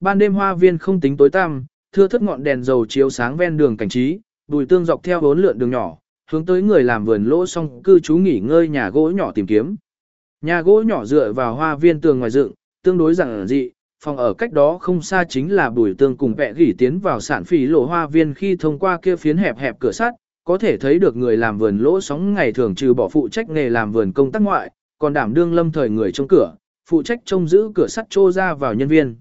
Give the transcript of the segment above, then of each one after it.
ban đêm hoa viên không tính tối tăm, thưa thất ngọn đèn dầu chiếu sáng ven đường cảnh trí, bùi tương dọc theo bốn lượn đường nhỏ, hướng tới người làm vườn lỗ xong cư trú nghỉ ngơi nhà gỗ nhỏ tìm kiếm. Nhà gỗ nhỏ dựa vào hoa viên tường ngoài dựng, tương đối rằng dị, phòng ở cách đó không xa chính là bùi tương cùng vẹ gỉ tiến vào sản phỉ lộ hoa viên khi thông qua kia phiến hẹp hẹp cửa sắt, có thể thấy được người làm vườn lỗ sóng ngày thường trừ bỏ phụ trách nghề làm vườn công tác ngoại, còn đảm đương lâm thời người trong cửa, phụ trách trông giữ cửa sắt trô ra vào nhân viên.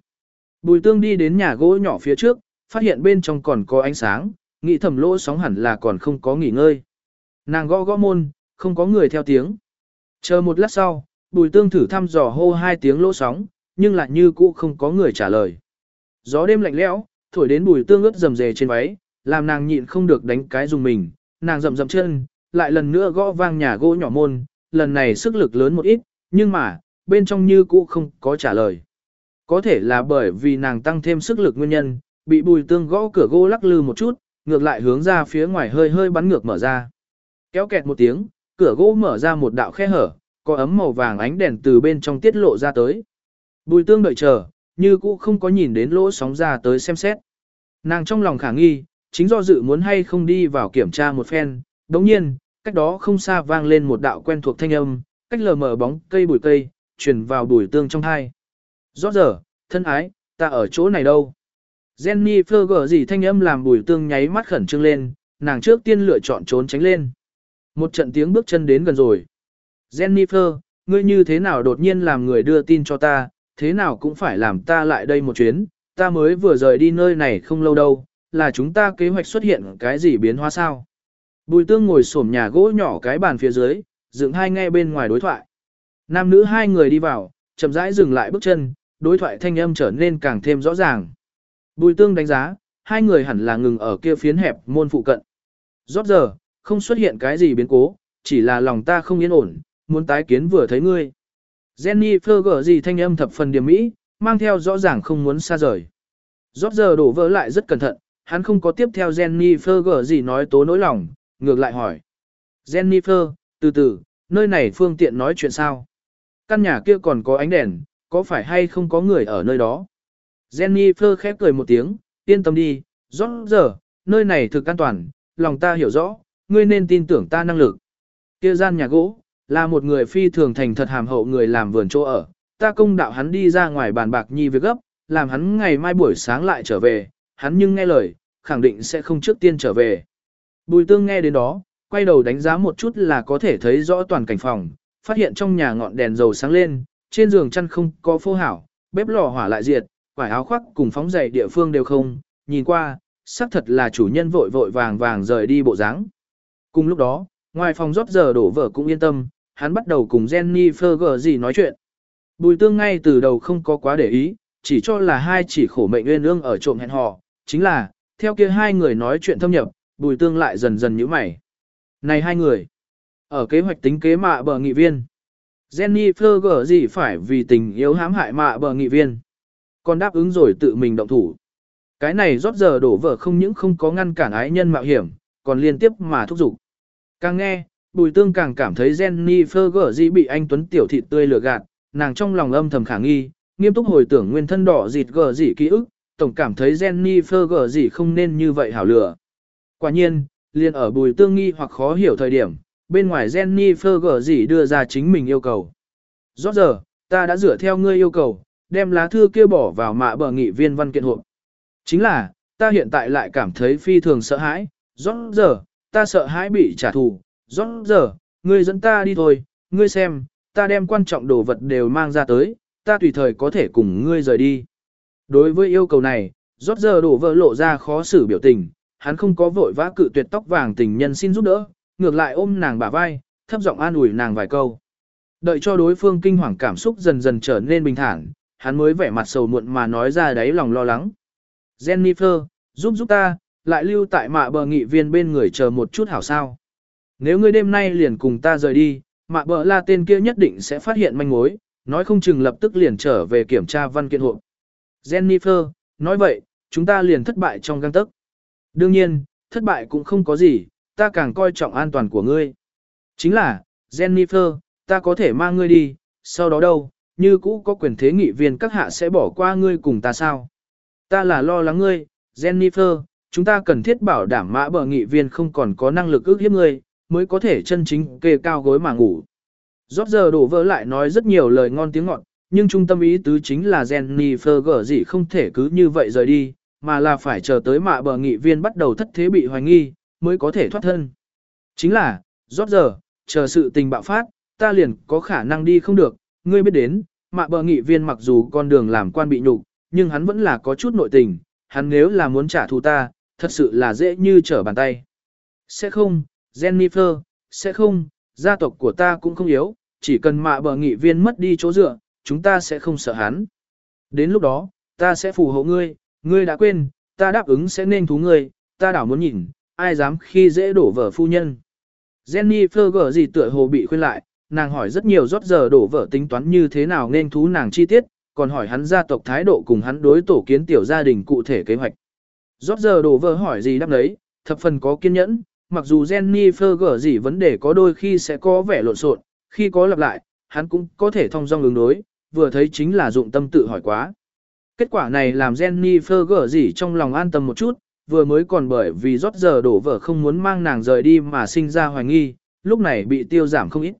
Bùi tương đi đến nhà gỗ nhỏ phía trước, phát hiện bên trong còn có ánh sáng, nghĩ thầm lỗ sóng hẳn là còn không có nghỉ ngơi. Nàng gõ gõ môn, không có người theo tiếng. Chờ một lát sau, bùi tương thử thăm dò hô hai tiếng lỗ sóng, nhưng lại như cũ không có người trả lời. Gió đêm lạnh lẽo, thổi đến bùi tương ướt rầm rề trên váy, làm nàng nhịn không được đánh cái dùng mình, nàng rầm rầm chân, lại lần nữa gõ vang nhà gỗ nhỏ môn, lần này sức lực lớn một ít, nhưng mà, bên trong như cũ không có trả lời. Có thể là bởi vì nàng tăng thêm sức lực nguyên nhân, bị bùi tương gõ cửa gỗ lắc lư một chút, ngược lại hướng ra phía ngoài hơi hơi bắn ngược mở ra. Kéo kẹt một tiếng, cửa gỗ mở ra một đạo khe hở, có ấm màu vàng ánh đèn từ bên trong tiết lộ ra tới. Bùi tương đợi chờ, như cũ không có nhìn đến lỗ sóng ra tới xem xét. Nàng trong lòng khả nghi, chính do dự muốn hay không đi vào kiểm tra một phen, đồng nhiên, cách đó không xa vang lên một đạo quen thuộc thanh âm, cách lờ mở bóng cây bụi cây, truyền vào bùi tương trong hai. Rõ giờ, thân ái, ta ở chỗ này đâu? Jenny Ferger gì thanh âm làm bùi tương nháy mắt khẩn trương lên, nàng trước tiên lựa chọn trốn tránh lên. Một trận tiếng bước chân đến gần rồi. Jennifer, ngươi như thế nào đột nhiên làm người đưa tin cho ta, thế nào cũng phải làm ta lại đây một chuyến, ta mới vừa rời đi nơi này không lâu đâu, là chúng ta kế hoạch xuất hiện cái gì biến hóa sao. Bùi tương ngồi xổm nhà gỗ nhỏ cái bàn phía dưới, dựng hai nghe bên ngoài đối thoại. Nam nữ hai người đi vào, chậm rãi dừng lại bước chân, đối thoại thanh âm trở nên càng thêm rõ ràng. Bùi tương đánh giá, hai người hẳn là ngừng ở kia phiến hẹp môn phụ cận. Rót giờ, không xuất hiện cái gì biến cố, chỉ là lòng ta không yên ổn, muốn tái kiến vừa thấy ngươi. Jenny Ferger gì thanh âm thập phần điểm mỹ, mang theo rõ ràng không muốn xa rời. Rót giờ đổ vỡ lại rất cẩn thận, hắn không có tiếp theo Jenny Ferger gì nói tố nỗi lòng, ngược lại hỏi. Jennifer, từ từ, nơi này phương tiện nói chuyện sao? Căn nhà kia còn có ánh đèn, có phải hay không có người ở nơi đó? Jennifer khép cười một tiếng, yên tâm đi, rõ giờ, nơi này thực an toàn, lòng ta hiểu rõ, ngươi nên tin tưởng ta năng lực. Kia gian nhà gỗ, là một người phi thường thành thật hàm hậu người làm vườn chỗ ở, ta công đạo hắn đi ra ngoài bàn bạc nhi việc gấp, làm hắn ngày mai buổi sáng lại trở về, hắn nhưng nghe lời, khẳng định sẽ không trước tiên trở về. Bùi tương nghe đến đó, quay đầu đánh giá một chút là có thể thấy rõ toàn cảnh phòng, phát hiện trong nhà ngọn đèn dầu sáng lên, trên giường chăn không có phô hảo, bếp lò hỏa lại diệt, quải áo khoác cùng phóng giày địa phương đều không, nhìn qua, xác thật là chủ nhân vội vội vàng vàng rời đi bộ dáng. Cùng lúc đó, ngoài phòng rót giờ đổ vỡ cũng yên tâm, hắn bắt đầu cùng Jenny Ferger gì nói chuyện. Bùi tương ngay từ đầu không có quá để ý, chỉ cho là hai chỉ khổ mệnh nguyên ương ở trộm hẹn hò, chính là, theo kia hai người nói chuyện thâm nhập, bùi tương lại dần dần nhíu mày. Này hai người, ở kế hoạch tính kế mạ bờ nghị viên, Jenny gở gì phải vì tình yếu hãm hại mạ bờ nghị viên, còn đáp ứng rồi tự mình động thủ. Cái này rót giờ đổ vỡ không những không có ngăn cản ái nhân mạo hiểm, còn liên tiếp mà thúc giục. Càng nghe, Bùi Tương càng cảm thấy Jenny gì bị anh Tuấn tiểu thịt tươi lừa gạt, nàng trong lòng âm thầm khả nghi, nghiêm túc hồi tưởng nguyên thân đỏ dịt gở gì ký ức, tổng cảm thấy Jenny gì không nên như vậy hảo lừa. Quả nhiên, liền ở Bùi Tương nghi hoặc khó hiểu thời điểm, bên ngoài Jenny gì đưa ra chính mình yêu cầu. Rõ giờ, ta đã dựa theo ngươi yêu cầu, đem lá thư kia bỏ vào mạ bờ nghị viên văn kiện hộp. Chính là, ta hiện tại lại cảm thấy phi thường sợ hãi, rõ giờ, ta sợ hãi bị trả thù, rõ giờ, ngươi dẫn ta đi thôi, ngươi xem, ta đem quan trọng đồ vật đều mang ra tới, ta tùy thời có thể cùng ngươi rời đi. Đối với yêu cầu này, rót giờ đổ vỡ lộ ra khó xử biểu tình, hắn không có vội vã cự tuyệt tóc vàng tình nhân xin giúp đỡ, ngược lại ôm nàng bả vai, thấp giọng an ủi nàng vài câu. Đợi cho đối phương kinh hoàng cảm xúc dần dần trở nên bình thản, hắn mới vẻ mặt sầu muộn mà nói ra đáy lòng lo lắng. Jennifer, giúp giúp ta, lại lưu tại mạ bờ nghị viên bên người chờ một chút hảo sao. Nếu ngươi đêm nay liền cùng ta rời đi, mạ bờ la tên kia nhất định sẽ phát hiện manh mối, nói không chừng lập tức liền trở về kiểm tra văn kiện hộ. Jennifer, nói vậy, chúng ta liền thất bại trong găng tức. Đương nhiên, thất bại cũng không có gì, ta càng coi trọng an toàn của ngươi. Chính là, Jennifer, ta có thể mang ngươi đi, sau đó đâu, như cũ có quyền thế nghị viên các hạ sẽ bỏ qua ngươi cùng ta sao? Ta là lo lắng ngươi, Jennifer, chúng ta cần thiết bảo đảm mã bờ nghị viên không còn có năng lực ước hiếp ngươi, mới có thể chân chính kê cao gối mà ngủ. Rót giờ đổ vỡ lại nói rất nhiều lời ngon tiếng ngọt, nhưng trung tâm ý tứ chính là Jennifer gở gì không thể cứ như vậy rời đi, mà là phải chờ tới mạ bờ nghị viên bắt đầu thất thế bị hoài nghi, mới có thể thoát thân. Chính là, rót giờ, chờ sự tình bạo phát, ta liền có khả năng đi không được, ngươi biết đến, mạ bờ nghị viên mặc dù con đường làm quan bị nhục, nhưng hắn vẫn là có chút nội tình, hắn nếu là muốn trả thù ta, thật sự là dễ như trở bàn tay. Sẽ không, Jennifer, sẽ không, gia tộc của ta cũng không yếu, chỉ cần mạ bờ nghị viên mất đi chỗ dựa, chúng ta sẽ không sợ hắn. Đến lúc đó, ta sẽ phù hộ ngươi, ngươi đã quên, ta đáp ứng sẽ nên thú ngươi, ta đảo muốn nhìn, ai dám khi dễ đổ vở phu nhân. Jennifer Ferger gì tựa hồ bị khuyên lại, nàng hỏi rất nhiều rót giờ đổ vở tính toán như thế nào nên thú nàng chi tiết, còn hỏi hắn gia tộc thái độ cùng hắn đối tổ kiến tiểu gia đình cụ thể kế hoạch. Rót giờ đổ vở hỏi gì đáp đấy, thập phần có kiên nhẫn, mặc dù Jennifer Ferger gì vấn đề có đôi khi sẽ có vẻ lộn xộn, khi có lặp lại, hắn cũng có thể thông dong ứng đối, vừa thấy chính là dụng tâm tự hỏi quá. Kết quả này làm Jennifer Ferger gì trong lòng an tâm một chút, vừa mới còn bởi vì rót giờ đổ vợ không muốn mang nàng rời đi mà sinh ra hoài nghi, lúc này bị tiêu giảm không ít.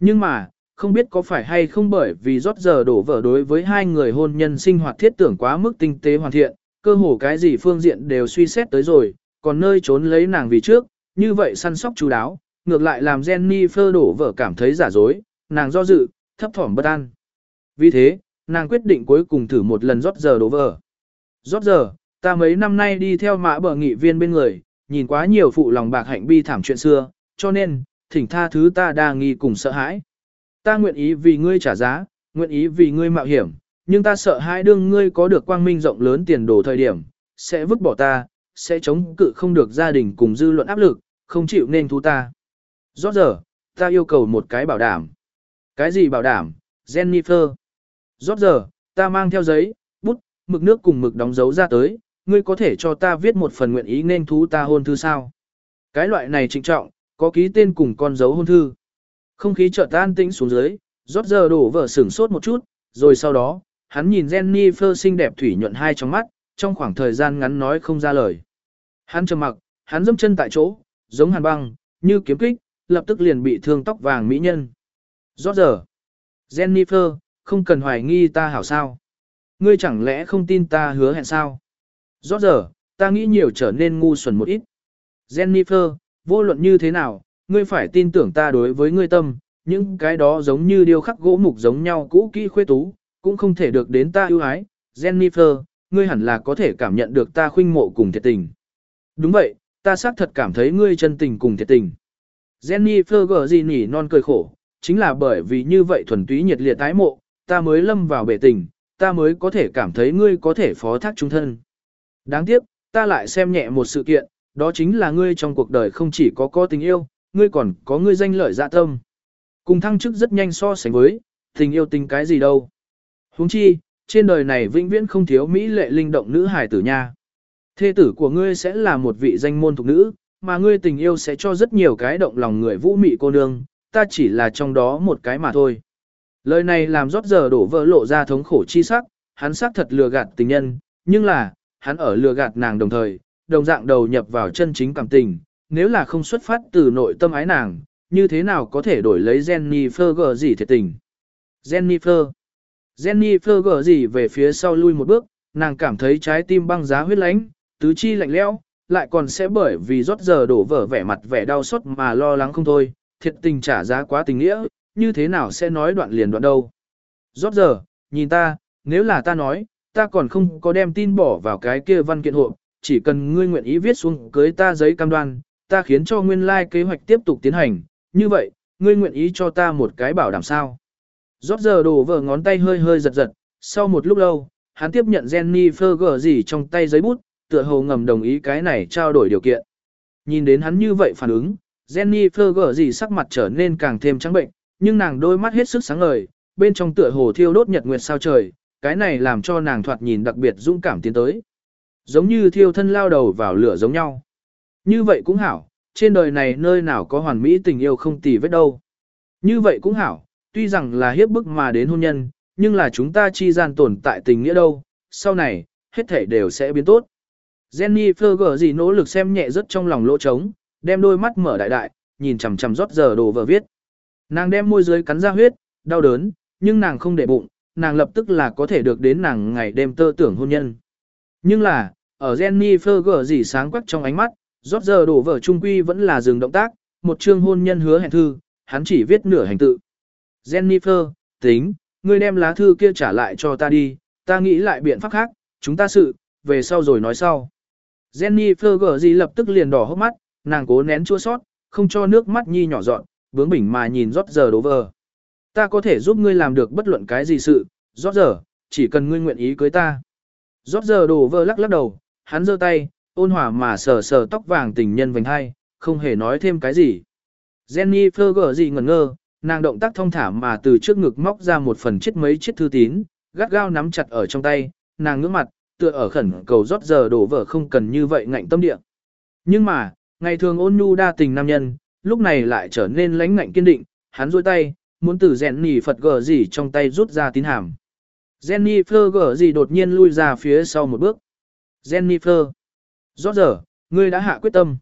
Nhưng mà, không biết có phải hay không bởi vì rót giờ đổ vợ đối với hai người hôn nhân sinh hoạt thiết tưởng quá mức tinh tế hoàn thiện, cơ hồ cái gì phương diện đều suy xét tới rồi, còn nơi trốn lấy nàng vì trước, như vậy săn sóc chú đáo, ngược lại làm Jennifer đổ vợ cảm thấy giả dối, nàng do dự, thấp thỏm bất an. Vì thế, nàng quyết định cuối cùng thử một lần rót giờ đổ vợ. Rót giờ, ta mấy năm nay đi theo mã bờ nghị viên bên người, nhìn quá nhiều phụ lòng bạc hạnh bi thảm chuyện xưa, cho nên, thỉnh tha thứ ta đa nghi cùng sợ hãi. Ta nguyện ý vì ngươi trả giá, nguyện ý vì ngươi mạo hiểm, nhưng ta sợ hãi đương ngươi có được quang minh rộng lớn tiền đồ thời điểm, sẽ vứt bỏ ta, sẽ chống cự không được gia đình cùng dư luận áp lực, không chịu nên thú ta. Rõ giờ, ta yêu cầu một cái bảo đảm. Cái gì bảo đảm, Jennifer? Rõ giờ, ta mang theo giấy, bút, mực nước cùng mực đóng dấu ra tới, ngươi có thể cho ta viết một phần nguyện ý nên thú ta hôn thư sao? Cái loại này trịnh trọng, có ký tên cùng con dấu hôn thư. Không khí chợt tan tĩnh xuống dưới, rót giờ đổ vỡ sửng sốt một chút, rồi sau đó, hắn nhìn Jennifer xinh đẹp thủy nhuận hai trong mắt, trong khoảng thời gian ngắn nói không ra lời. Hắn trầm mặc, hắn dâm chân tại chỗ, giống hàn băng, như kiếm kích, lập tức liền bị thương tóc vàng mỹ nhân. Rót giờ, Jennifer, không cần hoài nghi ta hảo sao. Ngươi chẳng lẽ không tin ta hứa hẹn sao? Rót giờ, ta nghĩ nhiều trở nên ngu xuẩn một ít. Jennifer, vô luận như thế nào, ngươi phải tin tưởng ta đối với ngươi tâm, những cái đó giống như điêu khắc gỗ mục giống nhau cũ kỹ khuê tú, cũng không thể được đến ta ưu ái. Jennifer, ngươi hẳn là có thể cảm nhận được ta khuynh mộ cùng thiệt tình. Đúng vậy, ta xác thật cảm thấy ngươi chân tình cùng thiệt tình. Jennifer gở gì nỉ non cười khổ, chính là bởi vì như vậy thuần túy nhiệt liệt tái mộ, ta mới lâm vào bể tình, ta mới có thể cảm thấy ngươi có thể phó thác trung thân. Đáng tiếc, ta lại xem nhẹ một sự kiện, đó chính là ngươi trong cuộc đời không chỉ có có tình yêu, ngươi còn có ngươi danh lợi dạ tâm. Cùng thăng chức rất nhanh so sánh với, tình yêu tình cái gì đâu. huống chi, trên đời này vĩnh viễn không thiếu mỹ lệ linh động nữ hài tử nha. Thê tử của ngươi sẽ là một vị danh môn thuộc nữ, mà ngươi tình yêu sẽ cho rất nhiều cái động lòng người vũ mị cô nương, ta chỉ là trong đó một cái mà thôi. Lời này làm rót giờ đổ vỡ lộ ra thống khổ chi sắc, hắn xác thật lừa gạt tình nhân, nhưng là, hắn ở lừa gạt nàng đồng thời, đồng dạng đầu nhập vào chân chính cảm tình, nếu là không xuất phát từ nội tâm ái nàng, như thế nào có thể đổi lấy Jennifer gờ gì thiệt tình. Jennifer Jennifer gờ gì về phía sau lui một bước, nàng cảm thấy trái tim băng giá huyết lánh, tứ chi lạnh lẽo, lại còn sẽ bởi vì rót giờ đổ vỡ vẻ mặt vẻ đau xót mà lo lắng không thôi, thiệt tình trả giá quá tình nghĩa, như thế nào sẽ nói đoạn liền đoạn đâu. Rót giờ, nhìn ta, nếu là ta nói, ta còn không có đem tin bỏ vào cái kia văn kiện hộp, chỉ cần ngươi nguyện ý viết xuống cưới ta giấy cam đoan, ta khiến cho nguyên lai like kế hoạch tiếp tục tiến hành, như vậy, ngươi nguyện ý cho ta một cái bảo đảm sao. Rót giờ đổ vỡ ngón tay hơi hơi giật giật, sau một lúc lâu, hắn tiếp nhận Jennifer Ferger gì trong tay giấy bút, tựa hồ ngầm đồng ý cái này trao đổi điều kiện. Nhìn đến hắn như vậy phản ứng, Jennifer Ferger gì sắc mặt trở nên càng thêm trắng bệnh, nhưng nàng đôi mắt hết sức sáng ngời, bên trong tựa hồ thiêu đốt nhật nguyệt sao trời, cái này làm cho nàng thoạt nhìn đặc biệt dũng cảm tiến tới. Giống như thiêu thân lao đầu vào lửa giống nhau. Như vậy cũng hảo, trên đời này nơi nào có hoàn mỹ tình yêu không tì vết đâu. Như vậy cũng hảo, tuy rằng là hiếp bức mà đến hôn nhân, nhưng là chúng ta chi gian tồn tại tình nghĩa đâu, sau này, hết thể đều sẽ biến tốt. jenny gở gì nỗ lực xem nhẹ rất trong lòng lỗ trống, đem đôi mắt mở đại đại, nhìn chằm chằm rót giờ đồ vợ viết. Nàng đem môi dưới cắn ra huyết, đau đớn, nhưng nàng không để bụng, nàng lập tức là có thể được đến nàng ngày đêm tơ tưởng hôn nhân. Nhưng là, ở Jennifer gở gì sáng quắc trong ánh mắt, rót giờ đổ vợ trung quy vẫn là dừng động tác, một chương hôn nhân hứa hẹn thư, hắn chỉ viết nửa hành tự. Jennifer, tính, ngươi đem lá thư kia trả lại cho ta đi, ta nghĩ lại biện pháp khác, chúng ta sự, về sau rồi nói sau. Jennifer gở gì lập tức liền đỏ hốc mắt, nàng cố nén chua sót, không cho nước mắt nhi nhỏ dọn, bướng bỉnh mà nhìn rót giờ đổ vở. Ta có thể giúp ngươi làm được bất luận cái gì sự, rót giờ, chỉ cần ngươi nguyện ý cưới ta. Rót giờ đổ vơ lắc lắc đầu, hắn giơ tay, ôn hòa mà sờ sờ tóc vàng tình nhân vành hai, không hề nói thêm cái gì. Jennifer gở gì ngẩn ngơ, nàng động tác thông thả mà từ trước ngực móc ra một phần chiếc mấy chiếc thư tín, gắt gao nắm chặt ở trong tay, nàng ngước mặt, tựa ở khẩn cầu rót giờ đổ vỡ không cần như vậy ngạnh tâm địa. Nhưng mà, ngày thường ôn nhu đa tình nam nhân, lúc này lại trở nên lãnh ngạnh kiên định, hắn duỗi tay, muốn từ rèn nỉ Phật gở gì trong tay rút ra tín hàm. Jennifer gở gì đột nhiên lui ra phía sau một bước. Jennifer, rõ giờ, ngươi đã hạ quyết tâm.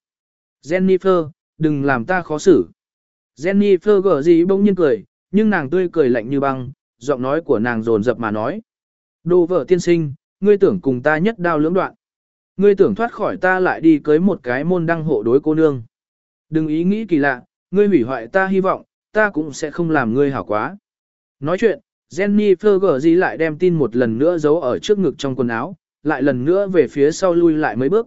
Jennifer, đừng làm ta khó xử. Jennifer gở gì bỗng nhiên cười, nhưng nàng tươi cười lạnh như băng, giọng nói của nàng dồn dập mà nói. Đồ vợ tiên sinh, ngươi tưởng cùng ta nhất đao lưỡng đoạn. Ngươi tưởng thoát khỏi ta lại đi cưới một cái môn đăng hộ đối cô nương. Đừng ý nghĩ kỳ lạ, ngươi hủy hoại ta hy vọng, ta cũng sẽ không làm ngươi hảo quá. Nói chuyện, Jennifer gở lại đem tin một lần nữa giấu ở trước ngực trong quần áo, lại lần nữa về phía sau lui lại mấy bước.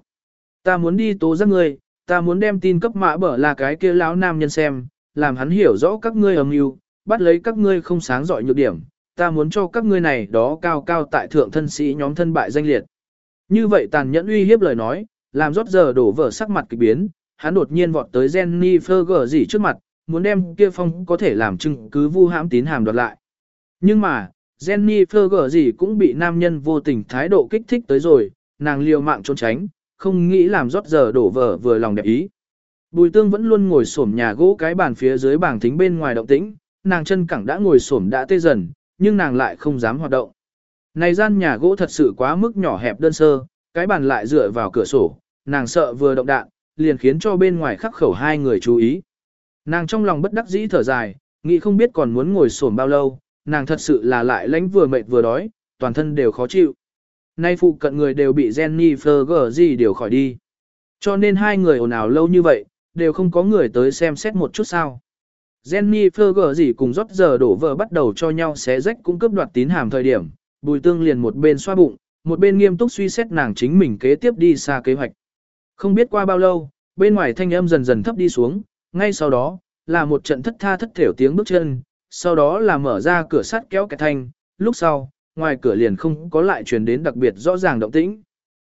Ta muốn đi tố giác ngươi, ta muốn đem tin cấp mã bở là cái kia lão nam nhân xem, làm hắn hiểu rõ các ngươi âm mưu, bắt lấy các ngươi không sáng giỏi nhược điểm, ta muốn cho các ngươi này đó cao cao tại thượng thân sĩ nhóm thân bại danh liệt. Như vậy tàn nhẫn uy hiếp lời nói, làm rót giờ đổ vỡ sắc mặt kỳ biến, hắn đột nhiên vọt tới Jennifer gở trước mặt, muốn đem kia phong có thể làm chứng cứ vu hãm tín hàm đoạt lại. Nhưng mà, Jennifer gở gì cũng bị nam nhân vô tình thái độ kích thích tới rồi, nàng liều mạng trốn tránh, không nghĩ làm rót giờ đổ vỡ vừa lòng đẹp ý. Bùi tương vẫn luôn ngồi xổm nhà gỗ cái bàn phía dưới bảng thính bên ngoài động tĩnh, nàng chân cẳng đã ngồi xổm đã tê dần, nhưng nàng lại không dám hoạt động. Này gian nhà gỗ thật sự quá mức nhỏ hẹp đơn sơ, cái bàn lại dựa vào cửa sổ, nàng sợ vừa động đạn, liền khiến cho bên ngoài khắc khẩu hai người chú ý. Nàng trong lòng bất đắc dĩ thở dài, nghĩ không biết còn muốn ngồi xổm bao lâu, nàng thật sự là lại lánh vừa mệt vừa đói, toàn thân đều khó chịu. Nay phụ cận người đều bị Jennifer gở gì điều khỏi đi. Cho nên hai người ồn ào lâu như vậy, đều không có người tới xem xét một chút sao. Jennifer gở gì cùng rót giờ đổ vợ bắt đầu cho nhau xé rách cung cấp đoạt tín hàm thời điểm, bùi tương liền một bên xoa bụng, một bên nghiêm túc suy xét nàng chính mình kế tiếp đi xa kế hoạch. Không biết qua bao lâu, bên ngoài thanh âm dần dần thấp đi xuống, ngay sau đó, là một trận thất tha thất thểu tiếng bước chân, sau đó là mở ra cửa sắt kéo cái thanh, lúc sau, ngoài cửa liền không có lại truyền đến đặc biệt rõ ràng động tĩnh.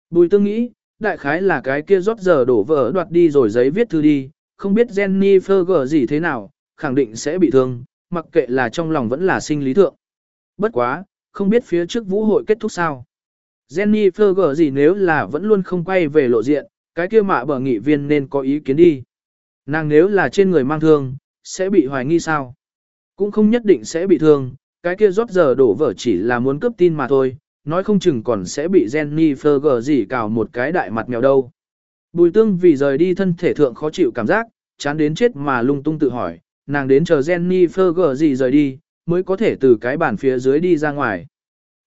Bùi tương nghĩ, đại khái là cái kia rót giờ đổ vỡ đoạt đi rồi giấy viết thư đi, không biết Jennifer gở gì thế nào, khẳng định sẽ bị thương, mặc kệ là trong lòng vẫn là sinh lý thượng. Bất quá, không biết phía trước vũ hội kết thúc sao. Jennifer gở gì nếu là vẫn luôn không quay về lộ diện, cái kia mạ bờ nghị viên nên có ý kiến đi. Nàng nếu là trên người mang thương, sẽ bị hoài nghi sao? Cũng không nhất định sẽ bị thương, cái kia rót giờ đổ vỡ chỉ là muốn cướp tin mà thôi, nói không chừng còn sẽ bị Jennifer Ferger gì cào một cái đại mặt mèo đâu. Bùi tương vì rời đi thân thể thượng khó chịu cảm giác, chán đến chết mà lung tung tự hỏi, nàng đến chờ Jennifer Ferger gì rời đi, mới có thể từ cái bàn phía dưới đi ra ngoài.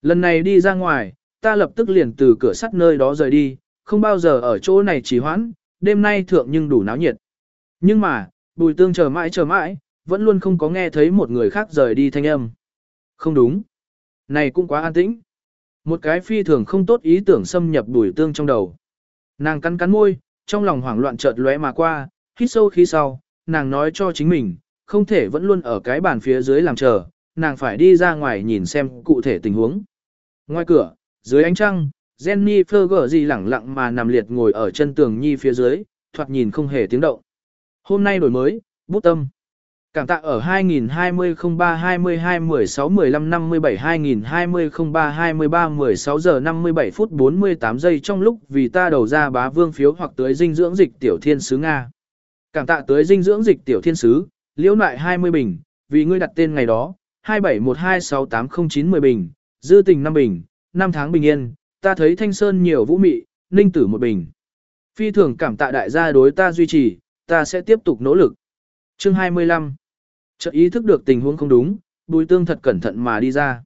Lần này đi ra ngoài, ta lập tức liền từ cửa sắt nơi đó rời đi, không bao giờ ở chỗ này trì hoãn, đêm nay thượng nhưng đủ náo nhiệt. Nhưng mà, bùi tương chờ mãi chờ mãi, vẫn luôn không có nghe thấy một người khác rời đi thanh âm. Không đúng. Này cũng quá an tĩnh. Một cái phi thường không tốt ý tưởng xâm nhập bùi tương trong đầu. Nàng cắn cắn môi, trong lòng hoảng loạn chợt lóe mà qua, hít sâu khí sau, nàng nói cho chính mình, không thể vẫn luôn ở cái bàn phía dưới làm chờ, nàng phải đi ra ngoài nhìn xem cụ thể tình huống. Ngoài cửa, dưới ánh trăng, Jenny Fergusi gì lẳng lặng mà nằm liệt ngồi ở chân tường nhi phía dưới, thoạt nhìn không hề tiếng động. Hôm nay đổi mới, bút tâm. Cảm tạ ở 2020 03 22 16 15 57 2020 03 23 16 giờ 57 phút 48 giây trong lúc vì ta đầu ra bá vương phiếu hoặc tới dinh dưỡng dịch tiểu thiên sứ Nga. Cảm tạ tới dinh dưỡng dịch tiểu thiên sứ, liễu nại 20 bình, vì ngươi đặt tên ngày đó, 2712680910 bình, dư tình 5 bình, 5 tháng bình yên, ta thấy thanh sơn nhiều vũ mị, ninh tử một bình. Phi thường cảm tạ đại gia đối ta duy trì, ta sẽ tiếp tục nỗ lực. Chương 25 Chợt ý thức được tình huống không đúng, bùi tương thật cẩn thận mà đi ra.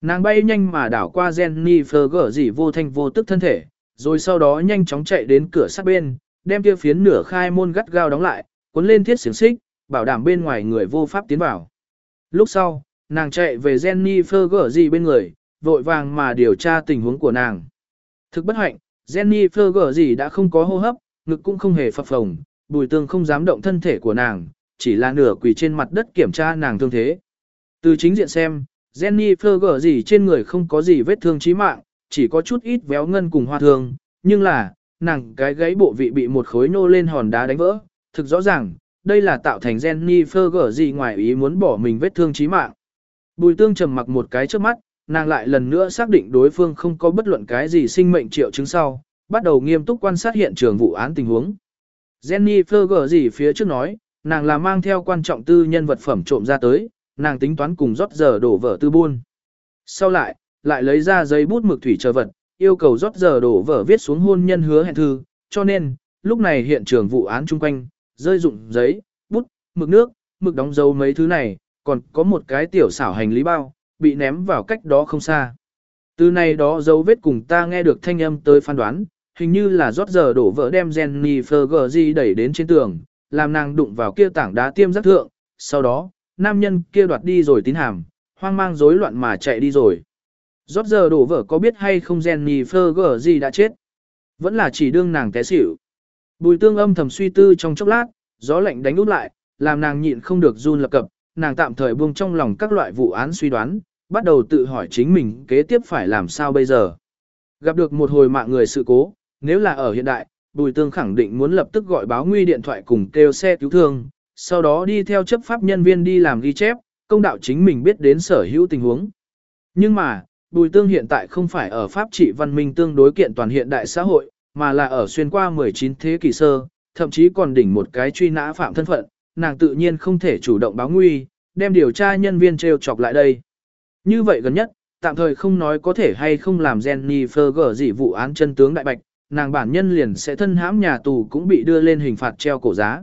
Nàng bay nhanh mà đảo qua Jennifer gở gì vô thanh vô tức thân thể, rồi sau đó nhanh chóng chạy đến cửa sát bên, đem kia phiến nửa khai môn gắt gao đóng lại, cuốn lên thiết xiềng xích, bảo đảm bên ngoài người vô pháp tiến vào. Lúc sau, nàng chạy về Jennifer gở gì bên người, vội vàng mà điều tra tình huống của nàng. Thực bất hạnh, Jennifer gở gì đã không có hô hấp, ngực cũng không hề phập phồng, bùi tương không dám động thân thể của nàng, chỉ là nửa quỳ trên mặt đất kiểm tra nàng thương thế. Từ chính diện xem, Jennifer gở gì trên người không có gì vết thương chí mạng, chỉ có chút ít véo ngân cùng hoa thương, nhưng là, nàng cái gáy bộ vị bị một khối nô lên hòn đá đánh vỡ, thực rõ ràng, đây là tạo thành Jennifer gở gì ngoài ý muốn bỏ mình vết thương chí mạng. Bùi tương trầm mặc một cái trước mắt, nàng lại lần nữa xác định đối phương không có bất luận cái gì sinh mệnh triệu chứng sau, bắt đầu nghiêm túc quan sát hiện trường vụ án tình huống. Jenny gở gì phía trước nói, nàng là mang theo quan trọng tư nhân vật phẩm trộm ra tới, nàng tính toán cùng rót giờ đổ vở tư buôn. Sau lại, lại lấy ra giấy bút mực thủy chờ vật, yêu cầu rót giờ đổ vở viết xuống hôn nhân hứa hẹn thư, cho nên, lúc này hiện trường vụ án chung quanh, rơi dụng giấy, bút, mực nước, mực đóng dấu mấy thứ này, còn có một cái tiểu xảo hành lý bao, bị ném vào cách đó không xa. Từ này đó dấu vết cùng ta nghe được thanh âm tới phán đoán, hình như là rót giờ đổ vỡ đem Jennifer Fergie đẩy đến trên tường, làm nàng đụng vào kia tảng đá tiêm rất thượng, sau đó, nam nhân kia đoạt đi rồi tín hàm, hoang mang rối loạn mà chạy đi rồi. Rót giờ đổ vỡ có biết hay không Jennifer Fergie đã chết? Vẫn là chỉ đương nàng té xỉu. Bùi tương âm thầm suy tư trong chốc lát, gió lạnh đánh út lại, làm nàng nhịn không được run lập cập, nàng tạm thời buông trong lòng các loại vụ án suy đoán, bắt đầu tự hỏi chính mình kế tiếp phải làm sao bây giờ. Gặp được một hồi mạng người sự cố, nếu là ở hiện đại, Bùi Tương khẳng định muốn lập tức gọi báo nguy điện thoại cùng kêu xe cứu thương, sau đó đi theo chấp pháp nhân viên đi làm ghi chép, công đạo chính mình biết đến sở hữu tình huống. Nhưng mà, Bùi Tương hiện tại không phải ở pháp trị văn minh tương đối kiện toàn hiện đại xã hội, mà là ở xuyên qua 19 thế kỷ sơ, thậm chí còn đỉnh một cái truy nã phạm thân phận, nàng tự nhiên không thể chủ động báo nguy, đem điều tra nhân viên treo chọc lại đây. Như vậy gần nhất, tạm thời không nói có thể hay không làm Jennifer gở dị vụ án chân tướng đại bạch, nàng bản nhân liền sẽ thân hãm nhà tù cũng bị đưa lên hình phạt treo cổ giá.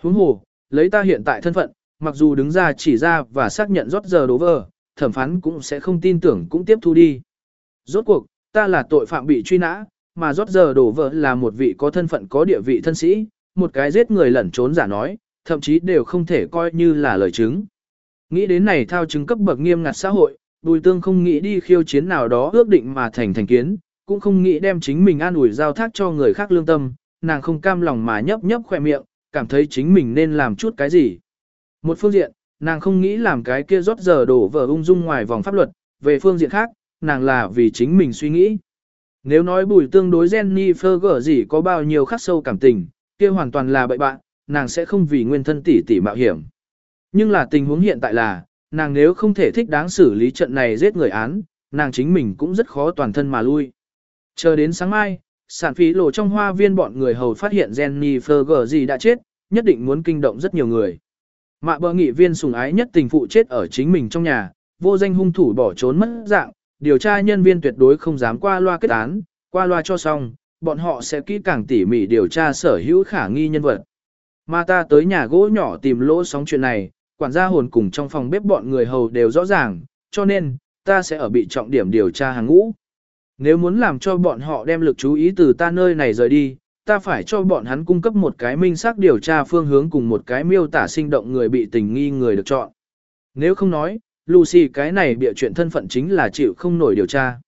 Huống hồ, lấy ta hiện tại thân phận, mặc dù đứng ra chỉ ra và xác nhận rót giờ đố vờ, thẩm phán cũng sẽ không tin tưởng cũng tiếp thu đi. Rốt cuộc, ta là tội phạm bị truy nã, mà rót giờ đổ vợ là một vị có thân phận có địa vị thân sĩ, một cái giết người lẩn trốn giả nói, thậm chí đều không thể coi như là lời chứng. Nghĩ đến này thao chứng cấp bậc nghiêm ngặt xã hội, Bùi Tương không nghĩ đi khiêu chiến nào đó ước định mà thành thành kiến, cũng không nghĩ đem chính mình an ủi giao thác cho người khác lương tâm, nàng không cam lòng mà nhấp nhấp khỏe miệng, cảm thấy chính mình nên làm chút cái gì. Một phương diện, nàng không nghĩ làm cái kia rót giờ đổ vỡ ung dung ngoài vòng pháp luật, về phương diện khác, nàng là vì chính mình suy nghĩ. Nếu nói bùi tương đối Jennifer Ferger gì có bao nhiêu khắc sâu cảm tình, kia hoàn toàn là bậy bạn, nàng sẽ không vì nguyên thân tỷ tỷ mạo hiểm. Nhưng là tình huống hiện tại là, nàng nếu không thể thích đáng xử lý trận này giết người án, nàng chính mình cũng rất khó toàn thân mà lui. Chờ đến sáng mai, sản phí lộ trong hoa viên bọn người hầu phát hiện Jenny Ferger gì đã chết, nhất định muốn kinh động rất nhiều người. Mạ bờ nghị viên sùng ái nhất tình phụ chết ở chính mình trong nhà, vô danh hung thủ bỏ trốn mất dạng, điều tra nhân viên tuyệt đối không dám qua loa kết án, qua loa cho xong, bọn họ sẽ kỹ càng tỉ mỉ điều tra sở hữu khả nghi nhân vật. Mà ta tới nhà gỗ nhỏ tìm lỗ sóng chuyện này, quản gia hồn cùng trong phòng bếp bọn người hầu đều rõ ràng, cho nên, ta sẽ ở bị trọng điểm điều tra hàng ngũ. Nếu muốn làm cho bọn họ đem lực chú ý từ ta nơi này rời đi, ta phải cho bọn hắn cung cấp một cái minh xác điều tra phương hướng cùng một cái miêu tả sinh động người bị tình nghi người được chọn. Nếu không nói, Lucy cái này bịa chuyện thân phận chính là chịu không nổi điều tra.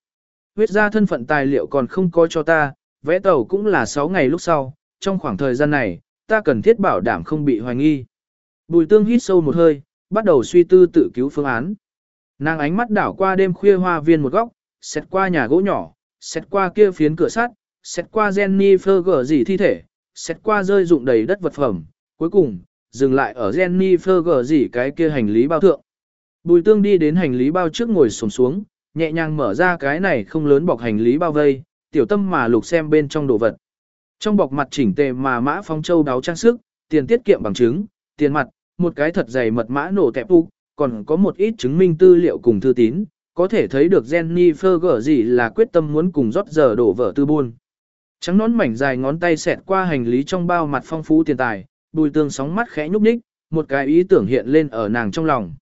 Huyết ra thân phận tài liệu còn không có cho ta, vẽ tàu cũng là 6 ngày lúc sau, trong khoảng thời gian này, ta cần thiết bảo đảm không bị hoài nghi. Bùi tương hít sâu một hơi, bắt đầu suy tư tự cứu phương án. Nàng ánh mắt đảo qua đêm khuya hoa viên một góc, xét qua nhà gỗ nhỏ, xét qua kia phiến cửa sắt, xét qua Jennifer gở gì thi thể, xét qua rơi dụng đầy đất vật phẩm, cuối cùng, dừng lại ở Jennifer gở gì cái kia hành lý bao thượng. Bùi tương đi đến hành lý bao trước ngồi sồm xuống, nhẹ nhàng mở ra cái này không lớn bọc hành lý bao vây, tiểu tâm mà lục xem bên trong đồ vật. Trong bọc mặt chỉnh tề mà mã phong châu đáo trang sức, tiền tiết kiệm bằng chứng, tiền mặt, một cái thật dày mật mã nổ tẹp u, còn có một ít chứng minh tư liệu cùng thư tín, có thể thấy được Jennifer gở gì là quyết tâm muốn cùng rót giờ đổ vợ tư buôn. Trắng nón mảnh dài ngón tay xẹt qua hành lý trong bao mặt phong phú tiền tài, bùi tương sóng mắt khẽ nhúc nhích, một cái ý tưởng hiện lên ở nàng trong lòng.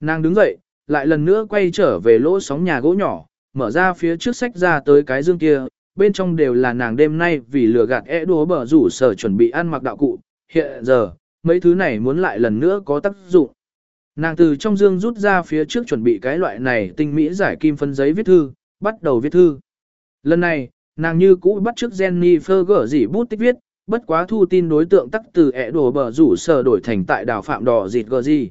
Nàng đứng dậy, lại lần nữa quay trở về lỗ sóng nhà gỗ nhỏ, mở ra phía trước sách ra tới cái dương kia, bên trong đều là nàng đêm nay vì lừa gạt e đùa bở rủ sở chuẩn bị ăn mặc đạo cụ, hiện giờ, mấy thứ này muốn lại lần nữa có tác dụng. Nàng từ trong dương rút ra phía trước chuẩn bị cái loại này tinh mỹ giải kim phân giấy viết thư, bắt đầu viết thư. Lần này, nàng như cũ bắt trước Jenny gỡ dỉ bút tích viết, bất quá thu tin đối tượng tắc từ ẻ đổ bờ rủ sở đổi thành tại đảo phạm đỏ dịt gờ gì.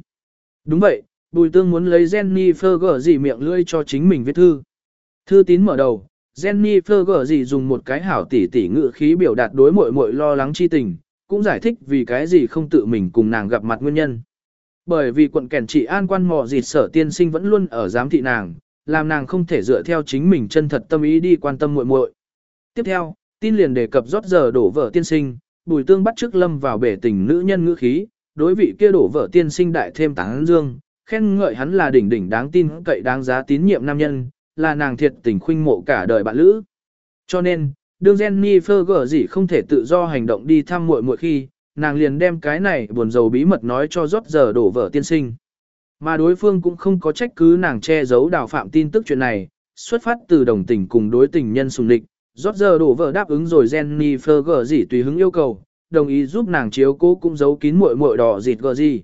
Đúng vậy, Bùi Tương muốn lấy Jenny gỡ gì miệng lưỡi cho chính mình viết thư. Thư tín mở đầu, Jenny gỡ gì dùng một cái hảo tỉ tỉ ngự khí biểu đạt đối muội muội lo lắng chi tình, cũng giải thích vì cái gì không tự mình cùng nàng gặp mặt nguyên nhân. Bởi vì quận kẻn trị an quan mò dịt sở tiên sinh vẫn luôn ở giám thị nàng, làm nàng không thể dựa theo chính mình chân thật tâm ý đi quan tâm muội muội. Tiếp theo, tin liền đề cập rót giờ đổ vợ tiên sinh, bùi tương bắt trước lâm vào bể tình nữ nhân ngữ khí, đối vị kia đổ vợ tiên sinh đại thêm táng dương, khen ngợi hắn là đỉnh đỉnh đáng tin cậy đáng giá tín nhiệm nam nhân, là nàng thiệt tình khuynh mộ cả đời bạn lữ. Cho nên, đương Jenny Ferger gì không thể tự do hành động đi thăm muội muội khi, nàng liền đem cái này buồn rầu bí mật nói cho rót giờ đổ vợ tiên sinh. Mà đối phương cũng không có trách cứ nàng che giấu đào phạm tin tức chuyện này, xuất phát từ đồng tình cùng đối tình nhân sùng địch, rót giờ đổ vợ đáp ứng rồi Jenny Ferger gì tùy hứng yêu cầu, đồng ý giúp nàng chiếu cố cũng giấu kín muội muội đỏ dịt gờ gì.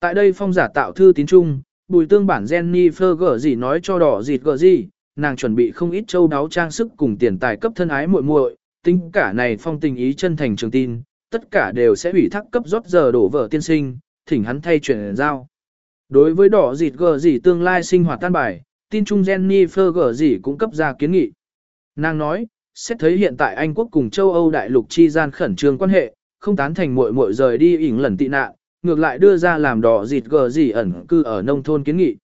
Tại đây phong giả tạo thư tín trung, bùi tương bản Jenny Ferger gì nói cho đỏ dịt gờ gì, nàng chuẩn bị không ít châu đáo trang sức cùng tiền tài cấp thân ái muội muội, tính cả này phong tình ý chân thành trường tin, tất cả đều sẽ ủy thác cấp rót giờ đổ vợ tiên sinh, thỉnh hắn thay chuyển giao. Đối với đỏ dịt gờ gì tương lai sinh hoạt tan bài, tin trung Jenny gờ gì cũng cấp ra kiến nghị. Nàng nói, xét thấy hiện tại Anh quốc cùng châu Âu đại lục chi gian khẩn trương quan hệ, không tán thành muội muội rời đi ỉn lần tị nạn, ngược lại đưa ra làm đỏ dịt gờ gì ẩn cư ở nông thôn kiến nghị.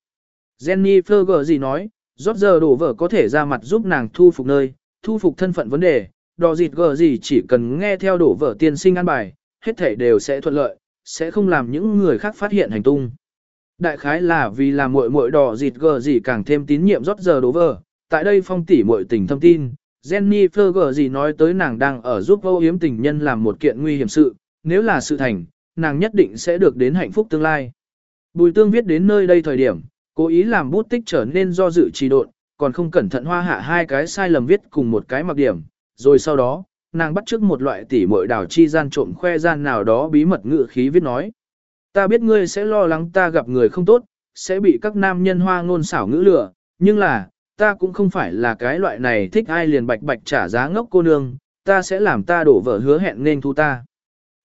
Jenny gờ gì nói, rót giờ đổ vợ có thể ra mặt giúp nàng thu phục nơi, thu phục thân phận vấn đề, đò dịt gờ gì chỉ cần nghe theo đổ vợ tiên sinh an bài, hết thể đều sẽ thuận lợi, sẽ không làm những người khác phát hiện hành tung. Đại khái là vì là muội muội đỏ dịt gờ gì càng thêm tín nhiệm rót giờ đổ vợ, tại đây phong tỷ muội tình thông tin, Jenny gờ gì nói tới nàng đang ở giúp vô hiếm tình nhân làm một kiện nguy hiểm sự, nếu là sự thành, nàng nhất định sẽ được đến hạnh phúc tương lai. Bùi tương viết đến nơi đây thời điểm, cố ý làm bút tích trở nên do dự trì độn, còn không cẩn thận hoa hạ hai cái sai lầm viết cùng một cái mặc điểm, rồi sau đó, nàng bắt trước một loại tỉ mội đảo chi gian trộm khoe gian nào đó bí mật ngự khí viết nói. Ta biết ngươi sẽ lo lắng ta gặp người không tốt, sẽ bị các nam nhân hoa ngôn xảo ngữ lừa, nhưng là, ta cũng không phải là cái loại này thích ai liền bạch bạch trả giá ngốc cô nương, ta sẽ làm ta đổ vợ hứa hẹn nên thu ta.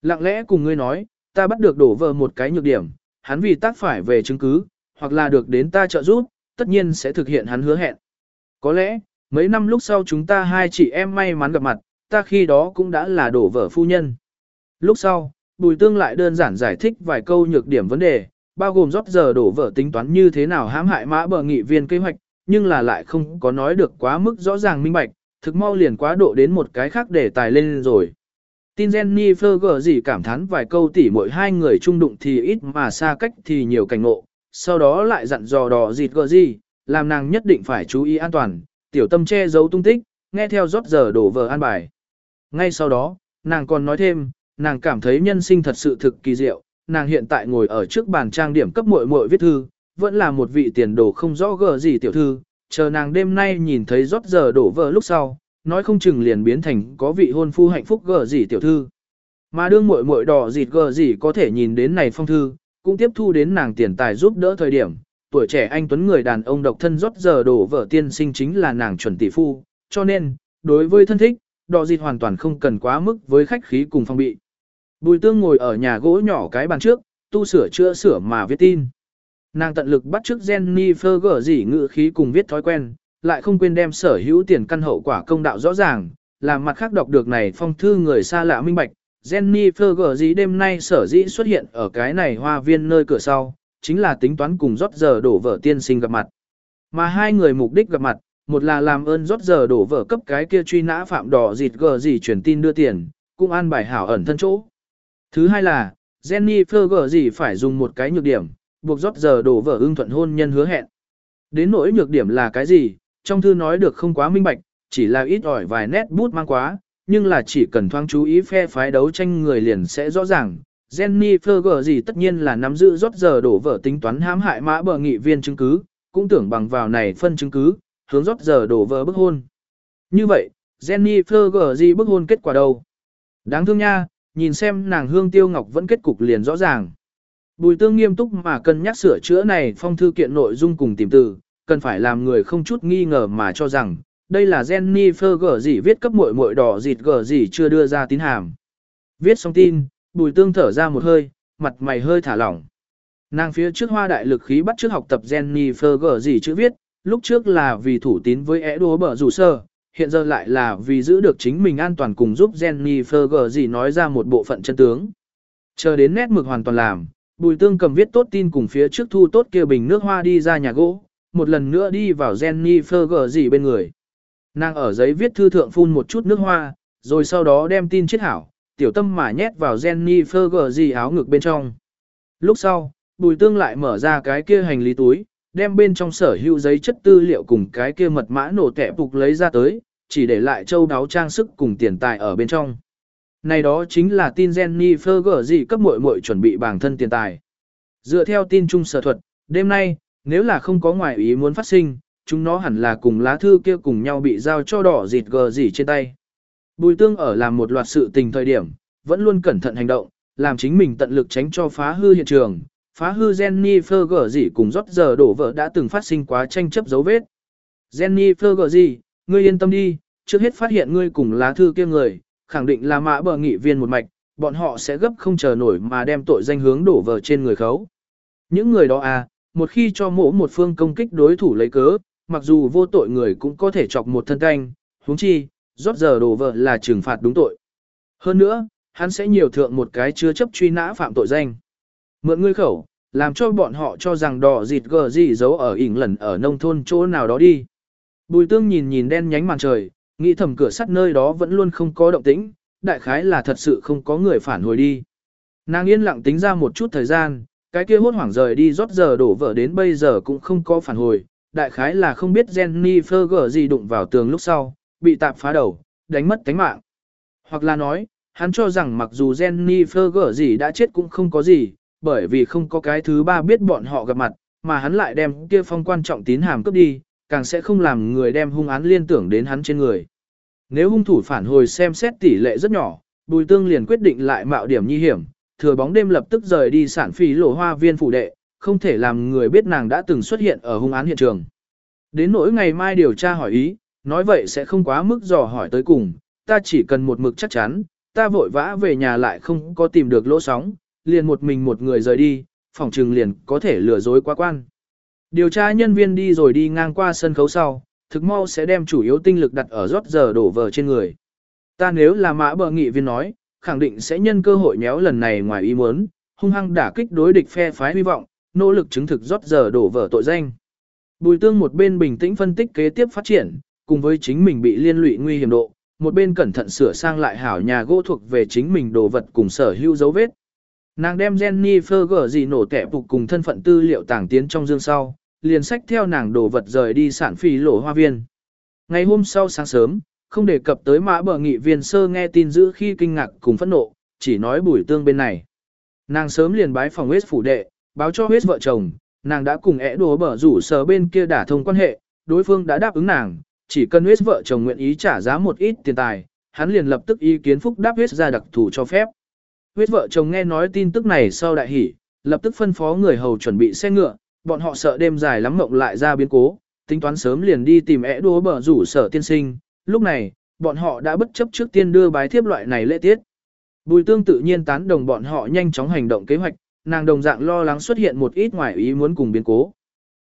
Lặng lẽ cùng ngươi nói, ta bắt được đổ vợ một cái nhược điểm, hắn vì tác phải về chứng cứ, hoặc là được đến ta trợ giúp, tất nhiên sẽ thực hiện hắn hứa hẹn. Có lẽ, mấy năm lúc sau chúng ta hai chị em may mắn gặp mặt, ta khi đó cũng đã là đổ vợ phu nhân. Lúc sau, Bùi Tương lại đơn giản giải thích vài câu nhược điểm vấn đề, bao gồm rót giờ đổ vợ tính toán như thế nào hãm hại mã bờ nghị viên kế hoạch, nhưng là lại không có nói được quá mức rõ ràng minh bạch, thực mau liền quá độ đến một cái khác để tài lên rồi. Tin Jenny Ferger gì cảm thán vài câu tỉ mỗi hai người chung đụng thì ít mà xa cách thì nhiều cảnh ngộ, sau đó lại dặn dò đỏ dịt gờ gì, làm nàng nhất định phải chú ý an toàn, tiểu tâm che giấu tung tích, nghe theo rót giờ đổ vờ an bài. Ngay sau đó, nàng còn nói thêm, nàng cảm thấy nhân sinh thật sự thực kỳ diệu, nàng hiện tại ngồi ở trước bàn trang điểm cấp muội muội viết thư, vẫn là một vị tiền đồ không rõ gờ gì tiểu thư, chờ nàng đêm nay nhìn thấy rót giờ đổ vờ lúc sau, nói không chừng liền biến thành có vị hôn phu hạnh phúc gờ gì tiểu thư. Mà đương muội muội đỏ dịt gờ gì có thể nhìn đến này phong thư, cũng tiếp thu đến nàng tiền tài giúp đỡ thời điểm, tuổi trẻ anh tuấn người đàn ông độc thân rót giờ đổ vợ tiên sinh chính là nàng chuẩn tỷ phu, cho nên, đối với thân thích, đỏ dịt hoàn toàn không cần quá mức với khách khí cùng phong bị. Bùi tương ngồi ở nhà gỗ nhỏ cái bàn trước, tu sửa chữa sửa mà viết tin. Nàng tận lực bắt chước Jenny Ferger dỉ ngữ khí cùng viết thói quen, lại không quên đem sở hữu tiền căn hậu quả công đạo rõ ràng, làm mặt khác đọc được này phong thư người xa lạ minh bạch. Jenny Ferger dĩ đêm nay sở dĩ xuất hiện ở cái này hoa viên nơi cửa sau, chính là tính toán cùng rót giờ đổ vợ tiên sinh gặp mặt. Mà hai người mục đích gặp mặt, một là làm ơn rót giờ đổ vợ cấp cái kia truy nã phạm đỏ dịt gờ gì chuyển tin đưa tiền, cũng an bài hảo ẩn thân chỗ. Thứ hai là, Jenny gờ gì phải dùng một cái nhược điểm, buộc rót giờ đổ vợ ưng thuận hôn nhân hứa hẹn. Đến nỗi nhược điểm là cái gì, trong thư nói được không quá minh bạch, chỉ là ít ỏi vài nét bút mang quá, nhưng là chỉ cần thoáng chú ý phe phái đấu tranh người liền sẽ rõ ràng. Jenny Ferger gì tất nhiên là nắm giữ rót giờ đổ vỡ tính toán hãm hại mã bờ nghị viên chứng cứ, cũng tưởng bằng vào này phân chứng cứ, hướng rót giờ đổ vỡ bức hôn. Như vậy, Jenny Ferger gì bức hôn kết quả đâu? Đáng thương nha, nhìn xem nàng hương tiêu ngọc vẫn kết cục liền rõ ràng. Bùi tương nghiêm túc mà cân nhắc sửa chữa này phong thư kiện nội dung cùng tìm từ, cần phải làm người không chút nghi ngờ mà cho rằng, đây là Jennifer gở gì viết cấp muội muội đỏ dịt gở gì chưa đưa ra tín hàm. Viết xong tin, bùi tương thở ra một hơi, mặt mày hơi thả lỏng. Nàng phía trước hoa đại lực khí bắt trước học tập Jennifer gở gì chữ viết, lúc trước là vì thủ tín với ế đố bở rủ sơ, hiện giờ lại là vì giữ được chính mình an toàn cùng giúp Jennifer gở gì nói ra một bộ phận chân tướng. Chờ đến nét mực hoàn toàn làm, bùi tương cầm viết tốt tin cùng phía trước thu tốt kia bình nước hoa đi ra nhà gỗ, một lần nữa đi vào Jennifer gở gì bên người. Nàng ở giấy viết thư thượng phun một chút nước hoa, rồi sau đó đem tin chết hảo, tiểu tâm mà nhét vào Jenny Fergie áo ngực bên trong. Lúc sau, bùi tương lại mở ra cái kia hành lý túi, đem bên trong sở hữu giấy chất tư liệu cùng cái kia mật mã nổ tẻ phục lấy ra tới, chỉ để lại châu đáo trang sức cùng tiền tài ở bên trong. Này đó chính là tin Jenny Fergie cấp muội muội chuẩn bị bản thân tiền tài. Dựa theo tin chung sở thuật, đêm nay, nếu là không có ngoại ý muốn phát sinh, chúng nó hẳn là cùng lá thư kia cùng nhau bị giao cho đỏ dịt gờ gì trên tay. Bùi tương ở làm một loạt sự tình thời điểm, vẫn luôn cẩn thận hành động, làm chính mình tận lực tránh cho phá hư hiện trường, phá hư Jenny Ferger gì cùng rót giờ đổ vỡ đã từng phát sinh quá tranh chấp dấu vết. Jenny Ferger gì, ngươi yên tâm đi, trước hết phát hiện ngươi cùng lá thư kia người, khẳng định là mã bờ nghị viên một mạch, bọn họ sẽ gấp không chờ nổi mà đem tội danh hướng đổ vỡ trên người khấu. Những người đó à, một khi cho mỗ một phương công kích đối thủ lấy cớ, mặc dù vô tội người cũng có thể chọc một thân canh, huống chi, rót giờ đổ vợ là trừng phạt đúng tội. Hơn nữa, hắn sẽ nhiều thượng một cái chưa chấp truy nã phạm tội danh. Mượn ngươi khẩu, làm cho bọn họ cho rằng đỏ dịt gờ gì giấu ở ỉn lần ở nông thôn chỗ nào đó đi. Bùi tương nhìn nhìn đen nhánh màn trời, nghĩ thầm cửa sắt nơi đó vẫn luôn không có động tĩnh, đại khái là thật sự không có người phản hồi đi. Nàng yên lặng tính ra một chút thời gian, cái kia hốt hoảng rời đi rót giờ đổ vỡ đến bây giờ cũng không có phản hồi, đại khái là không biết Jenny Ferger gì đụng vào tường lúc sau, bị tạp phá đầu, đánh mất tánh mạng. Hoặc là nói, hắn cho rằng mặc dù Jenny Ferger gì đã chết cũng không có gì, bởi vì không có cái thứ ba biết bọn họ gặp mặt, mà hắn lại đem kia phong quan trọng tín hàm cướp đi, càng sẽ không làm người đem hung án liên tưởng đến hắn trên người. Nếu hung thủ phản hồi xem xét tỷ lệ rất nhỏ, Bùi Tương liền quyết định lại mạo điểm nhi hiểm, thừa bóng đêm lập tức rời đi sản phí lộ hoa viên phủ đệ, không thể làm người biết nàng đã từng xuất hiện ở hung án hiện trường. Đến nỗi ngày mai điều tra hỏi ý, nói vậy sẽ không quá mức dò hỏi tới cùng, ta chỉ cần một mực chắc chắn, ta vội vã về nhà lại không có tìm được lỗ sóng, liền một mình một người rời đi, phòng trừng liền có thể lừa dối quá quan. Điều tra nhân viên đi rồi đi ngang qua sân khấu sau, thực mau sẽ đem chủ yếu tinh lực đặt ở rót giờ đổ vờ trên người. Ta nếu là mã bờ nghị viên nói, khẳng định sẽ nhân cơ hội nhéo lần này ngoài ý muốn, hung hăng đả kích đối địch phe phái hy vọng, nỗ lực chứng thực rót giờ đổ vỡ tội danh. Bùi tương một bên bình tĩnh phân tích kế tiếp phát triển, cùng với chính mình bị liên lụy nguy hiểm độ, một bên cẩn thận sửa sang lại hảo nhà gỗ thuộc về chính mình đồ vật cùng sở hữu dấu vết. Nàng đem Jenny Ferger gì nổ tẻ phục cùng thân phận tư liệu tàng tiến trong dương sau, liền sách theo nàng đồ vật rời đi sản phì lỗ hoa viên. Ngày hôm sau sáng sớm, không đề cập tới mã bờ nghị viên sơ nghe tin giữ khi kinh ngạc cùng phẫn nộ, chỉ nói bùi tương bên này. Nàng sớm liền bái phòng huyết phủ đệ, báo cho huyết vợ chồng, nàng đã cùng ẻ đồ bở rủ sở bên kia đả thông quan hệ, đối phương đã đáp ứng nàng, chỉ cần huyết vợ chồng nguyện ý trả giá một ít tiền tài, hắn liền lập tức ý kiến phúc đáp huyết ra đặc thù cho phép. Huyết vợ chồng nghe nói tin tức này sau đại hỉ, lập tức phân phó người hầu chuẩn bị xe ngựa, bọn họ sợ đêm dài lắm mộng lại ra biến cố, tính toán sớm liền đi tìm ẻ đồ bờ rủ sở tiên sinh, lúc này, bọn họ đã bất chấp trước tiên đưa bái thiếp loại này lễ tiết. Bùi tương tự nhiên tán đồng bọn họ nhanh chóng hành động kế hoạch, nàng đồng dạng lo lắng xuất hiện một ít ngoài ý muốn cùng biến cố.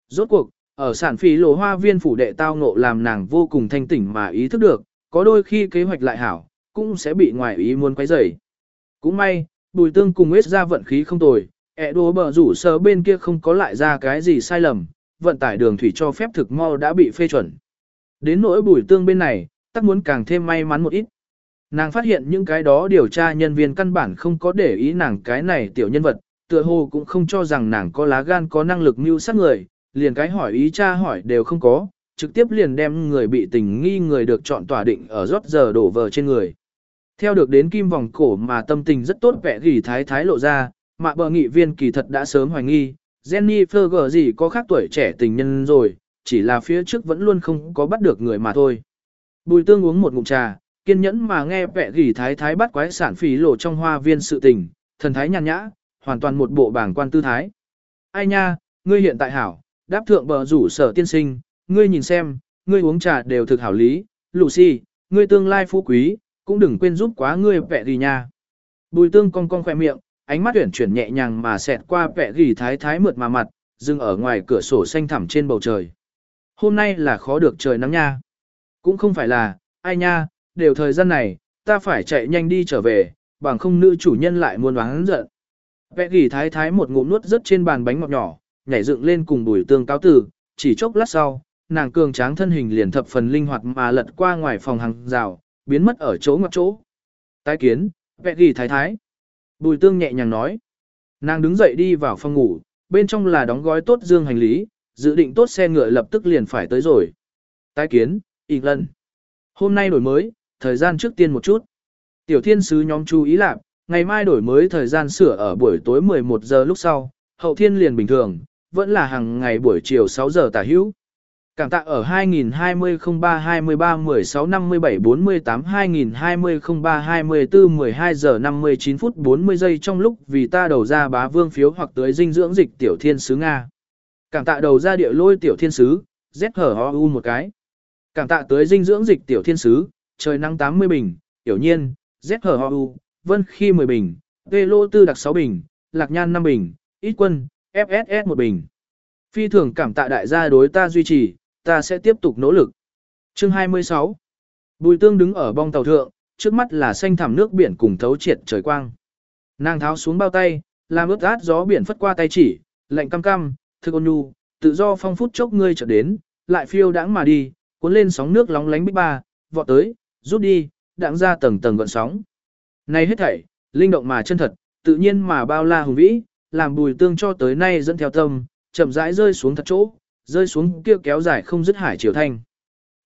Rốt cuộc, ở sản phí lộ hoa viên phủ đệ tao ngộ làm nàng vô cùng thanh tỉnh mà ý thức được, có đôi khi kế hoạch lại hảo, cũng sẽ bị ngoài ý muốn quấy rầy. Cũng may, bùi tương cùng ít ra vận khí không tồi, ẹ đố bờ rủ sờ bên kia không có lại ra cái gì sai lầm, vận tải đường thủy cho phép thực mau đã bị phê chuẩn. Đến nỗi bùi tương bên này, tắc muốn càng thêm may mắn một ít. Nàng phát hiện những cái đó điều tra nhân viên căn bản không có để ý nàng cái này tiểu nhân vật, tựa hồ cũng không cho rằng nàng có lá gan có năng lực mưu sát người, liền cái hỏi ý cha hỏi đều không có, trực tiếp liền đem người bị tình nghi người được chọn tỏa định ở rót giờ đổ vờ trên người. Theo được đến kim vòng cổ mà tâm tình rất tốt vẻ gỉ thái thái lộ ra, mạ bờ nghị viên kỳ thật đã sớm hoài nghi, Jenny Ferger gì có khác tuổi trẻ tình nhân rồi, chỉ là phía trước vẫn luôn không có bắt được người mà thôi. Bùi tương uống một ngụm trà, kiên nhẫn mà nghe vẻ gỉ thái thái bắt quái sản phí lộ trong hoa viên sự tình, thần thái nhàn nhã, hoàn toàn một bộ bảng quan tư thái. Ai nha, ngươi hiện tại hảo, đáp thượng bờ rủ sở tiên sinh, ngươi nhìn xem, ngươi uống trà đều thực hảo lý, Lucy, ngươi tương lai phú quý, cũng đừng quên giúp quá ngươi vẹ gì nha. Bùi tương cong cong khoe miệng, ánh mắt tuyển chuyển nhẹ nhàng mà xẹt qua vẹ gì thái thái mượt mà mặt, dừng ở ngoài cửa sổ xanh thẳm trên bầu trời. Hôm nay là khó được trời nắng nha. Cũng không phải là, ai nha, đều thời gian này, ta phải chạy nhanh đi trở về, bằng không nữ chủ nhân lại muốn oán giận. Vẹ gì thái thái một ngụm nuốt rất trên bàn bánh ngọt nhỏ, nhảy dựng lên cùng bùi tương cáo tử, chỉ chốc lát sau, nàng cường tráng thân hình liền thập phần linh hoạt mà lật qua ngoài phòng hàng rào, biến mất ở chỗ ngoặc chỗ. Tái kiến, vẹ ghi thái thái. Bùi tương nhẹ nhàng nói. Nàng đứng dậy đi vào phòng ngủ, bên trong là đóng gói tốt dương hành lý, dự định tốt xe ngựa lập tức liền phải tới rồi. Tái kiến, ịt lần. Hôm nay đổi mới, thời gian trước tiên một chút. Tiểu thiên sứ nhóm chú ý lạc, ngày mai đổi mới thời gian sửa ở buổi tối 11 giờ lúc sau, hậu thiên liền bình thường, vẫn là hàng ngày buổi chiều 6 giờ tả hữu. Cảm tạ ở 2020 03 23 16 57 48 2020 03 24 12 giờ 59 phút 40 giây trong lúc vì ta đầu ra bá vương phiếu hoặc tới dinh dưỡng dịch tiểu thiên sứ Nga. Cảm tạ đầu ra địa lôi tiểu thiên sứ, Z hở ho u một cái. Cảm tạ tới dinh dưỡng dịch tiểu thiên sứ, trời nắng 80 bình, tiểu nhiên, Z hở ho u, vân khi 10 bình, tê lô tư đặc 6 bình, lạc nhan 5 bình, ít quân, FSS một bình. Phi thường cảm tạ đại gia đối ta duy trì, ta sẽ tiếp tục nỗ lực. Chương 26 Bùi tương đứng ở bong tàu thượng, trước mắt là xanh thẳm nước biển cùng thấu triệt trời quang. Nàng tháo xuống bao tay, làm ướt át gió biển phất qua tay chỉ, lạnh cam cam, thức ôn nhu, tự do phong phút chốc ngươi trở đến, lại phiêu đãng mà đi, cuốn lên sóng nước lóng lánh bích ba, vọt tới, rút đi, đãng ra tầng tầng gọn sóng. Này hết thảy, linh động mà chân thật, tự nhiên mà bao la hùng vĩ, làm bùi tương cho tới nay dẫn theo tâm, chậm rãi rơi xuống thật chỗ, rơi xuống kia kéo dài không dứt hải chiều thanh.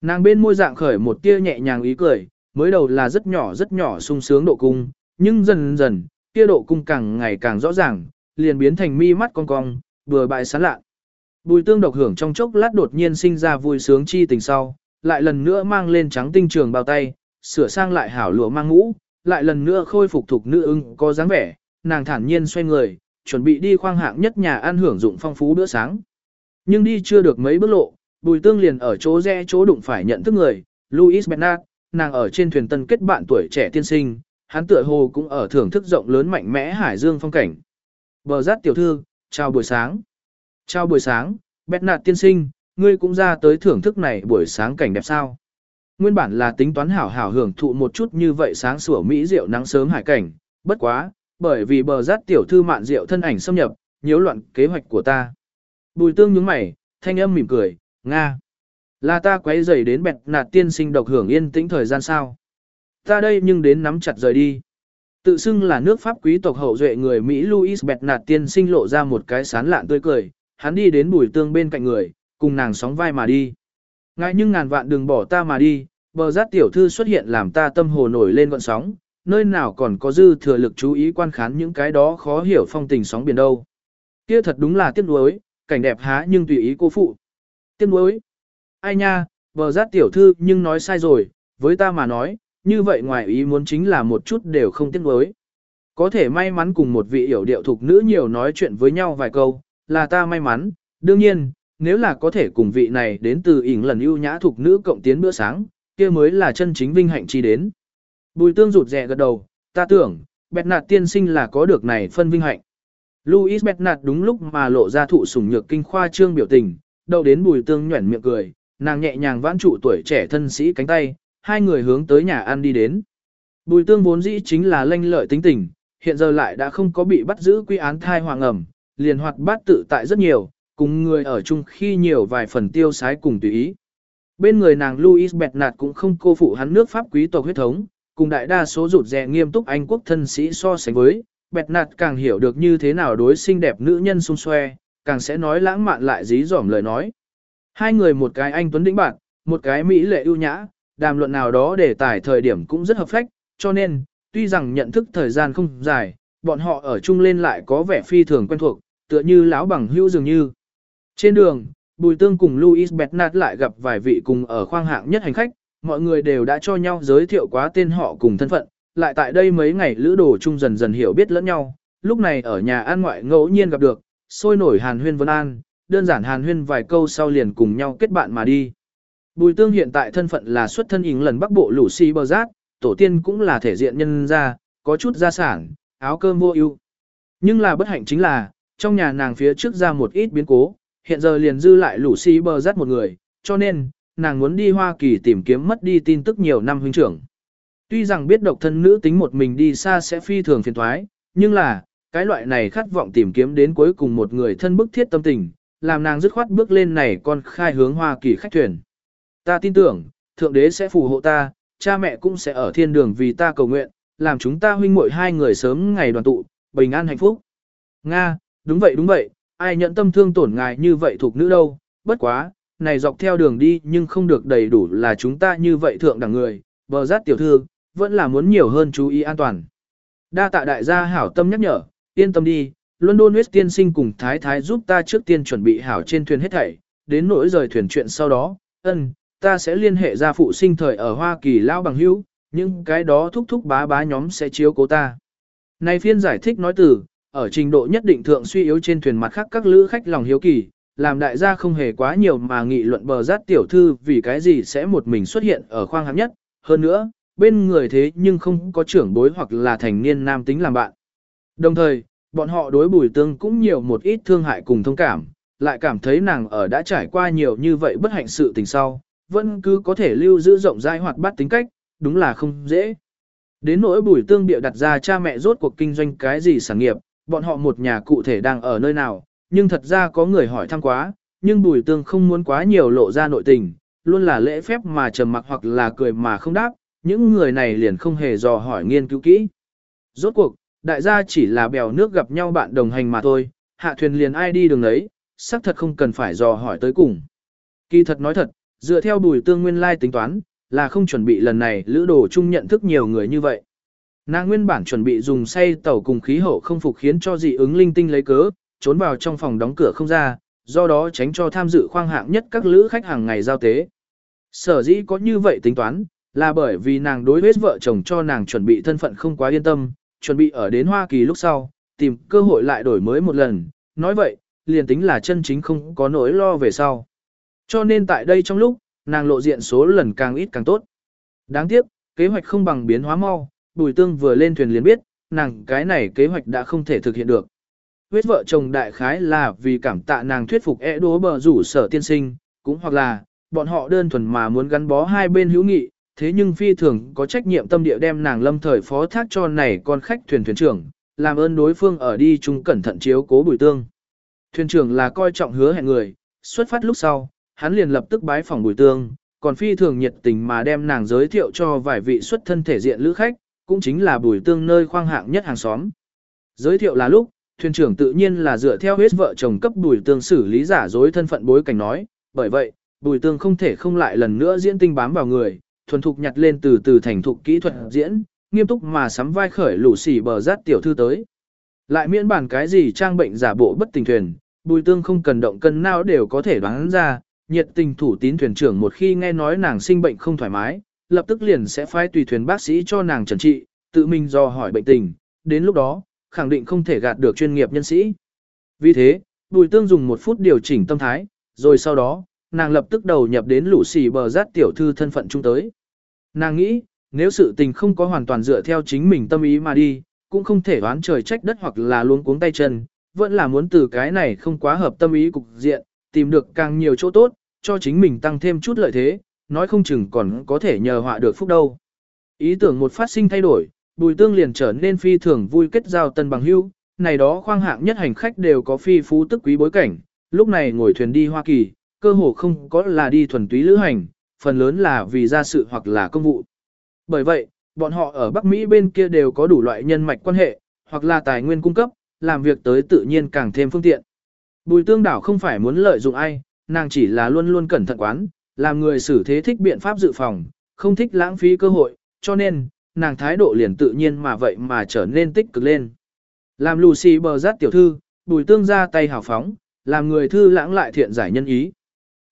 Nàng bên môi dạng khởi một tia nhẹ nhàng ý cười, mới đầu là rất nhỏ rất nhỏ sung sướng độ cung, nhưng dần dần, kia độ cung càng ngày càng rõ ràng, liền biến thành mi mắt cong cong, vừa bại sán lạ. Bùi tương độc hưởng trong chốc lát đột nhiên sinh ra vui sướng chi tình sau, lại lần nữa mang lên trắng tinh trường bao tay, sửa sang lại hảo lụa mang ngũ, lại lần nữa khôi phục thuộc nữ ưng có dáng vẻ, nàng thản nhiên xoay người, chuẩn bị đi khoang hạng nhất nhà ăn hưởng dụng phong phú bữa sáng. Nhưng đi chưa được mấy bước lộ, bùi tương liền ở chỗ rẽ chỗ đụng phải nhận thức người, Louis Bernard, nàng ở trên thuyền tân kết bạn tuổi trẻ tiên sinh, hắn tựa hồ cũng ở thưởng thức rộng lớn mạnh mẽ hải dương phong cảnh. Bờ rát tiểu thư, chào buổi sáng. Chào buổi sáng, Bernard tiên sinh, ngươi cũng ra tới thưởng thức này buổi sáng cảnh đẹp sao. Nguyên bản là tính toán hảo hảo hưởng thụ một chút như vậy sáng sủa mỹ rượu nắng sớm hải cảnh, bất quá, bởi vì bờ rát tiểu thư mạn rượu thân ảnh xâm nhập, nhiễu loạn kế hoạch của ta. Bùi tương nhướng mày, thanh âm mỉm cười, Nga. Là ta quấy rầy đến bẹt nạt tiên sinh độc hưởng yên tĩnh thời gian sao. Ta đây nhưng đến nắm chặt rời đi. Tự xưng là nước Pháp quý tộc hậu duệ người Mỹ Louis bẹt nạt tiên sinh lộ ra một cái sán lạn tươi cười, hắn đi đến bùi tương bên cạnh người, cùng nàng sóng vai mà đi. Ngại nhưng ngàn vạn đừng bỏ ta mà đi, bờ giác tiểu thư xuất hiện làm ta tâm hồ nổi lên gọn sóng, nơi nào còn có dư thừa lực chú ý quan khán những cái đó khó hiểu phong tình sóng biển đâu. Kia thật đúng là tiếc nuối, cảnh đẹp há nhưng tùy ý cô phụ. Tiếc nuối. Ai nha, bờ giác tiểu thư nhưng nói sai rồi, với ta mà nói, như vậy ngoài ý muốn chính là một chút đều không tiếc nuối. Có thể may mắn cùng một vị hiểu điệu thục nữ nhiều nói chuyện với nhau vài câu, là ta may mắn, đương nhiên, nếu là có thể cùng vị này đến từ ỉn lần ưu nhã thục nữ cộng tiến bữa sáng, kia mới là chân chính vinh hạnh chi đến. Bùi tương rụt rè gật đầu, ta tưởng, bẹt nạt tiên sinh là có được này phân vinh hạnh. Louis Bernard đúng lúc mà lộ ra thụ sủng nhược kinh khoa trương biểu tình, đầu đến bùi tương nhuẩn miệng cười, nàng nhẹ nhàng vãn trụ tuổi trẻ thân sĩ cánh tay, hai người hướng tới nhà ăn đi đến. Bùi tương vốn dĩ chính là lanh lợi tính tình, hiện giờ lại đã không có bị bắt giữ quy án thai hoàng ẩm, liền hoạt bát tự tại rất nhiều, cùng người ở chung khi nhiều vài phần tiêu sái cùng tùy ý. Bên người nàng Louis Bernard cũng không cô phụ hắn nước Pháp quý tộc huyết thống, cùng đại đa số rụt rè nghiêm túc Anh quốc thân sĩ so sánh với, bẹt nạt càng hiểu được như thế nào đối xinh đẹp nữ nhân xung xoe, càng sẽ nói lãng mạn lại dí dỏm lời nói. Hai người một cái anh tuấn đĩnh bạn, một cái mỹ lệ ưu nhã, đàm luận nào đó để tải thời điểm cũng rất hợp phách, cho nên, tuy rằng nhận thức thời gian không dài, bọn họ ở chung lên lại có vẻ phi thường quen thuộc, tựa như lão bằng hữu dường như. Trên đường, Bùi Tương cùng Louis Bernard lại gặp vài vị cùng ở khoang hạng nhất hành khách, mọi người đều đã cho nhau giới thiệu quá tên họ cùng thân phận, lại tại đây mấy ngày lữ đồ chung dần dần hiểu biết lẫn nhau, lúc này ở nhà an ngoại ngẫu nhiên gặp được, sôi nổi hàn huyên vân an, đơn giản hàn huyên vài câu sau liền cùng nhau kết bạn mà đi. Bùi tương hiện tại thân phận là xuất thân ính lần bắc bộ lũ si bờ giác, tổ tiên cũng là thể diện nhân gia, có chút gia sản, áo cơm vô ưu. Nhưng là bất hạnh chính là, trong nhà nàng phía trước ra một ít biến cố, hiện giờ liền dư lại lũ si bờ giác một người, cho nên, nàng muốn đi Hoa Kỳ tìm kiếm mất đi tin tức nhiều năm huynh trưởng. Tuy rằng biết độc thân nữ tính một mình đi xa sẽ phi thường phiền thoái, nhưng là, cái loại này khát vọng tìm kiếm đến cuối cùng một người thân bức thiết tâm tình, làm nàng dứt khoát bước lên này con khai hướng Hoa Kỳ khách thuyền. Ta tin tưởng, Thượng Đế sẽ phù hộ ta, cha mẹ cũng sẽ ở thiên đường vì ta cầu nguyện, làm chúng ta huynh muội hai người sớm ngày đoàn tụ, bình an hạnh phúc. Nga, đúng vậy đúng vậy, ai nhận tâm thương tổn ngài như vậy thuộc nữ đâu, bất quá, này dọc theo đường đi nhưng không được đầy đủ là chúng ta như vậy thượng đẳng người, bờ rát tiểu thư, vẫn là muốn nhiều hơn chú ý an toàn. Đa tạ đại gia hảo tâm nhắc nhở, yên tâm đi, London West tiên sinh cùng Thái Thái giúp ta trước tiên chuẩn bị hảo trên thuyền hết thảy, đến nỗi rời thuyền chuyện sau đó, ân, ta sẽ liên hệ gia phụ sinh thời ở Hoa Kỳ lao bằng hữu, nhưng cái đó thúc thúc bá bá nhóm sẽ chiếu cố ta. Này phiên giải thích nói từ, ở trình độ nhất định thượng suy yếu trên thuyền mặt khác các lữ khách lòng hiếu kỳ, làm đại gia không hề quá nhiều mà nghị luận bờ rát tiểu thư vì cái gì sẽ một mình xuất hiện ở khoang hạng nhất, hơn nữa, bên người thế nhưng không có trưởng bối hoặc là thành niên nam tính làm bạn. Đồng thời, bọn họ đối bùi tương cũng nhiều một ít thương hại cùng thông cảm, lại cảm thấy nàng ở đã trải qua nhiều như vậy bất hạnh sự tình sau, vẫn cứ có thể lưu giữ rộng rãi hoạt bát tính cách, đúng là không dễ. Đến nỗi bùi tương địa đặt ra cha mẹ rốt cuộc kinh doanh cái gì sản nghiệp, bọn họ một nhà cụ thể đang ở nơi nào, nhưng thật ra có người hỏi thăm quá, nhưng bùi tương không muốn quá nhiều lộ ra nội tình, luôn là lễ phép mà trầm mặc hoặc là cười mà không đáp, những người này liền không hề dò hỏi nghiên cứu kỹ. Rốt cuộc, đại gia chỉ là bèo nước gặp nhau bạn đồng hành mà thôi, hạ thuyền liền ai đi đường ấy, xác thật không cần phải dò hỏi tới cùng. Kỳ thật nói thật, dựa theo bùi tương nguyên lai tính toán, là không chuẩn bị lần này lữ đồ chung nhận thức nhiều người như vậy. Nàng nguyên bản chuẩn bị dùng say tàu cùng khí hậu không phục khiến cho dị ứng linh tinh lấy cớ, trốn vào trong phòng đóng cửa không ra, do đó tránh cho tham dự khoang hạng nhất các lữ khách hàng ngày giao tế. Sở dĩ có như vậy tính toán, là bởi vì nàng đối với vợ chồng cho nàng chuẩn bị thân phận không quá yên tâm, chuẩn bị ở đến Hoa Kỳ lúc sau, tìm cơ hội lại đổi mới một lần, nói vậy, liền tính là chân chính không có nỗi lo về sau. Cho nên tại đây trong lúc, nàng lộ diện số lần càng ít càng tốt. Đáng tiếc, kế hoạch không bằng biến hóa mau, Bùi Tương vừa lên thuyền liền biết, nàng cái này kế hoạch đã không thể thực hiện được. Huyết vợ chồng đại khái là vì cảm tạ nàng thuyết phục e đố bờ rủ sở tiên sinh, cũng hoặc là, bọn họ đơn thuần mà muốn gắn bó hai bên hữu nghị, thế nhưng phi thường có trách nhiệm tâm địa đem nàng lâm thời phó thác cho này con khách thuyền thuyền trưởng, làm ơn đối phương ở đi chung cẩn thận chiếu cố bùi tương. Thuyền trưởng là coi trọng hứa hẹn người, xuất phát lúc sau, hắn liền lập tức bái phòng bùi tương, còn phi thường nhiệt tình mà đem nàng giới thiệu cho vài vị xuất thân thể diện lữ khách, cũng chính là bùi tương nơi khoang hạng nhất hàng xóm. Giới thiệu là lúc, thuyền trưởng tự nhiên là dựa theo hết vợ chồng cấp bùi tương xử lý giả dối thân phận bối cảnh nói, bởi vậy, bùi tương không thể không lại lần nữa diễn tinh bám vào người, thuần thục nhặt lên từ từ thành thục kỹ thuật diễn, nghiêm túc mà sắm vai khởi lũ xỉ bờ rát tiểu thư tới. Lại miễn bản cái gì trang bệnh giả bộ bất tình thuyền, bùi tương không cần động cân nào đều có thể đoán ra, nhiệt tình thủ tín thuyền trưởng một khi nghe nói nàng sinh bệnh không thoải mái, lập tức liền sẽ phái tùy thuyền bác sĩ cho nàng trần trị, tự mình do hỏi bệnh tình, đến lúc đó, khẳng định không thể gạt được chuyên nghiệp nhân sĩ. Vì thế, bùi tương dùng một phút điều chỉnh tâm thái, rồi sau đó, nàng lập tức đầu nhập đến lũ xì bờ rát tiểu thư thân phận chung tới. Nàng nghĩ, nếu sự tình không có hoàn toàn dựa theo chính mình tâm ý mà đi, cũng không thể đoán trời trách đất hoặc là luôn cuống tay chân, vẫn là muốn từ cái này không quá hợp tâm ý cục diện, tìm được càng nhiều chỗ tốt, cho chính mình tăng thêm chút lợi thế, nói không chừng còn có thể nhờ họa được phúc đâu. Ý tưởng một phát sinh thay đổi, bùi tương liền trở nên phi thường vui kết giao tân bằng hữu này đó khoang hạng nhất hành khách đều có phi phú tức quý bối cảnh, lúc này ngồi thuyền đi Hoa Kỳ, cơ hồ không có là đi thuần túy lữ hành, phần lớn là vì gia sự hoặc là công vụ. Bởi vậy, bọn họ ở Bắc Mỹ bên kia đều có đủ loại nhân mạch quan hệ, hoặc là tài nguyên cung cấp, làm việc tới tự nhiên càng thêm phương tiện. Bùi tương đảo không phải muốn lợi dụng ai, nàng chỉ là luôn luôn cẩn thận quán, làm người xử thế thích biện pháp dự phòng, không thích lãng phí cơ hội, cho nên, nàng thái độ liền tự nhiên mà vậy mà trở nên tích cực lên. Làm Lucy bờ rát tiểu thư, bùi tương ra tay hào phóng, làm người thư lãng lại thiện giải nhân ý.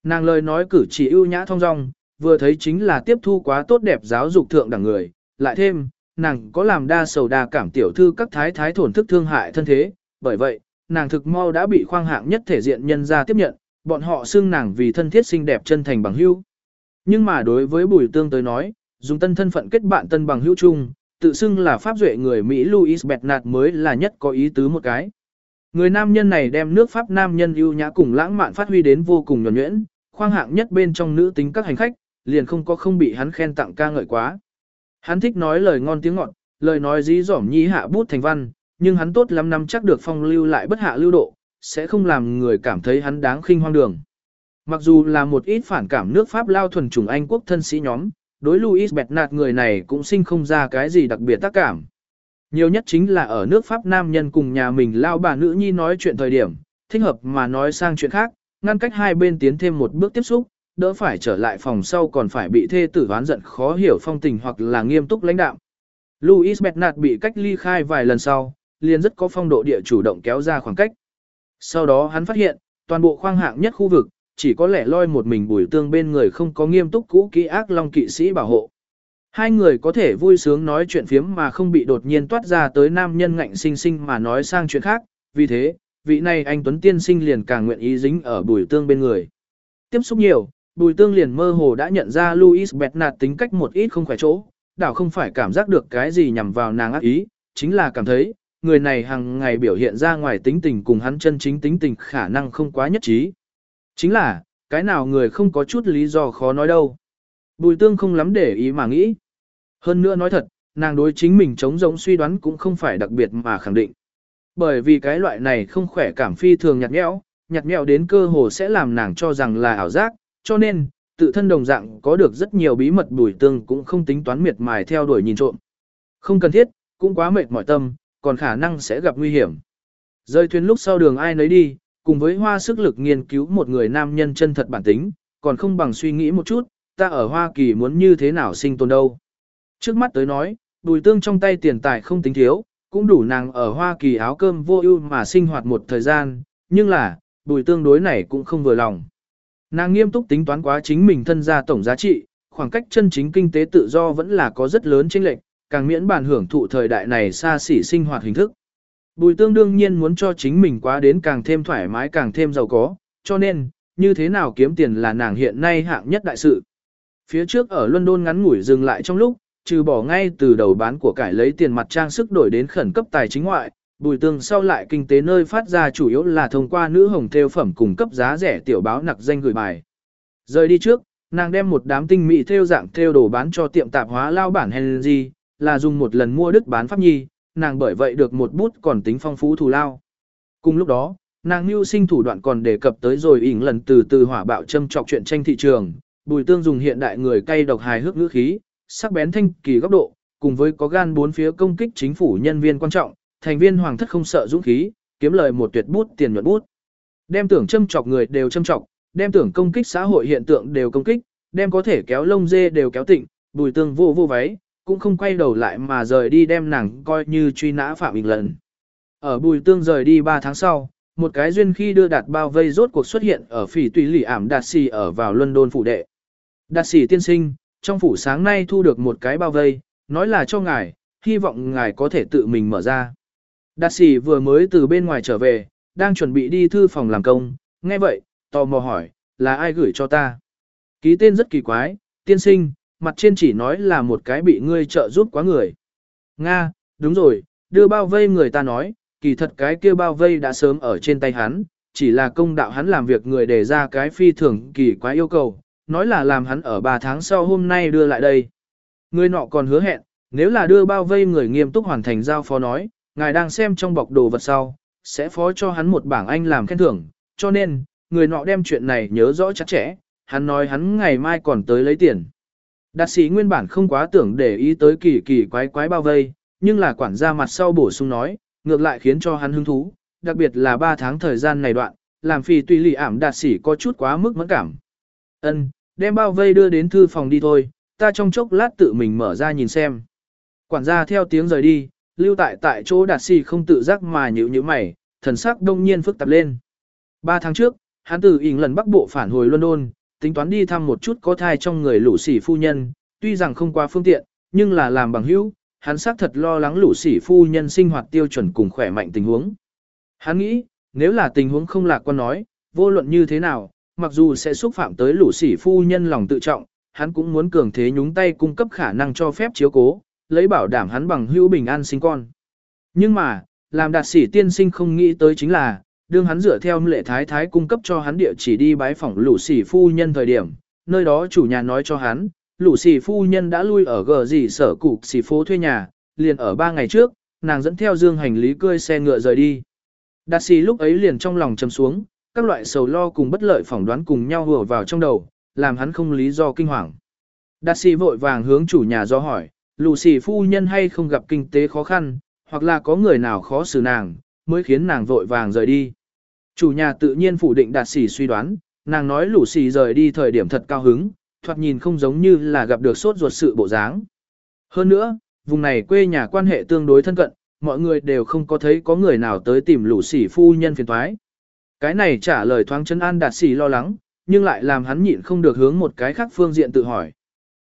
Nàng lời nói cử chỉ ưu nhã thong dong, vừa thấy chính là tiếp thu quá tốt đẹp giáo dục thượng đẳng người, lại thêm, nàng có làm đa sầu đa cảm tiểu thư các thái thái thổn thức thương hại thân thế, bởi vậy, nàng thực mau đã bị khoang hạng nhất thể diện nhân ra tiếp nhận, bọn họ xưng nàng vì thân thiết xinh đẹp chân thành bằng hữu. Nhưng mà đối với Bùi Tương tới nói, dùng tân thân phận kết bạn tân bằng hữu chung, tự xưng là pháp duệ người Mỹ Louis Bernard mới là nhất có ý tứ một cái. Người nam nhân này đem nước Pháp nam nhân ưu nhã cùng lãng mạn phát huy đến vô cùng nhuần nhuyễn, khoang hạng nhất bên trong nữ tính các hành khách, liền không có không bị hắn khen tặng ca ngợi quá. Hắn thích nói lời ngon tiếng ngọt, lời nói dí dỏm nhí hạ bút thành văn, nhưng hắn tốt lắm năm chắc được phong lưu lại bất hạ lưu độ, sẽ không làm người cảm thấy hắn đáng khinh hoang đường. Mặc dù là một ít phản cảm nước Pháp lao thuần chủng Anh quốc thân sĩ nhóm, đối Louis Bernard người này cũng sinh không ra cái gì đặc biệt tác cảm. Nhiều nhất chính là ở nước Pháp nam nhân cùng nhà mình lao bà nữ nhi nói chuyện thời điểm, thích hợp mà nói sang chuyện khác, ngăn cách hai bên tiến thêm một bước tiếp xúc, đỡ phải trở lại phòng sau còn phải bị thê tử oán giận khó hiểu phong tình hoặc là nghiêm túc lãnh đạo. Louis Bernard bị cách ly khai vài lần sau, liền rất có phong độ địa chủ động kéo ra khoảng cách. Sau đó hắn phát hiện, toàn bộ khoang hạng nhất khu vực, chỉ có lẻ loi một mình bùi tương bên người không có nghiêm túc cũ kỹ ác long kỵ sĩ bảo hộ. Hai người có thể vui sướng nói chuyện phiếm mà không bị đột nhiên toát ra tới nam nhân ngạnh sinh sinh mà nói sang chuyện khác, vì thế, vị này anh Tuấn Tiên sinh liền càng nguyện ý dính ở bùi tương bên người. Tiếp xúc nhiều, bùi tương liền mơ hồ đã nhận ra Louis Bernard tính cách một ít không khỏe chỗ, đảo không phải cảm giác được cái gì nhằm vào nàng ác ý, chính là cảm thấy, người này hàng ngày biểu hiện ra ngoài tính tình cùng hắn chân chính tính tình khả năng không quá nhất trí. Chính là, cái nào người không có chút lý do khó nói đâu. Bùi tương không lắm để ý mà nghĩ. Hơn nữa nói thật, nàng đối chính mình chống giống suy đoán cũng không phải đặc biệt mà khẳng định. Bởi vì cái loại này không khỏe cảm phi thường nhạt nhẽo, nhạt nhẽo đến cơ hồ sẽ làm nàng cho rằng là ảo giác, cho nên, tự thân đồng dạng có được rất nhiều bí mật bùi tương cũng không tính toán miệt mài theo đuổi nhìn trộm. Không cần thiết, cũng quá mệt mỏi tâm, còn khả năng sẽ gặp nguy hiểm. Rơi thuyền lúc sau đường ai nấy đi, cùng với hoa sức lực nghiên cứu một người nam nhân chân thật bản tính, còn không bằng suy nghĩ một chút, ta ở Hoa Kỳ muốn như thế nào sinh tồn đâu. Trước mắt tới nói, bùi tương trong tay tiền tài không tính thiếu, cũng đủ nàng ở Hoa Kỳ áo cơm vô ưu mà sinh hoạt một thời gian, nhưng là, bùi tương đối này cũng không vừa lòng. Nàng nghiêm túc tính toán quá chính mình thân gia tổng giá trị, khoảng cách chân chính kinh tế tự do vẫn là có rất lớn chênh lệch, càng miễn bàn hưởng thụ thời đại này xa xỉ sinh hoạt hình thức. Bùi tương đương nhiên muốn cho chính mình quá đến càng thêm thoải mái càng thêm giàu có, cho nên, như thế nào kiếm tiền là nàng hiện nay hạng nhất đại sự. Phía trước ở London ngắn ngủi dừng lại trong lúc, trừ bỏ ngay từ đầu bán của cải lấy tiền mặt trang sức đổi đến khẩn cấp tài chính ngoại, bùi tương sau lại kinh tế nơi phát ra chủ yếu là thông qua nữ hồng theo phẩm cung cấp giá rẻ tiểu báo nặc danh gửi bài. Rời đi trước, nàng đem một đám tinh mỹ theo dạng theo đồ bán cho tiệm tạp hóa lao bản Henry, là dùng một lần mua đức bán pháp nhi, nàng bởi vậy được một bút còn tính phong phú thù lao. Cùng lúc đó, nàng mưu sinh thủ đoạn còn đề cập tới rồi ỉn lần từ từ hỏa bạo châm trọc chuyện tranh thị trường, bùi tương dùng hiện đại người cay độc hài hước ngữ khí, sắc bén thanh kỳ góc độ, cùng với có gan bốn phía công kích chính phủ nhân viên quan trọng, thành viên hoàng thất không sợ dũng khí, kiếm lời một tuyệt bút tiền nhuận bút. Đem tưởng châm chọc người đều châm chọc, đem tưởng công kích xã hội hiện tượng đều công kích, đem có thể kéo lông dê đều kéo tịnh, bùi tương vô vô váy, cũng không quay đầu lại mà rời đi đem nàng coi như truy nã phạm bình lần. Ở bùi tương rời đi 3 tháng sau, một cái duyên khi đưa đạt bao vây rốt cuộc xuất hiện ở phỉ tùy lì ảm đạt xì ở vào London phủ đệ. Đạt xì tiên sinh, trong phủ sáng nay thu được một cái bao vây, nói là cho ngài, hy vọng ngài có thể tự mình mở ra. Đạt xì vừa mới từ bên ngoài trở về, đang chuẩn bị đi thư phòng làm công, nghe vậy, tò mò hỏi, là ai gửi cho ta? Ký tên rất kỳ quái, tiên sinh, mặt trên chỉ nói là một cái bị ngươi trợ giúp quá người. Nga, đúng rồi, đưa bao vây người ta nói, kỳ thật cái kia bao vây đã sớm ở trên tay hắn, chỉ là công đạo hắn làm việc người đề ra cái phi thường kỳ quá yêu cầu, nói là làm hắn ở 3 tháng sau hôm nay đưa lại đây. Người nọ còn hứa hẹn, nếu là đưa bao vây người nghiêm túc hoàn thành giao phó nói, ngài đang xem trong bọc đồ vật sau, sẽ phó cho hắn một bảng anh làm khen thưởng, cho nên, người nọ đem chuyện này nhớ rõ chắc chẽ, hắn nói hắn ngày mai còn tới lấy tiền. Đạt sĩ nguyên bản không quá tưởng để ý tới kỳ kỳ quái quái bao vây, nhưng là quản gia mặt sau bổ sung nói, ngược lại khiến cho hắn hứng thú, đặc biệt là 3 tháng thời gian này đoạn, làm phì tùy lì ảm đạt sĩ có chút quá mức mẫn cảm. Ân, đem bao vây đưa đến thư phòng đi thôi, ta trong chốc lát tự mình mở ra nhìn xem. Quản gia theo tiếng rời đi, lưu tại tại chỗ đạt sĩ không tự giác mà nhíu nhíu mày, thần sắc đông nhiên phức tạp lên. Ba tháng trước, hắn từ ỉn lần bắc bộ phản hồi London, tính toán đi thăm một chút có thai trong người lũ sỉ phu nhân, tuy rằng không qua phương tiện, nhưng là làm bằng hữu, hắn xác thật lo lắng lũ sỉ phu nhân sinh hoạt tiêu chuẩn cùng khỏe mạnh tình huống. Hắn nghĩ, nếu là tình huống không lạc quan nói, vô luận như thế nào, mặc dù sẽ xúc phạm tới lũ sỉ phu nhân lòng tự trọng, hắn cũng muốn cường thế nhúng tay cung cấp khả năng cho phép chiếu cố, lấy bảo đảm hắn bằng hữu bình an sinh con. Nhưng mà, làm đạt sĩ tiên sinh không nghĩ tới chính là, đương hắn dựa theo lệ thái thái cung cấp cho hắn địa chỉ đi bái phỏng lũ sỉ phu nhân thời điểm, nơi đó chủ nhà nói cho hắn, lũ sỉ phu nhân đã lui ở gờ gì sở cục xỉ phố thuê nhà, liền ở ba ngày trước, nàng dẫn theo dương hành lý cơi xe ngựa rời đi. Đạt sĩ lúc ấy liền trong lòng chầm xuống, các loại sầu lo cùng bất lợi phỏng đoán cùng nhau hùa vào trong đầu, làm hắn không lý do kinh hoàng. Đạt sĩ vội vàng hướng chủ nhà do hỏi, lũ sỉ phu nhân hay không gặp kinh tế khó khăn, hoặc là có người nào khó xử nàng, mới khiến nàng vội vàng rời đi. Chủ nhà tự nhiên phủ định đạt sĩ suy đoán, nàng nói lũ xì rời đi thời điểm thật cao hứng, thoạt nhìn không giống như là gặp được sốt ruột sự bộ dáng. Hơn nữa, vùng này quê nhà quan hệ tương đối thân cận, mọi người đều không có thấy có người nào tới tìm lũ sỉ phu nhân phiền thoái. Cái này trả lời thoáng chân an đạt sỉ lo lắng, nhưng lại làm hắn nhịn không được hướng một cái khác phương diện tự hỏi.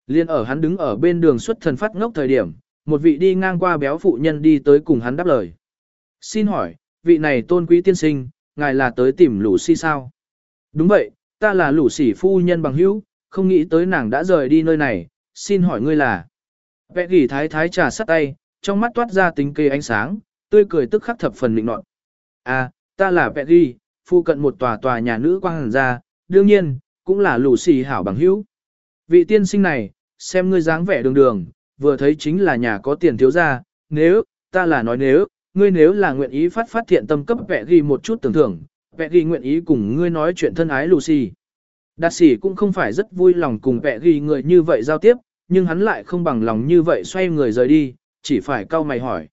Liên ở hắn đứng ở bên đường xuất thần phát ngốc thời điểm, một vị đi ngang qua béo phụ nhân đi tới cùng hắn đáp lời. Xin hỏi, vị này tôn quý tiên sinh, ngài là tới tìm lũ si sao? Đúng vậy, ta là lũ sỉ phu nhân bằng hữu, không nghĩ tới nàng đã rời đi nơi này, xin hỏi ngươi là. Vẽ gỉ thái thái trà sắt tay, trong mắt toát ra tính kê ánh sáng, tươi cười tức khắc thập phần định nọt. À, ta là vẽ gỉ, phu cận một tòa tòa nhà nữ quang hàn gia, đương nhiên, cũng là lũ sỉ hảo bằng hữu. Vị tiên sinh này, xem ngươi dáng vẻ đường đường, vừa thấy chính là nhà có tiền thiếu gia, nếu, ta là nói nếu, ngươi nếu là nguyện ý phát phát thiện tâm cấp vẽ ghi một chút tưởng thưởng, vẽ ghi nguyện ý cùng ngươi nói chuyện thân ái Lucy. Đạt sĩ cũng không phải rất vui lòng cùng vẽ ghi người như vậy giao tiếp, nhưng hắn lại không bằng lòng như vậy xoay người rời đi, chỉ phải cau mày hỏi.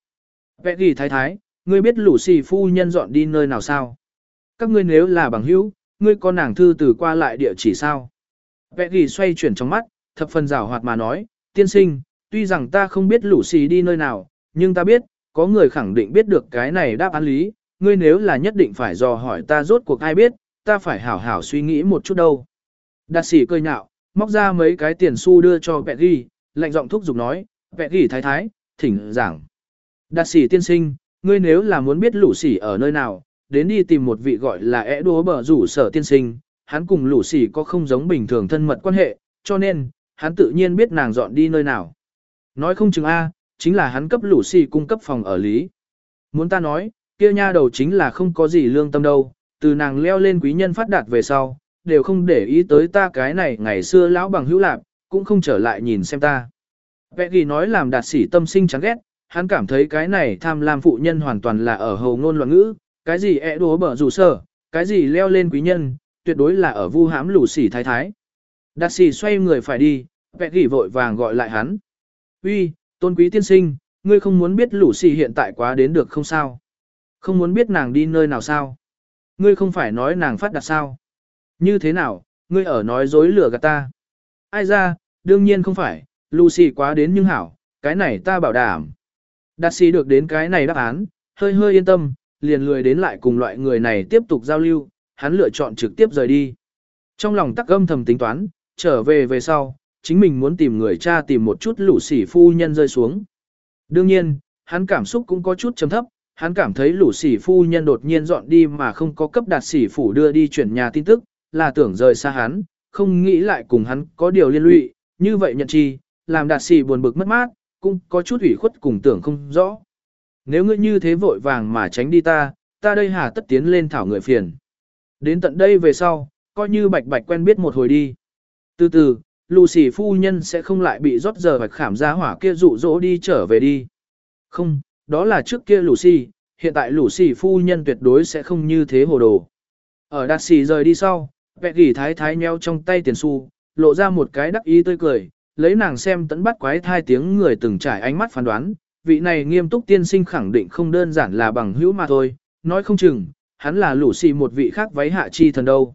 Vẽ ghi thái thái, ngươi biết Lucy phu nhân dọn đi nơi nào sao? Các ngươi nếu là bằng hữu, ngươi có nàng thư từ qua lại địa chỉ sao? Vẽ ghi xoay chuyển trong mắt, thập phần rào hoạt mà nói, tiên sinh, tuy rằng ta không biết Lucy đi nơi nào, nhưng ta biết, có người khẳng định biết được cái này đáp án lý, ngươi nếu là nhất định phải dò hỏi ta rốt cuộc ai biết, ta phải hảo hảo suy nghĩ một chút đâu. Đạt sĩ cười nhạo, móc ra mấy cái tiền xu đưa cho vẹn Ghi, lạnh giọng thúc giục nói, vẹn Ghi thái thái, thỉnh giảng. Đạt sĩ tiên sinh, ngươi nếu là muốn biết lũ sỉ ở nơi nào, đến đi tìm một vị gọi là ẽ đố bờ rủ sở tiên sinh, hắn cùng lũ sỉ có không giống bình thường thân mật quan hệ, cho nên, hắn tự nhiên biết nàng dọn đi nơi nào. Nói không chừng A, chính là hắn cấp lũ xì cung cấp phòng ở lý. Muốn ta nói, kia nha đầu chính là không có gì lương tâm đâu, từ nàng leo lên quý nhân phát đạt về sau, đều không để ý tới ta cái này ngày xưa lão bằng hữu lạc, cũng không trở lại nhìn xem ta. Vẹ ghi nói làm đạt sĩ tâm sinh chán ghét, hắn cảm thấy cái này tham lam phụ nhân hoàn toàn là ở hầu ngôn loạn ngữ, cái gì ẹ đố bở rủ sở, cái gì leo lên quý nhân, tuyệt đối là ở vu hãm lũ sỉ thái thái. Đạt sĩ xoay người phải đi, vẹ ghi vội vàng gọi lại hắn. Uy, Tôn quý tiên sinh, ngươi không muốn biết lũ xì hiện tại quá đến được không sao? Không muốn biết nàng đi nơi nào sao? Ngươi không phải nói nàng phát đạt sao? Như thế nào, ngươi ở nói dối lừa gạt ta? Ai ra, đương nhiên không phải, Lucy quá đến nhưng hảo, cái này ta bảo đảm. Đạt sĩ được đến cái này đáp án, hơi hơi yên tâm, liền lười đến lại cùng loại người này tiếp tục giao lưu, hắn lựa chọn trực tiếp rời đi. Trong lòng tắc âm thầm tính toán, trở về về sau, chính mình muốn tìm người cha tìm một chút lũ sỉ phu nhân rơi xuống. Đương nhiên, hắn cảm xúc cũng có chút chấm thấp, hắn cảm thấy lũ sỉ phu nhân đột nhiên dọn đi mà không có cấp đạt sỉ phủ đưa đi chuyển nhà tin tức, là tưởng rời xa hắn, không nghĩ lại cùng hắn có điều liên lụy, như vậy nhận chi, làm đạt sỉ buồn bực mất mát, cũng có chút ủy khuất cùng tưởng không rõ. Nếu ngươi như thế vội vàng mà tránh đi ta, ta đây hà tất tiến lên thảo người phiền. Đến tận đây về sau, coi như bạch bạch quen biết một hồi đi. Từ từ, Lucy phu nhân sẽ không lại bị rót giờ vạch khảm ra hỏa kia dụ dỗ đi trở về đi. Không, đó là trước kia Lucy, hiện tại Lucy phu nhân tuyệt đối sẽ không như thế hồ đồ. Ở đạt xì rời đi sau, vẹ gỉ thái thái nheo trong tay tiền xu, lộ ra một cái đắc ý tươi cười, lấy nàng xem tấn bắt quái thai tiếng người từng trải ánh mắt phán đoán, vị này nghiêm túc tiên sinh khẳng định không đơn giản là bằng hữu mà thôi, nói không chừng, hắn là Lucy một vị khác váy hạ chi thần đâu.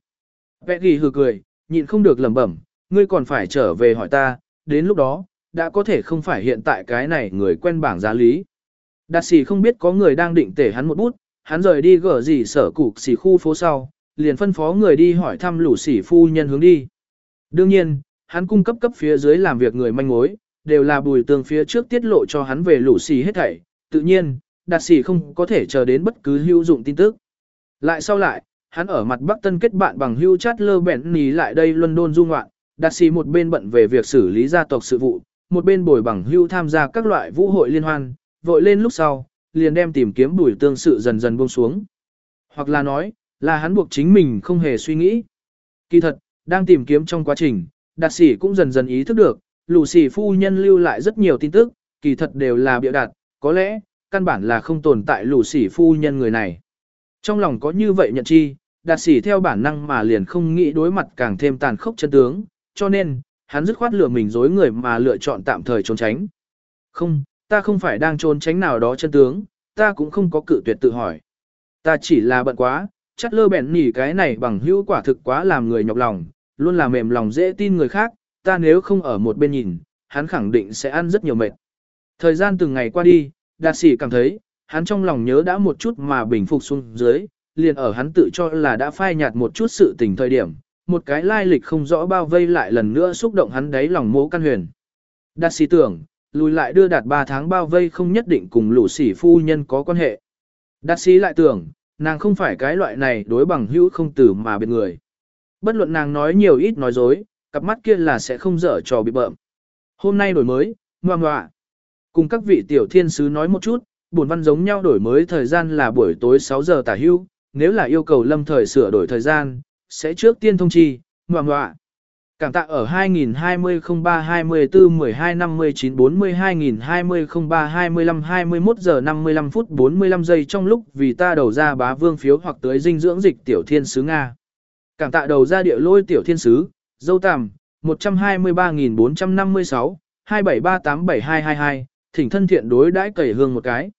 Vẽ gỉ hừ cười, nhịn không được lẩm bẩm, ngươi còn phải trở về hỏi ta, đến lúc đó, đã có thể không phải hiện tại cái này người quen bảng giá lý. Đạt sĩ không biết có người đang định tể hắn một bút, hắn rời đi gở gì sở cục xỉ khu phố sau, liền phân phó người đi hỏi thăm lũ xỉ phu nhân hướng đi. Đương nhiên, hắn cung cấp cấp phía dưới làm việc người manh mối, đều là bùi tường phía trước tiết lộ cho hắn về lũ xỉ hết thảy. Tự nhiên, đạt sĩ không có thể chờ đến bất cứ hữu dụng tin tức. Lại sau lại, hắn ở mặt Bắc Tân kết bạn bằng hưu chát lơ bẹn ní lại đây London du ngoạn, đạt sĩ một bên bận về việc xử lý gia tộc sự vụ, một bên bồi bằng hưu tham gia các loại vũ hội liên hoan, vội lên lúc sau, liền đem tìm kiếm bùi tương sự dần dần buông xuống. Hoặc là nói, là hắn buộc chính mình không hề suy nghĩ. Kỳ thật, đang tìm kiếm trong quá trình, đạt sĩ cũng dần dần ý thức được, lù sĩ phu nhân lưu lại rất nhiều tin tức, kỳ thật đều là bịa đặt, có lẽ, căn bản là không tồn tại lù sĩ phu nhân người này. Trong lòng có như vậy nhận chi, đạt sĩ theo bản năng mà liền không nghĩ đối mặt càng thêm tàn khốc chân tướng, cho nên, hắn dứt khoát lừa mình dối người mà lựa chọn tạm thời trốn tránh. Không, ta không phải đang trốn tránh nào đó chân tướng, ta cũng không có cự tuyệt tự hỏi. Ta chỉ là bận quá, chắc lơ bèn nỉ cái này bằng hữu quả thực quá làm người nhọc lòng, luôn là mềm lòng dễ tin người khác, ta nếu không ở một bên nhìn, hắn khẳng định sẽ ăn rất nhiều mệt. Thời gian từng ngày qua đi, đạt sĩ cảm thấy, hắn trong lòng nhớ đã một chút mà bình phục xuống dưới, liền ở hắn tự cho là đã phai nhạt một chút sự tình thời điểm, một cái lai lịch không rõ bao vây lại lần nữa xúc động hắn đáy lòng mố căn huyền. Đạt sĩ tưởng, lùi lại đưa đạt 3 tháng bao vây không nhất định cùng lũ sỉ phu nhân có quan hệ. Đạt sĩ lại tưởng, nàng không phải cái loại này đối bằng hữu không tử mà biệt người. Bất luận nàng nói nhiều ít nói dối, cặp mắt kia là sẽ không dở trò bị bợm. Hôm nay đổi mới, ngoà ngoạ. Cùng các vị tiểu thiên sứ nói một chút, buồn văn giống nhau đổi mới thời gian là buổi tối 6 giờ tả hưu, nếu là yêu cầu lâm thời sửa đổi thời gian, sẽ trước tiên thông chi, ngoạ ngoạ. Cảm tạ ở 2020 03 24 12 59 40 2020 03 25 21 giờ 55 phút 45 giây trong lúc vì ta đầu ra bá vương phiếu hoặc tới dinh dưỡng dịch tiểu thiên sứ Nga. Cảm tạ đầu ra địa lôi tiểu thiên sứ, dâu tằm, 123.456.27387222. thỉnh thân thiện đối đãi cẩy hương một cái.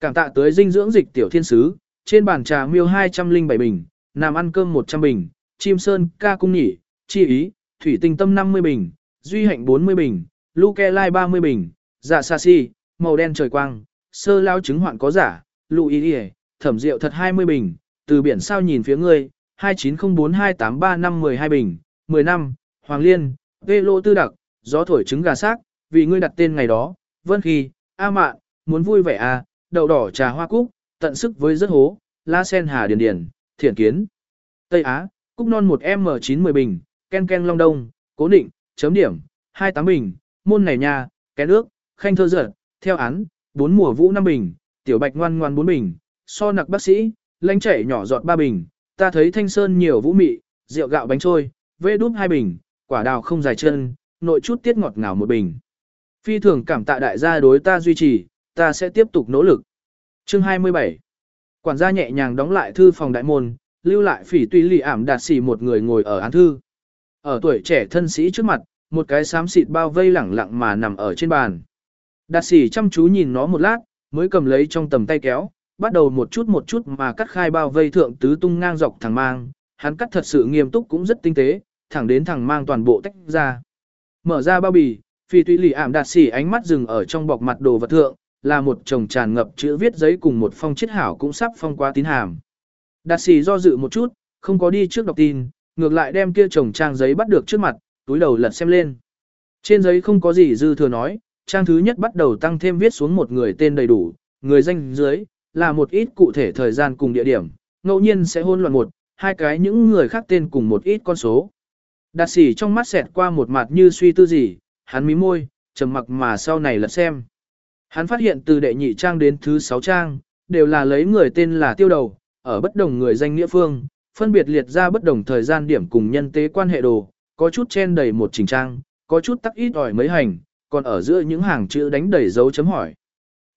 Cảm tạ tới dinh dưỡng dịch tiểu thiên sứ, trên bàn trà miêu 207 bình, nằm ăn cơm 100 bình, chim sơn ca cung nhỉ, chi ý, thủy tinh tâm 50 bình, duy hạnh 40 bình, luke lai 30 bình, dạ xa si, màu đen trời quang, sơ lao chứng hoạn có giả, lụ ý đi thẩm rượu thật 20 bình, từ biển sao nhìn phía ngươi, 2904283512 bình, 10 năm, Hoàng Liên, Vê Lô Tư Đặc, gió thổi trứng gà xác, vì ngươi đặt tên ngày đó, Vân Khi, A Mạn, muốn vui vẻ à, đậu đỏ trà hoa cúc, tận sức với rất hố, la sen hà điền điền, thiển kiến. Tây Á, cúc non 1 M9 10 bình, ken ken long đông, cố định, chấm điểm, 28 bình, môn này nha, kén nước, khanh thơ dở, theo án, bốn mùa vũ 5 bình, tiểu bạch ngoan ngoan 4 bình, so nặc bác sĩ, lanh chảy nhỏ giọt 3 bình, ta thấy thanh sơn nhiều vũ mị, rượu gạo bánh trôi, vê đúp 2 bình, quả đào không dài chân, nội chút tiết ngọt ngào một bình. Phi thường cảm tạ đại gia đối ta duy trì, ta sẽ tiếp tục nỗ lực. Chương 27 Quản gia nhẹ nhàng đóng lại thư phòng đại môn, lưu lại phỉ tùy lì ảm đạt xỉ một người ngồi ở án thư. Ở tuổi trẻ thân sĩ trước mặt, một cái xám xịt bao vây lẳng lặng mà nằm ở trên bàn. Đạt xỉ chăm chú nhìn nó một lát, mới cầm lấy trong tầm tay kéo, bắt đầu một chút một chút mà cắt khai bao vây thượng tứ tung ngang dọc thẳng mang, hắn cắt thật sự nghiêm túc cũng rất tinh tế, thẳng đến thẳng mang toàn bộ tách ra. Mở ra bao bì, phi tùy lì ảm đạt xỉ ánh mắt dừng ở trong bọc mặt đồ vật thượng, là một chồng tràn ngập chữ viết giấy cùng một phong chiết hảo cũng sắp phong qua tín hàm. Đạt sĩ do dự một chút, không có đi trước đọc tin, ngược lại đem kia chồng trang giấy bắt được trước mặt, túi đầu lật xem lên. Trên giấy không có gì dư thừa nói, trang thứ nhất bắt đầu tăng thêm viết xuống một người tên đầy đủ, người danh dưới, là một ít cụ thể thời gian cùng địa điểm, ngẫu nhiên sẽ hôn loạn một, hai cái những người khác tên cùng một ít con số. Đạt sĩ trong mắt xẹt qua một mặt như suy tư gì, hắn mí môi, trầm mặc mà sau này lật xem. Hắn phát hiện từ đệ nhị trang đến thứ sáu trang, đều là lấy người tên là tiêu đầu, ở bất đồng người danh nghĩa phương, phân biệt liệt ra bất đồng thời gian điểm cùng nhân tế quan hệ đồ, có chút chen đầy một trình trang, có chút tắc ít ỏi mấy hành, còn ở giữa những hàng chữ đánh đầy dấu chấm hỏi.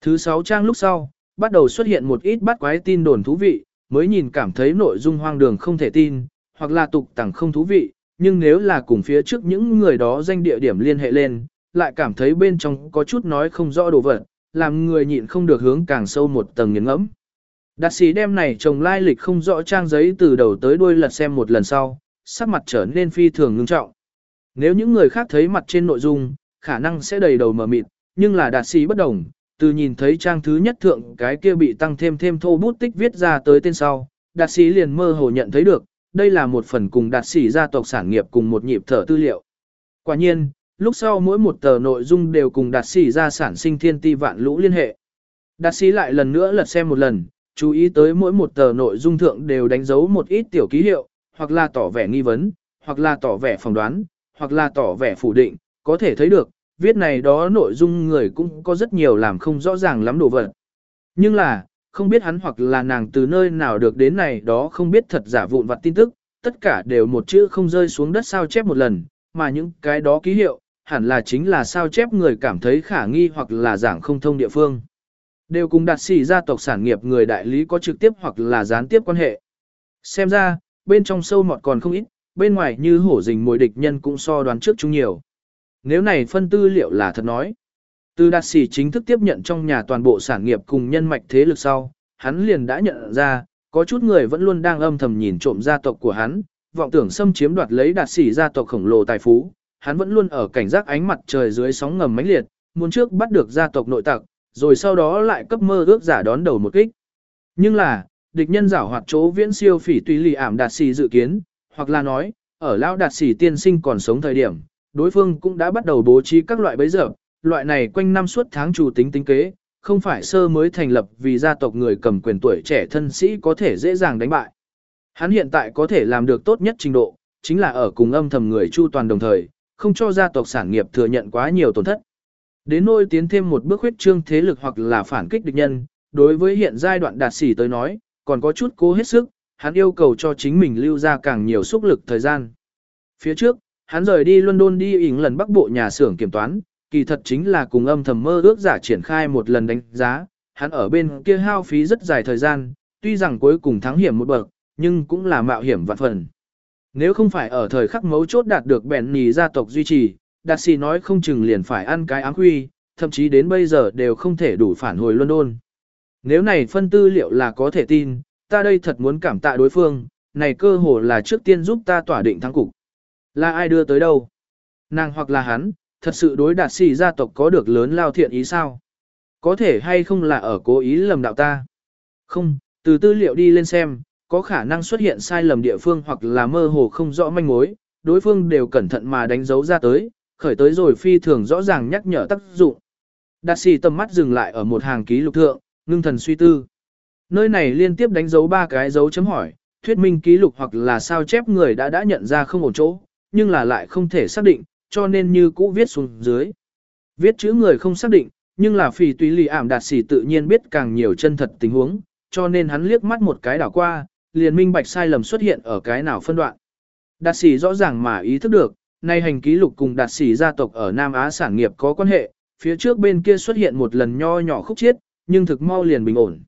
Thứ sáu trang lúc sau, bắt đầu xuất hiện một ít bắt quái tin đồn thú vị, mới nhìn cảm thấy nội dung hoang đường không thể tin, hoặc là tục tẳng không thú vị, nhưng nếu là cùng phía trước những người đó danh địa điểm liên hệ lên, lại cảm thấy bên trong có chút nói không rõ đồ vật, làm người nhịn không được hướng càng sâu một tầng nghiền ngẫm. Đạt sĩ đem này chồng lai lịch không rõ trang giấy từ đầu tới đuôi lật xem một lần sau, sắc mặt trở nên phi thường ngưng trọng. Nếu những người khác thấy mặt trên nội dung, khả năng sẽ đầy đầu mờ mịt, nhưng là đạt sĩ bất đồng, từ nhìn thấy trang thứ nhất thượng cái kia bị tăng thêm thêm thô bút tích viết ra tới tên sau, đạt sĩ liền mơ hồ nhận thấy được, đây là một phần cùng đạt sĩ gia tộc sản nghiệp cùng một nhịp thở tư liệu. Quả nhiên, lúc sau mỗi một tờ nội dung đều cùng đạt sĩ ra sản sinh thiên ti vạn lũ liên hệ. Đạt sĩ lại lần nữa lật xem một lần, chú ý tới mỗi một tờ nội dung thượng đều đánh dấu một ít tiểu ký hiệu, hoặc là tỏ vẻ nghi vấn, hoặc là tỏ vẻ phỏng đoán, hoặc là tỏ vẻ phủ định, có thể thấy được, viết này đó nội dung người cũng có rất nhiều làm không rõ ràng lắm đồ vật. Nhưng là, không biết hắn hoặc là nàng từ nơi nào được đến này đó không biết thật giả vụn vặt tin tức, tất cả đều một chữ không rơi xuống đất sao chép một lần, mà những cái đó ký hiệu, hẳn là chính là sao chép người cảm thấy khả nghi hoặc là giảng không thông địa phương. Đều cùng đạt sĩ gia tộc sản nghiệp người đại lý có trực tiếp hoặc là gián tiếp quan hệ. Xem ra, bên trong sâu mọt còn không ít, bên ngoài như hổ rình mồi địch nhân cũng so đoán trước chung nhiều. Nếu này phân tư liệu là thật nói. Từ đạt sĩ chính thức tiếp nhận trong nhà toàn bộ sản nghiệp cùng nhân mạch thế lực sau, hắn liền đã nhận ra, có chút người vẫn luôn đang âm thầm nhìn trộm gia tộc của hắn, vọng tưởng xâm chiếm đoạt lấy đạt sĩ gia tộc khổng lồ tài phú. Hắn vẫn luôn ở cảnh giác ánh mặt trời dưới sóng ngầm mãnh liệt, muốn trước bắt được gia tộc nội tặc, rồi sau đó lại cấp mơ ước giả đón đầu một kích. Nhưng là, địch nhân giảo hoạt chỗ viễn siêu phỉ tùy lì ảm đạt xì dự kiến, hoặc là nói, ở lão đạt xì tiên sinh còn sống thời điểm, đối phương cũng đã bắt đầu bố trí các loại bấy giờ, loại này quanh năm suốt tháng chủ tính tính kế, không phải sơ mới thành lập vì gia tộc người cầm quyền tuổi trẻ thân sĩ có thể dễ dàng đánh bại. Hắn hiện tại có thể làm được tốt nhất trình độ, chính là ở cùng âm thầm người chu toàn đồng thời, không cho gia tộc sản nghiệp thừa nhận quá nhiều tổn thất. Đến nôi tiến thêm một bước huyết trương thế lực hoặc là phản kích địch nhân, đối với hiện giai đoạn đạt sĩ tới nói, còn có chút cố hết sức, hắn yêu cầu cho chính mình lưu ra càng nhiều sức lực thời gian. Phía trước, hắn rời đi London đi ỉn lần bắc bộ nhà xưởng kiểm toán, kỳ thật chính là cùng âm thầm mơ ước giả triển khai một lần đánh giá, hắn ở bên kia hao phí rất dài thời gian, tuy rằng cuối cùng thắng hiểm một bậc, nhưng cũng là mạo hiểm vạn phần. Nếu không phải ở thời khắc mấu chốt đạt được bèn nhì gia tộc duy trì, đạt sĩ nói không chừng liền phải ăn cái áng huy, thậm chí đến bây giờ đều không thể đủ phản hồi London. Nếu này phân tư liệu là có thể tin, ta đây thật muốn cảm tạ đối phương, này cơ hồ là trước tiên giúp ta tỏa định thắng cục. Là ai đưa tới đâu? Nàng hoặc là hắn, thật sự đối đạt sĩ gia tộc có được lớn lao thiện ý sao? Có thể hay không là ở cố ý lầm đạo ta? Không, từ tư liệu đi lên xem, có khả năng xuất hiện sai lầm địa phương hoặc là mơ hồ không rõ manh mối, đối phương đều cẩn thận mà đánh dấu ra tới, khởi tới rồi phi thường rõ ràng nhắc nhở tác dụng. Đạt sĩ tầm mắt dừng lại ở một hàng ký lục thượng, ngưng thần suy tư. Nơi này liên tiếp đánh dấu ba cái dấu chấm hỏi, thuyết minh ký lục hoặc là sao chép người đã đã nhận ra không ổn chỗ, nhưng là lại không thể xác định, cho nên như cũ viết xuống dưới. Viết chữ người không xác định, nhưng là phì tùy lì ảm đạt sĩ tự nhiên biết càng nhiều chân thật tình huống, cho nên hắn liếc mắt một cái đảo qua, liền minh bạch sai lầm xuất hiện ở cái nào phân đoạn. Đạt sĩ rõ ràng mà ý thức được, Nay hành ký lục cùng đạt sĩ gia tộc ở Nam Á sản nghiệp có quan hệ, phía trước bên kia xuất hiện một lần nho nhỏ khúc chiết, nhưng thực mau liền bình ổn.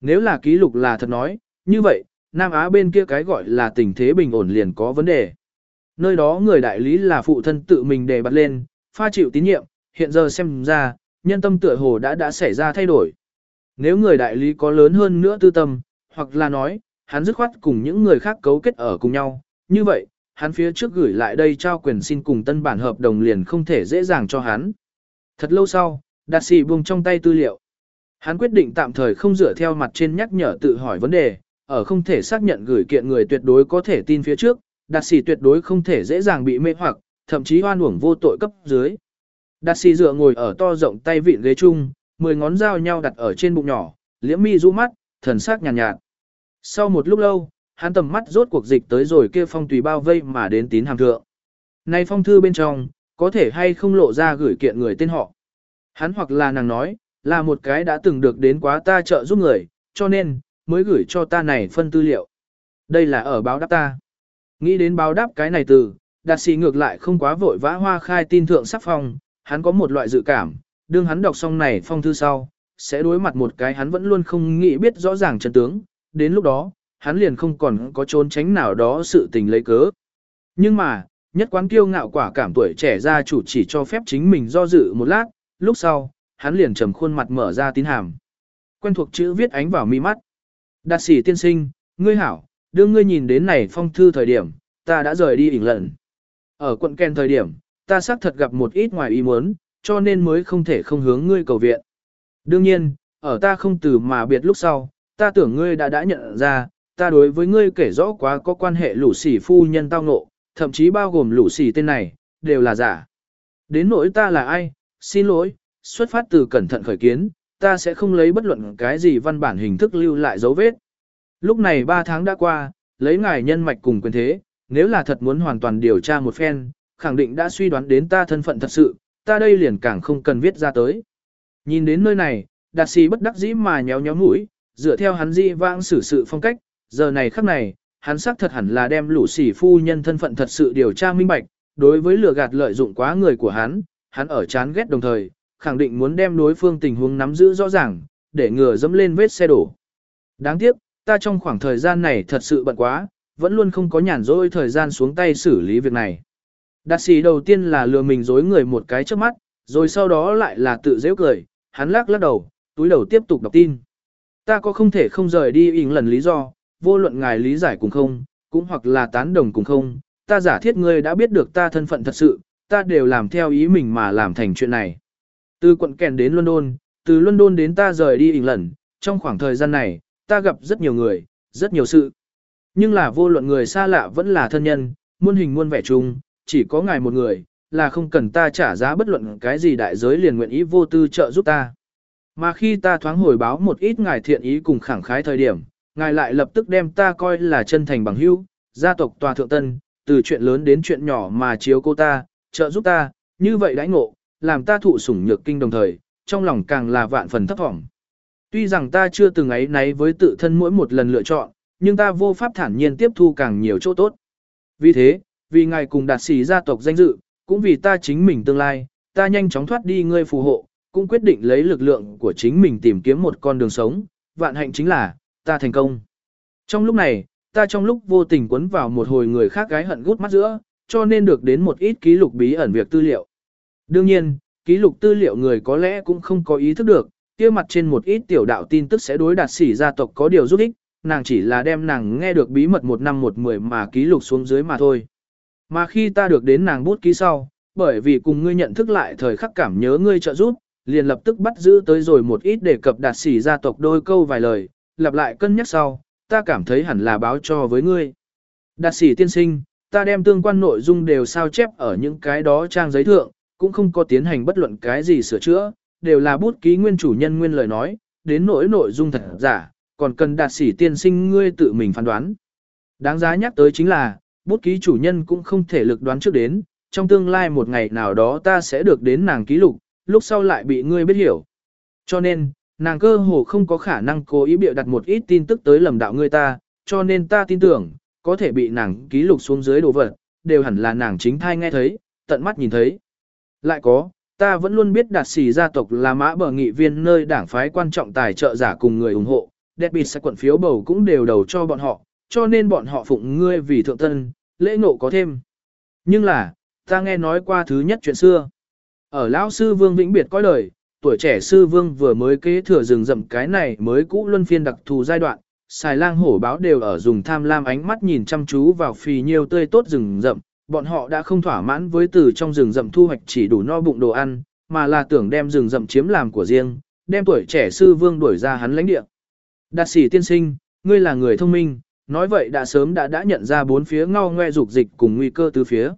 Nếu là ký lục là thật nói, như vậy, Nam Á bên kia cái gọi là tình thế bình ổn liền có vấn đề. Nơi đó người đại lý là phụ thân tự mình đề bật lên, pha chịu tín nhiệm, hiện giờ xem ra, nhân tâm tựa hồ đã đã xảy ra thay đổi. Nếu người đại lý có lớn hơn nữa tư tâm, hoặc là nói, hắn dứt khoát cùng những người khác cấu kết ở cùng nhau, như vậy, hắn phía trước gửi lại đây trao quyền xin cùng tân bản hợp đồng liền không thể dễ dàng cho hắn. Thật lâu sau, đạt sĩ buông trong tay tư liệu. Hắn quyết định tạm thời không dựa theo mặt trên nhắc nhở tự hỏi vấn đề, ở không thể xác nhận gửi kiện người tuyệt đối có thể tin phía trước, đạt sĩ tuyệt đối không thể dễ dàng bị mê hoặc, thậm chí hoan uổng vô tội cấp dưới. Đạt sĩ dựa ngồi ở to rộng tay vịn ghế chung, mười ngón dao nhau đặt ở trên bụng nhỏ, liễm mi rũ mắt, thần sắc nhàn nhạt, nhạt. Sau một lúc lâu, hắn tầm mắt rốt cuộc dịch tới rồi kia phong tùy bao vây mà đến tín hàm thượng. Này phong thư bên trong, có thể hay không lộ ra gửi kiện người tên họ. Hắn hoặc là nàng nói, là một cái đã từng được đến quá ta trợ giúp người, cho nên, mới gửi cho ta này phân tư liệu. Đây là ở báo đáp ta. Nghĩ đến báo đáp cái này từ, đạt sĩ ngược lại không quá vội vã hoa khai tin thượng sắc phong, hắn có một loại dự cảm, đương hắn đọc xong này phong thư sau, sẽ đối mặt một cái hắn vẫn luôn không nghĩ biết rõ ràng chân tướng, đến lúc đó, hắn liền không còn có trốn tránh nào đó sự tình lấy cớ. Nhưng mà, nhất quán kiêu ngạo quả cảm tuổi trẻ ra chủ chỉ cho phép chính mình do dự một lát, lúc sau, hắn liền trầm khuôn mặt mở ra tín hàm. Quen thuộc chữ viết ánh vào mi mắt. Đạt sĩ tiên sinh, ngươi hảo, đưa ngươi nhìn đến này phong thư thời điểm, ta đã rời đi ỉn lận. Ở quận Ken thời điểm, ta xác thật gặp một ít ngoài ý muốn, cho nên mới không thể không hướng ngươi cầu viện. Đương nhiên, ở ta không từ mà biệt lúc sau, ta tưởng ngươi đã đã nhận ra, ta đối với ngươi kể rõ quá có quan hệ lũ sỉ phu nhân tao ngộ, thậm chí bao gồm lũ sỉ tên này, đều là giả. Đến nỗi ta là ai, xin lỗi, xuất phát từ cẩn thận khởi kiến, ta sẽ không lấy bất luận cái gì văn bản hình thức lưu lại dấu vết. Lúc này 3 tháng đã qua, lấy ngài nhân mạch cùng quyền thế, nếu là thật muốn hoàn toàn điều tra một phen, khẳng định đã suy đoán đến ta thân phận thật sự, ta đây liền càng không cần viết ra tới. Nhìn đến nơi này, đạt sĩ bất đắc dĩ mà nhéo nhéo mũi, dựa theo hắn di vãng xử sự phong cách, giờ này khắc này, hắn xác thật hẳn là đem lũ sỉ phu nhân thân phận thật sự điều tra minh bạch, đối với lừa gạt lợi dụng quá người của hắn, hắn ở chán ghét đồng thời, khẳng định muốn đem đối phương tình huống nắm giữ rõ ràng, để ngừa dẫm lên vết xe đổ. Đáng tiếc, ta trong khoảng thời gian này thật sự bận quá, vẫn luôn không có nhàn rỗi thời gian xuống tay xử lý việc này. Đạt sĩ đầu tiên là lừa mình dối người một cái trước mắt, rồi sau đó lại là tự dễ cười, hắn lắc lắc đầu, túi đầu tiếp tục đọc tin. Ta có không thể không rời đi ỉn lần lý do, vô luận ngài lý giải cùng không, cũng hoặc là tán đồng cùng không, ta giả thiết ngươi đã biết được ta thân phận thật sự, ta đều làm theo ý mình mà làm thành chuyện này. Từ quận kèn đến London, từ London đến ta rời đi ỉn lần, trong khoảng thời gian này, ta gặp rất nhiều người, rất nhiều sự. Nhưng là vô luận người xa lạ vẫn là thân nhân, muôn hình muôn vẻ chung, chỉ có ngài một người, là không cần ta trả giá bất luận cái gì đại giới liền nguyện ý vô tư trợ giúp ta. Mà khi ta thoáng hồi báo một ít ngài thiện ý cùng khẳng khái thời điểm, ngài lại lập tức đem ta coi là chân thành bằng hữu, gia tộc tòa thượng tân, từ chuyện lớn đến chuyện nhỏ mà chiếu cô ta, trợ giúp ta, như vậy đãi ngộ, làm ta thụ sủng nhược kinh đồng thời, trong lòng càng là vạn phần thấp thỏm. Tuy rằng ta chưa từng ấy náy với tự thân mỗi một lần lựa chọn, nhưng ta vô pháp thản nhiên tiếp thu càng nhiều chỗ tốt. Vì thế, vì ngài cùng đạt sĩ gia tộc danh dự, cũng vì ta chính mình tương lai, ta nhanh chóng thoát đi ngươi phù hộ, cũng quyết định lấy lực lượng của chính mình tìm kiếm một con đường sống, vạn hạnh chính là, ta thành công. Trong lúc này, ta trong lúc vô tình quấn vào một hồi người khác gái hận gút mắt giữa, cho nên được đến một ít ký lục bí ẩn việc tư liệu. Đương nhiên, ký lục tư liệu người có lẽ cũng không có ý thức được, kia mặt trên một ít tiểu đạo tin tức sẽ đối đạt sĩ gia tộc có điều giúp ích, nàng chỉ là đem nàng nghe được bí mật một năm một mười mà ký lục xuống dưới mà thôi. Mà khi ta được đến nàng bút ký sau, bởi vì cùng ngươi nhận thức lại thời khắc cảm nhớ ngươi trợ giúp, liền lập tức bắt giữ tới rồi một ít đề cập đạt sĩ gia tộc đôi câu vài lời, lặp lại cân nhắc sau, ta cảm thấy hẳn là báo cho với ngươi. Đạt sĩ tiên sinh, ta đem tương quan nội dung đều sao chép ở những cái đó trang giấy thượng, cũng không có tiến hành bất luận cái gì sửa chữa, đều là bút ký nguyên chủ nhân nguyên lời nói, đến nỗi nội dung thật giả, còn cần đạt sĩ tiên sinh ngươi tự mình phán đoán. Đáng giá nhắc tới chính là, bút ký chủ nhân cũng không thể lực đoán trước đến, trong tương lai một ngày nào đó ta sẽ được đến nàng ký lục, lúc sau lại bị ngươi biết hiểu. Cho nên, nàng cơ hồ không có khả năng cố ý bịa đặt một ít tin tức tới lầm đạo ngươi ta, cho nên ta tin tưởng, có thể bị nàng ký lục xuống dưới đồ vật, đều hẳn là nàng chính thai nghe thấy, tận mắt nhìn thấy. Lại có, ta vẫn luôn biết đạt sĩ gia tộc là mã bờ nghị viên nơi đảng phái quan trọng tài trợ giả cùng người ủng hộ, đẹp bịt sẽ quận phiếu bầu cũng đều đầu cho bọn họ, cho nên bọn họ phụng ngươi vì thượng tân, lễ ngộ có thêm. Nhưng là, ta nghe nói qua thứ nhất chuyện xưa. Ở lão sư Vương Vĩnh Biệt coi lời, tuổi trẻ sư Vương vừa mới kế thừa rừng rậm cái này mới cũ luân phiên đặc thù giai đoạn, xài lang hổ báo đều ở dùng tham lam ánh mắt nhìn chăm chú vào phì nhiêu tươi tốt rừng rậm, bọn họ đã không thỏa mãn với từ trong rừng rậm thu hoạch chỉ đủ no bụng đồ ăn, mà là tưởng đem rừng rậm chiếm làm của riêng, đem tuổi trẻ sư Vương đuổi ra hắn lãnh địa. Đạt sĩ tiên sinh, ngươi là người thông minh, nói vậy đã sớm đã đã nhận ra bốn phía ngao ngoe dục dịch cùng nguy cơ từ phía.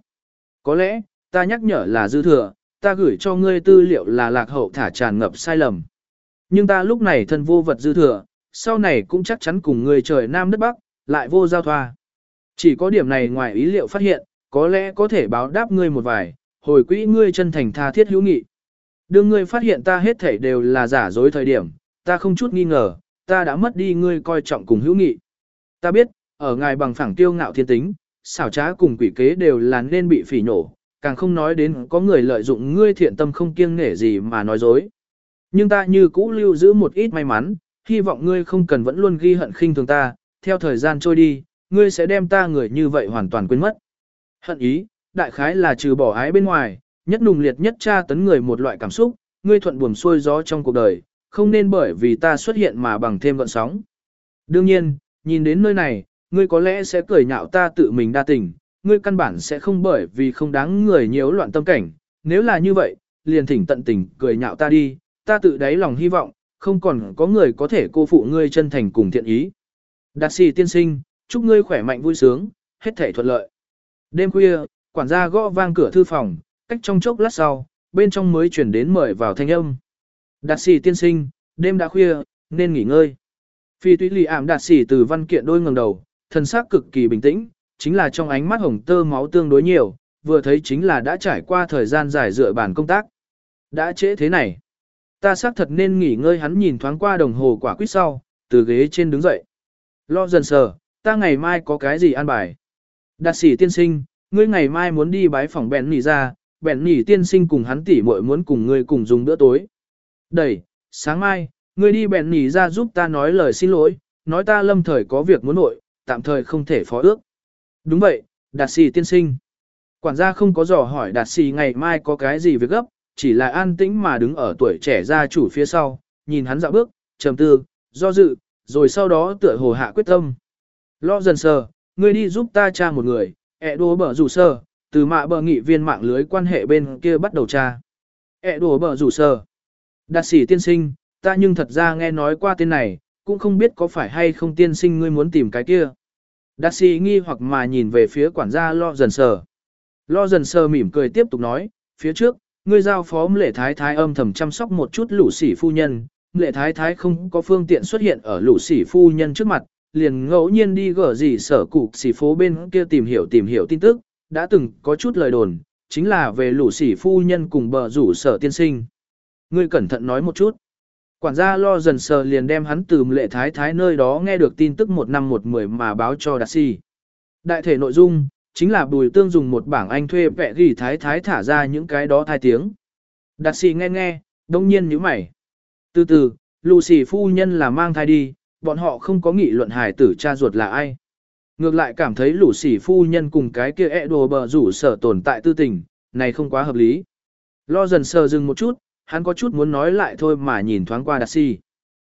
Có lẽ, ta nhắc nhở là dư thừa, ta gửi cho ngươi tư liệu là lạc hậu thả tràn ngập sai lầm. Nhưng ta lúc này thân vô vật dư thừa, sau này cũng chắc chắn cùng ngươi trời Nam đất Bắc, lại vô giao thoa. Chỉ có điểm này ngoài ý liệu phát hiện, có lẽ có thể báo đáp ngươi một vài, hồi quỹ ngươi chân thành tha thiết hữu nghị. Đương ngươi phát hiện ta hết thảy đều là giả dối thời điểm, ta không chút nghi ngờ, ta đã mất đi ngươi coi trọng cùng hữu nghị. Ta biết, ở ngài bằng phẳng tiêu ngạo thiên tính, xảo trá cùng quỷ kế đều là nên bị phỉ nổ, càng không nói đến có người lợi dụng ngươi thiện tâm không kiêng nể gì mà nói dối. Nhưng ta như cũ lưu giữ một ít may mắn, hy vọng ngươi không cần vẫn luôn ghi hận khinh thường ta, theo thời gian trôi đi, ngươi sẽ đem ta người như vậy hoàn toàn quên mất. Hận ý, đại khái là trừ bỏ ái bên ngoài, nhất nùng liệt nhất tra tấn người một loại cảm xúc, ngươi thuận buồm xuôi gió trong cuộc đời, không nên bởi vì ta xuất hiện mà bằng thêm gọn sóng. Đương nhiên, nhìn đến nơi này, ngươi có lẽ sẽ cười nhạo ta tự mình đa tình, ngươi căn bản sẽ không bởi vì không đáng người nhiễu loạn tâm cảnh, nếu là như vậy, liền thỉnh tận tình cười nhạo ta đi, ta tự đáy lòng hy vọng, không còn có người có thể cô phụ ngươi chân thành cùng thiện ý. Đạt sĩ tiên sinh, chúc ngươi khỏe mạnh vui sướng, hết thể thuận lợi. Đêm khuya, quản gia gõ vang cửa thư phòng, cách trong chốc lát sau, bên trong mới chuyển đến mời vào thanh âm. Đạt sĩ tiên sinh, đêm đã khuya, nên nghỉ ngơi. Phi túy lì ảm đạt sĩ từ văn kiện đôi ngẩng đầu, thân xác cực kỳ bình tĩnh, chính là trong ánh mắt hồng tơ máu tương đối nhiều, vừa thấy chính là đã trải qua thời gian dài dựa bản công tác. Đã trễ thế này. Ta xác thật nên nghỉ ngơi hắn nhìn thoáng qua đồng hồ quả quyết sau, từ ghế trên đứng dậy. Lo dần sờ, ta ngày mai có cái gì ăn bài. Đạt sĩ tiên sinh, ngươi ngày mai muốn đi bái phòng bèn nỉ ra, bèn nỉ tiên sinh cùng hắn tỉ muội muốn cùng ngươi cùng dùng bữa tối. Đẩy, sáng mai, ngươi đi bèn nỉ ra giúp ta nói lời xin lỗi, nói ta lâm thời có việc muốn nội, tạm thời không thể phó ước. Đúng vậy, đạt sĩ tiên sinh. Quản gia không có dò hỏi đạt sĩ ngày mai có cái gì việc gấp, chỉ là an tĩnh mà đứng ở tuổi trẻ gia chủ phía sau, nhìn hắn dạo bước, trầm tư, do dự, rồi sau đó tựa hồ hạ quyết tâm. Lo dần sờ, ngươi đi giúp ta tra một người, ẹ đùa bở rủ sơ, từ mạ bờ nghị viên mạng lưới quan hệ bên kia bắt đầu tra. ẹ đùa bở rủ sơ. Đạt sĩ tiên sinh, ta nhưng thật ra nghe nói qua tên này, cũng không biết có phải hay không tiên sinh ngươi muốn tìm cái kia. Đạt sĩ nghi hoặc mà nhìn về phía quản gia lo dần sờ. Lo dần sờ mỉm cười tiếp tục nói, phía trước, ngươi giao phó lệ thái thái âm thầm chăm sóc một chút lũ sỉ phu nhân, lệ thái thái không có phương tiện xuất hiện ở lũ sỉ phu nhân trước mặt, liền ngẫu nhiên đi gở gì sở cụ sỉ phố bên kia tìm hiểu tìm hiểu tin tức, đã từng có chút lời đồn, chính là về lũ sỉ phu nhân cùng bờ rủ sở tiên sinh. Ngươi cẩn thận nói một chút. Quản gia lo dần sờ liền đem hắn từ lệ thái thái nơi đó nghe được tin tức một năm một mười mà báo cho đạt si. Đại thể nội dung, chính là bùi tương dùng một bảng anh thuê vẽ ghi thái thái thả ra những cái đó thai tiếng. Đạt sĩ nghe nghe, đông nhiên nhíu mày. Từ từ, Lucy phu nhân là mang thai đi, bọn họ không có nghị luận hài tử cha ruột là ai. Ngược lại cảm thấy lũ xì phu nhân cùng cái kia ẹ đồ bờ rủ sở tồn tại tư tình, này không quá hợp lý. Lo dần sờ dừng một chút, hắn có chút muốn nói lại thôi mà nhìn thoáng qua đạt sĩ.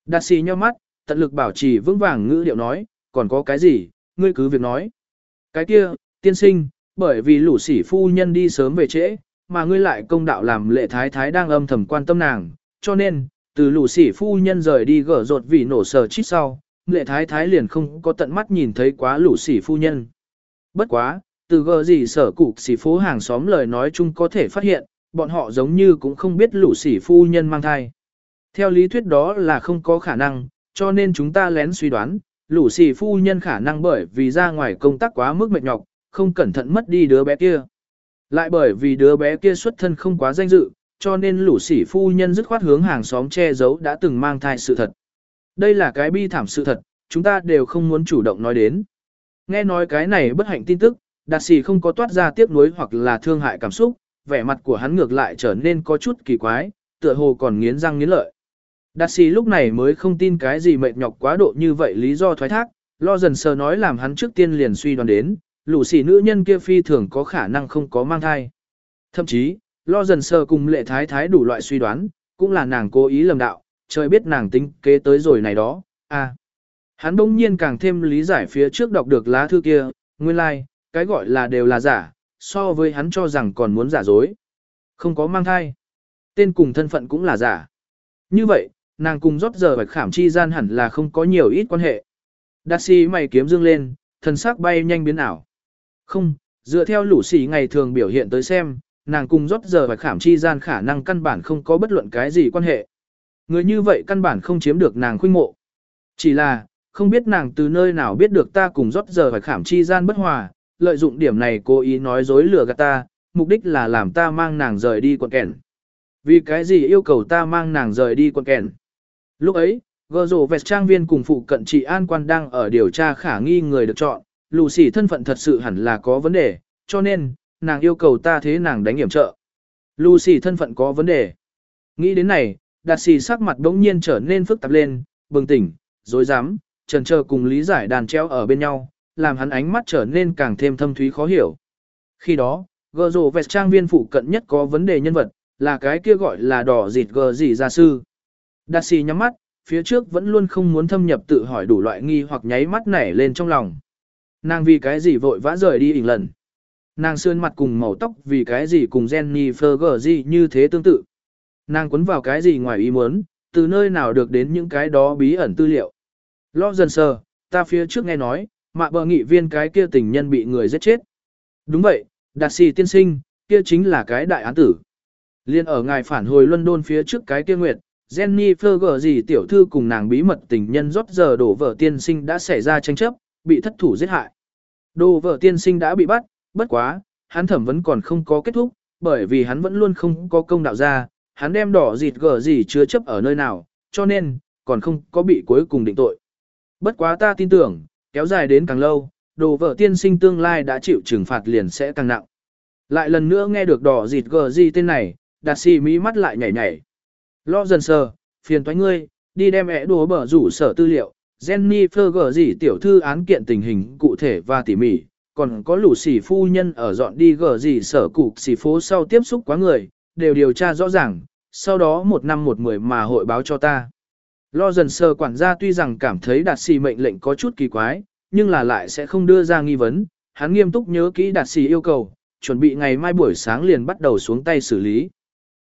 Đạt sĩ nheo mắt, tận lực bảo trì vững vàng ngữ điệu nói, còn có cái gì, ngươi cứ việc nói. Cái kia, Tiên sinh, bởi vì lũ sỉ phu nhân đi sớm về trễ, mà ngươi lại công đạo làm lệ thái thái đang âm thầm quan tâm nàng, cho nên, từ lũ sỉ phu nhân rời đi gỡ rột vì nổ sờ chít sau, lệ thái thái liền không có tận mắt nhìn thấy quá lũ sỉ phu nhân. Bất quá, từ gỡ gì sở cụ sỉ phố hàng xóm lời nói chung có thể phát hiện, bọn họ giống như cũng không biết lũ sỉ phu nhân mang thai. Theo lý thuyết đó là không có khả năng, cho nên chúng ta lén suy đoán, lũ sỉ phu nhân khả năng bởi vì ra ngoài công tác quá mức mệt nhọc, không cẩn thận mất đi đứa bé kia. Lại bởi vì đứa bé kia xuất thân không quá danh dự, cho nên lũ sỉ phu nhân dứt khoát hướng hàng xóm che giấu đã từng mang thai sự thật. Đây là cái bi thảm sự thật, chúng ta đều không muốn chủ động nói đến. Nghe nói cái này bất hạnh tin tức, đạt sĩ không có toát ra tiếc nuối hoặc là thương hại cảm xúc, vẻ mặt của hắn ngược lại trở nên có chút kỳ quái, tựa hồ còn nghiến răng nghiến lợi. Đạt sĩ lúc này mới không tin cái gì mệt nhọc quá độ như vậy lý do thoái thác, lo dần sờ nói làm hắn trước tiên liền suy đoán đến, lũ sĩ nữ nhân kia phi thường có khả năng không có mang thai. Thậm chí, lo dần sờ cùng lệ thái thái đủ loại suy đoán, cũng là nàng cố ý lầm đạo, trời biết nàng tính kế tới rồi này đó, à. Hắn bỗng nhiên càng thêm lý giải phía trước đọc được lá thư kia, nguyên lai, like, cái gọi là đều là giả, so với hắn cho rằng còn muốn giả dối. Không có mang thai. Tên cùng thân phận cũng là giả. Như vậy, nàng cùng rót giờ bạch khảm chi gian hẳn là không có nhiều ít quan hệ. Đạt si mày kiếm dương lên, thần sắc bay nhanh biến ảo. Không, dựa theo lũ xỉ ngày thường biểu hiện tới xem, nàng cùng rót giờ bạch khảm chi gian khả năng căn bản không có bất luận cái gì quan hệ. Người như vậy căn bản không chiếm được nàng khuynh mộ. Chỉ là, không biết nàng từ nơi nào biết được ta cùng rót giờ bạch khảm chi gian bất hòa, lợi dụng điểm này cố ý nói dối lừa gạt ta, mục đích là làm ta mang nàng rời đi quận kẻn. Vì cái gì yêu cầu ta mang nàng rời đi quận kẻn? Lúc ấy, gờ rổ vẹt trang viên cùng phụ cận trị an quan đang ở điều tra khả nghi người được chọn, lù xỉ thân phận thật sự hẳn là có vấn đề, cho nên, nàng yêu cầu ta thế nàng đánh hiểm trợ. Lù xỉ thân phận có vấn đề. Nghĩ đến này, đạt xỉ sắc mặt đống nhiên trở nên phức tạp lên, bừng tỉnh, dối dám, trần chờ cùng lý giải đàn treo ở bên nhau, làm hắn ánh mắt trở nên càng thêm thâm thúy khó hiểu. Khi đó, gờ rồ vẹt trang viên phụ cận nhất có vấn đề nhân vật, là cái kia gọi là đỏ dịt gờ gì gia sư. Đạt xỉ nhắm mắt, phía trước vẫn luôn không muốn thâm nhập tự hỏi đủ loại nghi hoặc nháy mắt nảy lên trong lòng. Nàng vì cái gì vội vã rời đi hình lần. Nàng sơn mặt cùng màu tóc vì cái gì cùng Jenny Fergie như thế tương tự. Nàng quấn vào cái gì ngoài ý muốn, từ nơi nào được đến những cái đó bí ẩn tư liệu. Lo dần sờ, ta phía trước nghe nói, mạ bờ nghị viên cái kia tình nhân bị người giết chết. Đúng vậy, đạt sĩ tiên sinh, kia chính là cái đại án tử. Liên ở ngài phản hồi London phía trước cái kia nguyệt, Jenny Ferger gì tiểu thư cùng nàng bí mật tình nhân rót giờ đổ vợ tiên sinh đã xảy ra tranh chấp, bị thất thủ giết hại. Đồ vợ tiên sinh đã bị bắt, bất quá, hắn thẩm vấn còn không có kết thúc, bởi vì hắn vẫn luôn không có công đạo ra, hắn đem đỏ dịt gở gì chứa chấp ở nơi nào, cho nên, còn không có bị cuối cùng định tội. Bất quá ta tin tưởng, kéo dài đến càng lâu, đồ vợ tiên sinh tương lai đã chịu trừng phạt liền sẽ càng nặng. Lại lần nữa nghe được đỏ dịt gờ gì tên này, đạt xì mỹ mắt lại nhảy nhảy. Lo dần sờ, phiền toái ngươi, đi đem ẻ đồ bở rủ sở tư liệu, Jenny gờ gì tiểu thư án kiện tình hình cụ thể và tỉ mỉ, còn có lũ sỉ phu nhân ở dọn đi gờ gì sở cục sỉ phố sau tiếp xúc quá người, đều điều tra rõ ràng, sau đó một năm một mười mà hội báo cho ta. Lo dần sờ quản gia tuy rằng cảm thấy đạt xì mệnh lệnh có chút kỳ quái, nhưng là lại sẽ không đưa ra nghi vấn, hắn nghiêm túc nhớ kỹ đạt xì yêu cầu, chuẩn bị ngày mai buổi sáng liền bắt đầu xuống tay xử lý.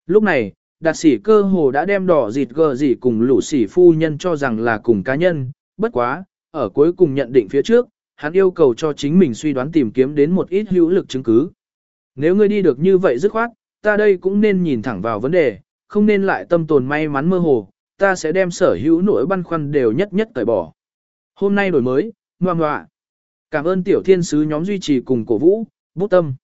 Lúc này, đạt sĩ cơ hồ đã đem đỏ dịt gờ gì cùng lũ sĩ phu nhân cho rằng là cùng cá nhân, bất quá, ở cuối cùng nhận định phía trước, hắn yêu cầu cho chính mình suy đoán tìm kiếm đến một ít hữu lực chứng cứ. Nếu ngươi đi được như vậy dứt khoát, ta đây cũng nên nhìn thẳng vào vấn đề, không nên lại tâm tồn may mắn mơ hồ, ta sẽ đem sở hữu nỗi băn khoăn đều nhất nhất tẩy bỏ. Hôm nay đổi mới, ngoan ngoạ. Cảm ơn tiểu thiên sứ nhóm duy trì cùng cổ vũ, bút tâm.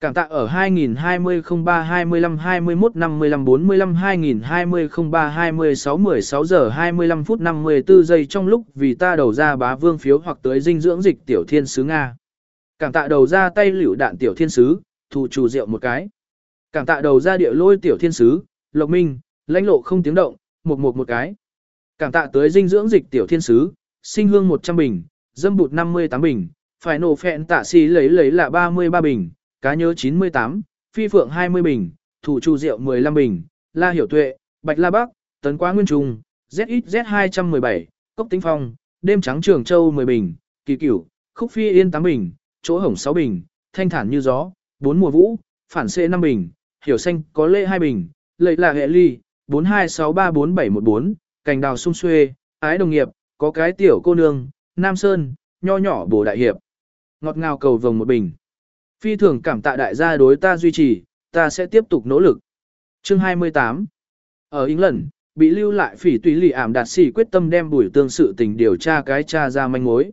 Cảm tạ ở 2020 03 25 21 55 45 2020 03 26 16 giờ 25 phút 54 giây trong lúc vì ta đầu ra bá vương phiếu hoặc tới dinh dưỡng dịch tiểu thiên sứ Nga. Cảm tạ đầu ra tay liễu đạn tiểu thiên sứ, thù chủ rượu một cái. Cảm tạ đầu ra địa lôi tiểu thiên sứ, lộc minh, lãnh lộ không tiếng động, một một một cái. Cảm tạ tới dinh dưỡng dịch tiểu thiên sứ, sinh hương 100 bình, dâm bụt 58 bình, phải nổ phẹn tạ xì lấy lấy là 33 bình cá nhớ 98, phi phượng 20 bình, thủ chu rượu 15 bình, la hiểu tuệ, bạch la bắc, tấn quá nguyên trung, ZXZ 217, cốc tính phong, đêm trắng trường châu 10 bình, kỳ cửu, khúc phi yên 8 bình, chỗ hổng 6 bình, thanh thản như gió, bốn mùa vũ, phản xê 5 bình, hiểu xanh có lệ 2 bình, lệ là hệ ly, 42634714, cành đào sung xuê, ái đồng nghiệp, có cái tiểu cô nương, nam sơn, nho nhỏ bổ đại hiệp. Ngọt ngào cầu vồng một bình. Phi thường cảm tạ đại gia đối ta duy trì, ta sẽ tiếp tục nỗ lực. Chương 28 Ở England, bị lưu lại phỉ tùy lì ảm đạt sĩ quyết tâm đem bùi tương sự tình điều tra cái cha ra manh mối.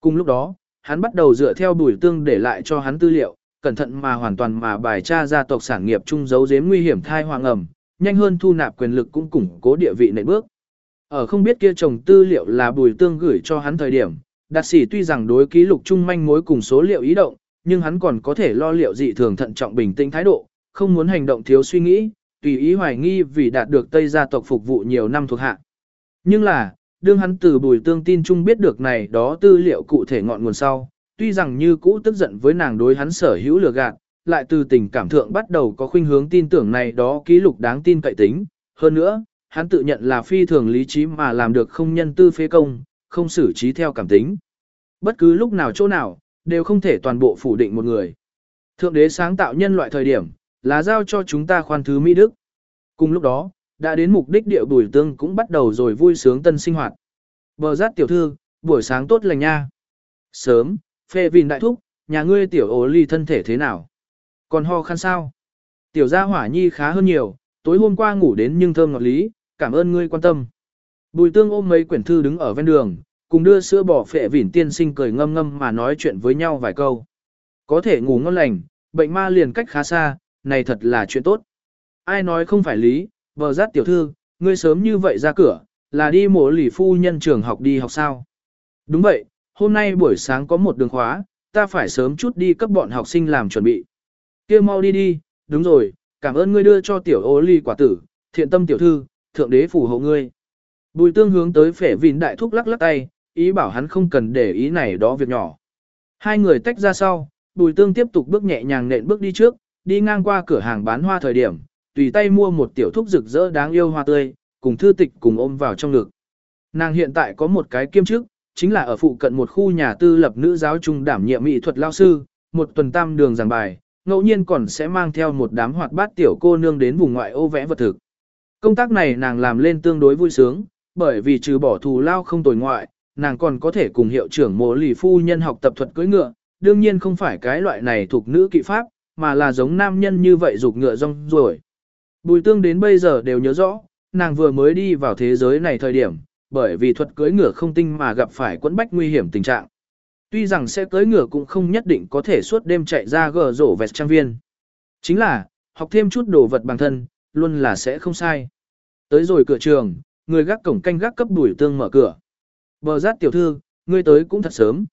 Cùng lúc đó, hắn bắt đầu dựa theo bùi tương để lại cho hắn tư liệu, cẩn thận mà hoàn toàn mà bài tra gia tộc sản nghiệp chung giấu giếm nguy hiểm thai hoàng ẩm, nhanh hơn thu nạp quyền lực cũng củng cố địa vị nền bước. Ở không biết kia chồng tư liệu là bùi tương gửi cho hắn thời điểm, đạt sĩ tuy rằng đối ký lục chung manh mối cùng số liệu ý động, nhưng hắn còn có thể lo liệu dị thường thận trọng bình tĩnh thái độ, không muốn hành động thiếu suy nghĩ, tùy ý hoài nghi vì đạt được Tây gia tộc phục vụ nhiều năm thuộc hạ. Nhưng là, đương hắn từ bùi tương tin chung biết được này đó tư liệu cụ thể ngọn nguồn sau, tuy rằng như cũ tức giận với nàng đối hắn sở hữu lừa gạt, lại từ tình cảm thượng bắt đầu có khuynh hướng tin tưởng này đó ký lục đáng tin cậy tính. Hơn nữa, hắn tự nhận là phi thường lý trí mà làm được không nhân tư phế công, không xử trí theo cảm tính. Bất cứ lúc nào chỗ nào, đều không thể toàn bộ phủ định một người. Thượng đế sáng tạo nhân loại thời điểm, là giao cho chúng ta khoan thứ Mỹ Đức. Cùng lúc đó, đã đến mục đích địa bùi tương cũng bắt đầu rồi vui sướng tân sinh hoạt. Bờ rát tiểu thư, buổi sáng tốt lành nha. Sớm, phê vìn đại thúc, nhà ngươi tiểu ố ly thân thể thế nào? Còn ho khăn sao? Tiểu gia hỏa nhi khá hơn nhiều, tối hôm qua ngủ đến nhưng thơm ngọt lý, cảm ơn ngươi quan tâm. Bùi tương ôm mấy quyển thư đứng ở ven đường, cùng đưa sữa bỏ phệ vỉn tiên sinh cười ngâm ngâm mà nói chuyện với nhau vài câu. Có thể ngủ ngon lành, bệnh ma liền cách khá xa, này thật là chuyện tốt. Ai nói không phải lý, vợ giác tiểu thư, ngươi sớm như vậy ra cửa, là đi mổ lì phu nhân trường học đi học sao. Đúng vậy, hôm nay buổi sáng có một đường khóa, ta phải sớm chút đi cấp bọn học sinh làm chuẩn bị kia mau đi đi, đúng rồi, cảm ơn ngươi đưa cho tiểu ô ly quả tử, thiện tâm tiểu thư, thượng đế phù hộ ngươi. Bùi tương hướng tới phẻ vìn đại thúc lắc lắc tay, ý bảo hắn không cần để ý này đó việc nhỏ. Hai người tách ra sau, bùi tương tiếp tục bước nhẹ nhàng nện bước đi trước, đi ngang qua cửa hàng bán hoa thời điểm, tùy tay mua một tiểu thúc rực rỡ đáng yêu hoa tươi, cùng thư tịch cùng ôm vào trong ngực. Nàng hiện tại có một cái kiêm chức, chính là ở phụ cận một khu nhà tư lập nữ giáo trung đảm nhiệm mỹ thuật lao sư, một tuần tam đường giảng bài, ngẫu nhiên còn sẽ mang theo một đám hoạt bát tiểu cô nương đến vùng ngoại ô vẽ vật thực. Công tác này nàng làm lên tương đối vui sướng, bởi vì trừ bỏ thù lao không tồi ngoại, nàng còn có thể cùng hiệu trưởng mộ lì phu nhân học tập thuật cưỡi ngựa, đương nhiên không phải cái loại này thuộc nữ kỵ pháp, mà là giống nam nhân như vậy dục ngựa rong rồi. Bùi tương đến bây giờ đều nhớ rõ, nàng vừa mới đi vào thế giới này thời điểm, bởi vì thuật cưỡi ngựa không tinh mà gặp phải quẫn bách nguy hiểm tình trạng. Tuy rằng sẽ cưỡi ngựa cũng không nhất định có thể suốt đêm chạy ra gờ rổ vẹt trang viên. Chính là, học thêm chút đồ vật bằng thân, luôn là sẽ không sai. Tới rồi cửa trường, người gác cổng canh gác cấp đuổi tương mở cửa. Bờ giác tiểu thư, ngươi tới cũng thật sớm.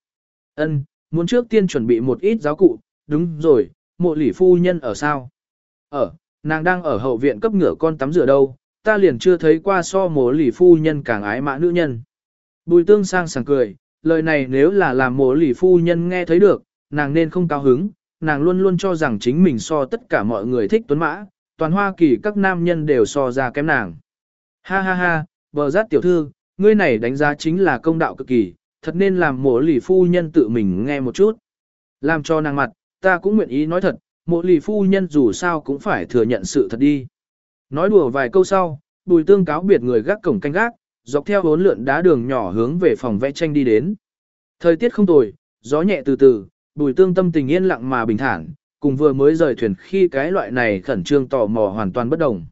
Ân, muốn trước tiên chuẩn bị một ít giáo cụ, đúng rồi, mộ lỷ phu nhân ở sao? Ở, nàng đang ở hậu viện cấp ngựa con tắm rửa đâu, ta liền chưa thấy qua so mộ lỷ phu nhân càng ái mã nữ nhân. Bùi tương sang sảng cười, lời này nếu là làm mộ lì phu nhân nghe thấy được, nàng nên không cao hứng, nàng luôn luôn cho rằng chính mình so tất cả mọi người thích tuấn mã, toàn Hoa Kỳ các nam nhân đều so ra kém nàng. Ha ha ha, bờ giác tiểu thư, ngươi này đánh giá chính là công đạo cực kỳ, thật nên làm mộ lì phu nhân tự mình nghe một chút. Làm cho nàng mặt, ta cũng nguyện ý nói thật, mộ lì phu nhân dù sao cũng phải thừa nhận sự thật đi. Nói đùa vài câu sau, bùi tương cáo biệt người gác cổng canh gác, dọc theo bốn lượn đá đường nhỏ hướng về phòng vẽ tranh đi đến. Thời tiết không tồi, gió nhẹ từ từ, bùi tương tâm tình yên lặng mà bình thản, cùng vừa mới rời thuyền khi cái loại này khẩn trương tò mò hoàn toàn bất đồng.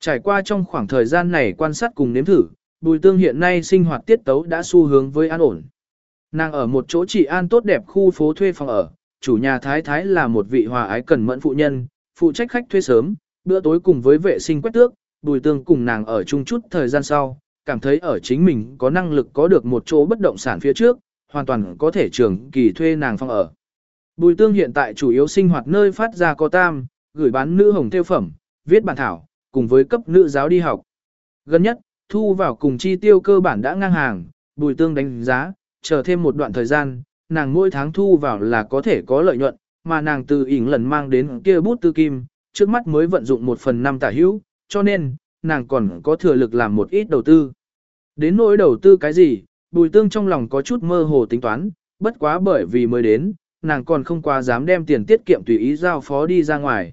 Trải qua trong khoảng thời gian này quan sát cùng nếm thử, bùi tương hiện nay sinh hoạt tiết tấu đã xu hướng với an ổn. Nàng ở một chỗ trị an tốt đẹp khu phố thuê phòng ở, chủ nhà thái thái là một vị hòa ái cần mẫn phụ nhân, phụ trách khách thuê sớm, bữa tối cùng với vệ sinh quét tước, bùi tương cùng nàng ở chung chút thời gian sau, cảm thấy ở chính mình có năng lực có được một chỗ bất động sản phía trước, hoàn toàn có thể trường kỳ thuê nàng phòng ở. Bùi tương hiện tại chủ yếu sinh hoạt nơi phát ra có tam, gửi bán nữ hồng tiêu phẩm, viết bản thảo, cùng với cấp nữ giáo đi học. Gần nhất, thu vào cùng chi tiêu cơ bản đã ngang hàng, bùi tương đánh giá, chờ thêm một đoạn thời gian, nàng mỗi tháng thu vào là có thể có lợi nhuận, mà nàng từ ỉn lần mang đến kia bút tư kim, trước mắt mới vận dụng một phần năm tả hữu, cho nên, nàng còn có thừa lực làm một ít đầu tư. Đến nỗi đầu tư cái gì, bùi tương trong lòng có chút mơ hồ tính toán, bất quá bởi vì mới đến, nàng còn không quá dám đem tiền tiết kiệm tùy ý giao phó đi ra ngoài.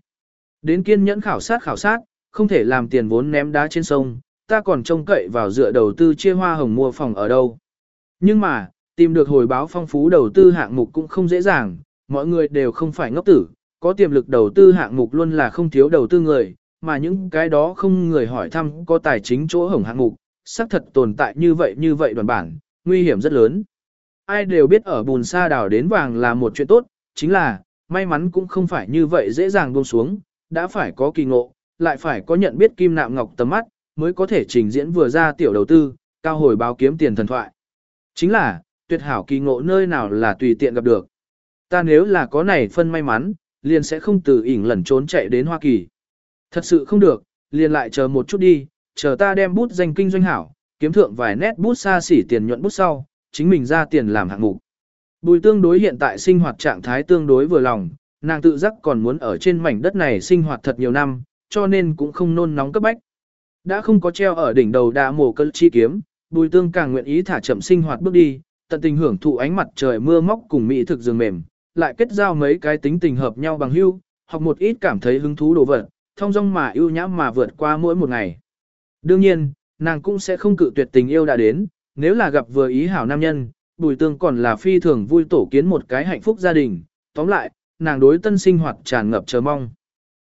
Đến kiên nhẫn khảo sát khảo sát, không thể làm tiền vốn ném đá trên sông, ta còn trông cậy vào dựa đầu tư chia hoa hồng mua phòng ở đâu. Nhưng mà, tìm được hồi báo phong phú đầu tư hạng mục cũng không dễ dàng, mọi người đều không phải ngốc tử, có tiềm lực đầu tư hạng mục luôn là không thiếu đầu tư người, mà những cái đó không người hỏi thăm có tài chính chỗ hồng hạng mục, xác thật tồn tại như vậy như vậy đoàn bản, nguy hiểm rất lớn. Ai đều biết ở bùn sa đảo đến vàng là một chuyện tốt, chính là, may mắn cũng không phải như vậy dễ dàng buông xuống, đã phải có kỳ ngộ, lại phải có nhận biết kim nạm ngọc tầm mắt, mới có thể trình diễn vừa ra tiểu đầu tư, cao hồi báo kiếm tiền thần thoại. Chính là, tuyệt hảo kỳ ngộ nơi nào là tùy tiện gặp được. Ta nếu là có này phân may mắn, liền sẽ không từ ỉn lẩn trốn chạy đến Hoa Kỳ. Thật sự không được, liền lại chờ một chút đi, chờ ta đem bút danh kinh doanh hảo, kiếm thượng vài nét bút xa xỉ tiền nhuận bút sau, chính mình ra tiền làm hạng mục. Bùi tương đối hiện tại sinh hoạt trạng thái tương đối vừa lòng, nàng tự giác còn muốn ở trên mảnh đất này sinh hoạt thật nhiều năm, cho nên cũng không nôn nóng cấp bách. Đã không có treo ở đỉnh đầu đã mổ cơn chi kiếm, bùi tương càng nguyện ý thả chậm sinh hoạt bước đi, tận tình hưởng thụ ánh mặt trời mưa móc cùng mỹ thực giường mềm, lại kết giao mấy cái tính tình hợp nhau bằng hữu, học một ít cảm thấy hứng thú đồ vật, thông dong mà yêu nhã mà vượt qua mỗi một ngày. Đương nhiên, nàng cũng sẽ không cự tuyệt tình yêu đã đến, nếu là gặp vừa ý hảo nam nhân, bùi tương còn là phi thường vui tổ kiến một cái hạnh phúc gia đình, tóm lại, nàng đối tân sinh hoạt tràn ngập chờ mong.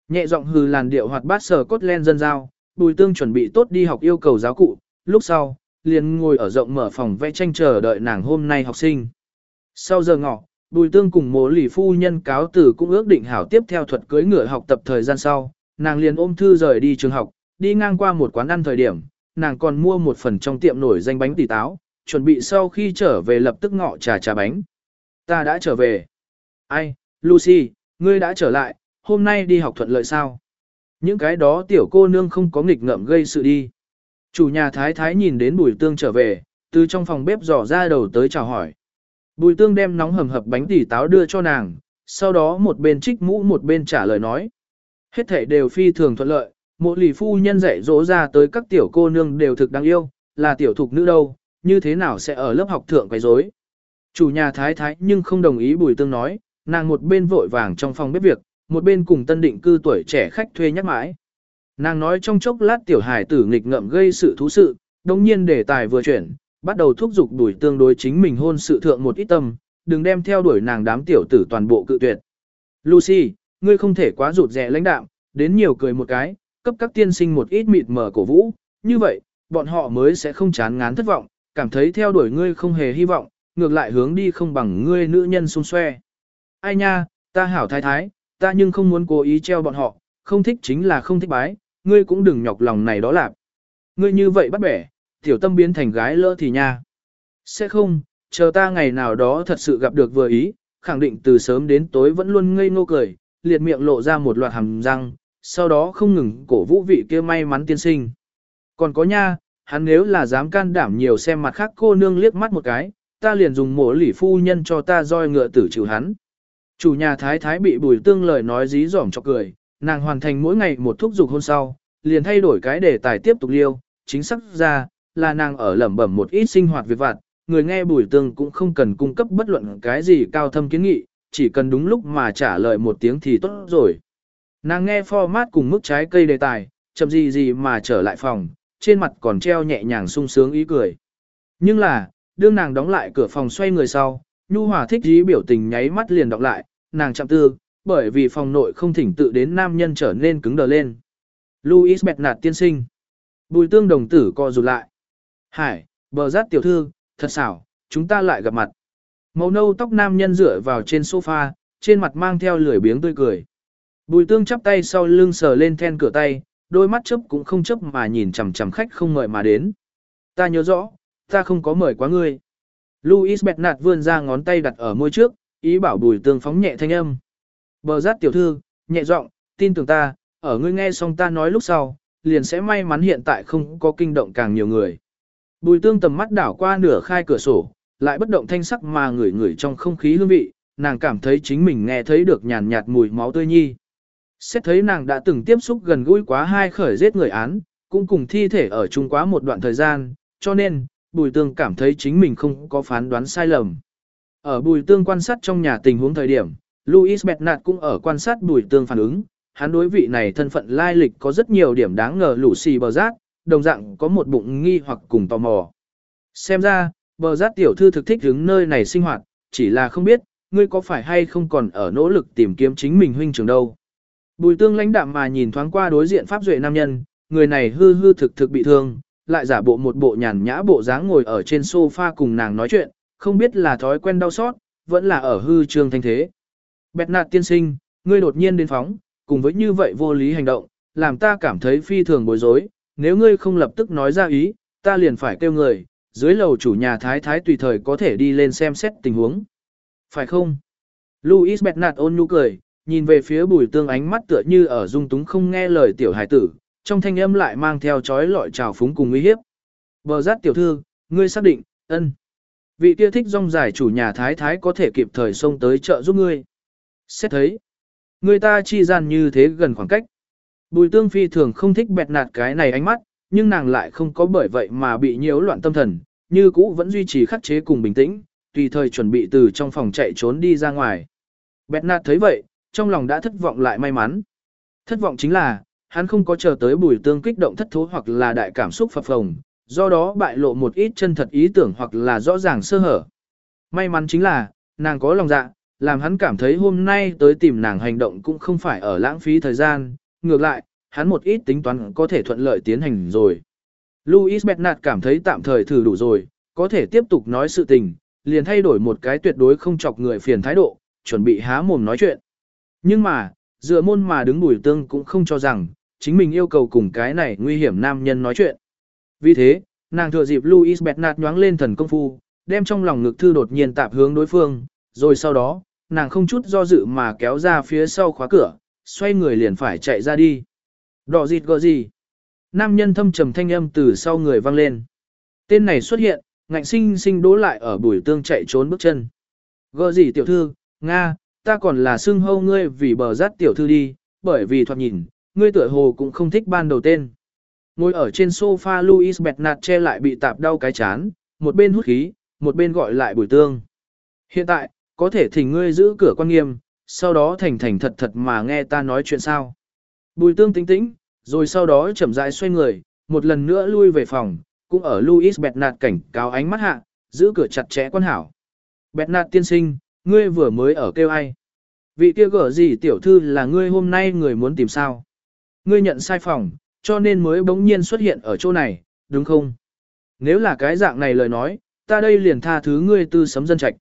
Nhẹ giọng hừ làn điệu hoạt bát sờ cốt len dân giao, bùi tương chuẩn bị tốt đi học yêu cầu giáo cụ, lúc sau, liền ngồi ở rộng mở phòng vẽ tranh chờ đợi nàng hôm nay học sinh. Sau giờ ngọ, bùi tương cùng mố lì phu nhân cáo tử cũng ước định hảo tiếp theo thuật cưới ngựa học tập thời gian sau, nàng liền ôm thư rời đi trường học, đi ngang qua một quán ăn thời điểm, nàng còn mua một phần trong tiệm nổi danh bánh tỉ táo, chuẩn bị sau khi trở về lập tức ngọ trà trà bánh. Ta đã trở về. Ai, Lucy, ngươi đã trở lại, hôm nay đi học thuận lợi sao? Những cái đó tiểu cô nương không có nghịch ngợm gây sự đi. Chủ nhà thái thái nhìn đến bùi tương trở về, từ trong phòng bếp dò ra đầu tới chào hỏi. Bùi tương đem nóng hầm hập bánh tỉ táo đưa cho nàng, sau đó một bên trích mũ một bên trả lời nói. Hết thể đều phi thường thuận lợi, Mộ lì phu nhân dạy dỗ ra tới các tiểu cô nương đều thực đáng yêu, là tiểu thục nữ đâu, như thế nào sẽ ở lớp học thượng quấy rối. Chủ nhà thái thái nhưng không đồng ý bùi tương nói, nàng một bên vội vàng trong phòng bếp việc, một bên cùng tân định cư tuổi trẻ khách thuê nhắc mãi. Nàng nói trong chốc lát tiểu hải tử nghịch ngợm gây sự thú sự, đồng nhiên đề tài vừa chuyển, bắt đầu thúc giục đuổi tương đối chính mình hôn sự thượng một ít tâm, đừng đem theo đuổi nàng đám tiểu tử toàn bộ cự tuyệt. Lucy, ngươi không thể quá rụt rè lãnh đạm, đến nhiều cười một cái, cấp các tiên sinh một ít mịt mờ cổ vũ, như vậy, bọn họ mới sẽ không chán ngán thất vọng, cảm thấy theo đuổi ngươi không hề hy vọng, ngược lại hướng đi không bằng ngươi nữ nhân xung xoe. Ai nha, ta hảo thái thái, ta nhưng không muốn cố ý treo bọn họ, không thích chính là không thích bái, ngươi cũng đừng nhọc lòng này đó lạp. Ngươi như vậy bắt bẻ, tiểu tâm biến thành gái lỡ thì nha. Sẽ không, chờ ta ngày nào đó thật sự gặp được vừa ý, khẳng định từ sớm đến tối vẫn luôn ngây ngô cười, liệt miệng lộ ra một loạt hàm răng, sau đó không ngừng cổ vũ vị kia may mắn tiên sinh. Còn có nha, hắn nếu là dám can đảm nhiều xem mặt khác cô nương liếc mắt một cái, ta liền dùng mổ lỉ phu nhân cho ta roi ngựa tử trừ hắn. Chủ nhà thái thái bị bùi tương lời nói dí dỏm cho cười, nàng hoàn thành mỗi ngày một thúc dục hôn sau, liền thay đổi cái đề tài tiếp tục liêu, chính xác ra, là nàng ở lẩm bẩm một ít sinh hoạt việc vặt, người nghe bùi tương cũng không cần cung cấp bất luận cái gì cao thâm kiến nghị, chỉ cần đúng lúc mà trả lời một tiếng thì tốt rồi. Nàng nghe format cùng mức trái cây đề tài, chậm gì gì mà trở lại phòng, trên mặt còn treo nhẹ nhàng sung sướng ý cười. Nhưng là, đương nàng đóng lại cửa phòng xoay người sau, Nhu Hòa thích dí biểu tình nháy mắt liền đọc lại, nàng chạm tư, bởi vì phòng nội không thỉnh tự đến nam nhân trở nên cứng đờ lên. Louis Bernard tiên sinh. Bùi tương đồng tử co rụt lại. Hải, bờ rát tiểu thư, thật xảo, chúng ta lại gặp mặt. Màu nâu tóc nam nhân dựa vào trên sofa, trên mặt mang theo lười biếng tươi cười. Bùi tương chắp tay sau lưng sờ lên then cửa tay, đôi mắt chớp cũng không chớp mà nhìn chằm chằm khách không mời mà đến. Ta nhớ rõ, ta không có mời quá ngươi. Louis Bernard vươn ra ngón tay đặt ở môi trước, ý bảo bùi tương phóng nhẹ thanh âm. Bờ rát tiểu thư, nhẹ giọng, tin tưởng ta, ở ngươi nghe xong ta nói lúc sau, liền sẽ may mắn hiện tại không có kinh động càng nhiều người. Bùi tương tầm mắt đảo qua nửa khai cửa sổ, lại bất động thanh sắc mà ngửi ngửi trong không khí hương vị, nàng cảm thấy chính mình nghe thấy được nhàn nhạt mùi máu tươi nhi. Xét thấy nàng đã từng tiếp xúc gần gũi quá hai khởi giết người án, cũng cùng thi thể ở chung quá một đoạn thời gian, cho nên, bùi tương cảm thấy chính mình không có phán đoán sai lầm. Ở bùi tương quan sát trong nhà tình huống thời điểm, Louis Bernard cũng ở quan sát bùi tương phản ứng, hắn đối vị này thân phận lai lịch có rất nhiều điểm đáng ngờ lũ xì bờ rác, đồng dạng có một bụng nghi hoặc cùng tò mò. Xem ra, bờ rác tiểu thư thực thích hướng nơi này sinh hoạt, chỉ là không biết, ngươi có phải hay không còn ở nỗ lực tìm kiếm chính mình huynh trưởng đâu. Bùi tương lãnh đạm mà nhìn thoáng qua đối diện pháp duệ nam nhân, người này hư hư thực thực bị thương, lại giả bộ một bộ nhàn nhã bộ dáng ngồi ở trên sofa cùng nàng nói chuyện, không biết là thói quen đau xót, vẫn là ở hư trương thanh thế. Bẹt nạt tiên sinh, ngươi đột nhiên đến phóng, cùng với như vậy vô lý hành động, làm ta cảm thấy phi thường bối rối, nếu ngươi không lập tức nói ra ý, ta liền phải kêu người, dưới lầu chủ nhà thái thái tùy thời có thể đi lên xem xét tình huống. Phải không? Louis Bernard ôn nhu cười, nhìn về phía bùi tương ánh mắt tựa như ở dung túng không nghe lời tiểu hải tử, trong thanh âm lại mang theo chói lọi trào phúng cùng uy hiếp. Bờ rát tiểu thư, ngươi xác định, ân. Vị kia thích rong giải chủ nhà thái thái có thể kịp thời xông tới chợ giúp ngươi. Xét thấy, người ta chi gian như thế gần khoảng cách. Bùi tương phi thường không thích bẹt nạt cái này ánh mắt, nhưng nàng lại không có bởi vậy mà bị nhiễu loạn tâm thần, như cũ vẫn duy trì khắc chế cùng bình tĩnh, tùy thời chuẩn bị từ trong phòng chạy trốn đi ra ngoài. Bẹt nạt thấy vậy, trong lòng đã thất vọng lại may mắn. Thất vọng chính là, hắn không có chờ tới bùi tương kích động thất thố hoặc là đại cảm xúc phập phồng, do đó bại lộ một ít chân thật ý tưởng hoặc là rõ ràng sơ hở. May mắn chính là, nàng có lòng dạ, làm hắn cảm thấy hôm nay tới tìm nàng hành động cũng không phải ở lãng phí thời gian, ngược lại, hắn một ít tính toán có thể thuận lợi tiến hành rồi. Louis Bernard cảm thấy tạm thời thử đủ rồi, có thể tiếp tục nói sự tình, liền thay đổi một cái tuyệt đối không chọc người phiền thái độ, chuẩn bị há mồm nói chuyện. Nhưng mà, dựa môn mà đứng bùi tương cũng không cho rằng, chính mình yêu cầu cùng cái này nguy hiểm nam nhân nói chuyện. Vì thế, nàng thừa dịp Louis Bernard nhoáng lên thần công phu, đem trong lòng ngực thư đột nhiên tạp hướng đối phương, rồi sau đó, nàng không chút do dự mà kéo ra phía sau khóa cửa, xoay người liền phải chạy ra đi. Đỏ dịt gọ gì? Nam nhân thâm trầm thanh âm từ sau người vang lên. Tên này xuất hiện, ngạnh sinh sinh đố lại ở bùi tương chạy trốn bước chân. Gọ gì tiểu thư, Nga, ta còn là xưng hâu ngươi vì bờ rát tiểu thư đi, bởi vì thoạt nhìn, ngươi tựa hồ cũng không thích ban đầu tên. Ngồi ở trên sofa Louis Bernard che lại bị tạp đau cái chán, một bên hút khí, một bên gọi lại bùi tương. Hiện tại, có thể thỉnh ngươi giữ cửa quan nghiêm, sau đó thành thành thật thật mà nghe ta nói chuyện sao. Bùi tương tính tĩnh, rồi sau đó chậm rãi xoay người, một lần nữa lui về phòng, cũng ở Louis Bernard cảnh cáo ánh mắt hạ, giữ cửa chặt chẽ quan hảo. Bernard tiên sinh, ngươi vừa mới ở kêu ai? Vị kia gở gì tiểu thư là ngươi hôm nay người muốn tìm sao? Ngươi nhận sai phòng, cho nên mới bỗng nhiên xuất hiện ở chỗ này, đúng không? Nếu là cái dạng này lời nói, ta đây liền tha thứ ngươi tư sấm dân trạch.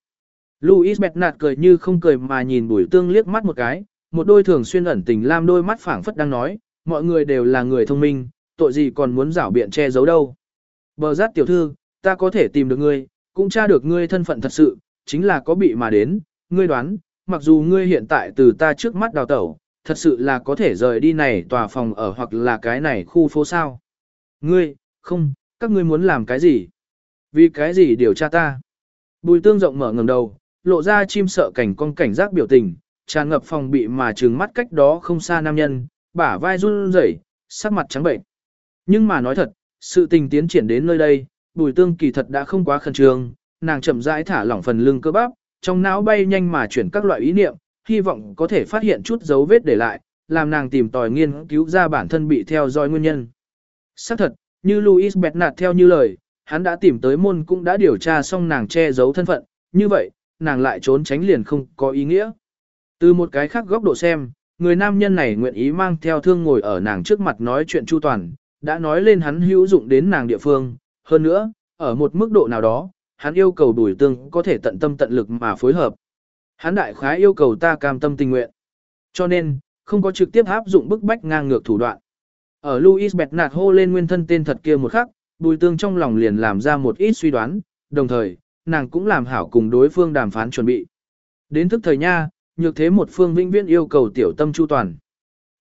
Louis Bernard cười như không cười mà nhìn bùi tương liếc mắt một cái, một đôi thường xuyên ẩn tình lam đôi mắt phảng phất đang nói, mọi người đều là người thông minh, tội gì còn muốn rảo biện che giấu đâu. Bờ giác tiểu thư, ta có thể tìm được ngươi, cũng tra được ngươi thân phận thật sự, chính là có bị mà đến, ngươi đoán, mặc dù ngươi hiện tại từ ta trước mắt đào tẩu, thật sự là có thể rời đi này tòa phòng ở hoặc là cái này khu phố sao. Ngươi, không, các ngươi muốn làm cái gì? Vì cái gì điều tra ta? Bùi tương rộng mở ngầm đầu, lộ ra chim sợ cảnh con cảnh giác biểu tình, tràn ngập phòng bị mà trừng mắt cách đó không xa nam nhân, bả vai run rẩy, sắc mặt trắng bệnh. Nhưng mà nói thật, sự tình tiến triển đến nơi đây, bùi tương kỳ thật đã không quá khẩn trương, nàng chậm rãi thả lỏng phần lưng cơ bắp, trong não bay nhanh mà chuyển các loại ý niệm, hy vọng có thể phát hiện chút dấu vết để lại, làm nàng tìm tòi nghiên cứu ra bản thân bị theo dõi nguyên nhân. Xác thật, như Louis Bernard theo như lời, hắn đã tìm tới môn cũng đã điều tra xong nàng che giấu thân phận, như vậy, nàng lại trốn tránh liền không có ý nghĩa. Từ một cái khác góc độ xem, người nam nhân này nguyện ý mang theo thương ngồi ở nàng trước mặt nói chuyện chu toàn, đã nói lên hắn hữu dụng đến nàng địa phương, hơn nữa, ở một mức độ nào đó, hắn yêu cầu đùi tương có thể tận tâm tận lực mà phối hợp. Hắn đại khái yêu cầu ta cam tâm tình nguyện. Cho nên, không có trực tiếp áp dụng bức bách ngang ngược thủ đoạn. Ở Louis Bernard hô lên nguyên thân tên thật kia một khắc, bùi tương trong lòng liền làm ra một ít suy đoán, đồng thời, nàng cũng làm hảo cùng đối phương đàm phán chuẩn bị. Đến thức thời nha, nhược thế một phương vĩnh viễn yêu cầu tiểu tâm chu toàn.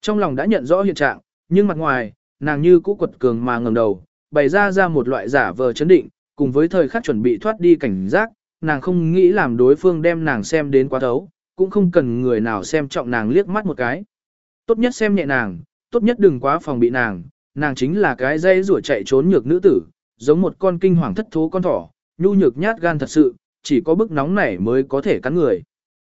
Trong lòng đã nhận rõ hiện trạng, nhưng mặt ngoài, nàng như cũ quật cường mà ngầm đầu, bày ra ra một loại giả vờ chấn định, cùng với thời khắc chuẩn bị thoát đi cảnh giác, nàng không nghĩ làm đối phương đem nàng xem đến quá thấu, cũng không cần người nào xem trọng nàng liếc mắt một cái. Tốt nhất xem nhẹ nàng, tốt nhất đừng quá phòng bị nàng, nàng chính là cái dây rủa chạy trốn nhược nữ tử, giống một con kinh hoàng thất thố con thỏ, nhu nhược nhát gan thật sự, chỉ có bức nóng này mới có thể cắn người.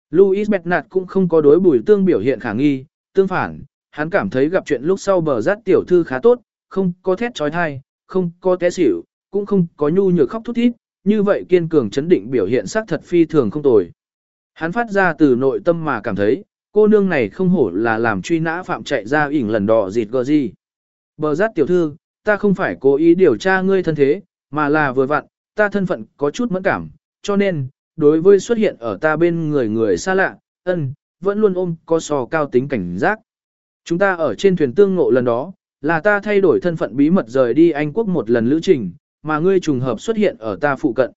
Louis Bernard cũng không có đối bùi tương biểu hiện khả nghi, tương phản, hắn cảm thấy gặp chuyện lúc sau bờ rát tiểu thư khá tốt, không có thét trói thai, không có té xỉu, cũng không có nhu nhược khóc thút thít, như vậy kiên cường chấn định biểu hiện sắc thật phi thường không tồi. Hắn phát ra từ nội tâm mà cảm thấy, cô nương này không hổ là làm truy nã phạm chạy ra ỉn lần đỏ dịt gờ gì. Bờ rát tiểu thư, ta không phải cố ý điều tra ngươi thân thế, mà là vừa vặn, ta thân phận có chút mẫn cảm, cho nên, đối với xuất hiện ở ta bên người người xa lạ, ân, vẫn luôn ôm có sò cao tính cảnh giác. Chúng ta ở trên thuyền tương ngộ lần đó, là ta thay đổi thân phận bí mật rời đi Anh quốc một lần lữ trình, mà ngươi trùng hợp xuất hiện ở ta phụ cận.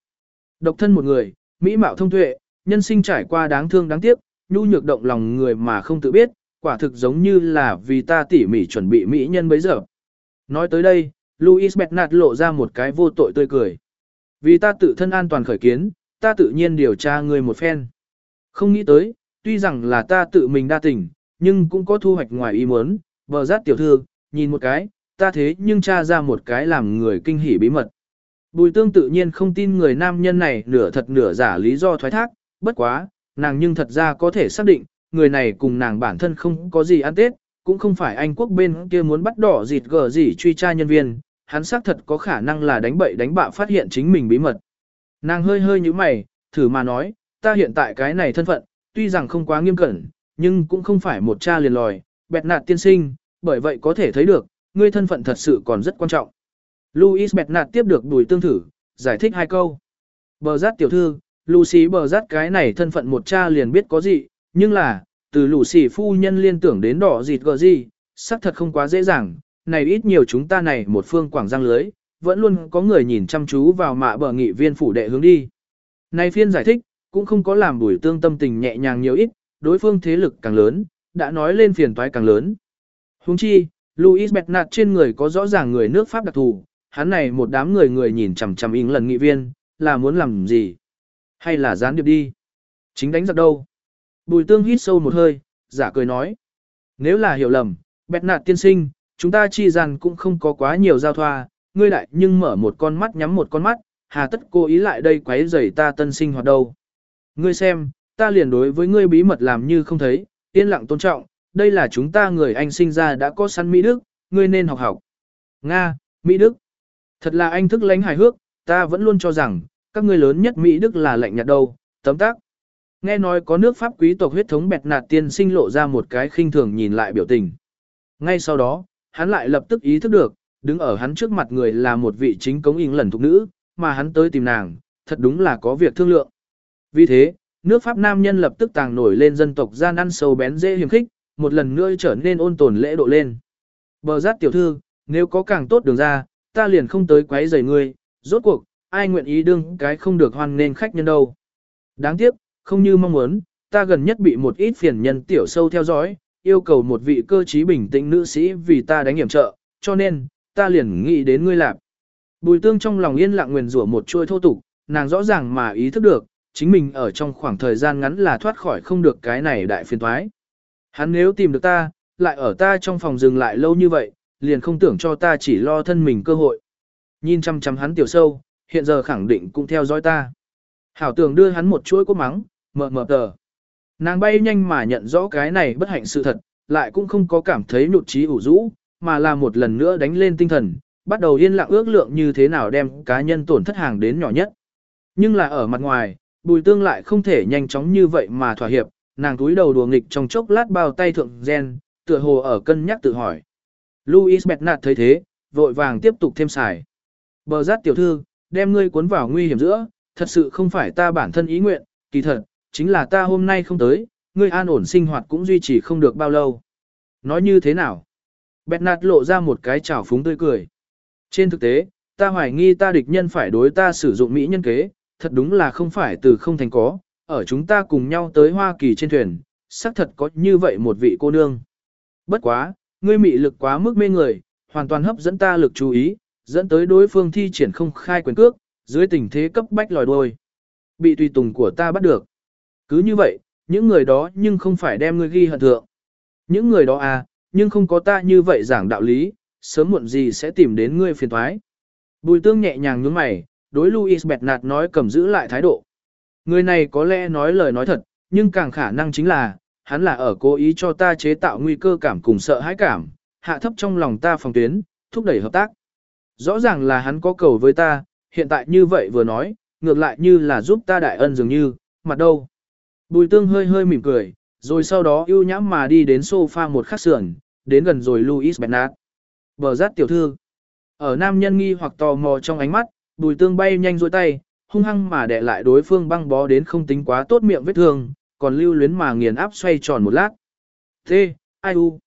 Độc thân một người, mỹ mạo thông tuệ, nhân sinh trải qua đáng thương đáng tiếc, nhu nhược động lòng người mà không tự biết, quả thực giống như là vì ta tỉ mỉ chuẩn bị mỹ nhân bấy giờ. Nói tới đây, Louis Bernard lộ ra một cái vô tội tươi cười. Vì ta tự thân an toàn khởi kiến, ta tự nhiên điều tra ngươi một phen. Không nghĩ tới, tuy rằng là ta tự mình đa tình, nhưng cũng có thu hoạch ngoài ý muốn, bờ rát tiểu thư, nhìn một cái, ta thế nhưng tra ra một cái làm người kinh hỉ bí mật. Bùi tương tự nhiên không tin người nam nhân này nửa thật nửa giả lý do thoái thác, bất quá, nàng nhưng thật ra có thể xác định, người này cùng nàng bản thân không có gì ăn tết, cũng không phải Anh quốc bên kia muốn bắt đỏ dịt gờ gì truy tra nhân viên, hắn xác thật có khả năng là đánh bậy đánh bạ phát hiện chính mình bí mật. Nàng hơi hơi như mày, thử mà nói, ta hiện tại cái này thân phận, tuy rằng không quá nghiêm cẩn, nhưng cũng không phải một cha liền lòi, bẹt nạt tiên sinh, bởi vậy có thể thấy được, ngươi thân phận thật sự còn rất quan trọng. Louis bẹt nạt tiếp được đùi tương thử, giải thích hai câu. Bờ rát tiểu thư, Lucy bờ rát cái này thân phận một cha liền biết có gì, nhưng là, từ Lucy phu nhân liên tưởng đến đỏ dịt gờ gì, xác thật không quá dễ dàng, này ít nhiều chúng ta này một phương quảng giang lưới, vẫn luôn có người nhìn chăm chú vào mạ bờ nghị viên phủ đệ hướng đi. Này phiên giải thích, cũng không có làm bùi tương tâm tình nhẹ nhàng nhiều ít, đối phương thế lực càng lớn, đã nói lên phiền toái càng lớn. Huống chi, Louis Bernard trên người có rõ ràng người nước Pháp đặc thù, hắn này một đám người người nhìn chằm chằm ính lần nghị viên, là muốn làm gì? Hay là gián điệp đi? Chính đánh giặc đâu? Bùi tương hít sâu một hơi, giả cười nói. Nếu là hiểu lầm, bẹt nạt tiên sinh, chúng ta chi rằng cũng không có quá nhiều giao thoa, ngươi lại nhưng mở một con mắt nhắm một con mắt, hà tất cô ý lại đây quấy rầy ta tân sinh hoạt đâu. Ngươi xem, ta liền đối với ngươi bí mật làm như không thấy, yên lặng tôn trọng, đây là chúng ta người anh sinh ra đã có săn Mỹ Đức, ngươi nên học học. Nga, Mỹ Đức. Thật là anh thức lánh hài hước, ta vẫn luôn cho rằng, các ngươi lớn nhất Mỹ Đức là lạnh nhạt đâu, tấm tác. Nghe nói có nước Pháp quý tộc huyết thống bẹt nạt tiên sinh lộ ra một cái khinh thường nhìn lại biểu tình. Ngay sau đó, hắn lại lập tức ý thức được, đứng ở hắn trước mặt người là một vị chính cống inh lần thục nữ, mà hắn tới tìm nàng, thật đúng là có việc thương lượng. Vì thế, nước Pháp nam nhân lập tức tàng nổi lên dân tộc gian ăn sâu bén dễ hiểm khích, một lần nữa trở nên ôn tồn lễ độ lên. Bờ giác tiểu thư, nếu có càng tốt đường ra, ta liền không tới quấy rầy ngươi, rốt cuộc, ai nguyện ý đương cái không được hoan nên khách nhân đâu. Đáng tiếc, không như mong muốn, ta gần nhất bị một ít phiền nhân tiểu sâu theo dõi, yêu cầu một vị cơ trí bình tĩnh nữ sĩ vì ta đánh hiểm trợ, cho nên, ta liền nghĩ đến ngươi lạp. Bùi tương trong lòng yên lặng nguyền rủa một chuôi thô tục, nàng rõ ràng mà ý thức được, chính mình ở trong khoảng thời gian ngắn là thoát khỏi không được cái này đại phiền toái. Hắn nếu tìm được ta, lại ở ta trong phòng dừng lại lâu như vậy, liền không tưởng cho ta chỉ lo thân mình cơ hội. Nhìn chăm chăm hắn tiểu sâu, hiện giờ khẳng định cũng theo dõi ta. Hảo tưởng đưa hắn một chuỗi cốt mắng, mờ mờ tờ. Nàng bay nhanh mà nhận rõ cái này bất hạnh sự thật, lại cũng không có cảm thấy nhụt chí ủ rũ, mà là một lần nữa đánh lên tinh thần, bắt đầu yên lặng ước lượng như thế nào đem cá nhân tổn thất hàng đến nhỏ nhất. Nhưng là ở mặt ngoài, bùi tương lại không thể nhanh chóng như vậy mà thỏa hiệp, nàng túi đầu đùa nghịch trong chốc lát bao tay thượng gen, tựa hồ ở cân nhắc tự hỏi. Louis Bernard thấy thế, vội vàng tiếp tục thêm xài. Bờ rát tiểu thư, đem ngươi cuốn vào nguy hiểm giữa, thật sự không phải ta bản thân ý nguyện, kỳ thật, chính là ta hôm nay không tới, ngươi an ổn sinh hoạt cũng duy trì không được bao lâu. Nói như thế nào? Bernard lộ ra một cái trào phúng tươi cười. Trên thực tế, ta hoài nghi ta địch nhân phải đối ta sử dụng mỹ nhân kế, thật đúng là không phải từ không thành có, ở chúng ta cùng nhau tới Hoa Kỳ trên thuyền, xác thật có như vậy một vị cô nương. Bất quá, ngươi mị lực quá mức mê người, hoàn toàn hấp dẫn ta lực chú ý, dẫn tới đối phương thi triển không khai quyền cước, dưới tình thế cấp bách lòi đuôi. Bị tùy tùng của ta bắt được. Cứ như vậy, những người đó nhưng không phải đem ngươi ghi hận thượng. Những người đó à, nhưng không có ta như vậy giảng đạo lý, sớm muộn gì sẽ tìm đến ngươi phiền thoái. Bùi tương nhẹ nhàng nhướng mày, đối Louis nạt nói cầm giữ lại thái độ. Người này có lẽ nói lời nói thật, nhưng càng khả năng chính là, hắn là ở cố ý cho ta chế tạo nguy cơ cảm cùng sợ hãi cảm, hạ thấp trong lòng ta phòng tuyến, thúc đẩy hợp tác. Rõ ràng là hắn có cầu với ta, hiện tại như vậy vừa nói, ngược lại như là giúp ta đại ân dường như, mặt đâu. Bùi tương hơi hơi mỉm cười, rồi sau đó ưu nhãm mà đi đến sofa một khắc sườn, đến gần rồi Louis Bernard. Bờ rát tiểu thư. Ở nam nhân nghi hoặc tò mò trong ánh mắt, bùi tương bay nhanh dôi tay, hung hăng mà để lại đối phương băng bó đến không tính quá tốt miệng vết thương, còn lưu luyến mà nghiền áp xoay tròn một lát. Thế, ai u?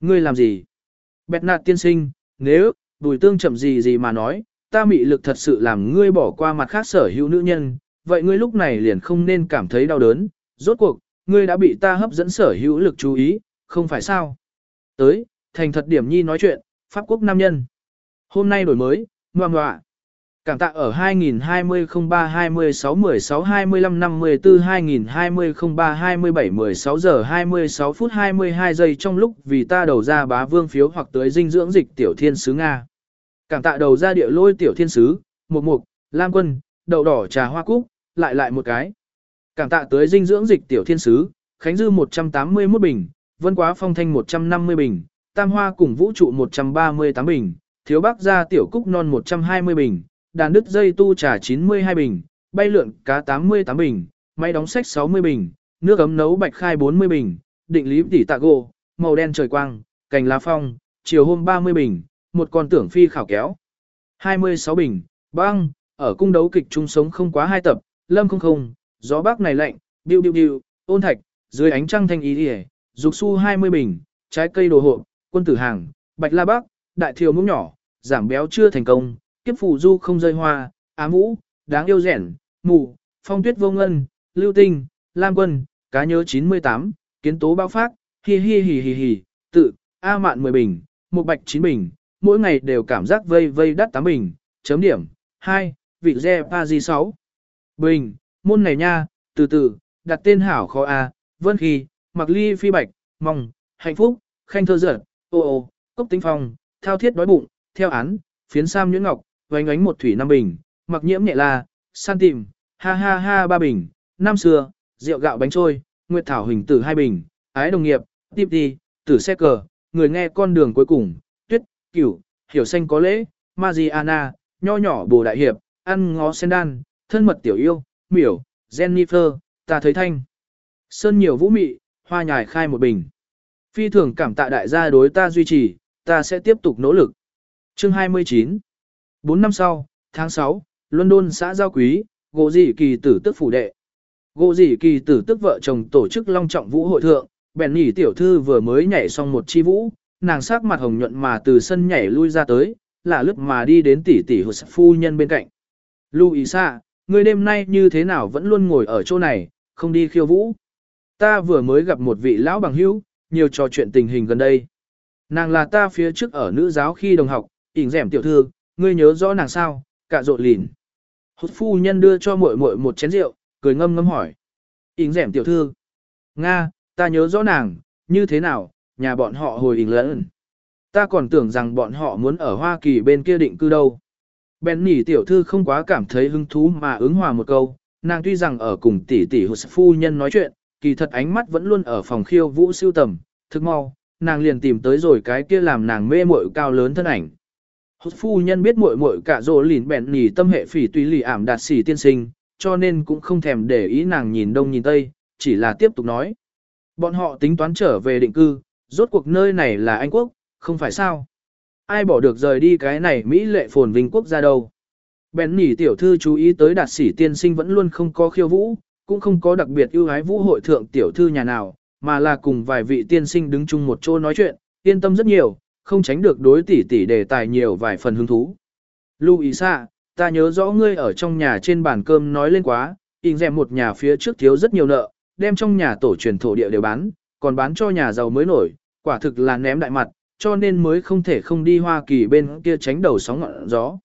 Ngươi làm gì? Bẹt nạt tiên sinh, nếu, bùi tương chậm gì gì mà nói, ta mị lực thật sự làm ngươi bỏ qua mặt khác sở hữu nữ nhân, vậy ngươi lúc này liền không nên cảm thấy đau đớn, rốt cuộc, ngươi đã bị ta hấp dẫn sở hữu lực chú ý, không phải sao? Tới, thành thật điểm nhi nói chuyện, Pháp quốc nam nhân. Hôm nay đổi mới, ngoan ngoạ. Cảm tạ ở 2020 03 26 16 25 54 2020 03 27 16 giờ 26 phút 22 giây trong lúc vì ta đầu ra bá vương phiếu hoặc tới dinh dưỡng dịch tiểu thiên sứ Nga. Cảm tạ đầu ra địa lôi tiểu thiên sứ, mục mục, lam quân, đậu đỏ trà hoa cúc, lại lại một cái. Cảm tạ tới dinh dưỡng dịch tiểu thiên sứ, Khánh Dư 181 bình, Vân Quá Phong Thanh 150 bình, Tam Hoa cùng Vũ trụ 138 bình, Thiếu Bắc gia tiểu cúc non 120 bình, đàn đứt dây tu trà 92 bình, bay lượn cá 88 bình, máy đóng sách 60 bình, nước ấm nấu bạch khai 40 bình, định lý tỉ tạ gỗ, màu đen trời quang, cành lá phong, chiều hôm 30 bình, một con tưởng phi khảo kéo. 26 bình, băng, ở cung đấu kịch chung sống không quá hai tập, lâm không không, gió bắc này lạnh, điêu điêu điêu, ôn thạch, dưới ánh trăng thanh ý đi dục su 20 bình, trái cây đồ hộ, quân tử hàng, bạch la bắc, đại thiều muỗng nhỏ, giảm béo chưa thành công, kiếp phù du không rơi hoa, ám vũ, đáng yêu rẻn, mù, phong tuyết vô ngân, lưu tinh, lam quân, cá nhớ 98, kiến tố bao phát, hi hi hi hi hi, tự, A mạn 10 bình, một bạch 9 bình, mỗi ngày đều cảm giác vây vây đắt 8 bình, chấm điểm, 2, vị re pa di 6. Bình, môn này nha, từ từ, đặt tên hảo khó A, vân khi, mặc ly phi bạch, mong, hạnh phúc, khanh thơ dở, ô ô, cốc tinh phong, thao thiết đói bụng, theo án, phiến sam nhuyễn ngọc, vánh oánh một thủy năm bình, mặc nhiễm nhẹ là, san tìm, ha ha ha ba bình, năm xưa, rượu gạo bánh trôi, nguyệt thảo hình tử hai bình, ái đồng nghiệp, tiếp đi, tử xe cờ, người nghe con đường cuối cùng, tuyết, cửu, hiểu xanh có lễ, Mariana, nho nhỏ bồ đại hiệp, ăn ngó sen đan, thân mật tiểu yêu, miểu, Jennifer, ta thấy thanh. Sơn nhiều vũ mị, hoa nhài khai một bình. Phi thường cảm tạ đại gia đối ta duy trì, ta sẽ tiếp tục nỗ lực. Chương 29 4 năm sau, tháng 6, London xã Giao Quý, gỗ dị kỳ tử tức phủ đệ. Gỗ dị kỳ tử tức vợ chồng tổ chức long trọng vũ hội thượng, bèn nhỉ tiểu thư vừa mới nhảy xong một chi vũ, nàng sắc mặt hồng nhuận mà từ sân nhảy lui ra tới, là lúc mà đi đến tỷ tỷ hụt phu nhân bên cạnh. Luisa, người đêm nay như thế nào vẫn luôn ngồi ở chỗ này, không đi khiêu vũ. Ta vừa mới gặp một vị lão bằng hữu, nhiều trò chuyện tình hình gần đây. Nàng là ta phía trước ở nữ giáo khi đồng học, ỉnh rẻm tiểu thư, ngươi nhớ rõ nàng sao, cả rộn lìn. Hốt phu nhân đưa cho muội muội một chén rượu, cười ngâm ngâm hỏi. ỉn rẻm tiểu thư. Nga, ta nhớ rõ nàng, như thế nào, nhà bọn họ hồi ỉn lẫn. Ta còn tưởng rằng bọn họ muốn ở Hoa Kỳ bên kia định cư đâu. Bèn nỉ tiểu thư không quá cảm thấy hứng thú mà ứng hòa một câu, nàng tuy rằng ở cùng tỷ tỷ hụt phu nhân nói chuyện, kỳ thật ánh mắt vẫn luôn ở phòng khiêu vũ siêu tầm, thức mau, nàng liền tìm tới rồi cái kia làm nàng mê muội cao lớn thân ảnh. Hốt phu nhân biết muội muội cả rồ lìn bẹn nhì tâm hệ phỉ tùy lì ảm đạt xỉ tiên sinh, cho nên cũng không thèm để ý nàng nhìn đông nhìn tây, chỉ là tiếp tục nói. Bọn họ tính toán trở về định cư, rốt cuộc nơi này là Anh Quốc, không phải sao. Ai bỏ được rời đi cái này Mỹ lệ phồn vinh quốc ra đâu. Bèn nỉ tiểu thư chú ý tới đạt sĩ tiên sinh vẫn luôn không có khiêu vũ, cũng không có đặc biệt ưu ái vũ hội thượng tiểu thư nhà nào, mà là cùng vài vị tiên sinh đứng chung một chỗ nói chuyện, yên tâm rất nhiều, không tránh được đối tỷ tỷ đề tài nhiều vài phần hứng thú. Luisa, ta nhớ rõ ngươi ở trong nhà trên bàn cơm nói lên quá, in dèm một nhà phía trước thiếu rất nhiều nợ, đem trong nhà tổ truyền thổ địa đều bán, còn bán cho nhà giàu mới nổi, quả thực là ném đại mặt, cho nên mới không thể không đi Hoa Kỳ bên kia tránh đầu sóng ngọn gió.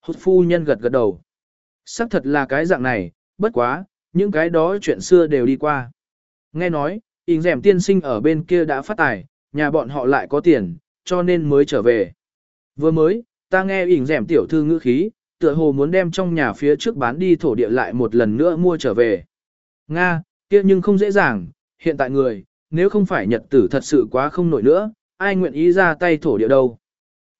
Hốt phu nhân gật gật đầu. Sắc thật là cái dạng này, bất quá, những cái đó chuyện xưa đều đi qua. Nghe nói, in dèm tiên sinh ở bên kia đã phát tài, nhà bọn họ lại có tiền, cho nên mới trở về. Vừa mới, ta nghe ỉn rẻm tiểu thư ngữ khí, tựa hồ muốn đem trong nhà phía trước bán đi thổ địa lại một lần nữa mua trở về. Nga, kia nhưng không dễ dàng, hiện tại người, nếu không phải nhật tử thật sự quá không nổi nữa, ai nguyện ý ra tay thổ địa đâu.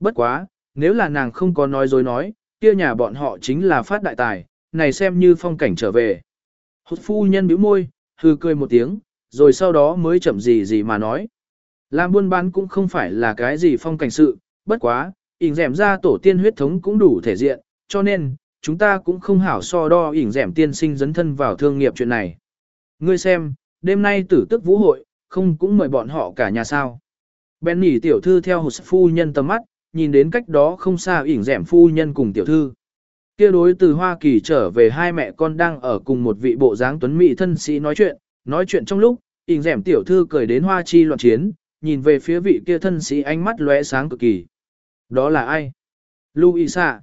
Bất quá, nếu là nàng không có nói dối nói, kia nhà bọn họ chính là phát đại tài, này xem như phong cảnh trở về. Hốt phu nhân bĩu môi, hư cười một tiếng, rồi sau đó mới chậm gì gì mà nói. Làm buôn bán cũng không phải là cái gì phong cảnh sự, bất quá, ỉn rẻm ra tổ tiên huyết thống cũng đủ thể diện, cho nên, chúng ta cũng không hảo so đo ỉn rẻm tiên sinh dấn thân vào thương nghiệp chuyện này. Ngươi xem, đêm nay tử tức vũ hội, không cũng mời bọn họ cả nhà sao. Benny tiểu thư theo hồ phu nhân tầm mắt, nhìn đến cách đó không xa ỉn rẻm phu nhân cùng tiểu thư. Kia đối từ Hoa Kỳ trở về hai mẹ con đang ở cùng một vị bộ dáng tuấn mỹ thân sĩ nói chuyện, nói chuyện trong lúc, ỉn rẻm tiểu thư cười đến hoa chi loạn chiến, nhìn về phía vị kia thân sĩ ánh mắt lóe sáng cực kỳ. Đó là ai? Luisa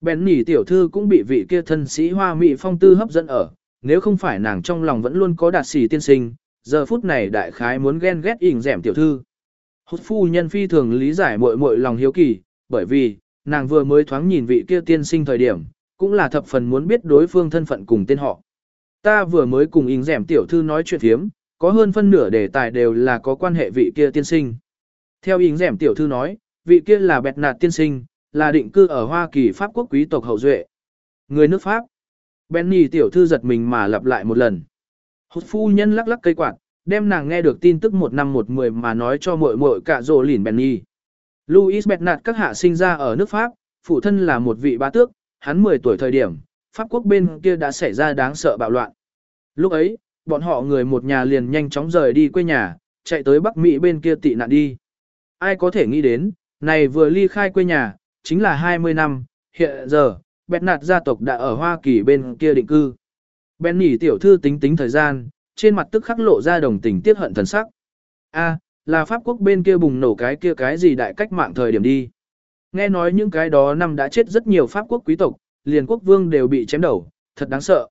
Bèn nỉ tiểu thư cũng bị vị kia thân sĩ hoa mỹ phong tư hấp dẫn ở, nếu không phải nàng trong lòng vẫn luôn có đạt sĩ tiên sinh, giờ phút này đại khái muốn ghen ghét ỉn dẻm tiểu thư. Hốt phu nhân phi thường lý giải muội muội lòng hiếu kỳ, bởi vì, nàng vừa mới thoáng nhìn vị kia tiên sinh thời điểm, cũng là thập phần muốn biết đối phương thân phận cùng tên họ. Ta vừa mới cùng ỉn dẻm tiểu thư nói chuyện thiếm, có hơn phân nửa đề tài đều là có quan hệ vị kia tiên sinh. Theo ý rẻm tiểu thư nói, vị kia là bẹt nạt tiên sinh, là định cư ở Hoa Kỳ Pháp quốc quý tộc hậu duệ. Người nước Pháp. Benny tiểu thư giật mình mà lặp lại một lần. Hốt phu nhân lắc lắc cây quạt, đem nàng nghe được tin tức một năm một mười mà nói cho muội muội cả rồ lỉn Benny. Louis Bernard các hạ sinh ra ở nước Pháp, phụ thân là một vị bá tước, hắn 10 tuổi thời điểm, Pháp quốc bên kia đã xảy ra đáng sợ bạo loạn. Lúc ấy, bọn họ người một nhà liền nhanh chóng rời đi quê nhà, chạy tới Bắc Mỹ bên kia tị nạn đi. Ai có thể nghĩ đến, này vừa ly khai quê nhà, chính là 20 năm, hiện giờ, bẹt nạt gia tộc đã ở Hoa Kỳ bên kia định cư. Bèn nỉ tiểu thư tính tính thời gian, trên mặt tức khắc lộ ra đồng tình tiếc hận thần sắc. A, là Pháp quốc bên kia bùng nổ cái kia cái gì đại cách mạng thời điểm đi. Nghe nói những cái đó năm đã chết rất nhiều Pháp quốc quý tộc, liền quốc vương đều bị chém đầu, thật đáng sợ.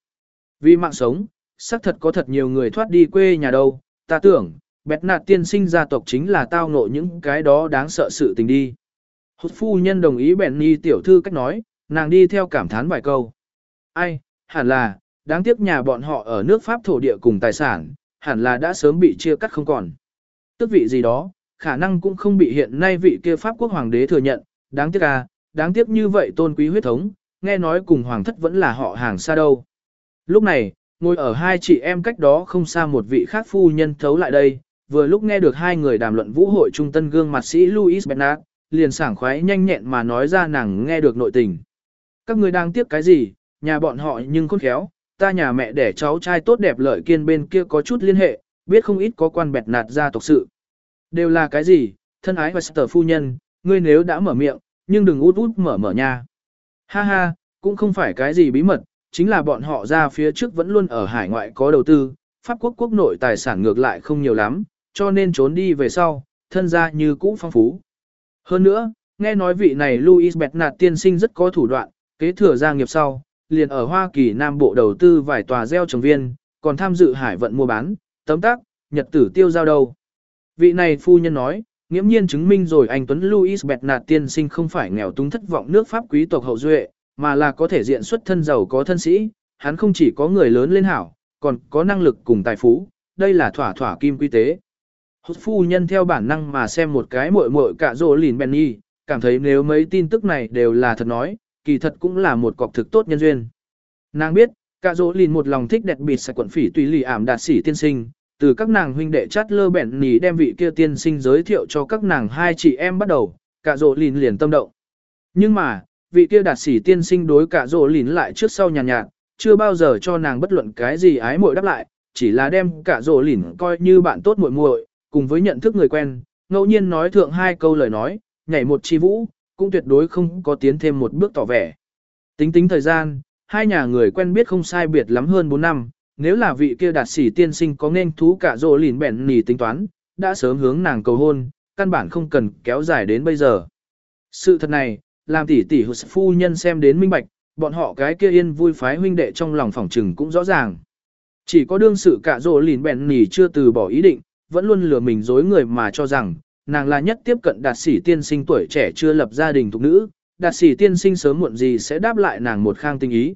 Vì mạng sống, xác thật có thật nhiều người thoát đi quê nhà đâu, ta tưởng, bẹt nạt tiên sinh gia tộc chính là tao ngộ những cái đó đáng sợ sự tình đi. Hốt phu nhân đồng ý bẹn ni tiểu thư cách nói, nàng đi theo cảm thán vài câu. Ai, hẳn là, đáng tiếc nhà bọn họ ở nước Pháp thổ địa cùng tài sản, hẳn là đã sớm bị chia cắt không còn. Tức vị gì đó, khả năng cũng không bị hiện nay vị kia Pháp quốc hoàng đế thừa nhận, đáng tiếc à, đáng tiếc như vậy tôn quý huyết thống, nghe nói cùng hoàng thất vẫn là họ hàng xa đâu. Lúc này, ngồi ở hai chị em cách đó không xa một vị khác phu nhân thấu lại đây, vừa lúc nghe được hai người đàm luận vũ hội trung tân gương mặt sĩ Louis Bernard, liền sảng khoái nhanh nhẹn mà nói ra nàng nghe được nội tình. Các người đang tiếc cái gì, nhà bọn họ nhưng khôn khéo, ta nhà mẹ đẻ cháu trai tốt đẹp lợi kiên bên kia có chút liên hệ, biết không ít có quan bẹt nạt ra tộc sự. Đều là cái gì, thân ái và sở phu nhân, ngươi nếu đã mở miệng, nhưng đừng út út mở mở nha. Ha ha, cũng không phải cái gì bí mật, chính là bọn họ ra phía trước vẫn luôn ở hải ngoại có đầu tư, Pháp quốc quốc nội tài sản ngược lại không nhiều lắm, cho nên trốn đi về sau, thân gia như cũ phong phú. Hơn nữa, nghe nói vị này Louis Bernard tiên sinh rất có thủ đoạn, kế thừa gia nghiệp sau, liền ở Hoa Kỳ Nam Bộ đầu tư vài tòa gieo trồng viên, còn tham dự hải vận mua bán, tấm tác, nhật tử tiêu giao đâu. Vị này phu nhân nói, nghiễm nhiên chứng minh rồi anh Tuấn Louis Bernard tiên sinh không phải nghèo túng thất vọng nước Pháp quý tộc hậu duệ, mà là có thể diện xuất thân giàu có thân sĩ, hắn không chỉ có người lớn lên hảo, còn có năng lực cùng tài phú, đây là thỏa thỏa kim quy tế. Hốt phu nhân theo bản năng mà xem một cái muội muội cả rồ lìn Benny, cảm thấy nếu mấy tin tức này đều là thật nói, kỳ thật cũng là một cọc thực tốt nhân duyên. Nàng biết, cả rồ lìn một lòng thích đẹp bịt sạch quận phỉ tùy lì ảm đạt sĩ tiên sinh, từ các nàng huynh đệ chát lơ bẹn nì đem vị kia tiên sinh giới thiệu cho các nàng hai chị em bắt đầu, cả rồ lìn liền tâm động. Nhưng mà, vị kia đạt sĩ tiên sinh đối cả rộ lìn lại trước sau nhàn nhạt, nhạt, chưa bao giờ cho nàng bất luận cái gì ái muội đáp lại, chỉ là đem cả rộ lìn coi như bạn tốt muội muội, cùng với nhận thức người quen, ngẫu nhiên nói thượng hai câu lời nói, nhảy một chi vũ, cũng tuyệt đối không có tiến thêm một bước tỏ vẻ. Tính tính thời gian, hai nhà người quen biết không sai biệt lắm hơn 4 năm, nếu là vị kia đạt sĩ tiên sinh có nên thú cả rộ lìn bèn nỉ tính toán, đã sớm hướng nàng cầu hôn, căn bản không cần kéo dài đến bây giờ. Sự thật này, làm tỷ tỷ hụt phu nhân xem đến minh bạch, bọn họ cái kia yên vui phái huynh đệ trong lòng phòng trừng cũng rõ ràng. Chỉ có đương sự cả rồ lìn bèn nỉ chưa từ bỏ ý định, vẫn luôn lừa mình dối người mà cho rằng, nàng là nhất tiếp cận đạt sĩ tiên sinh tuổi trẻ chưa lập gia đình thục nữ, đạt sĩ tiên sinh sớm muộn gì sẽ đáp lại nàng một khang tình ý.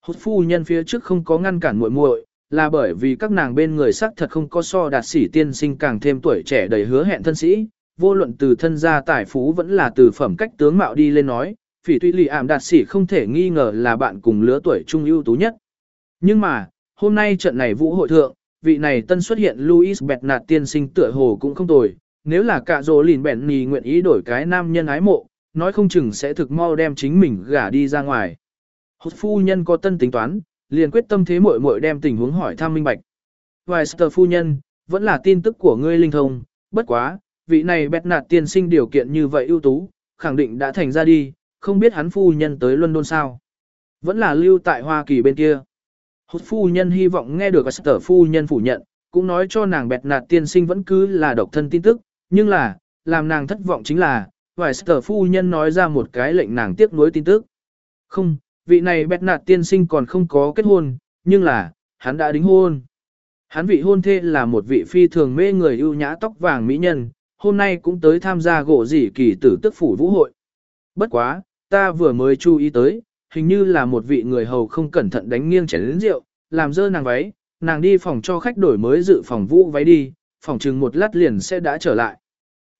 Hốt phu nhân phía trước không có ngăn cản muội muội, là bởi vì các nàng bên người sắc thật không có so đạt sĩ tiên sinh càng thêm tuổi trẻ đầy hứa hẹn thân sĩ, vô luận từ thân gia tài phú vẫn là từ phẩm cách tướng mạo đi lên nói, phỉ tuy lì ảm đạt sĩ không thể nghi ngờ là bạn cùng lứa tuổi trung ưu tú nhất. Nhưng mà, hôm nay trận này vũ hội thượng, vị này tân xuất hiện Louis Bernard tiên sinh tựa hồ cũng không tồi, nếu là cả dỗ lìn bẹn nì nguyện ý đổi cái nam nhân ái mộ, nói không chừng sẽ thực mau đem chính mình gả đi ra ngoài. Hột phu nhân có tân tính toán, liền quyết tâm thế muội muội đem tình huống hỏi thăm minh bạch. Weister phu nhân, vẫn là tin tức của ngươi linh thông, bất quá, vị này Bernard tiên sinh điều kiện như vậy ưu tú, khẳng định đã thành ra đi, không biết hắn phu nhân tới London sao. Vẫn là lưu tại Hoa Kỳ bên kia. Hốt phu nhân hy vọng nghe được sở phu nhân phủ nhận, cũng nói cho nàng bẹt nạt tiên sinh vẫn cứ là độc thân tin tức, nhưng là, làm nàng thất vọng chính là, vài sở phu nhân nói ra một cái lệnh nàng tiếc nuối tin tức. Không, vị này bẹt nạt tiên sinh còn không có kết hôn, nhưng là, hắn đã đính hôn. Hắn vị hôn thê là một vị phi thường mê người ưu nhã tóc vàng mỹ nhân, hôm nay cũng tới tham gia gỗ dỉ kỳ tử tức phủ vũ hội. Bất quá, ta vừa mới chú ý tới, hình như là một vị người hầu không cẩn thận đánh nghiêng chén lớn rượu, làm dơ nàng váy, nàng đi phòng cho khách đổi mới dự phòng vũ váy đi, phòng chừng một lát liền sẽ đã trở lại.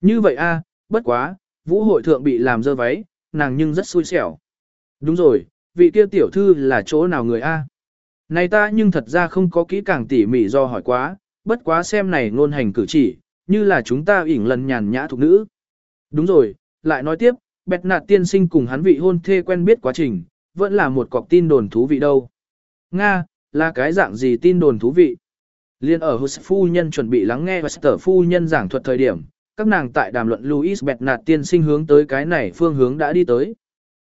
Như vậy a, bất quá, vũ hội thượng bị làm dơ váy, nàng nhưng rất xui xẻo. Đúng rồi, vị kia tiểu thư là chỗ nào người a? Này ta nhưng thật ra không có kỹ càng tỉ mỉ do hỏi quá, bất quá xem này ngôn hành cử chỉ, như là chúng ta ỉn lần nhàn nhã thuộc nữ. Đúng rồi, lại nói tiếp, bẹt nạt tiên sinh cùng hắn vị hôn thê quen biết quá trình, vẫn là một cọc tin đồn thú vị đâu. Nga, là cái dạng gì tin đồn thú vị? Liên ở Hus phu nhân chuẩn bị lắng nghe Wester phu nhân giảng thuật thời điểm, các nàng tại đàm luận Louis Bernard tiên sinh hướng tới cái này phương hướng đã đi tới.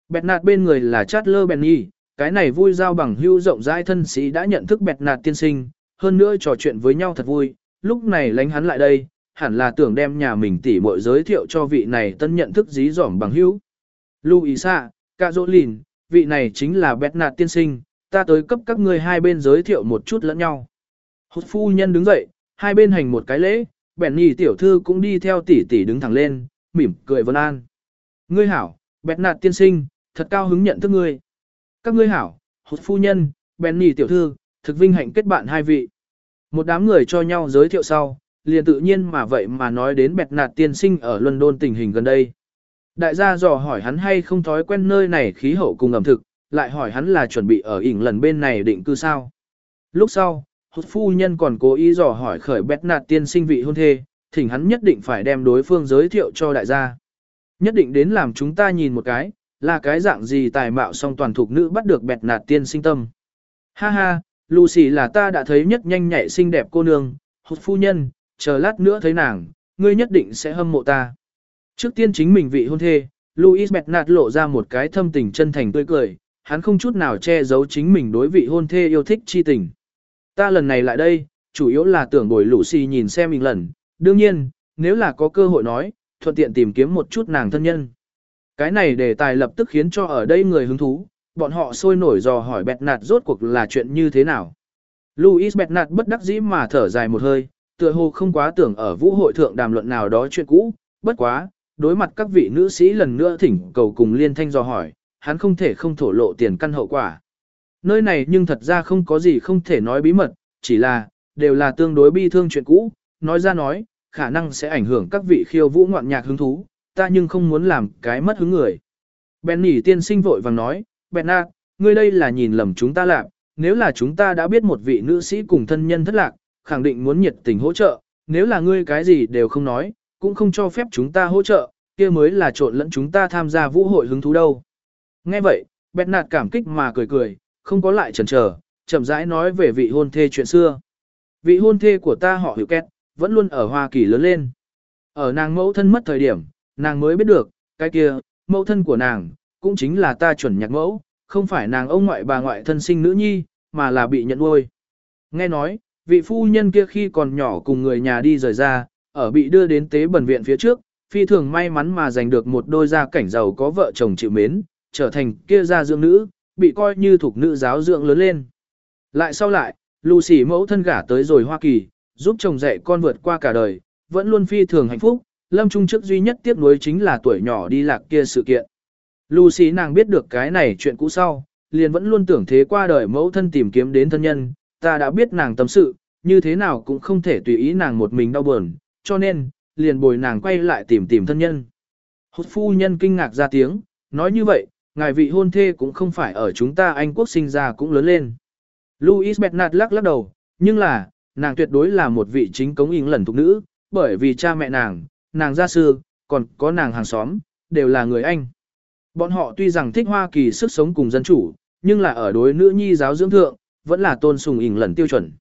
Bernard bên người là Chatler Benny, cái này vui giao bằng hưu rộng rãi thân sĩ đã nhận thức Bernard tiên sinh, hơn nữa trò chuyện với nhau thật vui, lúc này lánh hắn lại đây, hẳn là tưởng đem nhà mình tỉ muội giới thiệu cho vị này tân nhận thức dí dỏm bằng hữu. Louisa, Lìn, vị này chính là Bernard tiên sinh, ta tới cấp các ngươi hai bên giới thiệu một chút lẫn nhau. Hụt phu nhân đứng dậy, hai bên hành một cái lễ, bèn nhì tiểu thư cũng đi theo tỷ tỷ đứng thẳng lên, mỉm cười vân an. Ngươi hảo, Bernard tiên sinh, thật cao hứng nhận thức ngươi. Các ngươi hảo, hụt phu nhân, Benny tiểu thư, thực vinh hạnh kết bạn hai vị. Một đám người cho nhau giới thiệu sau, liền tự nhiên mà vậy mà nói đến bẹt nạt tiên sinh ở London tình hình gần đây. Đại gia dò hỏi hắn hay không thói quen nơi này khí hậu cùng ẩm thực, lại hỏi hắn là chuẩn bị ở ỉn lần bên này định cư sao. Lúc sau, hốt phu nhân còn cố ý dò hỏi khởi bẹt nạt tiên sinh vị hôn thê, thỉnh hắn nhất định phải đem đối phương giới thiệu cho đại gia. Nhất định đến làm chúng ta nhìn một cái, là cái dạng gì tài mạo song toàn thuộc nữ bắt được bẹt nạt tiên sinh tâm. Ha ha, Lucy là ta đã thấy nhất nhanh nhạy xinh đẹp cô nương, hốt phu nhân, chờ lát nữa thấy nàng, ngươi nhất định sẽ hâm mộ ta. Trước tiên chính mình vị hôn thê, Louis Bernard lộ ra một cái thâm tình chân thành tươi cười, hắn không chút nào che giấu chính mình đối vị hôn thê yêu thích chi tình. Ta lần này lại đây, chủ yếu là tưởng bồi Lucy nhìn xem mình lần, đương nhiên, nếu là có cơ hội nói, thuận tiện tìm kiếm một chút nàng thân nhân. Cái này đề tài lập tức khiến cho ở đây người hứng thú, bọn họ sôi nổi dò hỏi Bernard rốt cuộc là chuyện như thế nào. Louis Bernard bất đắc dĩ mà thở dài một hơi, tựa hồ không quá tưởng ở vũ hội thượng đàm luận nào đó chuyện cũ, bất quá, đối mặt các vị nữ sĩ lần nữa thỉnh cầu cùng liên thanh dò hỏi, hắn không thể không thổ lộ tiền căn hậu quả. Nơi này nhưng thật ra không có gì không thể nói bí mật, chỉ là, đều là tương đối bi thương chuyện cũ, nói ra nói, khả năng sẽ ảnh hưởng các vị khiêu vũ ngoạn nhạc hứng thú, ta nhưng không muốn làm cái mất hứng người. Benny tiên sinh vội vàng nói, Bernard, ngươi đây là nhìn lầm chúng ta làm, nếu là chúng ta đã biết một vị nữ sĩ cùng thân nhân thất lạc, khẳng định muốn nhiệt tình hỗ trợ, nếu là ngươi cái gì đều không nói, cũng không cho phép chúng ta hỗ trợ, kia mới là trộn lẫn chúng ta tham gia vũ hội hứng thú đâu. Nghe vậy, Bẹt nạt cảm kích mà cười cười, không có lại chần chờ, chậm rãi nói về vị hôn thê chuyện xưa. Vị hôn thê của ta họ hiểu két, vẫn luôn ở Hoa Kỳ lớn lên. Ở nàng mẫu thân mất thời điểm, nàng mới biết được, cái kia, mẫu thân của nàng, cũng chính là ta chuẩn nhạc mẫu, không phải nàng ông ngoại bà ngoại thân sinh nữ nhi, mà là bị nhận nuôi. Nghe nói, vị phu nhân kia khi còn nhỏ cùng người nhà đi rời ra, ở bị đưa đến tế bẩn viện phía trước, phi thường may mắn mà giành được một đôi gia cảnh giàu có vợ chồng chịu mến, trở thành kia gia dưỡng nữ, bị coi như thuộc nữ giáo dưỡng lớn lên. Lại sau lại, Lucy mẫu thân gả tới rồi Hoa Kỳ, giúp chồng dạy con vượt qua cả đời, vẫn luôn phi thường hạnh phúc, lâm trung trước duy nhất tiếc nuối chính là tuổi nhỏ đi lạc kia sự kiện. Lucy nàng biết được cái này chuyện cũ sau, liền vẫn luôn tưởng thế qua đời mẫu thân tìm kiếm đến thân nhân, ta đã biết nàng tâm sự, như thế nào cũng không thể tùy ý nàng một mình đau buồn, cho nên, liền bồi nàng quay lại tìm tìm thân nhân. Hốt phu nhân kinh ngạc ra tiếng, nói như vậy, ngài vị hôn thê cũng không phải ở chúng ta Anh quốc sinh ra cũng lớn lên. Louis Bernard lắc lắc đầu, nhưng là, nàng tuyệt đối là một vị chính cống yên lần thục nữ, bởi vì cha mẹ nàng, nàng gia sư, còn có nàng hàng xóm, đều là người Anh. Bọn họ tuy rằng thích Hoa Kỳ sức sống cùng dân chủ, nhưng là ở đối nữ nhi giáo dưỡng thượng, vẫn là tôn sùng ỉn lần tiêu chuẩn.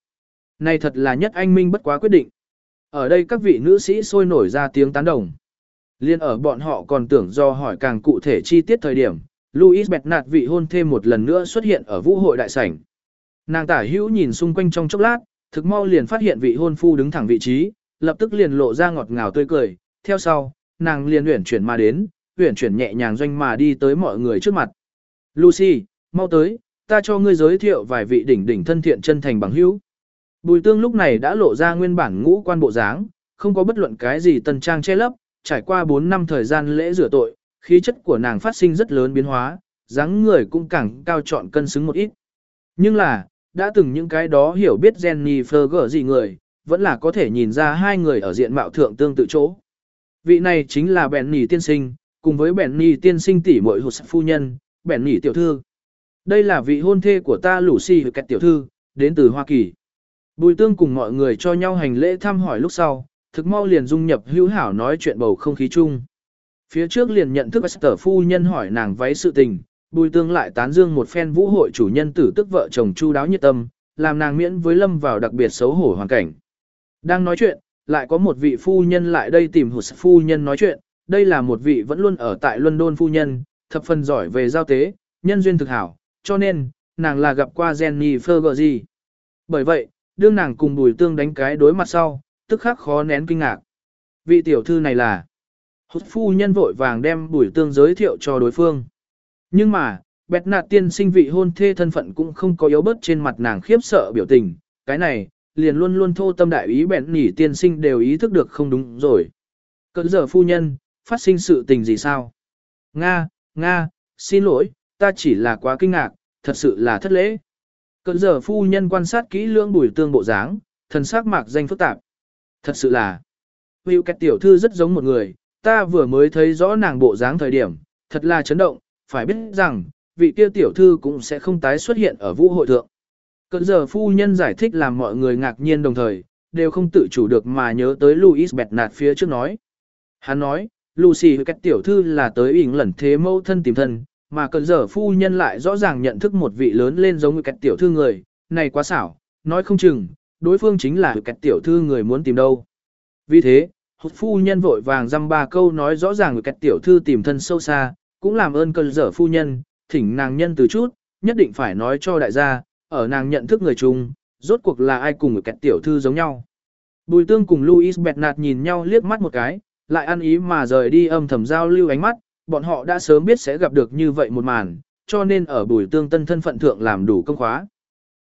Này thật là nhất anh minh bất quá quyết định. Ở đây các vị nữ sĩ sôi nổi ra tiếng tán đồng. Liên ở bọn họ còn tưởng do hỏi càng cụ thể chi tiết thời điểm, Louis Bernard vị hôn thêm một lần nữa xuất hiện ở vũ hội đại sảnh. Nàng tả hữu nhìn xung quanh trong chốc lát, thực mau liền phát hiện vị hôn phu đứng thẳng vị trí, lập tức liền lộ ra ngọt ngào tươi cười, theo sau, nàng liền uyển chuyển mà đến, uyển chuyển nhẹ nhàng doanh mà đi tới mọi người trước mặt. Lucy, mau tới, ta cho ngươi giới thiệu vài vị đỉnh đỉnh thân thiện chân thành bằng hữu. Bùi tương lúc này đã lộ ra nguyên bản ngũ quan bộ dáng, không có bất luận cái gì tần trang che lấp, trải qua 4 năm thời gian lễ rửa tội, khí chất của nàng phát sinh rất lớn biến hóa, dáng người cũng càng cao trọn cân xứng một ít. Nhưng là, đã từng những cái đó hiểu biết Jenny Ferger gì người, vẫn là có thể nhìn ra hai người ở diện mạo thượng tương tự chỗ. Vị này chính là Benny tiên sinh, cùng với Benny tiên sinh tỷ muội hụt phu nhân, Benny tiểu thư. Đây là vị hôn thê của ta Lucy Kẹt tiểu thư, đến từ Hoa Kỳ. Bùi tương cùng mọi người cho nhau hành lễ thăm hỏi lúc sau, thực mau liền dung nhập hữu hảo nói chuyện bầu không khí chung. Phía trước liền nhận thức Esther phu nhân hỏi nàng váy sự tình, bùi tương lại tán dương một phen vũ hội chủ nhân tử tức vợ chồng chu đáo nhiệt tâm, làm nàng miễn với lâm vào đặc biệt xấu hổ hoàn cảnh. Đang nói chuyện, lại có một vị phu nhân lại đây tìm hụt phu nhân nói chuyện, đây là một vị vẫn luôn ở tại London phu nhân, thập phần giỏi về giao tế, nhân duyên thực hảo, cho nên, nàng là gặp qua Jenny Fergie. Bởi vậy, đương nàng cùng bùi tương đánh cái đối mặt sau, tức khắc khó nén kinh ngạc. Vị tiểu thư này là hút phu nhân vội vàng đem bùi tương giới thiệu cho đối phương. Nhưng mà, bẹt nạt tiên sinh vị hôn thê thân phận cũng không có yếu bớt trên mặt nàng khiếp sợ biểu tình, cái này, liền luôn luôn thô tâm đại ý bẹn nỉ tiên sinh đều ý thức được không đúng rồi. cẩn giờ phu nhân, phát sinh sự tình gì sao? Nga, Nga, xin lỗi, ta chỉ là quá kinh ngạc, thật sự là thất lễ. Cận giờ phu nhân quan sát kỹ lưỡng bùi tương bộ dáng, thần sắc mạc danh phức tạp. Thật sự là, Hữu Kẹt tiểu thư rất giống một người, ta vừa mới thấy rõ nàng bộ dáng thời điểm, thật là chấn động, phải biết rằng, vị kia tiểu thư cũng sẽ không tái xuất hiện ở vũ hội thượng. Cận giờ phu nhân giải thích làm mọi người ngạc nhiên đồng thời, đều không tự chủ được mà nhớ tới Louis Bernard phía trước nói. Hắn nói, Lucy kẹt tiểu thư là tới ỉn lẩn thế mâu thân tìm thân, mà cần giờ phu nhân lại rõ ràng nhận thức một vị lớn lên giống người kẹt tiểu thư người, này quá xảo, nói không chừng, đối phương chính là kẹt tiểu thư người muốn tìm đâu. Vì thế, hụt phu nhân vội vàng dăm ba câu nói rõ ràng người kẹt tiểu thư tìm thân sâu xa, cũng làm ơn cần giờ phu nhân, thỉnh nàng nhân từ chút, nhất định phải nói cho đại gia, ở nàng nhận thức người chung, rốt cuộc là ai cùng người kẹt tiểu thư giống nhau. Bùi tương cùng Louis Bernard nhìn nhau liếc mắt một cái, lại ăn ý mà rời đi âm thầm giao lưu ánh mắt, bọn họ đã sớm biết sẽ gặp được như vậy một màn, cho nên ở bùi tương tân thân phận thượng làm đủ công khóa.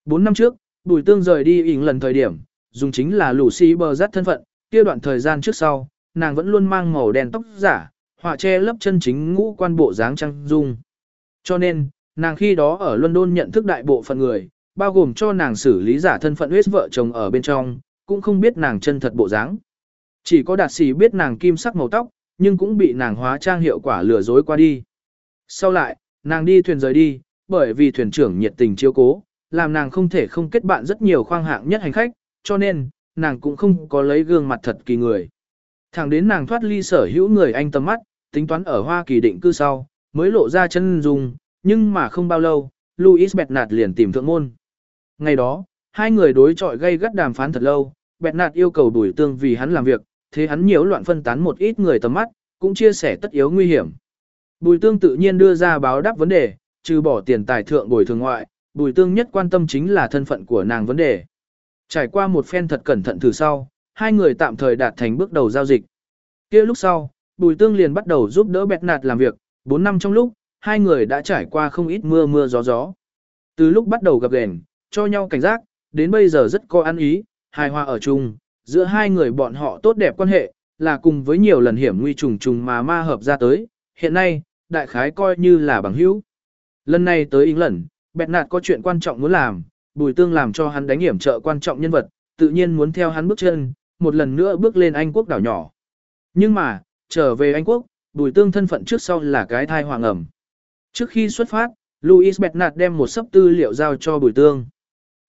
Bốn năm trước, bùi tương rời đi ỉn lần thời điểm, dùng chính là Lucy bờ rắt thân phận, kia đoạn thời gian trước sau, nàng vẫn luôn mang màu đen tóc giả, họa che lấp chân chính ngũ quan bộ dáng trang dung. Cho nên, nàng khi đó ở London nhận thức đại bộ phận người, bao gồm cho nàng xử lý giả thân phận huyết vợ chồng ở bên trong, cũng không biết nàng chân thật bộ dáng. Chỉ có đạt sĩ biết nàng kim sắc màu tóc, nhưng cũng bị nàng hóa trang hiệu quả lừa dối qua đi. Sau lại, nàng đi thuyền rời đi, bởi vì thuyền trưởng nhiệt tình chiếu cố, làm nàng không thể không kết bạn rất nhiều khoang hạng nhất hành khách, cho nên, nàng cũng không có lấy gương mặt thật kỳ người. Thẳng đến nàng thoát ly sở hữu người anh tầm mắt, tính toán ở Hoa Kỳ định cư sau, mới lộ ra chân dung, nhưng mà không bao lâu, Louis Bernard liền tìm thượng môn. Ngày đó, hai người đối chọi gây gắt đàm phán thật lâu, Bernard yêu cầu đuổi tương vì hắn làm việc, thế hắn nhiễu loạn phân tán một ít người tầm mắt, cũng chia sẻ tất yếu nguy hiểm. Bùi tương tự nhiên đưa ra báo đáp vấn đề, trừ bỏ tiền tài thượng bồi thường ngoại, bùi tương nhất quan tâm chính là thân phận của nàng vấn đề. Trải qua một phen thật cẩn thận thử sau, hai người tạm thời đạt thành bước đầu giao dịch. kia lúc sau, bùi tương liền bắt đầu giúp đỡ bẹt nạt làm việc, 4 năm trong lúc, hai người đã trải qua không ít mưa mưa gió gió. Từ lúc bắt đầu gặp gền, cho nhau cảnh giác, đến bây giờ rất có ăn ý, hài hòa ở chung, giữa hai người bọn họ tốt đẹp quan hệ, là cùng với nhiều lần hiểm nguy trùng trùng mà ma hợp ra tới, hiện nay, đại khái coi như là bằng hữu. Lần này tới Ý lần, bẹt nạt có chuyện quan trọng muốn làm, bùi tương làm cho hắn đánh hiểm trợ quan trọng nhân vật, tự nhiên muốn theo hắn bước chân, một lần nữa bước lên Anh quốc đảo nhỏ. Nhưng mà, trở về Anh quốc, bùi tương thân phận trước sau là cái thai hoàng ẩm. Trước khi xuất phát, Louis Bernard đem một sấp tư liệu giao cho bùi tương.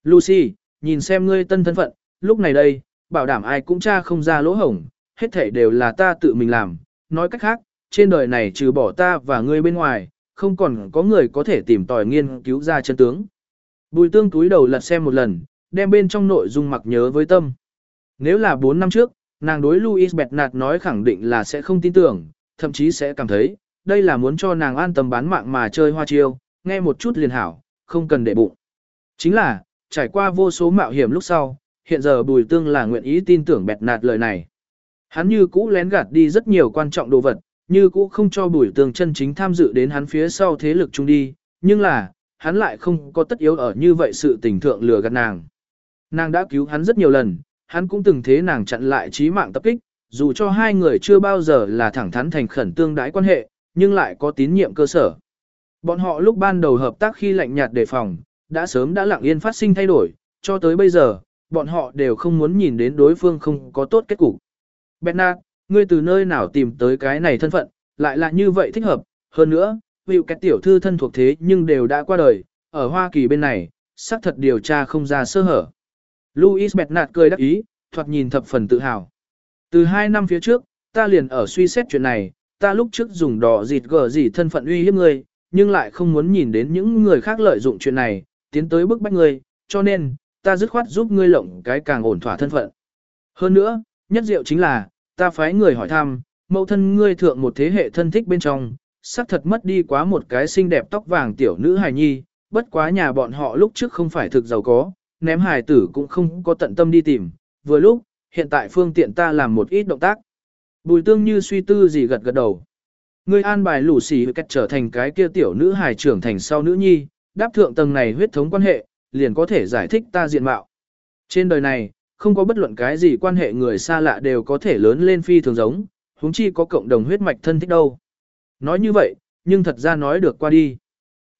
Lucy, nhìn xem ngươi tân thân phận, lúc này đây, bảo đảm ai cũng tra không ra lỗ hổng, hết thảy đều là ta tự mình làm. Nói cách khác, trên đời này trừ bỏ ta và ngươi bên ngoài, không còn có người có thể tìm tòi nghiên cứu ra chân tướng. Bùi tương túi đầu lật xem một lần, đem bên trong nội dung mặc nhớ với tâm. Nếu là 4 năm trước, nàng đối Louis Bernard nói khẳng định là sẽ không tin tưởng, thậm chí sẽ cảm thấy, đây là muốn cho nàng an tâm bán mạng mà chơi hoa chiêu, nghe một chút liền hảo, không cần để bụng. Chính là, trải qua vô số mạo hiểm lúc sau, hiện giờ bùi tương là nguyện ý tin tưởng bẹt nạt lời này. Hắn như cũ lén gạt đi rất nhiều quan trọng đồ vật, như cũ không cho bùi tương chân chính tham dự đến hắn phía sau thế lực chung đi, nhưng là, hắn lại không có tất yếu ở như vậy sự tình thượng lừa gạt nàng. Nàng đã cứu hắn rất nhiều lần, hắn cũng từng thế nàng chặn lại trí mạng tập kích, dù cho hai người chưa bao giờ là thẳng thắn thành khẩn tương đái quan hệ, nhưng lại có tín nhiệm cơ sở. Bọn họ lúc ban đầu hợp tác khi lạnh nhạt đề phòng, đã sớm đã lặng yên phát sinh thay đổi, cho tới bây giờ, bọn họ đều không muốn nhìn đến đối phương không có tốt kết cục. Bernard, ngươi từ nơi nào tìm tới cái này thân phận, lại là như vậy thích hợp, hơn nữa, vì cái tiểu thư thân thuộc thế nhưng đều đã qua đời, ở Hoa Kỳ bên này, xác thật điều tra không ra sơ hở. Louis Bernard cười đắc ý, thoạt nhìn thập phần tự hào. Từ hai năm phía trước, ta liền ở suy xét chuyện này, ta lúc trước dùng đỏ dịt gờ gì thân phận uy hiếp ngươi, nhưng lại không muốn nhìn đến những người khác lợi dụng chuyện này, tiến tới bức bách ngươi, cho nên, ta dứt khoát giúp ngươi lộng cái càng ổn thỏa thân phận. Hơn nữa, nhất diệu chính là, ta phái người hỏi thăm, mẫu thân ngươi thượng một thế hệ thân thích bên trong, xác thật mất đi quá một cái xinh đẹp tóc vàng tiểu nữ hài nhi, bất quá nhà bọn họ lúc trước không phải thực giàu có, ném hài tử cũng không có tận tâm đi tìm, vừa lúc, hiện tại phương tiện ta làm một ít động tác. Bùi tương như suy tư gì gật gật đầu. Ngươi an bài lũ xì cách trở thành cái kia tiểu nữ hài trưởng thành sau nữ nhi, đáp thượng tầng này huyết thống quan hệ, liền có thể giải thích ta diện mạo. Trên đời này, không có bất luận cái gì quan hệ người xa lạ đều có thể lớn lên phi thường giống, huống chi có cộng đồng huyết mạch thân thích đâu. Nói như vậy, nhưng thật ra nói được qua đi.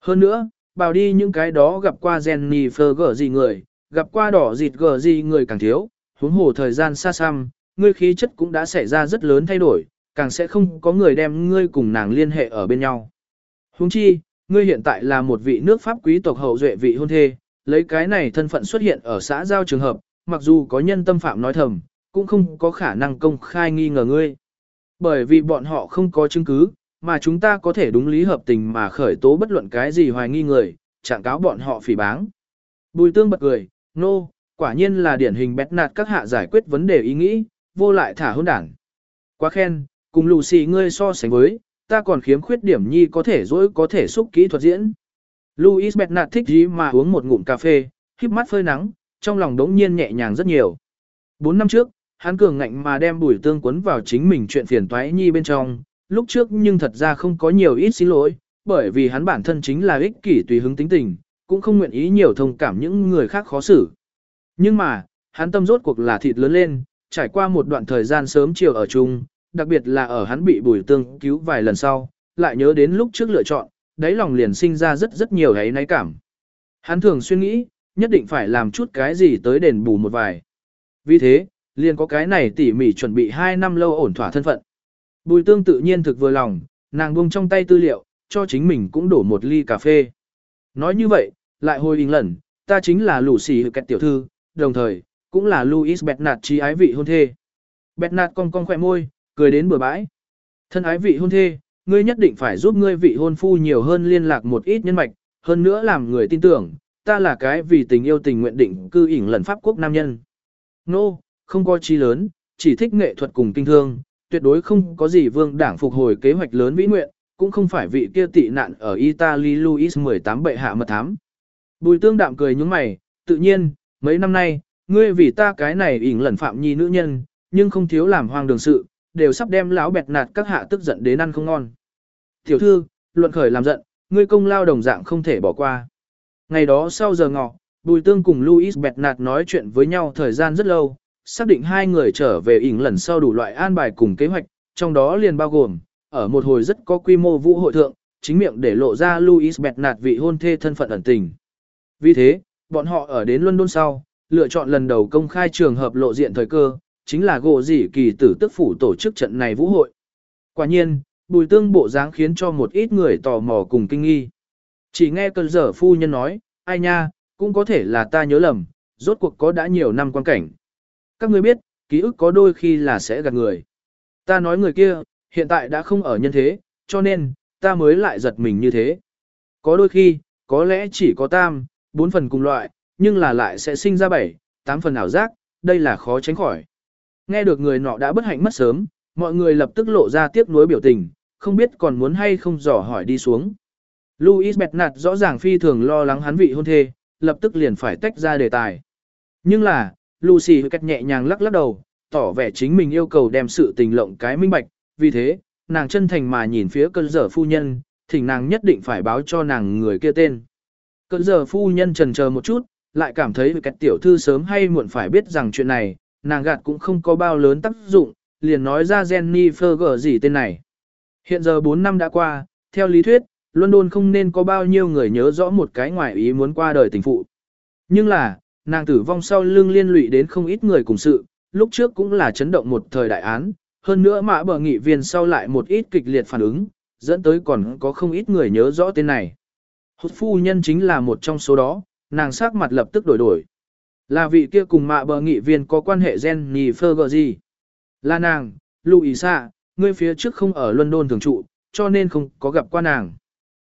Hơn nữa, bảo đi những cái đó gặp qua Jennifer gở gì người, gặp qua đỏ dịt gở gì người càng thiếu, huống hồ thời gian xa xăm, ngươi khí chất cũng đã xảy ra rất lớn thay đổi, càng sẽ không có người đem ngươi cùng nàng liên hệ ở bên nhau. Huống chi, ngươi hiện tại là một vị nước Pháp quý tộc hậu duệ vị hôn thê, lấy cái này thân phận xuất hiện ở xã giao trường hợp, mặc dù có nhân tâm phạm nói thầm, cũng không có khả năng công khai nghi ngờ ngươi. Bởi vì bọn họ không có chứng cứ, mà chúng ta có thể đúng lý hợp tình mà khởi tố bất luận cái gì hoài nghi người, trạng cáo bọn họ phỉ báng. Bùi tương bật cười, nô, no, quả nhiên là điển hình bét nạt các hạ giải quyết vấn đề ý nghĩ, vô lại thả hôn đảng. Quá khen, cùng lù xì ngươi so sánh với, ta còn khiếm khuyết điểm nhi có thể dỗi có thể xúc kỹ thuật diễn. Louis Bernard thích gì mà uống một ngụm cà phê, híp mắt phơi nắng, trong lòng đống nhiên nhẹ nhàng rất nhiều. Bốn năm trước, hắn cường ngạnh mà đem bùi tương quấn vào chính mình chuyện phiền toái nhi bên trong, lúc trước nhưng thật ra không có nhiều ít xin lỗi, bởi vì hắn bản thân chính là ích kỷ tùy hứng tính tình, cũng không nguyện ý nhiều thông cảm những người khác khó xử. Nhưng mà, hắn tâm rốt cuộc là thịt lớn lên, trải qua một đoạn thời gian sớm chiều ở chung, đặc biệt là ở hắn bị bùi tương cứu vài lần sau, lại nhớ đến lúc trước lựa chọn, đáy lòng liền sinh ra rất rất nhiều ấy náy cảm. Hắn thường suy nghĩ, nhất định phải làm chút cái gì tới đền bù một vài. Vì thế, liền có cái này tỉ mỉ chuẩn bị 2 năm lâu ổn thỏa thân phận. Bùi tương tự nhiên thực vừa lòng, nàng buông trong tay tư liệu, cho chính mình cũng đổ một ly cà phê. Nói như vậy, lại hồi hình lần, ta chính là lũ xì hực kẹt tiểu thư, đồng thời, cũng là Louis Bernard trí ái vị hôn thê. Bernard cong cong khỏe môi, cười đến bừa bãi. Thân ái vị hôn thê, ngươi nhất định phải giúp ngươi vị hôn phu nhiều hơn liên lạc một ít nhân mạch, hơn nữa làm người tin tưởng, ta là cái vì tình yêu tình nguyện định cư ỉn lần Pháp quốc nam nhân. Nô, no, không có chi lớn, chỉ thích nghệ thuật cùng kinh thương, tuyệt đối không có gì vương đảng phục hồi kế hoạch lớn vĩ nguyện, cũng không phải vị kia tị nạn ở Italy Louis 18 bệ hạ mật thám. Bùi tương đạm cười nhúng mày, tự nhiên, mấy năm nay, ngươi vì ta cái này ỉn lần phạm nhi nữ nhân, nhưng không thiếu làm hoang đường sự, đều sắp đem lão bẹt nạt các hạ tức giận đến ăn không ngon. Tiểu thư, luận khởi làm giận, ngươi công lao đồng dạng không thể bỏ qua. Ngày đó sau giờ ngọ, Bùi Tương cùng Louis bẹt nạt nói chuyện với nhau thời gian rất lâu, xác định hai người trở về ỉn lần sau đủ loại an bài cùng kế hoạch, trong đó liền bao gồm, ở một hồi rất có quy mô vũ hội thượng, chính miệng để lộ ra Louis bẹt nạt vị hôn thê thân phận ẩn tình. Vì thế, bọn họ ở đến London sau, lựa chọn lần đầu công khai trường hợp lộ diện thời cơ, chính là gỗ Dị kỳ tử tức phủ tổ chức trận này vũ hội. Quả nhiên, bùi tương bộ dáng khiến cho một ít người tò mò cùng kinh nghi. Chỉ nghe cơn dở phu nhân nói, ai nha, cũng có thể là ta nhớ lầm, rốt cuộc có đã nhiều năm quan cảnh. Các ngươi biết, ký ức có đôi khi là sẽ gạt người. Ta nói người kia, hiện tại đã không ở nhân thế, cho nên, ta mới lại giật mình như thế. Có đôi khi, có lẽ chỉ có tam, bốn phần cùng loại, nhưng là lại sẽ sinh ra bảy, tám phần ảo giác, đây là khó tránh khỏi. Nghe được người nọ đã bất hạnh mất sớm, mọi người lập tức lộ ra tiếc nuối biểu tình, không biết còn muốn hay không dò hỏi đi xuống. Louis Bernard rõ ràng phi thường lo lắng hắn vị hôn thê, lập tức liền phải tách ra đề tài. Nhưng là, Lucy cách nhẹ nhàng lắc lắc đầu, tỏ vẻ chính mình yêu cầu đem sự tình lộng cái minh bạch, vì thế, nàng chân thành mà nhìn phía cơn dở phu nhân, thỉnh nàng nhất định phải báo cho nàng người kia tên. Cơn dở phu nhân trần chờ một chút, lại cảm thấy cách tiểu thư sớm hay muộn phải biết rằng chuyện này, nàng gạt cũng không có bao lớn tác dụng, liền nói ra Jennifer gở gì tên này. Hiện giờ 4 năm đã qua, theo lý thuyết, London không nên có bao nhiêu người nhớ rõ một cái ngoại ý muốn qua đời tình phụ. Nhưng là, nàng tử vong sau lưng liên lụy đến không ít người cùng sự, lúc trước cũng là chấn động một thời đại án, hơn nữa mã bờ nghị viên sau lại một ít kịch liệt phản ứng, dẫn tới còn có không ít người nhớ rõ tên này. Hốt phu nhân chính là một trong số đó, nàng sắc mặt lập tức đổi đổi. Là vị kia cùng mạ bờ nghị viên có quan hệ gen nhì phơ gì. Là nàng, Louisa, ngươi phía trước không ở London thường trụ, cho nên không có gặp qua nàng.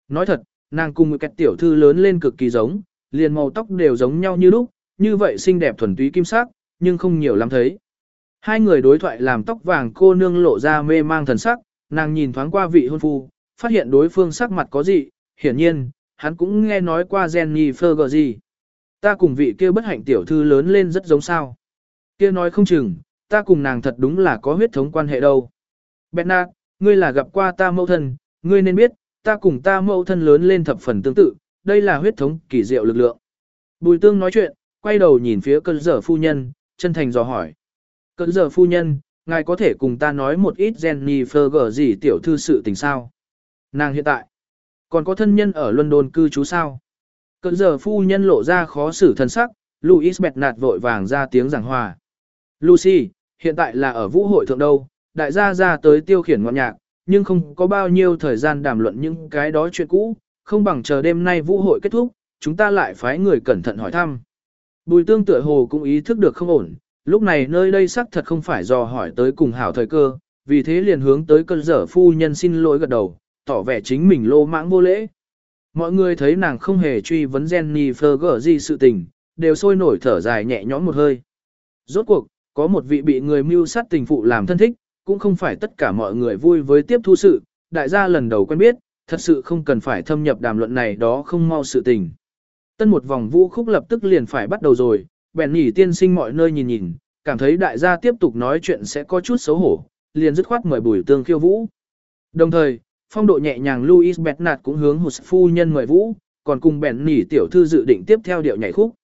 Nói thật, nàng cùng một kẹt tiểu thư lớn lên cực kỳ giống, liền màu tóc đều giống nhau như lúc, như vậy xinh đẹp thuần túy kim sắc, nhưng không nhiều lắm thấy. Hai người đối thoại làm tóc vàng cô nương lộ ra mê mang thần sắc, nàng nhìn thoáng qua vị hôn phu, phát hiện đối phương sắc mặt có gì, hiển nhiên, hắn cũng nghe nói qua Jenny gì. Ta cùng vị kia bất hạnh tiểu thư lớn lên rất giống sao. Kia nói không chừng, ta cùng nàng thật đúng là có huyết thống quan hệ đâu. Bernard, ngươi là gặp qua ta mẫu thân, ngươi nên biết, ta cùng ta mẫu thân lớn lên thập phần tương tự, đây là huyết thống kỳ diệu lực lượng. Bùi tương nói chuyện, quay đầu nhìn phía cơn dở phu nhân, chân thành dò hỏi. Cơn dở phu nhân, ngài có thể cùng ta nói một ít Jenny Ferger gì tiểu thư sự tình sao? Nàng hiện tại, còn có thân nhân ở London cư trú sao? Cơn dở phu nhân lộ ra khó xử thân sắc, Louis Bernard vội vàng ra tiếng giảng hòa. Lucy, hiện tại là ở vũ hội thượng đâu, đại gia ra tới tiêu khiển ngọn nhạc, nhưng không có bao nhiêu thời gian đàm luận những cái đó chuyện cũ, không bằng chờ đêm nay vũ hội kết thúc, chúng ta lại phái người cẩn thận hỏi thăm. Bùi tương tựa hồ cũng ý thức được không ổn, lúc này nơi đây xác thật không phải dò hỏi tới cùng hảo thời cơ, vì thế liền hướng tới cơn dở phu nhân xin lỗi gật đầu, tỏ vẻ chính mình lô mãng vô lễ. Mọi người thấy nàng không hề truy vấn Jennifer gỡ gì sự tình, đều sôi nổi thở dài nhẹ nhõm một hơi. Rốt cuộc, có một vị bị người mưu sát tình phụ làm thân thích, cũng không phải tất cả mọi người vui với tiếp thu sự, đại gia lần đầu quen biết, thật sự không cần phải thâm nhập đàm luận này đó không mau sự tình. Tân một vòng vũ khúc lập tức liền phải bắt đầu rồi, bèn nhỉ tiên sinh mọi nơi nhìn nhìn, cảm thấy đại gia tiếp tục nói chuyện sẽ có chút xấu hổ, liền dứt khoát mời bùi tương khiêu vũ. Đồng thời, phong độ nhẹ nhàng Louis Bernard cũng hướng hụt phu nhân mời vũ, còn cùng bèn nhỉ tiểu thư dự định tiếp theo điệu nhảy khúc.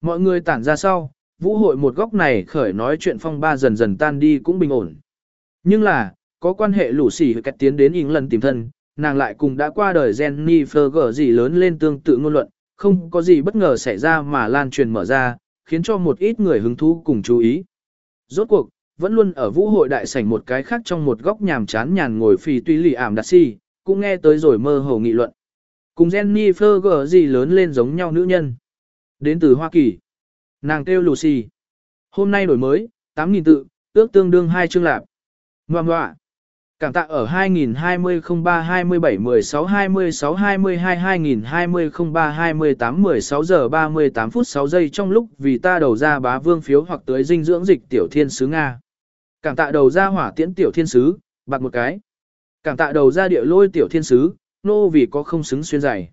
Mọi người tản ra sau, vũ hội một góc này khởi nói chuyện phong ba dần dần tan đi cũng bình ổn. Nhưng là, có quan hệ lũ xỉ cách tiến đến ý lần tìm thân, nàng lại cùng đã qua đời Jennifer gở gì lớn lên tương tự ngôn luận, không có gì bất ngờ xảy ra mà lan truyền mở ra, khiến cho một ít người hứng thú cùng chú ý. Rốt cuộc, vẫn luôn ở vũ hội đại sảnh một cái khác trong một góc nhàm chán nhàn ngồi phì tuy lì ảm đặt si, cũng nghe tới rồi mơ hồ nghị luận. Cùng Jennifer gở gì lớn lên giống nhau nữ nhân. Đến từ Hoa Kỳ. Nàng kêu Lucy. Hôm nay đổi mới, 8.000 tự, ước tương đương hai chương lạp. Ngoà ngoạ. Cảm tạ ở 2020 03 27 16 26 22 2020 03 28 16 giờ 38 phút 6 giây trong lúc vì ta đầu ra bá vương phiếu hoặc tới dinh dưỡng dịch tiểu thiên sứ Nga. Cảm tạ đầu ra hỏa tiễn tiểu thiên sứ, bạc một cái. Cảm tạ đầu ra địa lôi tiểu thiên sứ, nô vì có không xứng xuyên dày.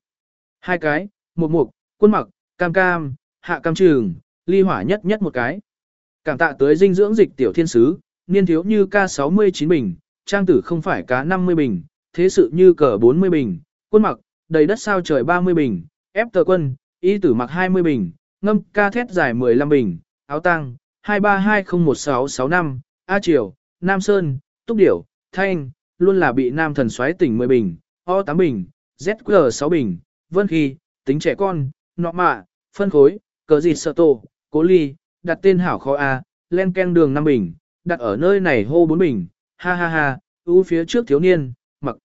Hai cái, một mục, quân mặc, cam cam, hạ cam trường, ly hỏa nhất nhất một cái. Cảm tạ tới dinh dưỡng dịch tiểu thiên sứ, niên thiếu như ca 69 bình, trang tử không phải cá 50 bình, thế sự như cờ 40 bình, quân mặc, đầy đất sao trời 30 bình, ép tờ quân, y tử mặc 20 bình, ngâm ca thét dài 15 bình, áo tăng, 23201665, A Triều, Nam Sơn, Túc Điểu, Thanh, luôn là bị Nam thần xoáy tỉnh 10 bình, O 8 bình, ZQ 6 bình, Vân Khi, tính trẻ con, nọ mạ, phân khối, cờ gì sợ tổ, cố ly, đặt tên hảo kho A, len ken đường 5 bình, đặt ở nơi này hô bốn bình, ha ha ha, ưu phía trước thiếu niên, mặc.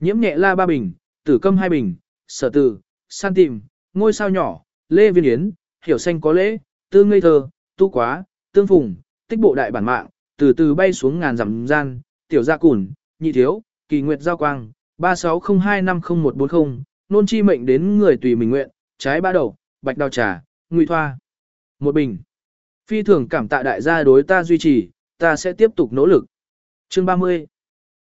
Nhiễm nhẹ la ba bình, tử câm hai bình, sở tử, san tìm, ngôi sao nhỏ, lê viên yến, hiểu xanh có lễ, tư ngây thơ, tu quá, tương phùng, tích bộ đại bản mạng, từ từ bay xuống ngàn dặm gian, tiểu gia cùn, nhị thiếu, kỳ nguyệt giao quang, 3602504140, nôn chi mệnh đến người tùy mình nguyện, trái ba đầu, bạch đào trà, nguy thoa. Một bình. Phi thường cảm tạ đại gia đối ta duy trì, ta sẽ tiếp tục nỗ lực. Chương 30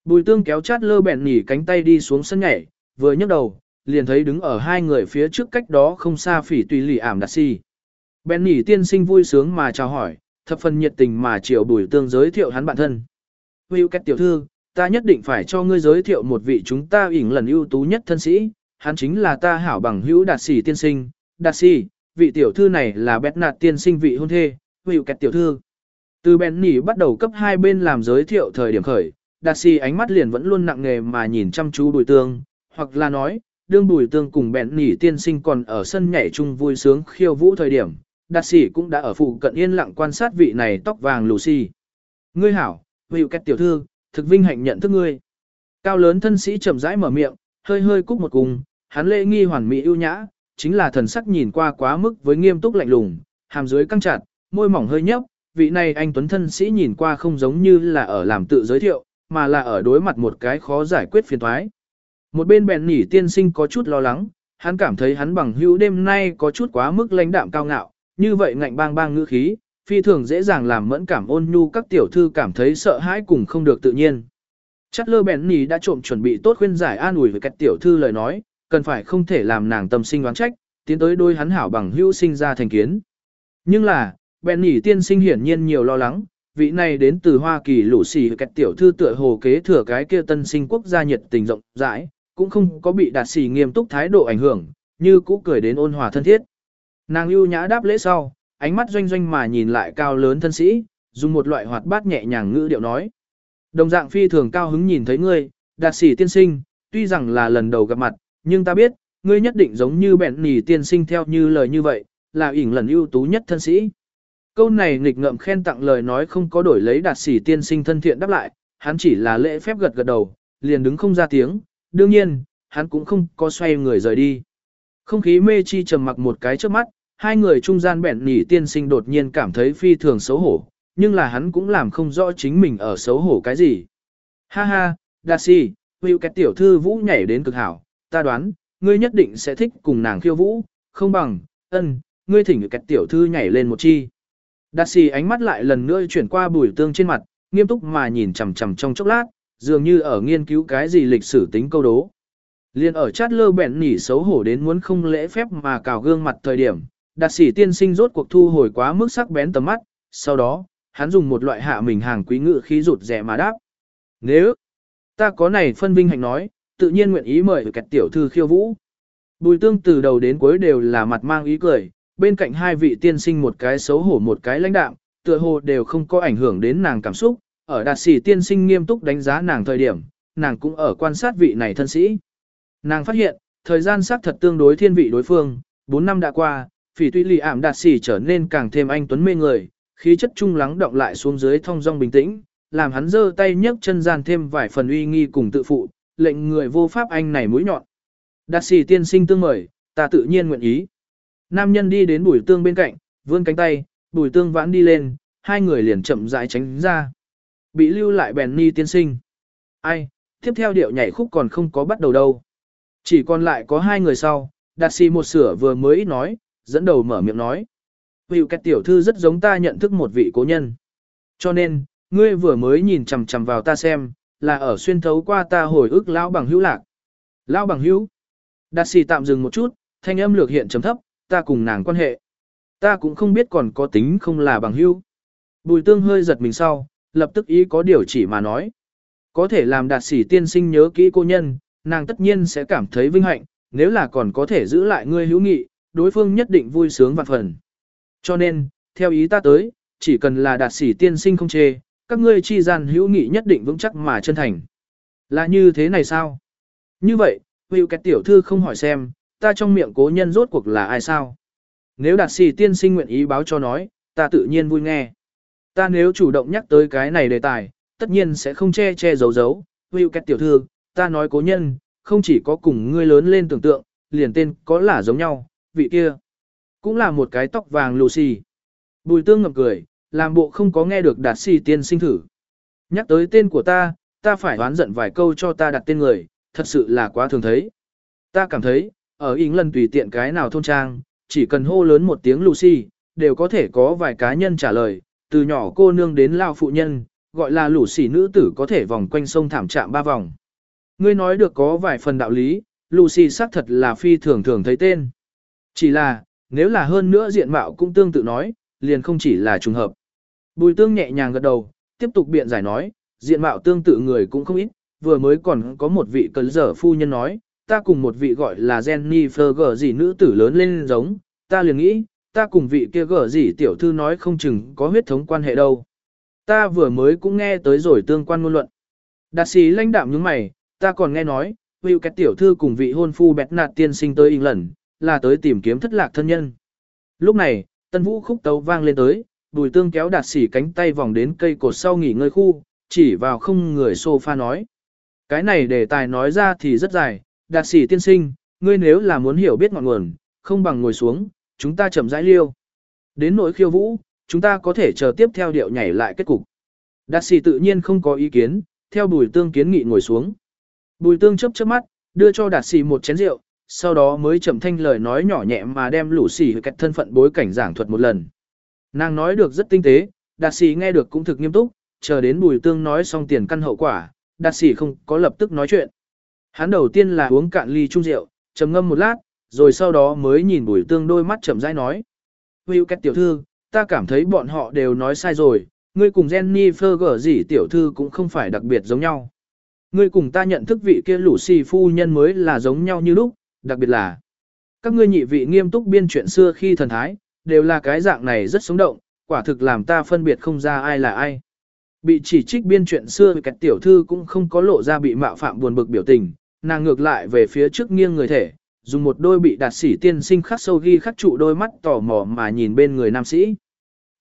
Bùi tương kéo chát lơ bẹn nhỉ cánh tay đi xuống sân nhảy, vừa nhấc đầu, liền thấy đứng ở hai người phía trước cách đó không xa phỉ tùy lì ảm đặt si. Bẹn nhỉ tiên sinh vui sướng mà chào hỏi, thập phần nhiệt tình mà triệu bùi tương giới thiệu hắn bản thân. Hữu cách tiểu thư, ta nhất định phải cho ngươi giới thiệu một vị chúng ta ỉn lần ưu tú nhất thân sĩ, hắn chính là ta hảo bằng hữu đạt sĩ tiên sinh, đạt sĩ, vị tiểu thư này là bét nạt tiên sinh vị hôn thê, hữu cách tiểu thư. Từ bèn nỉ bắt đầu cấp hai bên làm giới thiệu thời điểm khởi, đạt sĩ ánh mắt liền vẫn luôn nặng nề mà nhìn chăm chú bùi tương, hoặc là nói, đương bùi tương cùng bèn nỉ tiên sinh còn ở sân nhảy chung vui sướng khiêu vũ thời điểm, đạt sĩ cũng đã ở phụ cận yên lặng quan sát vị này tóc vàng Lucy. Ngươi hảo, hữu kết tiểu thư, thực vinh hạnh nhận thức ngươi. Cao lớn thân sĩ chậm rãi mở miệng, hơi hơi cúc một cùng, hắn lễ nghi hoàn mỹ ưu nhã, chính là thần sắc nhìn qua quá mức với nghiêm túc lạnh lùng, hàm dưới căng chặt, môi mỏng hơi nhấp, vị này anh tuấn thân sĩ nhìn qua không giống như là ở làm tự giới thiệu, mà là ở đối mặt một cái khó giải quyết phiền toái. Một bên bèn nỉ tiên sinh có chút lo lắng, hắn cảm thấy hắn bằng hữu đêm nay có chút quá mức lãnh đạm cao ngạo, như vậy ngạnh bang bang ngữ khí, phi thường dễ dàng làm mẫn cảm ôn nhu các tiểu thư cảm thấy sợ hãi cùng không được tự nhiên. Chắc lơ bèn nỉ đã trộm chuẩn bị tốt khuyên giải an ủi với các tiểu thư lời nói, cần phải không thể làm nàng tâm sinh oán trách, tiến tới đôi hắn hảo bằng hữu sinh ra thành kiến. Nhưng là, bèn nhỉ tiên sinh hiển nhiên nhiều lo lắng, vị này đến từ Hoa Kỳ lũ xì kẹt tiểu thư tựa hồ kế thừa cái kia tân sinh quốc gia nhiệt tình rộng rãi, cũng không có bị đạt xì nghiêm túc thái độ ảnh hưởng, như cũ cười đến ôn hòa thân thiết. Nàng ưu nhã đáp lễ sau, ánh mắt doanh doanh mà nhìn lại cao lớn thân sĩ, dùng một loại hoạt bát nhẹ nhàng ngữ điệu nói. Đồng dạng phi thường cao hứng nhìn thấy ngươi, đạt sĩ tiên sinh, tuy rằng là lần đầu gặp mặt, nhưng ta biết, ngươi nhất định giống như bẹn nỉ tiên sinh theo như lời như vậy, là ỉn lần ưu tú nhất thân sĩ. Câu này nghịch ngợm khen tặng lời nói không có đổi lấy đạt sĩ tiên sinh thân thiện đáp lại, hắn chỉ là lễ phép gật gật đầu, liền đứng không ra tiếng, đương nhiên, hắn cũng không có xoay người rời đi. Không khí mê chi trầm mặc một cái trước mắt, hai người trung gian bẹn nỉ tiên sinh đột nhiên cảm thấy phi thường xấu hổ, nhưng là hắn cũng làm không rõ chính mình ở xấu hổ cái gì. Ha ha, đạt sĩ hữu cái tiểu thư vũ nhảy đến cực hảo, ta đoán, ngươi nhất định sẽ thích cùng nàng khiêu vũ, không bằng, ân, ngươi thỉnh cái tiểu thư nhảy lên một chi. Đạt Sĩ ánh mắt lại lần nữa chuyển qua bùi tương trên mặt, nghiêm túc mà nhìn chằm chằm trong chốc lát, dường như ở nghiên cứu cái gì lịch sử tính câu đố. Liên ở chát lơ bẹn nỉ xấu hổ đến muốn không lễ phép mà cào gương mặt thời điểm, đạt sĩ tiên sinh rốt cuộc thu hồi quá mức sắc bén tầm mắt, sau đó, hắn dùng một loại hạ mình hàng quý ngự khí rụt rẻ mà đáp. Nếu ta có này phân vinh hạnh nói, tự nhiên nguyện ý mời kẹt tiểu thư khiêu vũ. Bùi tương từ đầu đến cuối đều là mặt mang ý cười, bên cạnh hai vị tiên sinh một cái xấu hổ một cái lãnh đạm, tựa hồ đều không có ảnh hưởng đến nàng cảm xúc, ở đạt sĩ tiên sinh nghiêm túc đánh giá nàng thời điểm, nàng cũng ở quan sát vị này thân sĩ. Nàng phát hiện, thời gian xác thật tương đối thiên vị đối phương, 4 năm đã qua, phỉ tuy lì ảm đạt sĩ trở nên càng thêm anh tuấn mê người, khí chất trung lắng động lại xuống dưới thông dong bình tĩnh, làm hắn giơ tay nhấc chân gian thêm vài phần uy nghi cùng tự phụ, lệnh người vô pháp anh này mũi nhọn. Đạt sĩ tiên sinh tương mời, ta tự nhiên nguyện ý. Nam nhân đi đến bùi tương bên cạnh, vươn cánh tay, bùi tương vãn đi lên, hai người liền chậm rãi tránh ra. Bị lưu lại bèn ni tiên sinh. Ai, tiếp theo điệu nhảy khúc còn không có bắt đầu đâu. Chỉ còn lại có hai người sau, đạt sĩ một sửa vừa mới ít nói, dẫn đầu mở miệng nói. Hữu kẹt tiểu thư rất giống ta nhận thức một vị cố nhân. Cho nên, ngươi vừa mới nhìn chằm chằm vào ta xem, là ở xuyên thấu qua ta hồi ức lão bằng hữu lạc. Lão bằng hữu. Đạt sĩ tạm dừng một chút, thanh âm lược hiện chấm thấp, ta cùng nàng quan hệ. Ta cũng không biết còn có tính không là bằng hữu. Bùi tương hơi giật mình sau, lập tức ý có điều chỉ mà nói. Có thể làm đạt sĩ tiên sinh nhớ kỹ cô nhân, nàng tất nhiên sẽ cảm thấy vinh hạnh, nếu là còn có thể giữ lại ngươi hữu nghị, đối phương nhất định vui sướng vạn phần. Cho nên, theo ý ta tới, chỉ cần là đạt sĩ tiên sinh không chê, các ngươi chi gian hữu nghị nhất định vững chắc mà chân thành. Là như thế này sao? Như vậy, hữu cái tiểu thư không hỏi xem, ta trong miệng cố nhân rốt cuộc là ai sao? Nếu đạt sĩ tiên sinh nguyện ý báo cho nói, ta tự nhiên vui nghe. Ta nếu chủ động nhắc tới cái này đề tài, tất nhiên sẽ không che che giấu giấu, hữu kẹt tiểu thư, ta nói cố nhân, không chỉ có cùng ngươi lớn lên tưởng tượng, liền tên có là giống nhau, vị kia. Cũng là một cái tóc vàng lù xì, Bùi tương ngập cười, làm bộ không có nghe được đạt sĩ tiên sinh thử. Nhắc tới tên của ta, ta phải đoán giận vài câu cho ta đặt tên người, thật sự là quá thường thấy. Ta cảm thấy, ở Ính lần tùy tiện cái nào thôn trang, chỉ cần hô lớn một tiếng Lucy, đều có thể có vài cá nhân trả lời, từ nhỏ cô nương đến lao phụ nhân, gọi là Lucy nữ tử có thể vòng quanh sông thảm trạm ba vòng. Ngươi nói được có vài phần đạo lý, Lucy xác thật là phi thường thường thấy tên. Chỉ là, nếu là hơn nữa diện mạo cũng tương tự nói, liền không chỉ là trùng hợp. Bùi tương nhẹ nhàng gật đầu, tiếp tục biện giải nói, diện mạo tương tự người cũng không ít, vừa mới còn có một vị cấn dở phu nhân nói, ta cùng một vị gọi là Jennifer gở gì nữ tử lớn lên giống, ta liền nghĩ, ta cùng vị kia gở gì tiểu thư nói không chừng có huyết thống quan hệ đâu. Ta vừa mới cũng nghe tới rồi tương quan ngôn luận. Đạt sĩ lãnh đạm những mày, ta còn nghe nói, Will cái tiểu thư cùng vị hôn phu bẹt nạt tiên sinh tới England, là tới tìm kiếm thất lạc thân nhân. Lúc này, tân vũ khúc tấu vang lên tới, đùi tương kéo đạt sĩ cánh tay vòng đến cây cột sau nghỉ ngơi khu, chỉ vào không người sofa nói. Cái này để tài nói ra thì rất dài, đạt sĩ tiên sinh, ngươi nếu là muốn hiểu biết ngọn nguồn, không bằng ngồi xuống, chúng ta chậm rãi liêu. Đến nỗi khiêu vũ, chúng ta có thể chờ tiếp theo điệu nhảy lại kết cục. Đạt sĩ tự nhiên không có ý kiến, theo bùi tương kiến nghị ngồi xuống. Bùi tương chấp chớp mắt, đưa cho đạt sĩ một chén rượu, sau đó mới chậm thanh lời nói nhỏ nhẹ mà đem lũ xỉ cách thân phận bối cảnh giảng thuật một lần. Nàng nói được rất tinh tế, đạt sĩ nghe được cũng thực nghiêm túc, chờ đến bùi tương nói xong tiền căn hậu quả, đạt sĩ không có lập tức nói chuyện. Hắn đầu tiên là uống cạn ly chung rượu, trầm ngâm một lát, rồi sau đó mới nhìn bùi tương đôi mắt chậm rãi nói. Hữu kết tiểu thư, ta cảm thấy bọn họ đều nói sai rồi, ngươi cùng Jenny Ferger gì tiểu thư cũng không phải đặc biệt giống nhau. Ngươi cùng ta nhận thức vị kia lũ xì phu nhân mới là giống nhau như lúc, đặc biệt là các ngươi nhị vị nghiêm túc biên chuyện xưa khi thần thái, đều là cái dạng này rất sống động, quả thực làm ta phân biệt không ra ai là ai. Bị chỉ trích biên chuyện xưa kẹt tiểu thư cũng không có lộ ra bị mạo phạm buồn bực biểu tình, nàng ngược lại về phía trước nghiêng người thể, dùng một đôi bị đạt sĩ tiên sinh khắc sâu ghi khắc trụ đôi mắt tò mò mà nhìn bên người nam sĩ.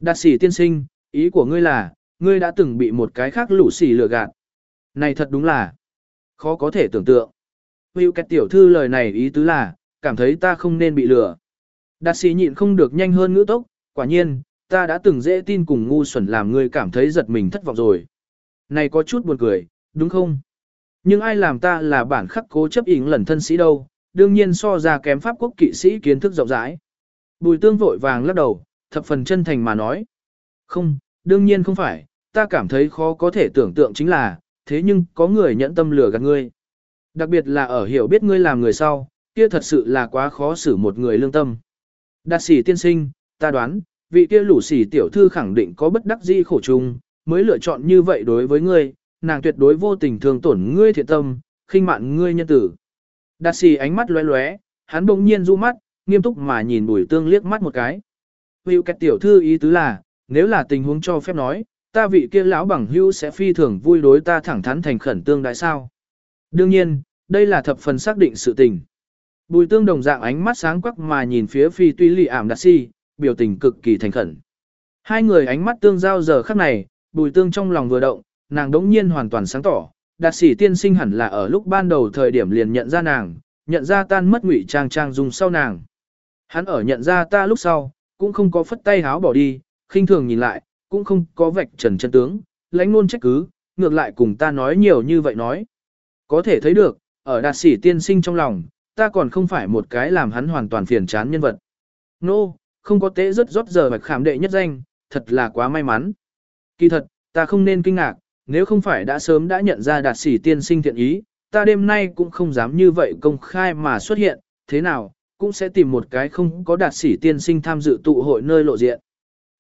Đạt sĩ tiên sinh, ý của ngươi là, ngươi đã từng bị một cái khác lũ xỉ lừa gạt. Này thật đúng là khó có thể tưởng tượng. Hữu kẹt tiểu thư lời này ý tứ là, cảm thấy ta không nên bị lừa. Đạt sĩ nhịn không được nhanh hơn ngữ tốc, quả nhiên, ta đã từng dễ tin cùng ngu xuẩn làm ngươi cảm thấy giật mình thất vọng rồi. Này có chút buồn cười, đúng không? Nhưng ai làm ta là bản khắc cố chấp ỉng lần thân sĩ đâu, đương nhiên so ra kém pháp quốc kỵ sĩ kiến thức rộng rãi. Bùi tương vội vàng lắc đầu, thập phần chân thành mà nói. Không, đương nhiên không phải, ta cảm thấy khó có thể tưởng tượng chính là, thế nhưng có người nhẫn tâm lừa gạt ngươi. Đặc biệt là ở hiểu biết ngươi làm người sau, kia thật sự là quá khó xử một người lương tâm. Đạt sĩ tiên sinh, ta đoán, vị kia lũ sĩ tiểu thư khẳng định có bất đắc dĩ khổ chung, mới lựa chọn như vậy đối với ngươi, nàng tuyệt đối vô tình thương tổn ngươi thiện tâm, khinh mạn ngươi nhân tử. Đạt sĩ ánh mắt lóe lóe, hắn bỗng nhiên du mắt, nghiêm túc mà nhìn bùi tương liếc mắt một cái. Hữu kẹt tiểu thư ý tứ là, nếu là tình huống cho phép nói, ta vị kia lão bằng hữu sẽ phi thường vui đối ta thẳng thắn thành khẩn tương đại sao. Đương nhiên, đây là thập phần xác định sự tình. Bùi tương đồng dạng ánh mắt sáng quắc mà nhìn phía phi tuy lì ảm đạt si, biểu tình cực kỳ thành khẩn. Hai người ánh mắt tương giao giờ khắc này, bùi tương trong lòng vừa động, nàng đống nhiên hoàn toàn sáng tỏ, đạt sĩ tiên sinh hẳn là ở lúc ban đầu thời điểm liền nhận ra nàng, nhận ra tan mất ngụy trang trang dùng sau nàng. Hắn ở nhận ra ta lúc sau, cũng không có phất tay háo bỏ đi, khinh thường nhìn lại, cũng không có vạch trần chân tướng, lãnh ngôn trách cứ, ngược lại cùng ta nói nhiều như vậy nói. Có thể thấy được, ở đạt sĩ tiên sinh trong lòng, ta còn không phải một cái làm hắn hoàn toàn phiền chán nhân vật. Nô, no, không có tế rất rót giờ bạch khảm đệ nhất danh, thật là quá may mắn. Kỳ thật, ta không nên kinh ngạc, nếu không phải đã sớm đã nhận ra đạt sĩ tiên sinh thiện ý, ta đêm nay cũng không dám như vậy công khai mà xuất hiện, thế nào, cũng sẽ tìm một cái không có đạt sĩ tiên sinh tham dự tụ hội nơi lộ diện.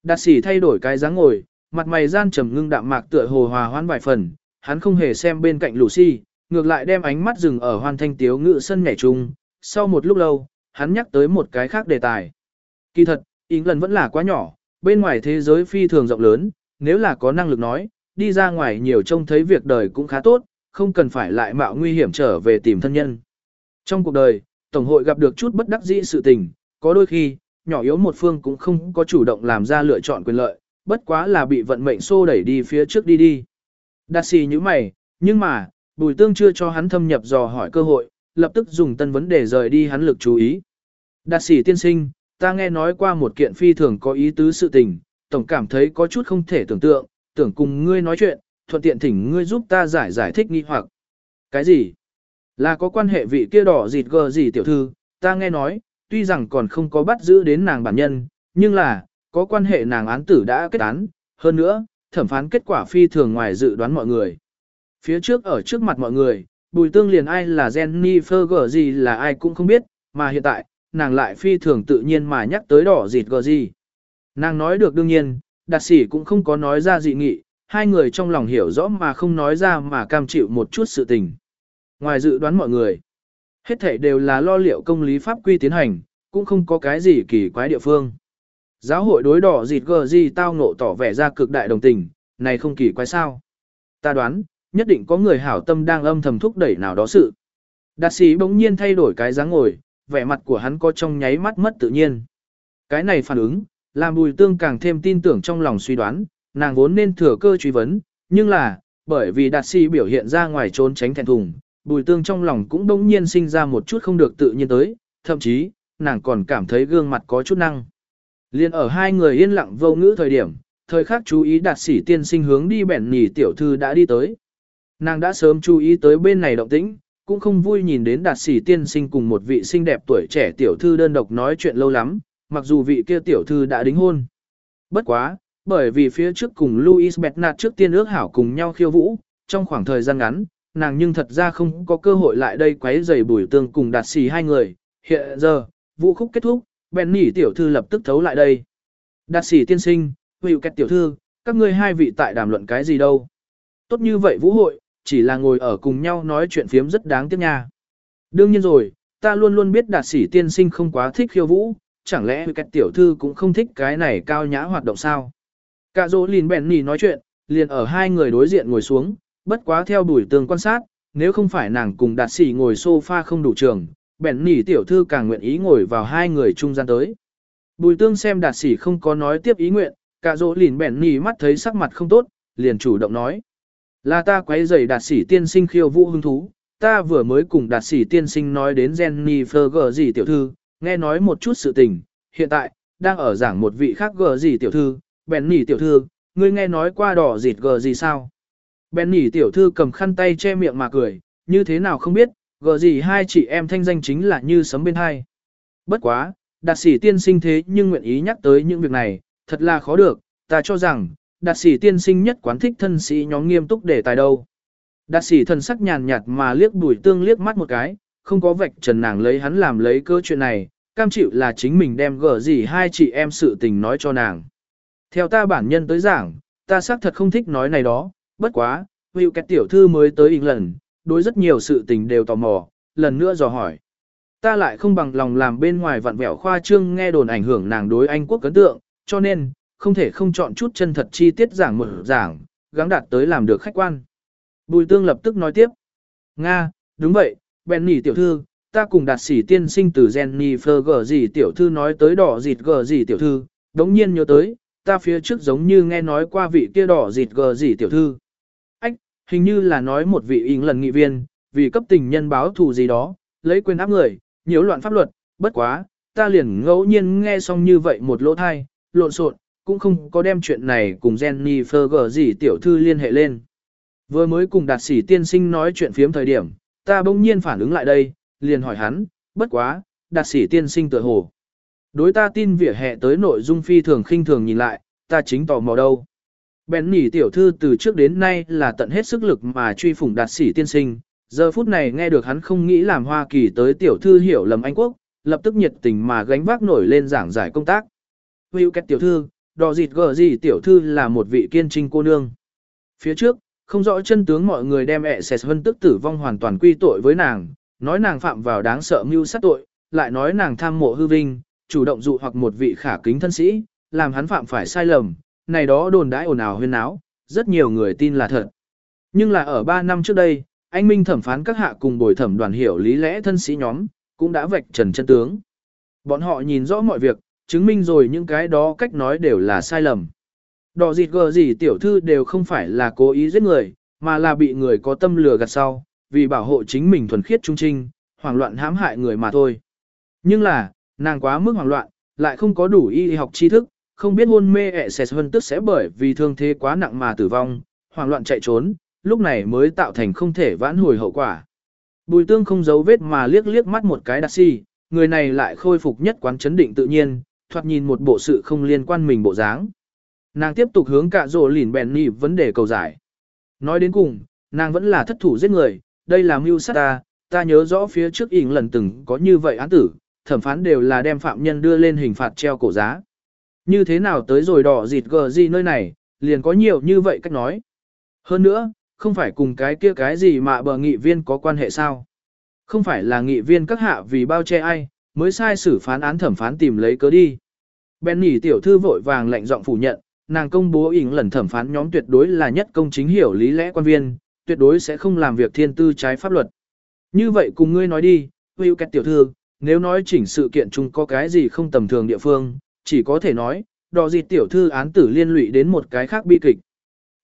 Đạt sĩ thay đổi cái dáng ngồi, mặt mày gian trầm ngưng đạm mạc tựa hồ hòa hoãn vài phần, hắn không hề xem bên cạnh Lucy, ngược lại đem ánh mắt dừng ở hoàn thanh tiếu ngự sân nhảy chung. Sau một lúc lâu, hắn nhắc tới một cái khác đề tài. Kỳ thật, England vẫn là quá nhỏ, bên ngoài thế giới phi thường rộng lớn, nếu là có năng lực nói, đi ra ngoài nhiều trông thấy việc đời cũng khá tốt, không cần phải lại mạo nguy hiểm trở về tìm thân nhân. Trong cuộc đời, Tổng hội gặp được chút bất đắc dĩ sự tình, có đôi khi, nhỏ yếu một phương cũng không có chủ động làm ra lựa chọn quyền lợi, bất quá là bị vận mệnh xô đẩy đi phía trước đi đi. Đạt xì như mày, nhưng mà, bùi tương chưa cho hắn thâm nhập dò hỏi cơ hội, lập tức dùng tân vấn để rời đi hắn lực chú ý. Đạt sĩ tiên sinh, ta nghe nói qua một kiện phi thường có ý tứ sự tình, tổng cảm thấy có chút không thể tưởng tượng, tưởng cùng ngươi nói chuyện, thuận tiện thỉnh ngươi giúp ta giải giải thích nghi hoặc. Cái gì? Là có quan hệ vị kia đỏ dịt gờ gì tiểu thư, ta nghe nói, tuy rằng còn không có bắt giữ đến nàng bản nhân, nhưng là, có quan hệ nàng án tử đã kết án, hơn nữa, thẩm phán kết quả phi thường ngoài dự đoán mọi người. Phía trước ở trước mặt mọi người, bùi tương liền ai là Jennifer gờ gì là ai cũng không biết, mà hiện tại, nàng lại phi thường tự nhiên mà nhắc tới đỏ dịt gờ gì. Nàng nói được đương nhiên, đạt sĩ cũng không có nói ra dị nghị, hai người trong lòng hiểu rõ mà không nói ra mà cam chịu một chút sự tình. Ngoài dự đoán mọi người, hết thảy đều là lo liệu công lý pháp quy tiến hành, cũng không có cái gì kỳ quái địa phương. Giáo hội đối đỏ dịt gờ gì tao ngộ tỏ vẻ ra cực đại đồng tình, này không kỳ quái sao. Ta đoán, nhất định có người hảo tâm đang âm thầm thúc đẩy nào đó sự. Đạt sĩ bỗng nhiên thay đổi cái dáng ngồi, vẻ mặt của hắn có trong nháy mắt mất tự nhiên. Cái này phản ứng, làm bùi tương càng thêm tin tưởng trong lòng suy đoán, nàng vốn nên thừa cơ truy vấn, nhưng là, bởi vì đạt sĩ biểu hiện ra ngoài trốn tránh thẹn thùng, bùi tương trong lòng cũng đông nhiên sinh ra một chút không được tự nhiên tới, thậm chí, nàng còn cảm thấy gương mặt có chút năng. Liên ở hai người yên lặng vô ngữ thời điểm, thời khắc chú ý đạt sĩ tiên sinh hướng đi bẻn nhì tiểu thư đã đi tới. Nàng đã sớm chú ý tới bên này động tĩnh, cũng không vui nhìn đến đạt sĩ tiên sinh cùng một vị xinh đẹp tuổi trẻ tiểu thư đơn độc nói chuyện lâu lắm, mặc dù vị kia tiểu thư đã đính hôn. Bất quá, bởi vì phía trước cùng Louis Bernard trước tiên ước hảo cùng nhau khiêu vũ, trong khoảng thời gian ngắn, nàng nhưng thật ra không có cơ hội lại đây quấy giày bùi tương cùng đạt sĩ hai người. Hiện giờ, vũ khúc kết thúc, Benny nỉ tiểu thư lập tức thấu lại đây. Đạt sĩ tiên sinh, hữu kẹt tiểu thư, các ngươi hai vị tại đàm luận cái gì đâu. Tốt như vậy vũ hội, chỉ là ngồi ở cùng nhau nói chuyện phiếm rất đáng tiếc nha. Đương nhiên rồi, ta luôn luôn biết đạt sĩ tiên sinh không quá thích khiêu vũ, chẳng lẽ cái tiểu thư cũng không thích cái này cao nhã hoạt động sao? Cả dỗ lìn bèn nì nói chuyện, liền ở hai người đối diện ngồi xuống, bất quá theo đuổi tường quan sát, nếu không phải nàng cùng đạt sĩ ngồi sofa không đủ trường, bèn nỉ tiểu thư càng nguyện ý ngồi vào hai người trung gian tới. Bùi tương xem đạt sĩ không có nói tiếp ý nguyện, cả dỗ lìn bèn nỉ mắt thấy sắc mặt không tốt, liền chủ động nói. Là ta quấy rầy đạt sĩ tiên sinh khiêu vũ hứng thú, ta vừa mới cùng đạt sĩ tiên sinh nói đến Jennifer gờ gì tiểu thư, nghe nói một chút sự tình, hiện tại, đang ở giảng một vị khác gờ gì tiểu thư, bèn nỉ tiểu thư, ngươi nghe nói qua đỏ dịt gờ gì sao? Bèn nỉ tiểu thư cầm khăn tay che miệng mà cười, như thế nào không biết, gờ gì hai chị em thanh danh chính là như sấm bên hai. Bất quá, đạt sĩ tiên sinh thế nhưng nguyện ý nhắc tới những việc này, thật là khó được, ta cho rằng, đạt sĩ tiên sinh nhất quán thích thân sĩ nhóm nghiêm túc để tài đâu. Đạt sĩ thần sắc nhàn nhạt mà liếc bùi tương liếc mắt một cái, không có vạch trần nàng lấy hắn làm lấy cơ chuyện này, cam chịu là chính mình đem gở gì hai chị em sự tình nói cho nàng. Theo ta bản nhân tới giảng, ta xác thật không thích nói này đó, bất quá, hữu kẹt tiểu thư mới tới lần, đối rất nhiều sự tình đều tò mò, lần nữa dò hỏi. Ta lại không bằng lòng làm bên ngoài vặn vẹo khoa trương nghe đồn ảnh hưởng nàng đối Anh quốc cấn tượng, cho nên, không thể không chọn chút chân thật chi tiết giảng một giảng, gắng đạt tới làm được khách quan. Bùi tương lập tức nói tiếp. Nga, đúng vậy, Benny tiểu thư, ta cùng đạt sĩ tiên sinh từ Jennifer gờ gì tiểu thư nói tới đỏ dịt gờ gì tiểu thư, đống nhiên nhớ tới, ta phía trước giống như nghe nói qua vị kia đỏ dịt gờ gì tiểu thư. Ách, hình như là nói một vị ý lần nghị viên, vì cấp tình nhân báo thù gì đó, lấy quyền áp người, nhiễu loạn pháp luật, bất quá, ta liền ngẫu nhiên nghe xong như vậy một lỗ thai, lộn xộn, cũng không có đem chuyện này cùng Jennifer gờ gì tiểu thư liên hệ lên. Vừa mới cùng đạt sĩ tiên sinh nói chuyện phiếm thời điểm, ta bỗng nhiên phản ứng lại đây, liền hỏi hắn, bất quá, đạt sĩ tiên sinh tựa hồ. Đối ta tin vỉa hè tới nội dung phi thường khinh thường nhìn lại, ta chính tò mò đâu. Bèn nỉ tiểu thư từ trước đến nay là tận hết sức lực mà truy phủng đạt sĩ tiên sinh, giờ phút này nghe được hắn không nghĩ làm Hoa Kỳ tới tiểu thư hiểu lầm Anh Quốc, lập tức nhiệt tình mà gánh vác nổi lên giảng giải công tác. Hữu kết tiểu thư, đò dịt gờ gì tiểu thư là một vị kiên trinh cô nương. Phía trước, không rõ chân tướng mọi người đem ẹ xẹt hân tức tử vong hoàn toàn quy tội với nàng, nói nàng phạm vào đáng sợ mưu sát tội, lại nói nàng tham mộ hư vinh, chủ động dụ hoặc một vị khả kính thân sĩ, làm hắn phạm phải sai lầm, này đó đồn đãi ồn ào huyên náo, rất nhiều người tin là thật. Nhưng là ở 3 năm trước đây, anh Minh thẩm phán các hạ cùng bồi thẩm đoàn hiểu lý lẽ thân sĩ nhóm, cũng đã vạch trần chân tướng. Bọn họ nhìn rõ mọi việc, chứng minh rồi những cái đó cách nói đều là sai lầm. Đỏ dịt gờ gì tiểu thư đều không phải là cố ý giết người, mà là bị người có tâm lừa gạt sau, vì bảo hộ chính mình thuần khiết trung trinh, hoảng loạn hãm hại người mà thôi. Nhưng là, nàng quá mức hoảng loạn, lại không có đủ y học tri thức, không biết hôn mê ẹ xẹt hơn tức sẽ bởi vì thương thế quá nặng mà tử vong, hoảng loạn chạy trốn, lúc này mới tạo thành không thể vãn hồi hậu quả. Bùi tương không giấu vết mà liếc liếc mắt một cái đặc si, người này lại khôi phục nhất quán chấn định tự nhiên, thoạt nhìn một bộ sự không liên quan mình bộ dáng. Nàng tiếp tục hướng cả rồ lìn bèn nhị vấn đề cầu giải. Nói đến cùng, nàng vẫn là thất thủ giết người, đây là mưu sát ta, ta nhớ rõ phía trước ỉn lần từng có như vậy án tử, thẩm phán đều là đem phạm nhân đưa lên hình phạt treo cổ giá. Như thế nào tới rồi đỏ dịt gờ gì nơi này, liền có nhiều như vậy cách nói. Hơn nữa, không phải cùng cái kia cái gì mà bờ nghị viên có quan hệ sao. Không phải là nghị viên các hạ vì bao che ai, mới sai xử phán án thẩm phán tìm lấy cớ đi. Benny tiểu thư vội vàng lệnh giọng phủ nhận, nàng công bố ỉn lần thẩm phán nhóm tuyệt đối là nhất công chính hiểu lý lẽ quan viên, tuyệt đối sẽ không làm việc thiên tư trái pháp luật. Như vậy cùng ngươi nói đi, Will kẹt tiểu thư, nếu nói chỉnh sự kiện chung có cái gì không tầm thường địa phương, chỉ có thể nói, đò gì tiểu thư án tử liên lụy đến một cái khác bi kịch.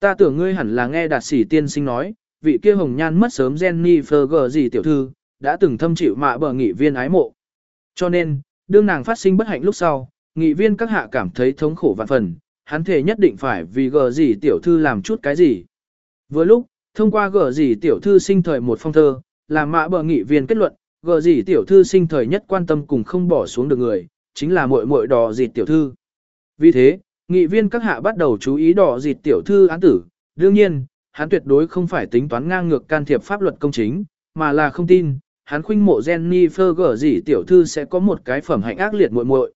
Ta tưởng ngươi hẳn là nghe đạt sĩ tiên sinh nói, vị kia hồng nhan mất sớm Jennifer Ferger gì tiểu thư, đã từng thâm chịu mạ bờ nghị viên ái mộ. Cho nên, đương nàng phát sinh bất hạnh lúc sau, nghị viên các hạ cảm thấy thống khổ vạn phần, hắn thể nhất định phải vì gờ gì tiểu thư làm chút cái gì. Vừa lúc, thông qua gờ gì tiểu thư sinh thời một phong thơ, làm mạ bờ nghị viên kết luận, gờ gì tiểu thư sinh thời nhất quan tâm cùng không bỏ xuống được người, chính là muội muội đỏ dịt tiểu thư. Vì thế, nghị viên các hạ bắt đầu chú ý đỏ dịt tiểu thư án tử, đương nhiên, hắn tuyệt đối không phải tính toán ngang ngược can thiệp pháp luật công chính, mà là không tin, hắn khuynh mộ Jennifer gở gì tiểu thư sẽ có một cái phẩm hạnh ác liệt muội muội.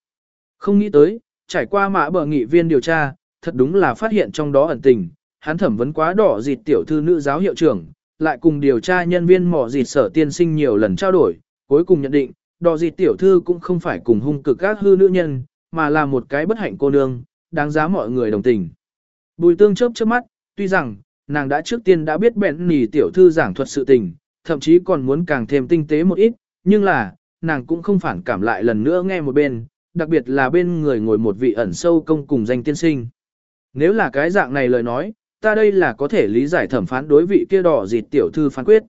Không nghĩ tới, trải qua mã bờ nghị viên điều tra, thật đúng là phát hiện trong đó ẩn tình, hắn thẩm vấn quá đỏ dịt tiểu thư nữ giáo hiệu trưởng, lại cùng điều tra nhân viên mỏ dịt sở tiên sinh nhiều lần trao đổi, cuối cùng nhận định, đỏ dịt tiểu thư cũng không phải cùng hung cực các hư nữ nhân, mà là một cái bất hạnh cô nương, đáng giá mọi người đồng tình. Bùi tương chớp trước mắt, tuy rằng, nàng đã trước tiên đã biết bẹn nỉ tiểu thư giảng thuật sự tình, thậm chí còn muốn càng thêm tinh tế một ít, nhưng là, nàng cũng không phản cảm lại lần nữa nghe một bên, đặc biệt là bên người ngồi một vị ẩn sâu công cùng danh tiên sinh. Nếu là cái dạng này lời nói, ta đây là có thể lý giải thẩm phán đối vị kia đỏ dịt tiểu thư phán quyết.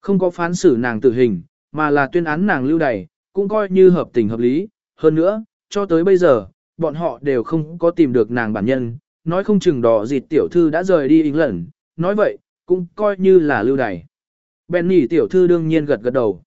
Không có phán xử nàng tử hình, mà là tuyên án nàng lưu đày, cũng coi như hợp tình hợp lý. Hơn nữa, cho tới bây giờ, bọn họ đều không có tìm được nàng bản nhân, nói không chừng đỏ dịt tiểu thư đã rời đi lần nói vậy, cũng coi như là lưu đày. Benny tiểu thư đương nhiên gật gật đầu.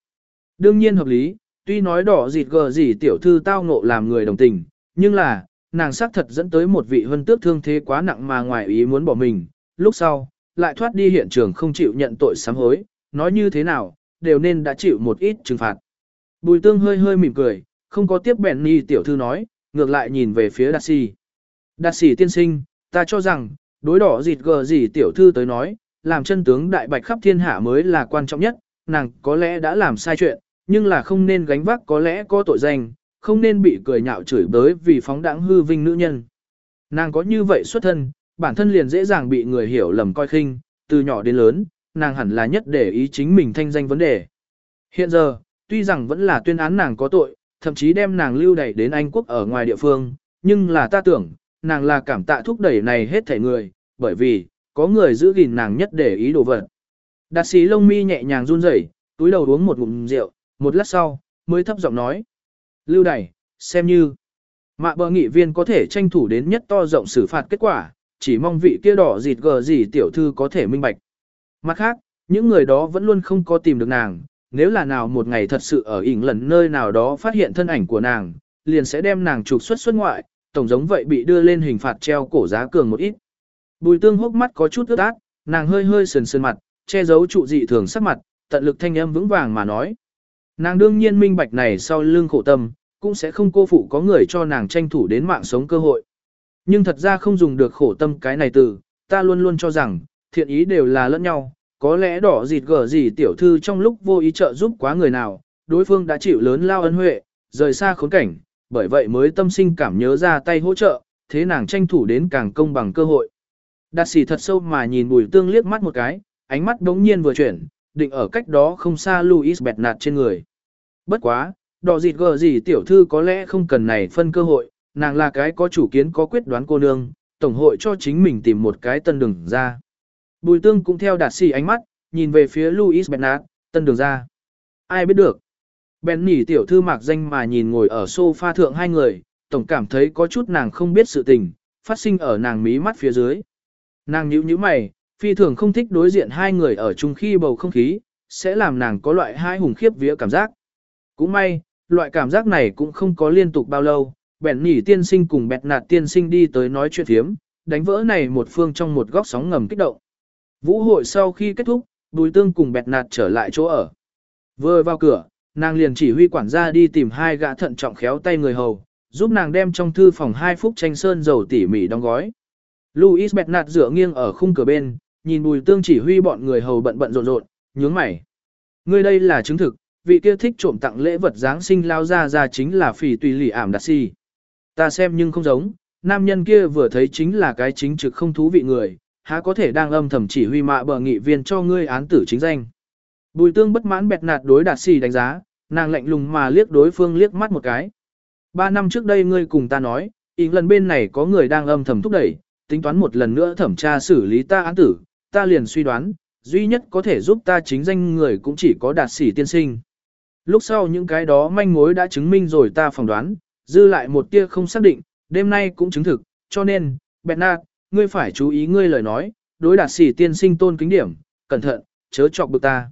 Đương nhiên hợp lý, tuy nói đỏ dịt gờ gì tiểu thư tao ngộ làm người đồng tình, nhưng là, nàng xác thật dẫn tới một vị hân tước thương thế quá nặng mà ngoài ý muốn bỏ mình, lúc sau, lại thoát đi hiện trường không chịu nhận tội sám hối, nói như thế nào, đều nên đã chịu một ít trừng phạt. Bùi tương hơi hơi mỉm cười, không có tiếp bèn ni tiểu thư nói, ngược lại nhìn về phía đạt xì. Đạt xì tiên sinh, ta cho rằng, đối đỏ dịt gờ gì tiểu thư tới nói, làm chân tướng đại bạch khắp thiên hạ mới là quan trọng nhất, nàng có lẽ đã làm sai chuyện, nhưng là không nên gánh vác có lẽ có tội danh, không nên bị cười nhạo chửi bới vì phóng đãng hư vinh nữ nhân. Nàng có như vậy xuất thân, bản thân liền dễ dàng bị người hiểu lầm coi khinh, từ nhỏ đến lớn, nàng hẳn là nhất để ý chính mình thanh danh vấn đề. Hiện giờ, tuy rằng vẫn là tuyên án nàng có tội, thậm chí đem nàng lưu đẩy đến Anh quốc ở ngoài địa phương, nhưng là ta tưởng, nàng là cảm tạ thúc đẩy này hết thể người, bởi vì, có người giữ gìn nàng nhất để ý đồ vật. Đạt sĩ lông mi nhẹ nhàng run rẩy, túi đầu uống một ngụm rượu, một lát sau, mới thấp giọng nói. Lưu đẩy, xem như, mạ bờ nghị viên có thể tranh thủ đến nhất to rộng xử phạt kết quả, chỉ mong vị kia đỏ dịt gờ gì tiểu thư có thể minh bạch. Mặt khác, những người đó vẫn luôn không có tìm được nàng, nếu là nào một ngày thật sự ở ỉn lần nơi nào đó phát hiện thân ảnh của nàng, liền sẽ đem nàng trục xuất xuất ngoại, tổng giống vậy bị đưa lên hình phạt treo cổ giá cường một ít. Bùi tương hốc mắt có chút ướt át, nàng hơi hơi sườn sườn mặt, che giấu trụ dị thường sắc mặt, tận lực thanh âm vững vàng mà nói. Nàng đương nhiên minh bạch này sau lưng khổ tâm, cũng sẽ không cô phụ có người cho nàng tranh thủ đến mạng sống cơ hội. Nhưng thật ra không dùng được khổ tâm cái này từ, ta luôn luôn cho rằng, thiện ý đều là lẫn nhau, có lẽ đỏ dịt gở gì tiểu thư trong lúc vô ý trợ giúp quá người nào, đối phương đã chịu lớn lao ân huệ, rời xa khốn cảnh, bởi vậy mới tâm sinh cảm nhớ ra tay hỗ trợ, thế nàng tranh thủ đến càng công bằng cơ hội. Đạt sĩ thật sâu mà nhìn bùi tương liếc mắt một cái, ánh mắt đống nhiên vừa chuyển, định ở cách đó không xa Louis nạt trên người. Bất quá, đỏ dịt gờ gì tiểu thư có lẽ không cần này phân cơ hội, nàng là cái có chủ kiến có quyết đoán cô nương, tổng hội cho chính mình tìm một cái tân đường ra. Bùi tương cũng theo đạt xì ánh mắt, nhìn về phía Louis nạt tân đường ra. Ai biết được. Ben nỉ tiểu thư mạc danh mà nhìn ngồi ở sofa thượng hai người, tổng cảm thấy có chút nàng không biết sự tình, phát sinh ở nàng mí mắt phía dưới. Nàng nhíu nhíu mày, phi thường không thích đối diện hai người ở chung khi bầu không khí, sẽ làm nàng có loại hai hùng khiếp vía cảm giác. Cũng may, loại cảm giác này cũng không có liên tục bao lâu, bèn nỉ tiên sinh cùng bẹt nạt tiên sinh đi tới nói chuyện thiếm, đánh vỡ này một phương trong một góc sóng ngầm kích động. Vũ hội sau khi kết thúc, bùi tương cùng bẹt nạt trở lại chỗ ở. Vừa vào cửa, nàng liền chỉ huy quản gia đi tìm hai gã thận trọng khéo tay người hầu, giúp nàng đem trong thư phòng hai phúc tranh sơn dầu tỉ mỉ đóng gói. Louis Bernard dựa nghiêng ở khung cửa bên, nhìn bùi tương chỉ huy bọn người hầu bận bận rộn rộn, nhướng mày. Ngươi đây là chứng thực, vị kia thích trộm tặng lễ vật Giáng sinh lao ra ra chính là phỉ tùy lì ảm đạt si. Ta xem nhưng không giống, nam nhân kia vừa thấy chính là cái chính trực không thú vị người, há có thể đang âm thầm chỉ huy mạ bờ nghị viên cho ngươi án tử chính danh. Bùi tương bất mãn bẹt nạt đối đạt si đánh giá, nàng lạnh lùng mà liếc đối phương liếc mắt một cái. Ba năm trước đây ngươi cùng ta nói, ý lần bên này có người đang âm thầm thúc đẩy, tính toán một lần nữa thẩm tra xử lý ta án tử, ta liền suy đoán, duy nhất có thể giúp ta chính danh người cũng chỉ có đạt sĩ tiên sinh. Lúc sau những cái đó manh mối đã chứng minh rồi ta phỏng đoán, dư lại một tia không xác định, đêm nay cũng chứng thực, cho nên, Bernard, ngươi phải chú ý ngươi lời nói, đối đạt sĩ tiên sinh tôn kính điểm, cẩn thận, chớ chọc bực ta.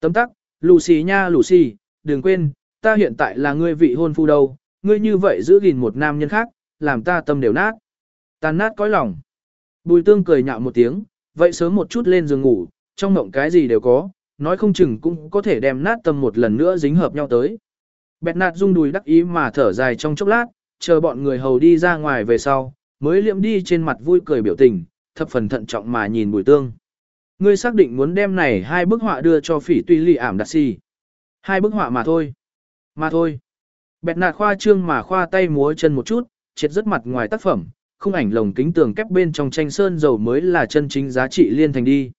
Tấm tắc, Lucy nha Lucy, đừng quên, ta hiện tại là ngươi vị hôn phu đâu, ngươi như vậy giữ gìn một nam nhân khác, làm ta tâm đều nát. Tàn nát cõi lòng. Bùi tương cười nhạo một tiếng, vậy sớm một chút lên giường ngủ, trong mộng cái gì đều có, nói không chừng cũng có thể đem nát tâm một lần nữa dính hợp nhau tới. Bẹt nạt rung đùi đắc ý mà thở dài trong chốc lát, chờ bọn người hầu đi ra ngoài về sau, mới liệm đi trên mặt vui cười biểu tình, thập phần thận trọng mà nhìn bùi tương. Ngươi xác định muốn đem này hai bức họa đưa cho phỉ tuy lì ảm đặt si. Hai bức họa mà thôi. Mà thôi. Bẹt nạt khoa trương mà khoa tay múa chân một chút, triệt rất mặt ngoài tác phẩm, khung ảnh lồng kính tường kép bên trong tranh sơn dầu mới là chân chính giá trị liên thành đi.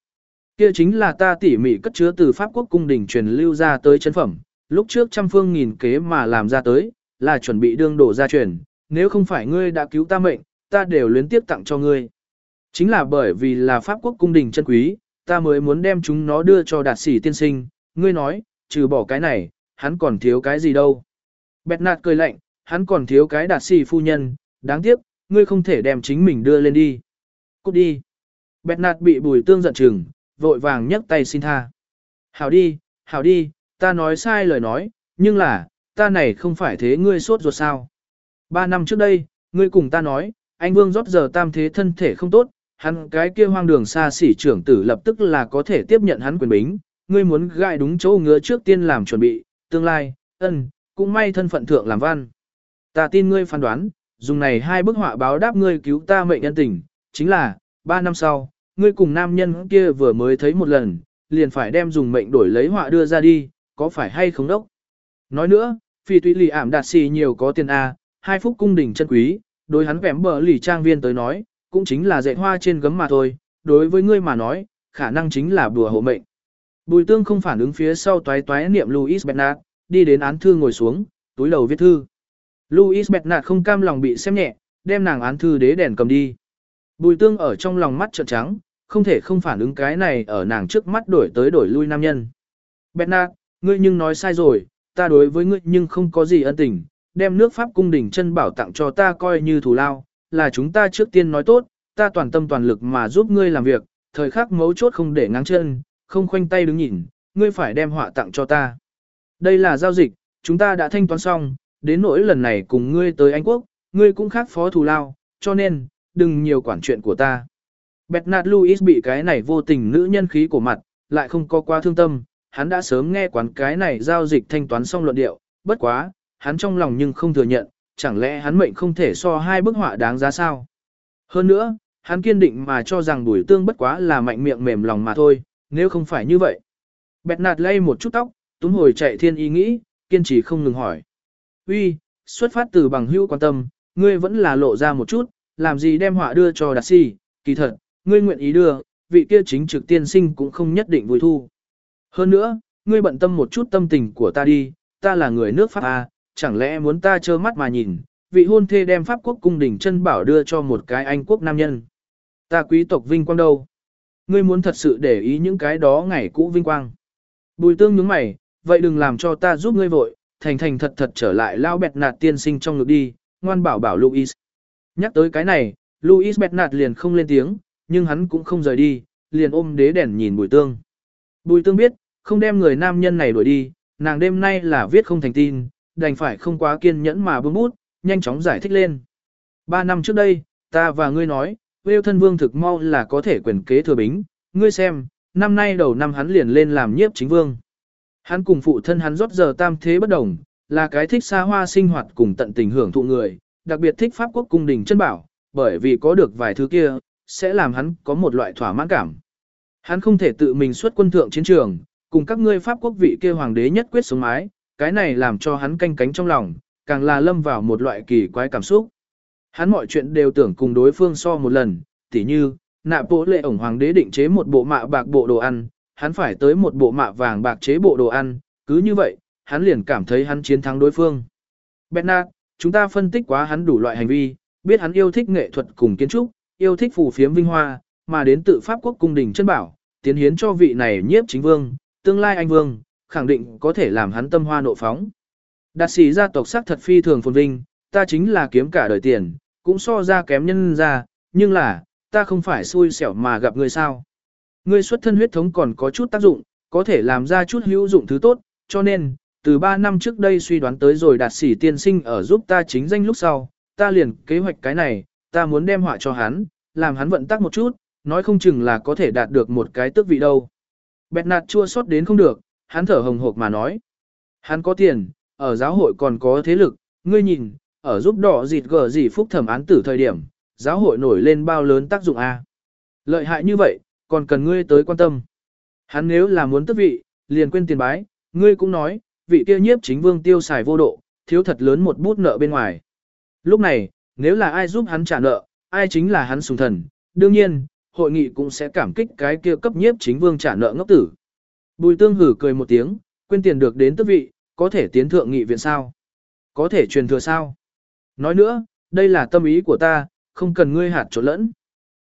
Kia chính là ta tỉ mỉ cất chứa từ Pháp quốc cung đình truyền lưu ra tới chân phẩm, lúc trước trăm phương nghìn kế mà làm ra tới, là chuẩn bị đương đổ ra truyền, nếu không phải ngươi đã cứu ta mệnh, ta đều luyến tiếp tặng cho ngươi. Chính là bởi vì là Pháp quốc cung đình chân quý, ta mới muốn đem chúng nó đưa cho đạt sĩ tiên sinh, ngươi nói, trừ bỏ cái này, hắn còn thiếu cái gì đâu. Bẹt nạt cười lạnh, hắn còn thiếu cái đạt sĩ phu nhân, đáng tiếc, ngươi không thể đem chính mình đưa lên đi. Cút đi. Bẹt nạt bị bùi tương giận chừng, vội vàng nhấc tay xin tha. Hảo đi, hảo đi, ta nói sai lời nói, nhưng là, ta này không phải thế ngươi sốt ruột sao. Ba năm trước đây, ngươi cùng ta nói, anh Vương rót giờ tam thế thân thể không tốt, hắn cái kia hoang đường xa xỉ trưởng tử lập tức là có thể tiếp nhận hắn quyền bính, ngươi muốn gai đúng chỗ ngứa trước tiên làm chuẩn bị, tương lai, ân, cũng may thân phận thượng làm văn. Ta tin ngươi phán đoán, dùng này hai bức họa báo đáp ngươi cứu ta mệnh nhân tình, chính là, ba năm sau, ngươi cùng nam nhân kia vừa mới thấy một lần, liền phải đem dùng mệnh đổi lấy họa đưa ra đi, có phải hay không đốc? Nói nữa, phi tùy lì ảm đạt xì nhiều có tiền A, hai phút cung đình chân quý, đối hắn vẻm bờ lì trang viên tới nói, cũng chính là dạy hoa trên gấm mà thôi, đối với ngươi mà nói, khả năng chính là bùa hộ mệnh. Bùi tương không phản ứng phía sau toái toái niệm Louis Bernard, đi đến án thư ngồi xuống, túi đầu viết thư. Louis Bernard không cam lòng bị xem nhẹ, đem nàng án thư đế đèn cầm đi. Bùi tương ở trong lòng mắt trợn trắng, không thể không phản ứng cái này ở nàng trước mắt đổi tới đổi lui nam nhân. Bernard, ngươi nhưng nói sai rồi, ta đối với ngươi nhưng không có gì ân tình, đem nước Pháp cung đình chân bảo tặng cho ta coi như thù lao, là chúng ta trước tiên nói tốt, ta toàn tâm toàn lực mà giúp ngươi làm việc, thời khắc mấu chốt không để ngang chân, không khoanh tay đứng nhìn, ngươi phải đem họa tặng cho ta. Đây là giao dịch, chúng ta đã thanh toán xong, đến nỗi lần này cùng ngươi tới Anh Quốc, ngươi cũng khác phó thù lao, cho nên, đừng nhiều quản chuyện của ta. Bernard Louis bị cái này vô tình nữ nhân khí của mặt, lại không có qua thương tâm, hắn đã sớm nghe quán cái này giao dịch thanh toán xong luận điệu, bất quá, hắn trong lòng nhưng không thừa nhận, chẳng lẽ hắn mệnh không thể so hai bức họa đáng giá sao? Hơn nữa, hắn kiên định mà cho rằng bùi tương bất quá là mạnh miệng mềm lòng mà thôi, nếu không phải như vậy. Bẹt nạt lay một chút tóc, túm hồi chạy thiên ý nghĩ, kiên trì không ngừng hỏi. Uy, xuất phát từ bằng hữu quan tâm, ngươi vẫn là lộ ra một chút, làm gì đem họa đưa cho đạt si, kỳ thật, ngươi nguyện ý đưa, vị kia chính trực tiên sinh cũng không nhất định vui thu. Hơn nữa, ngươi bận tâm một chút tâm tình của ta đi, ta là người nước Pháp A, chẳng lẽ muốn ta trơ mắt mà nhìn, vị hôn thê đem Pháp quốc cung đỉnh chân bảo đưa cho một cái Anh quốc nam nhân. Ta quý tộc vinh quang đâu? Ngươi muốn thật sự để ý những cái đó ngày cũ vinh quang. Bùi tương nhướng mày, vậy đừng làm cho ta giúp ngươi vội, thành thành thật thật trở lại lao bẹt nạt tiên sinh trong ngực đi, ngoan bảo bảo Louis. Nhắc tới cái này, Louis bẹt nạt liền không lên tiếng, nhưng hắn cũng không rời đi, liền ôm đế đèn nhìn bùi tương. Bùi tương biết, không đem người nam nhân này đuổi đi, nàng đêm nay là viết không thành tin, đành phải không quá kiên nhẫn mà bưng bút, nhanh chóng giải thích lên. Ba năm trước đây, ta và ngươi nói, Yêu thân vương thực mau là có thể quyền kế thừa bính, ngươi xem, năm nay đầu năm hắn liền lên làm nhiếp chính vương. Hắn cùng phụ thân hắn rót giờ tam thế bất đồng, là cái thích xa hoa sinh hoạt cùng tận tình hưởng thụ người, đặc biệt thích pháp quốc cung đình chân bảo, bởi vì có được vài thứ kia, sẽ làm hắn có một loại thỏa mãn cảm. Hắn không thể tự mình xuất quân thượng chiến trường, cùng các ngươi pháp quốc vị kia hoàng đế nhất quyết sống mái, cái này làm cho hắn canh cánh trong lòng, càng là lâm vào một loại kỳ quái cảm xúc. Hắn mọi chuyện đều tưởng cùng đối phương so một lần, tỉ như, nạp bố lệ ổng hoàng đế định chế một bộ mạ bạc bộ đồ ăn, hắn phải tới một bộ mạ vàng bạc chế bộ đồ ăn, cứ như vậy, hắn liền cảm thấy hắn chiến thắng đối phương. Bernard, chúng ta phân tích quá hắn đủ loại hành vi, biết hắn yêu thích nghệ thuật cùng kiến trúc, yêu thích phù phiếm vinh hoa, mà đến tự Pháp quốc cung đình chân bảo, tiến hiến cho vị này nhiếp chính vương, tương lai anh vương, khẳng định có thể làm hắn tâm hoa nộ phóng. Đạt sĩ gia tộc sắc thật phi thường phồn vinh, ta chính là kiếm cả đời tiền, cũng so ra kém nhân ra, nhưng là, ta không phải xui xẻo mà gặp người sao. Ngươi xuất thân huyết thống còn có chút tác dụng, có thể làm ra chút hữu dụng thứ tốt, cho nên, từ 3 năm trước đây suy đoán tới rồi đạt sĩ tiên sinh ở giúp ta chính danh lúc sau, ta liền kế hoạch cái này, ta muốn đem họa cho hắn, làm hắn vận tắc một chút, nói không chừng là có thể đạt được một cái tước vị đâu. Bẹt nạt chua sót đến không được, hắn thở hồng hộc mà nói. Hắn có tiền, ở giáo hội còn có thế lực, ngươi nhìn, ở giúp đỏ dịt gờ gì phúc thẩm án tử thời điểm, giáo hội nổi lên bao lớn tác dụng A. Lợi hại như vậy, còn cần ngươi tới quan tâm. Hắn nếu là muốn tước vị, liền quên tiền bái, ngươi cũng nói, vị kia nhiếp chính vương tiêu xài vô độ, thiếu thật lớn một bút nợ bên ngoài. Lúc này, nếu là ai giúp hắn trả nợ, ai chính là hắn sùng thần. Đương nhiên, hội nghị cũng sẽ cảm kích cái kia cấp nhiếp chính vương trả nợ ngốc tử. Bùi tương hử cười một tiếng, quên tiền được đến tước vị, có thể tiến thượng nghị viện sao? Có thể truyền thừa sao? Nói nữa, đây là tâm ý của ta, không cần ngươi hạt trộn lẫn.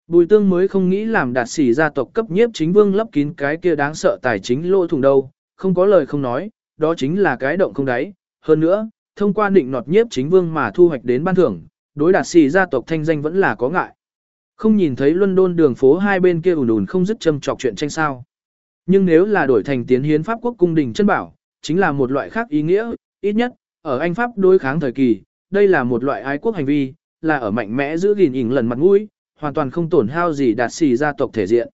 Bùi tương mới không nghĩ làm đạt sĩ gia tộc cấp nhiếp chính vương lấp kín cái kia đáng sợ tài chính lỗ thủng đâu, không có lời không nói, đó chính là cái động không đáy. Hơn nữa, thông qua định nọt nhiếp chính vương mà thu hoạch đến ban thưởng, đối đạt sĩ gia tộc thanh danh vẫn là có ngại. Không nhìn thấy London đường phố hai bên kia ùn ùn không dứt châm trọc chuyện tranh sao. Nhưng nếu là đổi thành tiến hiến Pháp quốc cung đình chân bảo, chính là một loại khác ý nghĩa, ít nhất, ở Anh Pháp đối kháng thời kỳ, đây là một loại ái quốc hành vi, là ở mạnh mẽ giữ gìn ỉn lần mặt mũi, hoàn toàn không tổn hao gì đạt xì gia tộc thể diện.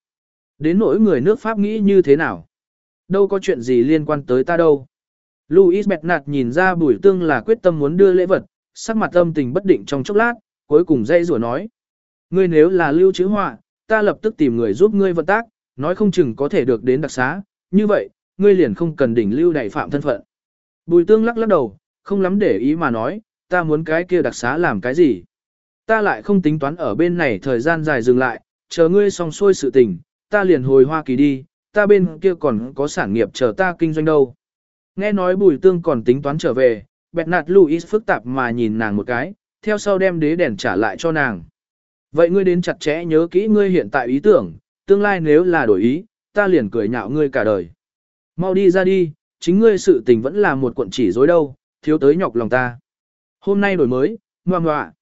Đến nỗi người nước Pháp nghĩ như thế nào? Đâu có chuyện gì liên quan tới ta đâu. Louis Bernard nhìn ra bùi tương là quyết tâm muốn đưa lễ vật, sắc mặt âm tình bất định trong chốc lát, cuối cùng dây rủa nói. Ngươi nếu là lưu chữ họa, ta lập tức tìm người giúp ngươi vận tác, nói không chừng có thể được đến đặc xá, như vậy, ngươi liền không cần đỉnh lưu đại phạm thân phận. Bùi tương lắc lắc đầu, không lắm để ý mà nói, ta muốn cái kia đặc xá làm cái gì. Ta lại không tính toán ở bên này thời gian dài dừng lại, chờ ngươi xong xuôi sự tình, ta liền hồi Hoa Kỳ đi, ta bên kia còn có sản nghiệp chờ ta kinh doanh đâu. Nghe nói bùi tương còn tính toán trở về, bẹt nạt Louis phức tạp mà nhìn nàng một cái, theo sau đem đế đèn trả lại cho nàng. Vậy ngươi đến chặt chẽ nhớ kỹ ngươi hiện tại ý tưởng, tương lai nếu là đổi ý, ta liền cười nhạo ngươi cả đời. Mau đi ra đi, chính ngươi sự tình vẫn là một cuộn chỉ dối đâu, thiếu tới nhọc lòng ta. Hôm nay đổi mới, ngoan ngoạ.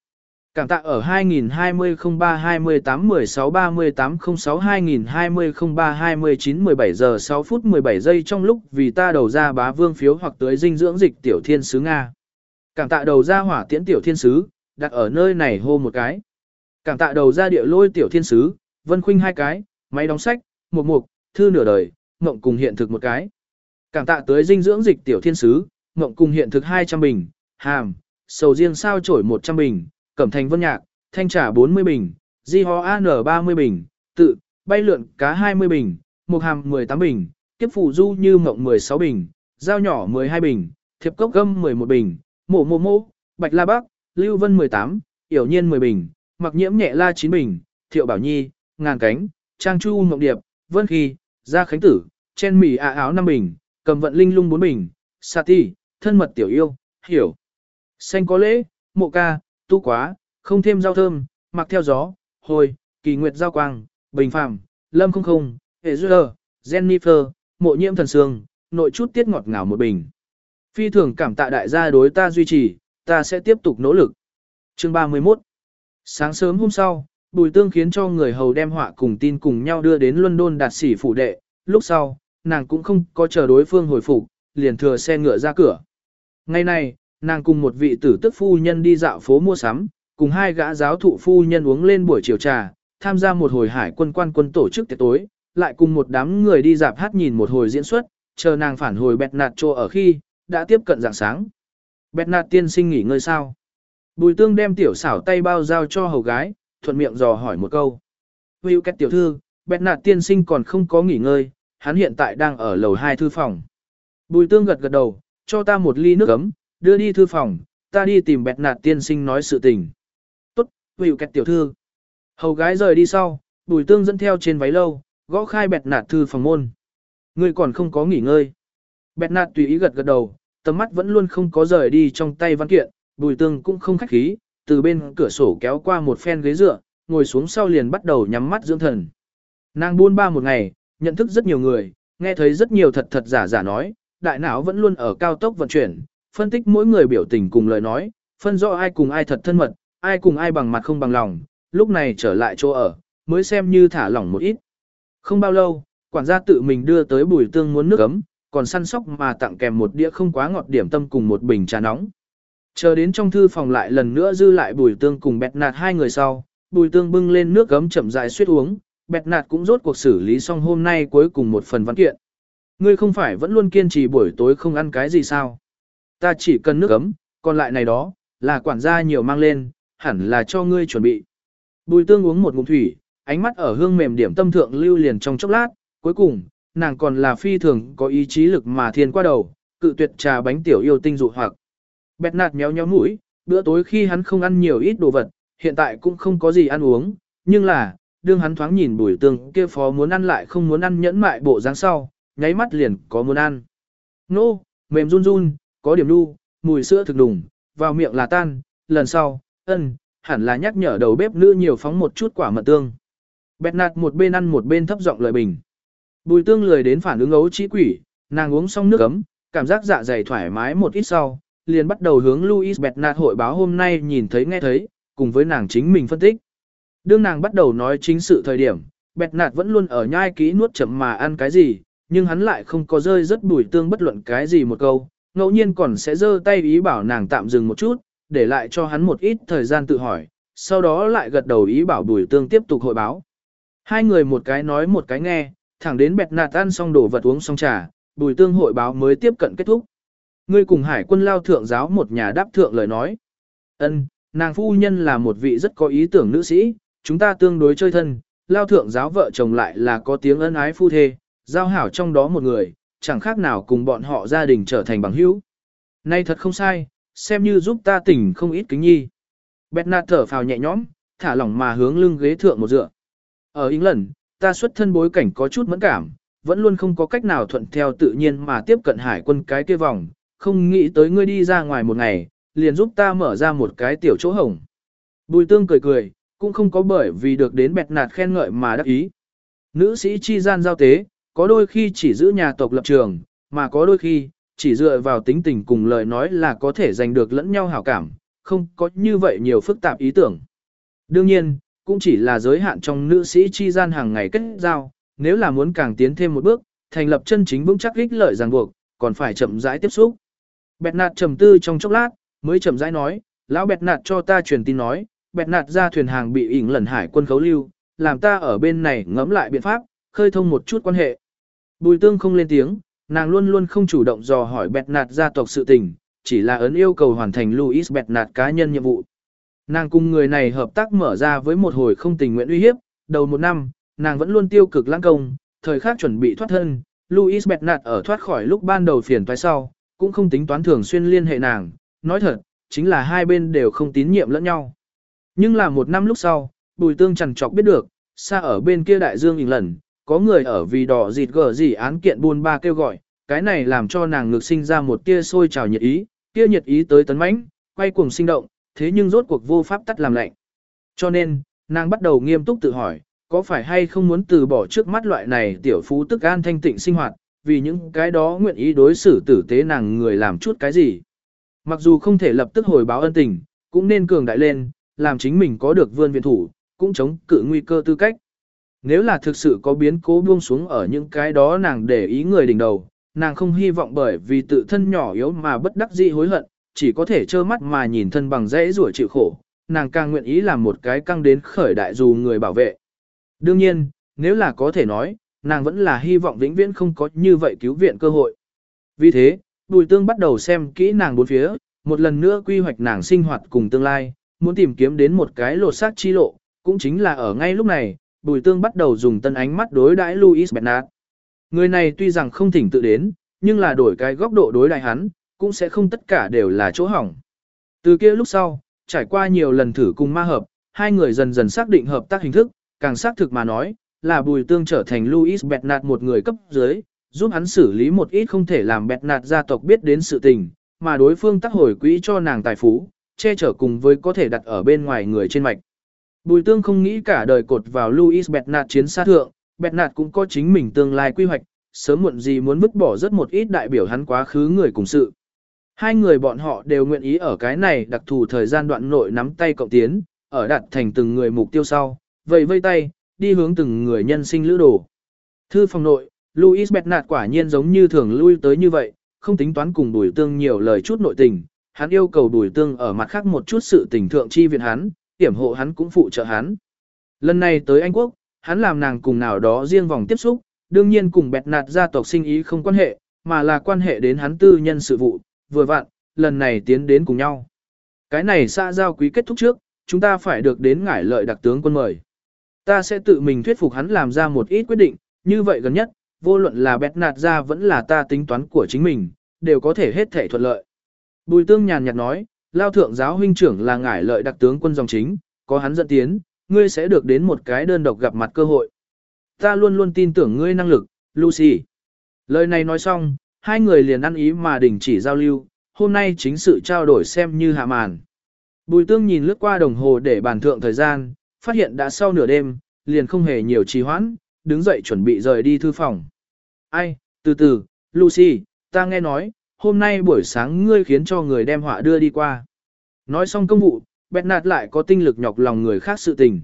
Cảm tạ ở 2020 03 28 16 38 06 2020 03 29 17 giờ 6 phút 17 giây trong lúc vì ta đầu ra bá vương phiếu hoặc tới dinh dưỡng dịch tiểu thiên sứ Nga. Cảm tạ đầu ra hỏa tiễn tiểu thiên sứ, đặt ở nơi này hô một cái. Cảm tạ đầu ra địa lôi tiểu thiên sứ, vân khuynh hai cái, máy đóng sách, một mục, thư nửa đời, mộng cùng hiện thực một cái. Cảm tạ tới dinh dưỡng dịch tiểu thiên sứ, mộng cùng hiện thực 200 bình, hàm, sầu riêng sao chổi 100 bình, cẩm thành vân nhạc, thanh trà 40 bình, di ho an 30 bình, tự, bay lượn cá 20 bình, mục hàm 18 bình, kiếp phủ du như mộng 16 bình, dao nhỏ 12 bình, thiệp cốc gâm 11 bình, mổ mổ mổ, bạch la bắc, lưu vân 18, yểu nhiên 10 bình, mặc nhiễm nhẹ la 9 bình, thiệu bảo nhi, ngàn cánh, trang chu mộng điệp, vân khi, gia khánh tử, chen mì ạ áo 5 bình, cầm vận linh lung 4 bình, sa ti, thân mật tiểu yêu, hiểu. Xanh có lễ, mộ ca, tu quá, không thêm rau thơm, mặc theo gió, hồi, kỳ nguyệt giao quang, bình phàm, lâm không không, hệ dưa, Jennifer, mộ nhiễm thần sương, nội chút tiết ngọt ngào một bình. Phi thường cảm tạ đại gia đối ta duy trì, ta sẽ tiếp tục nỗ lực. Chương 31 Sáng sớm hôm sau, Bùi Tương khiến cho người hầu đem họa cùng tin cùng nhau đưa đến London đạt sĩ phủ đệ, lúc sau, nàng cũng không có chờ đối phương hồi phục, liền thừa xe ngựa ra cửa. Ngày này, nàng cùng một vị tử tức phu nhân đi dạo phố mua sắm, cùng hai gã giáo thụ phu nhân uống lên buổi chiều trà, tham gia một hồi hải quân quan quân tổ chức tiệc tối, lại cùng một đám người đi dạp hát nhìn một hồi diễn xuất, chờ nàng phản hồi bẹt nạt trô ở khi, đã tiếp cận dạng sáng. Bẹt nạt tiên sinh nghỉ ngơi sao? Bùi tương đem tiểu xảo tay bao giao cho hầu gái, thuận miệng dò hỏi một câu. Hữu kết tiểu thư, bẹt nạt tiên sinh còn không có nghỉ ngơi, hắn hiện tại đang ở lầu 2 thư phòng. Bùi tương gật gật đầu, cho ta một ly nước ấm, đưa đi thư phòng, ta đi tìm bẹt nạt tiên sinh nói sự tình. Tốt, hữu kẹt tiểu thư. Hầu gái rời đi sau, bùi tương dẫn theo trên váy lâu, gõ khai bẹt nạt thư phòng môn. người còn không có nghỉ ngơi. Bẹt nạt tùy ý gật gật đầu, tầm mắt vẫn luôn không có rời đi trong tay văn kiện, bùi tương cũng không khách khí, từ bên cửa sổ kéo qua một phen ghế dựa, ngồi xuống sau liền bắt đầu nhắm mắt dưỡng thần. Nàng buôn ba một ngày, nhận thức rất nhiều người, nghe thấy rất nhiều thật thật giả giả nói, đại não vẫn luôn ở cao tốc vận chuyển, phân tích mỗi người biểu tình cùng lời nói, phân rõ ai cùng ai thật thân mật, ai cùng ai bằng mặt không bằng lòng, lúc này trở lại chỗ ở, mới xem như thả lỏng một ít. Không bao lâu, quản gia tự mình đưa tới bùi tương muốn nước ấm, còn săn sóc mà tặng kèm một đĩa không quá ngọt điểm tâm cùng một bình trà nóng. Chờ đến trong thư phòng lại lần nữa dư lại bùi tương cùng bẹt nạt hai người sau, bùi tương bưng lên nước gấm chậm rãi suýt uống, bẹt nạt cũng rốt cuộc xử lý xong hôm nay cuối cùng một phần văn kiện. Ngươi không phải vẫn luôn kiên trì buổi tối không ăn cái gì sao? Ta chỉ cần nước ấm, còn lại này đó, là quản gia nhiều mang lên, hẳn là cho ngươi chuẩn bị. Bùi tương uống một ngụm thủy, ánh mắt ở hương mềm điểm tâm thượng lưu liền trong chốc lát, cuối cùng, nàng còn là phi thường có ý chí lực mà thiên qua đầu, cự tuyệt trà bánh tiểu yêu tinh dụ hoặc. Bẹt nạt méo nhéo mũi, bữa tối khi hắn không ăn nhiều ít đồ vật, hiện tại cũng không có gì ăn uống, nhưng là, đương hắn thoáng nhìn bùi tương kia phó muốn ăn lại không muốn ăn nhẫn mại bộ dáng sau, nháy mắt liền có muốn ăn. Nô, mềm run run, có điểm nu, mùi sữa thực đùng, vào miệng là tan, lần sau, ân, hẳn là nhắc nhở đầu bếp nữ nhiều phóng một chút quả mật tương. Bẹt nạt một bên ăn một bên thấp giọng lời bình. Bùi tương lười đến phản ứng ấu trí quỷ, nàng uống xong nước ấm, cảm giác dạ dày thoải mái một ít sau, liền bắt đầu hướng Louis nạt hội báo hôm nay nhìn thấy nghe thấy, cùng với nàng chính mình phân tích. Đương nàng bắt đầu nói chính sự thời điểm, Bernard vẫn luôn ở nhai kỹ nuốt chậm mà ăn cái gì, nhưng hắn lại không có rơi rất bùi tương bất luận cái gì một câu, ngẫu nhiên còn sẽ giơ tay ý bảo nàng tạm dừng một chút, để lại cho hắn một ít thời gian tự hỏi, sau đó lại gật đầu ý bảo bùi tương tiếp tục hội báo. Hai người một cái nói một cái nghe, thẳng đến bẹt nạt ăn xong đồ vật uống xong trà, bùi tương hội báo mới tiếp cận kết thúc. Ngươi cùng hải quân lao thượng giáo một nhà đáp thượng lời nói. ân nàng phu nhân là một vị rất có ý tưởng nữ sĩ, chúng ta tương đối chơi thân, lao thượng giáo vợ chồng lại là có tiếng ân ái phu thê, giao hảo trong đó một người, chẳng khác nào cùng bọn họ gia đình trở thành bằng hữu. Nay thật không sai, xem như giúp ta tỉnh không ít kính nhi. Bẹt nạt thở phào nhẹ nhõm, thả lỏng mà hướng lưng ghế thượng một dựa. Ở England, ta xuất thân bối cảnh có chút mẫn cảm, vẫn luôn không có cách nào thuận theo tự nhiên mà tiếp cận hải quân cái kia vòng, không nghĩ tới ngươi đi ra ngoài một ngày, liền giúp ta mở ra một cái tiểu chỗ hổng. Bùi tương cười cười, cũng không có bởi vì được đến bẹt nạt khen ngợi mà đắc ý. Nữ sĩ chi gian giao tế, có đôi khi chỉ giữ nhà tộc lập trường, mà có đôi khi, chỉ dựa vào tính tình cùng lời nói là có thể giành được lẫn nhau hảo cảm, không có như vậy nhiều phức tạp ý tưởng. Đương nhiên, cũng chỉ là giới hạn trong nữ sĩ chi gian hàng ngày kết giao, nếu là muốn càng tiến thêm một bước, thành lập chân chính vững chắc ích lợi ràng buộc, còn phải chậm rãi tiếp xúc. Bẹt nạt trầm tư trong chốc lát, mới chậm rãi nói, lão bẹt nạt cho ta truyền tin nói, bẹt nạt ra thuyền hàng bị ỉn lần hải quân khấu lưu, làm ta ở bên này ngẫm lại biện pháp, khơi thông một chút quan hệ. Bùi tương không lên tiếng, nàng luôn luôn không chủ động dò hỏi bẹt nạt gia tộc sự tình, chỉ là ấn yêu cầu hoàn thành Louis bẹt nạt cá nhân nhiệm vụ. Nàng cùng người này hợp tác mở ra với một hồi không tình nguyện uy hiếp, đầu một năm, nàng vẫn luôn tiêu cực lãng công, thời khắc chuẩn bị thoát thân, Louis Bernard ở thoát khỏi lúc ban đầu phiền toái sau, cũng không tính toán thường xuyên liên hệ nàng, nói thật, chính là hai bên đều không tín nhiệm lẫn nhau. Nhưng là một năm lúc sau, Bùi Tương chẳng chọc biết được, xa ở bên kia đại dương hình lần, có người ở vì đỏ dịt gở gì án kiện buôn ba kêu gọi, cái này làm cho nàng ngược sinh ra một tia sôi trào nhiệt ý, tia nhiệt ý tới tấn mãnh, quay cuồng sinh động, thế nhưng rốt cuộc vô pháp tắt làm lạnh. Cho nên, nàng bắt đầu nghiêm túc tự hỏi, có phải hay không muốn từ bỏ trước mắt loại này tiểu phú tức an thanh tịnh sinh hoạt, vì những cái đó nguyện ý đối xử tử tế nàng người làm chút cái gì. Mặc dù không thể lập tức hồi báo ân tình, cũng nên cường đại lên, làm chính mình có được vươn viện thủ, cũng chống cự nguy cơ tư cách. Nếu là thực sự có biến cố buông xuống ở những cái đó nàng để ý người đỉnh đầu, nàng không hy vọng bởi vì tự thân nhỏ yếu mà bất đắc dĩ hối hận, chỉ có thể trơ mắt mà nhìn thân bằng dễ rủa chịu khổ, nàng càng nguyện ý làm một cái căng đến khởi đại dù người bảo vệ. Đương nhiên, nếu là có thể nói, nàng vẫn là hy vọng vĩnh viễn không có như vậy cứu viện cơ hội. Vì thế, Bùi Tương bắt đầu xem kỹ nàng bốn phía, một lần nữa quy hoạch nàng sinh hoạt cùng tương lai, muốn tìm kiếm đến một cái lột xác chi lộ, cũng chính là ở ngay lúc này, Bùi Tương bắt đầu dùng tân ánh mắt đối đãi Louis Bernard. Người này tuy rằng không thỉnh tự đến, nhưng là đổi cái góc độ đối đại hắn, cũng sẽ không tất cả đều là chỗ hỏng. Từ kia lúc sau, trải qua nhiều lần thử cùng ma hợp, hai người dần dần xác định hợp tác hình thức, càng xác thực mà nói, là Bùi Tương trở thành Louis Bernard một người cấp dưới, giúp hắn xử lý một ít không thể làm Bernard gia tộc biết đến sự tình, mà đối phương tác hồi quỹ cho nàng tài phú, che chở cùng với có thể đặt ở bên ngoài người trên mạch. Bùi Tương không nghĩ cả đời cột vào Louis Bernard chiến sát thượng, Bernard cũng có chính mình tương lai quy hoạch, sớm muộn gì muốn vứt bỏ rất một ít đại biểu hắn quá khứ người cùng sự. Hai người bọn họ đều nguyện ý ở cái này đặc thù thời gian đoạn nội nắm tay cộng tiến, ở đặt thành từng người mục tiêu sau, vậy vây tay, đi hướng từng người nhân sinh lữ đồ. Thư phòng nội, Louis Bernard quả nhiên giống như thường lui tới như vậy, không tính toán cùng Bùi Tương nhiều lời chút nội tình, hắn yêu cầu Bùi Tương ở mặt khác một chút sự tình thượng chi viện hắn, tiểm hộ hắn cũng phụ trợ hắn. Lần này tới Anh Quốc, hắn làm nàng cùng nào đó riêng vòng tiếp xúc, đương nhiên cùng Bernard gia tộc sinh ý không quan hệ, mà là quan hệ đến hắn tư nhân sự vụ, vừa vặn, lần này tiến đến cùng nhau. Cái này xã giao quý kết thúc trước, chúng ta phải được đến ngải lợi đặc tướng quân mời. Ta sẽ tự mình thuyết phục hắn làm ra một ít quyết định, như vậy gần nhất, vô luận là bẹt nạt ra vẫn là ta tính toán của chính mình, đều có thể hết thể thuận lợi. Bùi tương nhàn nhạt nói, lao thượng giáo huynh trưởng là ngải lợi đặc tướng quân dòng chính, có hắn dẫn tiến, ngươi sẽ được đến một cái đơn độc gặp mặt cơ hội. Ta luôn luôn tin tưởng ngươi năng lực, Lucy. Lời này nói xong, hai người liền ăn ý mà đình chỉ giao lưu, hôm nay chính sự trao đổi xem như hạ màn. Bùi tương nhìn lướt qua đồng hồ để bàn thượng thời gian, phát hiện đã sau nửa đêm, liền không hề nhiều trì hoãn, đứng dậy chuẩn bị rời đi thư phòng. Ai, từ từ, Lucy, ta nghe nói, hôm nay buổi sáng ngươi khiến cho người đem họa đưa đi qua. Nói xong công vụ, bẹt nạt lại có tinh lực nhọc lòng người khác sự tình.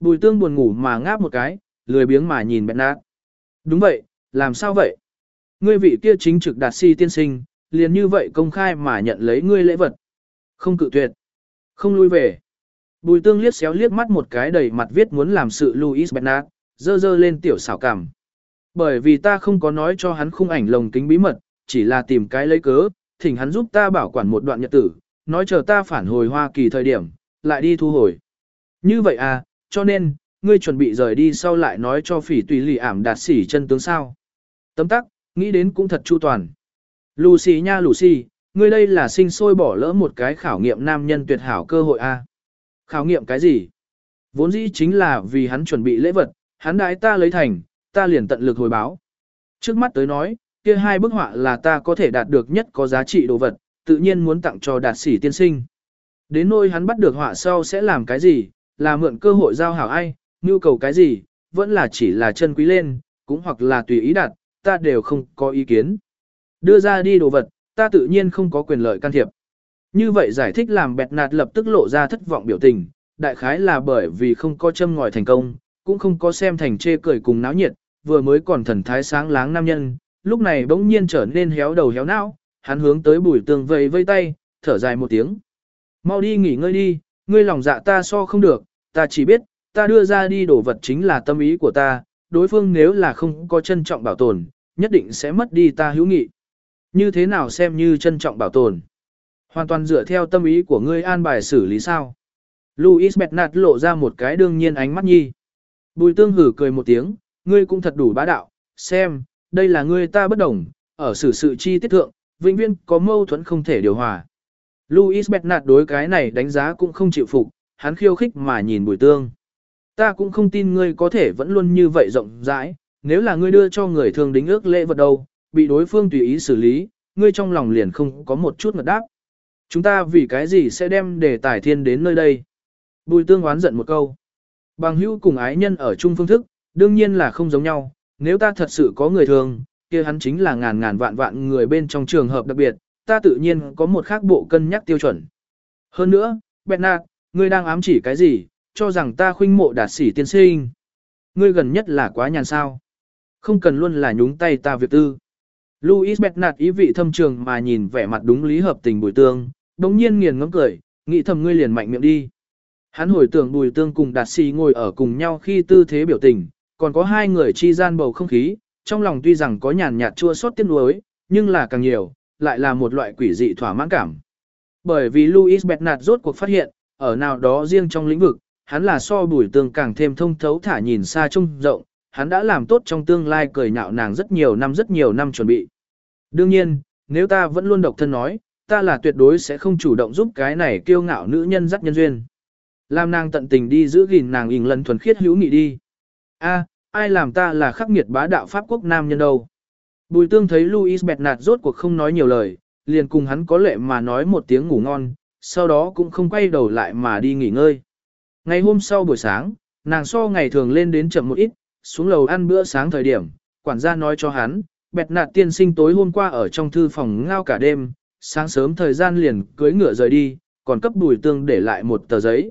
Bùi tương buồn ngủ mà ngáp một cái, lười biếng mà nhìn bẹt nạt. Đúng vậy, làm sao vậy? Ngươi vị kia chính trực đạt si tiên sinh, liền như vậy công khai mà nhận lấy ngươi lễ vật. Không cự tuyệt. Không lui về. Bùi tương liếc xéo liếc mắt một cái đầy mặt viết muốn làm sự Louis Bernard, dơ dơ lên tiểu xảo cảm. Bởi vì ta không có nói cho hắn khung ảnh lồng kính bí mật, chỉ là tìm cái lấy cớ, thỉnh hắn giúp ta bảo quản một đoạn nhật tử, nói chờ ta phản hồi Hoa Kỳ thời điểm, lại đi thu hồi. Như vậy à, cho nên, ngươi chuẩn bị rời đi sau lại nói cho phỉ tùy lì ảm đạt sỉ chân tướng sao. Tấm tắc, nghĩ đến cũng thật chu toàn. Lucy nha Lucy, ngươi đây là sinh sôi bỏ lỡ một cái khảo nghiệm nam nhân tuyệt hảo cơ hội a. À? Khảo nghiệm cái gì? Vốn dĩ chính là vì hắn chuẩn bị lễ vật, hắn đãi ta lấy thành, ta liền tận lực hồi báo. Trước mắt tới nói, kia hai bức họa là ta có thể đạt được nhất có giá trị đồ vật, tự nhiên muốn tặng cho đạt sĩ tiên sinh. Đến nỗi hắn bắt được họa sau sẽ làm cái gì, là mượn cơ hội giao hảo ai, nhu cầu cái gì, vẫn là chỉ là chân quý lên, cũng hoặc là tùy ý đạt, ta đều không có ý kiến. Đưa ra đi đồ vật, ta tự nhiên không có quyền lợi can thiệp. Như vậy giải thích làm bẹt nạt lập tức lộ ra thất vọng biểu tình, đại khái là bởi vì không có châm ngòi thành công, cũng không có xem thành chê cười cùng náo nhiệt, vừa mới còn thần thái sáng láng nam nhân, lúc này bỗng nhiên trở nên héo đầu héo não, hắn hướng tới bùi tường vây vây tay, thở dài một tiếng. Mau đi nghỉ ngơi đi, ngươi lòng dạ ta so không được, ta chỉ biết, ta đưa ra đi đồ vật chính là tâm ý của ta, đối phương nếu là không có trân trọng bảo tồn, nhất định sẽ mất đi ta hữu nghị. Như thế nào xem như trân trọng bảo tồn? Hoàn toàn dựa theo tâm ý của ngươi an bài xử lý sao? Louis Bernard lộ ra một cái đương nhiên ánh mắt nhi. Bùi tương hử cười một tiếng, ngươi cũng thật đủ bá đạo, xem, đây là ngươi ta bất đồng, ở xử sự chi tiết thượng, vĩnh viễn có mâu thuẫn không thể điều hòa. Louis Bernard đối cái này đánh giá cũng không chịu phục, hắn khiêu khích mà nhìn bùi tương. Ta cũng không tin ngươi có thể vẫn luôn như vậy rộng rãi, nếu là ngươi đưa cho người thường đính ước lễ vật đâu, bị đối phương tùy ý xử lý, ngươi trong lòng liền không có một chút ngật đáp. Chúng ta vì cái gì sẽ đem đề tài thiên đến nơi đây? Bùi tương oán giận một câu. Bằng hữu cùng ái nhân ở chung phương thức, đương nhiên là không giống nhau, nếu ta thật sự có người thường, kia hắn chính là ngàn ngàn vạn vạn người bên trong trường hợp đặc biệt, ta tự nhiên có một khác bộ cân nhắc tiêu chuẩn. Hơn nữa, Bernard, ngươi đang ám chỉ cái gì, cho rằng ta khuynh mộ đạt sĩ tiên sinh. Ngươi gần nhất là quá nhàn sao. Không cần luôn là nhúng tay ta việc tư. Louis Bernard ý vị thâm trường mà nhìn vẻ mặt đúng lý hợp tình bùi tương, đống nhiên nghiền ngấm cười, nghĩ thầm ngươi liền mạnh miệng đi. Hắn hồi tưởng bùi tương cùng đạt sĩ ngồi ở cùng nhau khi tư thế biểu tình, còn có hai người chi gian bầu không khí, trong lòng tuy rằng có nhàn nhạt chua xót tiếc nuối, nhưng là càng nhiều, lại là một loại quỷ dị thỏa mãn cảm. Bởi vì Louis Bernard rốt cuộc phát hiện, ở nào đó riêng trong lĩnh vực, hắn là so bùi tương càng thêm thông thấu thả nhìn xa trông rộng, hắn đã làm tốt trong tương lai cười nhạo nàng rất nhiều năm rất nhiều năm chuẩn bị. Đương nhiên, nếu ta vẫn luôn độc thân nói, ta là tuyệt đối sẽ không chủ động giúp cái này kiêu ngạo nữ nhân dắt nhân duyên. Làm nàng tận tình đi giữ gìn nàng ỉn lần thuần khiết hữu nghị đi. A, ai làm ta là khắc nghiệt bá đạo Pháp quốc nam nhân đâu. Bùi tương thấy Louis nạt rốt cuộc không nói nhiều lời, liền cùng hắn có lệ mà nói một tiếng ngủ ngon, sau đó cũng không quay đầu lại mà đi nghỉ ngơi. Ngày hôm sau buổi sáng, nàng so ngày thường lên đến chậm một ít, xuống lầu ăn bữa sáng thời điểm, quản gia nói cho hắn, bẹt nạt tiên sinh tối hôm qua ở trong thư phòng ngao cả đêm, sáng sớm thời gian liền cưới ngựa rời đi, còn cấp bùi tương để lại một tờ giấy.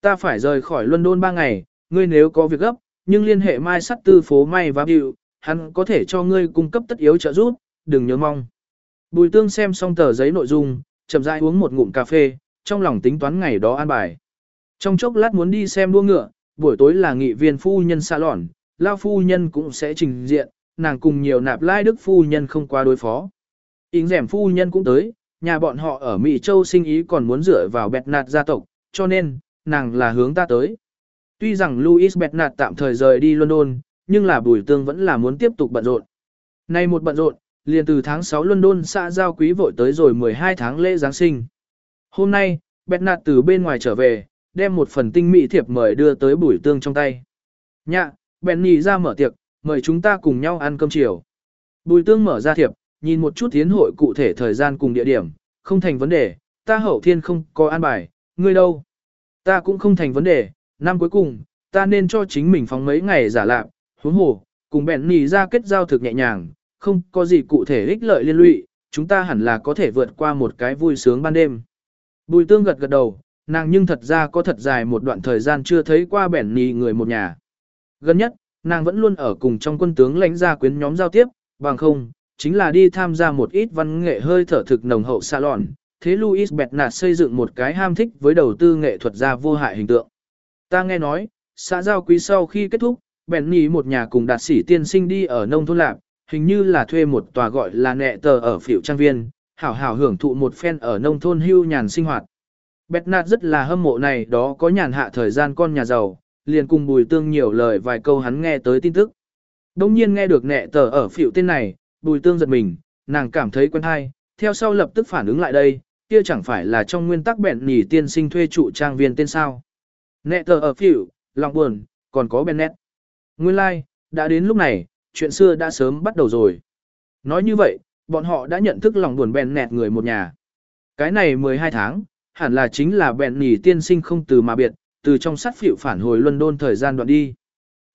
Ta phải rời khỏi London ba ngày, ngươi nếu có việc gấp, nhưng liên hệ mai sắt tư phố may và biểu, hắn có thể cho ngươi cung cấp tất yếu trợ giúp, đừng nhớ mong. Bùi tương xem xong tờ giấy nội dung, chậm rãi uống một ngụm cà phê, trong lòng tính toán ngày đó an bài. Trong chốc lát muốn đi xem đua ngựa, buổi tối là nghị viên phu nhân xa lòn, lao phu nhân cũng sẽ trình diện, nàng cùng nhiều nạp lai đức phu nhân không qua đối phó. Ính rẻm phu nhân cũng tới, nhà bọn họ ở Mỹ Châu sinh ý còn muốn dựa vào bẹt nạt gia tộc, cho nên, nàng là hướng ta tới. Tuy rằng Louis Bernard tạm thời rời đi London, nhưng là bùi tương vẫn là muốn tiếp tục bận rộn. Nay một bận rộn, liền từ tháng 6 London xã giao quý vội tới rồi 12 tháng lễ Giáng sinh. Hôm nay, Bernard từ bên ngoài trở về, đem một phần tinh mỹ thiệp mời đưa tới bùi tương trong tay. Nhạ, bèn nhì ra mở tiệc, mời chúng ta cùng nhau ăn cơm chiều. Bùi tương mở ra thiệp, nhìn một chút tiến hội cụ thể thời gian cùng địa điểm, không thành vấn đề, ta hậu thiên không có an bài, ngươi đâu. Ta cũng không thành vấn đề, năm cuối cùng, ta nên cho chính mình phóng mấy ngày giả lạc, huống hồ, cùng bèn nì ra kết giao thực nhẹ nhàng, không có gì cụ thể ích lợi liên lụy, chúng ta hẳn là có thể vượt qua một cái vui sướng ban đêm. Bùi tương gật gật đầu, nàng nhưng thật ra có thật dài một đoạn thời gian chưa thấy qua bẻn nì người một nhà. Gần nhất, nàng vẫn luôn ở cùng trong quân tướng lãnh gia quyến nhóm giao tiếp, bằng không, chính là đi tham gia một ít văn nghệ hơi thở thực nồng hậu salon. Thế Louis Bernard xây dựng một cái ham thích với đầu tư nghệ thuật gia vô hại hình tượng. Ta nghe nói, xã giao quý sau khi kết thúc, bèn nỉ một nhà cùng đạt sĩ tiên sinh đi ở nông thôn lạc, hình như là thuê một tòa gọi là nẹ tờ ở phiểu trang viên, hảo hảo hưởng thụ một phen ở nông thôn hưu nhàn sinh hoạt. Bẹt nạt rất là hâm mộ này đó có nhàn hạ thời gian con nhà giàu, liền cùng bùi tương nhiều lời vài câu hắn nghe tới tin tức. Đông nhiên nghe được nẹ tờ ở phiểu tên này, bùi tương giật mình, nàng cảm thấy quen hay, theo sau lập tức phản ứng lại đây, kia chẳng phải là trong nguyên tắc bẹn nỉ tiên sinh thuê trụ trang viên tên sao. Nẹ tờ ở phiểu, lòng buồn, còn có Bennett. Nguyên lai, like, đã đến lúc này, chuyện xưa đã sớm bắt đầu rồi. Nói như vậy, bọn họ đã nhận thức lòng buồn bèn nẹt người một nhà. Cái này 12 tháng, hẳn là chính là bèn nỉ tiên sinh không từ mà biệt, từ trong sát phiểu phản hồi London thời gian đoạn đi.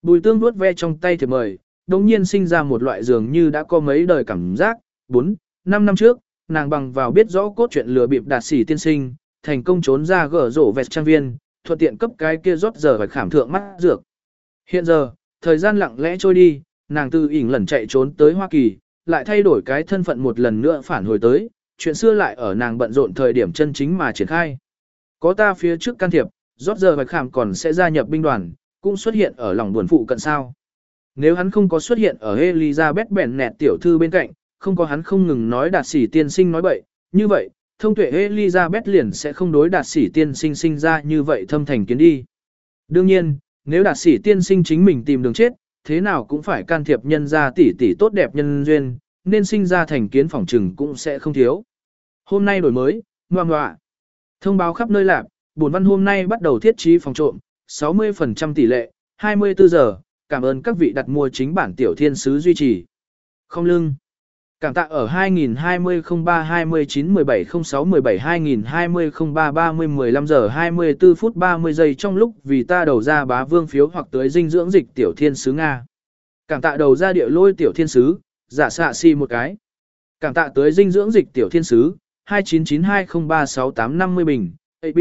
Bùi tương vuốt ve trong tay thiệp mời, đồng nhiên sinh ra một loại dường như đã có mấy đời cảm giác, 4, 5 năm trước, nàng bằng vào biết rõ cốt truyện lừa bịp đạt sĩ tiên sinh, thành công trốn ra gỡ rổ vẹt trang viên, thuận tiện cấp cái kia rót giờ phải khảm thượng mắt dược. Hiện giờ, thời gian lặng lẽ trôi đi, nàng từ ỉn lần chạy trốn tới Hoa Kỳ, lại thay đổi cái thân phận một lần nữa phản hồi tới, chuyện xưa lại ở nàng bận rộn thời điểm chân chính mà triển khai. Có ta phía trước can thiệp, rót giờ bạch khảm còn sẽ gia nhập binh đoàn, cũng xuất hiện ở lòng buồn phụ cận sao. Nếu hắn không có xuất hiện ở Elizabeth bèn nẹt tiểu thư bên cạnh, không có hắn không ngừng nói đạt sĩ tiên sinh nói bậy, như vậy, thông tuệ Elizabeth liền sẽ không đối đạt sĩ tiên sinh sinh ra như vậy thâm thành kiến đi. Đương nhiên, nếu đạt sĩ tiên sinh chính mình tìm đường chết, thế nào cũng phải can thiệp nhân ra tỷ tỷ tốt đẹp nhân duyên, nên sinh ra thành kiến phỏng trừng cũng sẽ không thiếu. Hôm nay đổi mới, ngoan ngoạ. Thông báo khắp nơi lạc, buồn văn hôm nay bắt đầu thiết trí phòng trộm, 60% tỷ lệ, 24 giờ, cảm ơn các vị đặt mua chính bản tiểu thiên sứ duy trì. Không lưng. Cảm tạ ở 2020 03 29 17 06 17 2020 03 30 15 giờ 24 phút 30 giây trong lúc vì ta đầu ra bá vương phiếu hoặc tới dinh dưỡng dịch tiểu thiên sứ Nga. Cảm tạ đầu ra địa lôi tiểu thiên sứ, giả xạ si một cái. Cảm tạ tới dinh dưỡng dịch tiểu thiên sứ, 2992036850 bình, AB,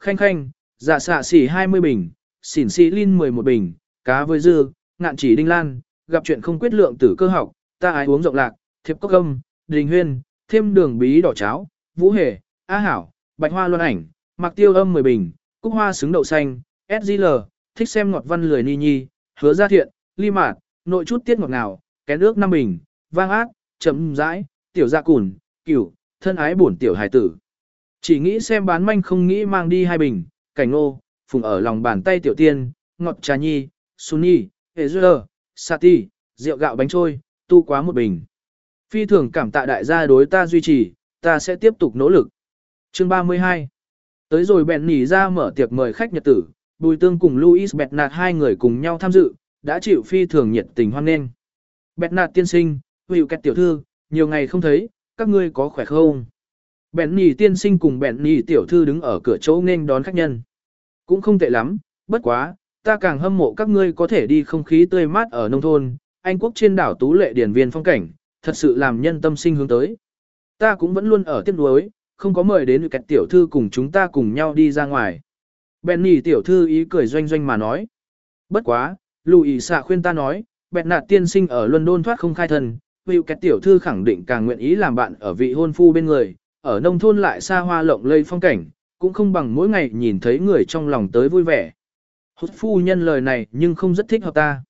khanh khanh, giả xạ xỉ 20 bình, xỉn xỉ linh 11 bình, cá với dư, ngạn chỉ đinh lan, gặp chuyện không quyết lượng tử cơ học, ta ái uống rộng lạc, thiệp cốc âm, đình huyên, thêm đường bí đỏ cháo, vũ hề, a hảo, bạch hoa luân ảnh, mặc tiêu âm 10 bình, cúc hoa xứng đậu xanh, SGL, thích xem ngọt văn lười ni nhi, hứa gia thiện, ly mạt, nội chút tiết ngọt ngào, kén ước năm bình, vang ác, chấm rãi, tiểu dạ cùn, cửu, thân ái bổn tiểu hài tử. Chỉ nghĩ xem bán manh không nghĩ mang đi hai bình, cảnh ngô, phùng ở lòng bàn tay tiểu tiên, ngọt trà nhi, suni, hệ dơ, sati, rượu gạo bánh trôi, tu quá một bình. Phi thường cảm tạ đại gia đối ta duy trì, ta sẽ tiếp tục nỗ lực. Chương 32 Tới rồi bèn nỉ ra mở tiệc mời khách nhật tử, Bùi Tương cùng Louis Bernard hai người cùng nhau tham dự, đã chịu phi thường nhiệt tình hoan nghênh. Bernard tiên sinh, hữu kẹt tiểu thư, nhiều ngày không thấy, các ngươi có khỏe không? Bèn nỉ tiên sinh cùng bèn nỉ tiểu thư đứng ở cửa chỗ nghênh đón khách nhân. Cũng không tệ lắm, bất quá, ta càng hâm mộ các ngươi có thể đi không khí tươi mát ở nông thôn, Anh quốc trên đảo Tú Lệ Điển Viên phong cảnh, thật sự làm nhân tâm sinh hướng tới. Ta cũng vẫn luôn ở tiếc nuối, không có mời đến kẹt tiểu thư cùng chúng ta cùng nhau đi ra ngoài. Benny tiểu thư ý cười doanh doanh mà nói. Bất quá, Lùi xạ khuyên ta nói, bẹt nạt tiên sinh ở London thoát không khai thần, vì kẹt tiểu thư khẳng định càng nguyện ý làm bạn ở vị hôn phu bên người, ở nông thôn lại xa hoa lộng lây phong cảnh, cũng không bằng mỗi ngày nhìn thấy người trong lòng tới vui vẻ. Hốt phu nhân lời này nhưng không rất thích hợp ta.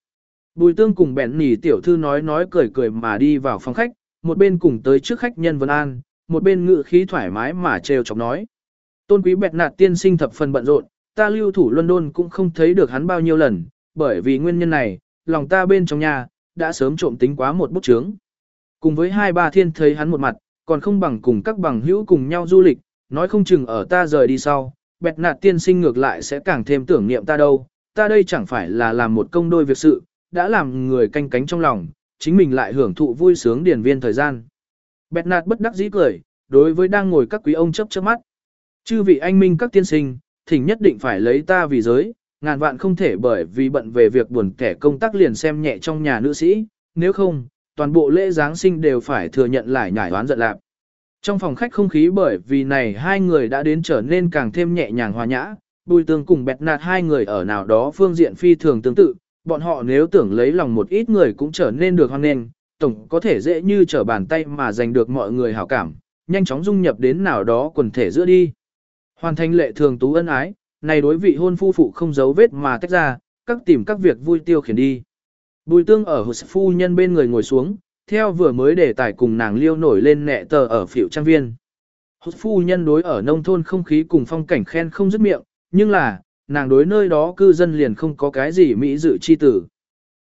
Bùi tương cùng bẹn nỉ tiểu thư nói nói cười cười mà đi vào phòng khách, một bên cùng tới trước khách nhân Vân An, một bên ngự khí thoải mái mà trêu chọc nói. Tôn quý bẹt nạt tiên sinh thập phần bận rộn, ta lưu thủ London cũng không thấy được hắn bao nhiêu lần, bởi vì nguyên nhân này, lòng ta bên trong nhà, đã sớm trộm tính quá một bút chướng. Cùng với hai ba thiên thấy hắn một mặt, còn không bằng cùng các bằng hữu cùng nhau du lịch, nói không chừng ở ta rời đi sau, bẹt nạt tiên sinh ngược lại sẽ càng thêm tưởng niệm ta đâu, ta đây chẳng phải là làm một công đôi việc sự, đã làm người canh cánh trong lòng, chính mình lại hưởng thụ vui sướng điển viên thời gian. Bẹt nạt bất đắc dĩ cười, đối với đang ngồi các quý ông chấp chớp mắt. Chư vị anh minh các tiên sinh, thỉnh nhất định phải lấy ta vì giới, ngàn vạn không thể bởi vì bận về việc buồn kẻ công tác liền xem nhẹ trong nhà nữ sĩ, nếu không, toàn bộ lễ Giáng sinh đều phải thừa nhận lại nhải đoán giận lạc. Trong phòng khách không khí bởi vì này hai người đã đến trở nên càng thêm nhẹ nhàng hòa nhã, bùi tương cùng bẹt nạt hai người ở nào đó phương diện phi thường tương tự, bọn họ nếu tưởng lấy lòng một ít người cũng trở nên được hoan nghênh, tổng có thể dễ như trở bàn tay mà giành được mọi người hảo cảm, nhanh chóng dung nhập đến nào đó quần thể giữa đi. Hoàn thành lệ thường tú ân ái, này đối vị hôn phu phụ không giấu vết mà tách ra, các tìm các việc vui tiêu khiển đi. Bùi tương ở hồ phu nhân bên người ngồi xuống, theo vừa mới để tài cùng nàng liêu nổi lên nẹ tờ ở phiệu trang viên. Hồ phu nhân đối ở nông thôn không khí cùng phong cảnh khen không dứt miệng, nhưng là, nàng đối nơi đó cư dân liền không có cái gì mỹ dự chi tử.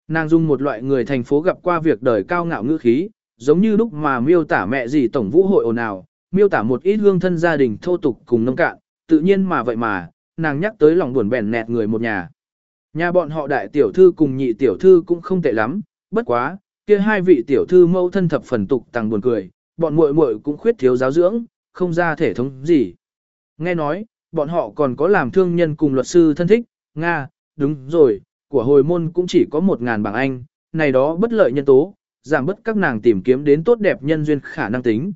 Nàng dùng một loại người thành phố gặp qua việc đời cao ngạo ngữ khí, giống như lúc mà miêu tả mẹ gì tổng vũ hội ồn ào, miêu tả một ít hương thân gia đình thô tục cùng nông cạn, tự nhiên mà vậy mà, nàng nhắc tới lòng buồn bèn nẹt người một nhà. Nhà bọn họ đại tiểu thư cùng nhị tiểu thư cũng không tệ lắm, bất quá, kia hai vị tiểu thư mâu thân thập phần tục tăng buồn cười, bọn muội muội cũng khuyết thiếu giáo dưỡng, không ra thể thống gì. Nghe nói, bọn họ còn có làm thương nhân cùng luật sư thân thích, Nga, đúng rồi, của hồi môn cũng chỉ có một ngàn bảng Anh, này đó bất lợi nhân tố, giảm bất các nàng tìm kiếm đến tốt đẹp nhân duyên khả năng tính.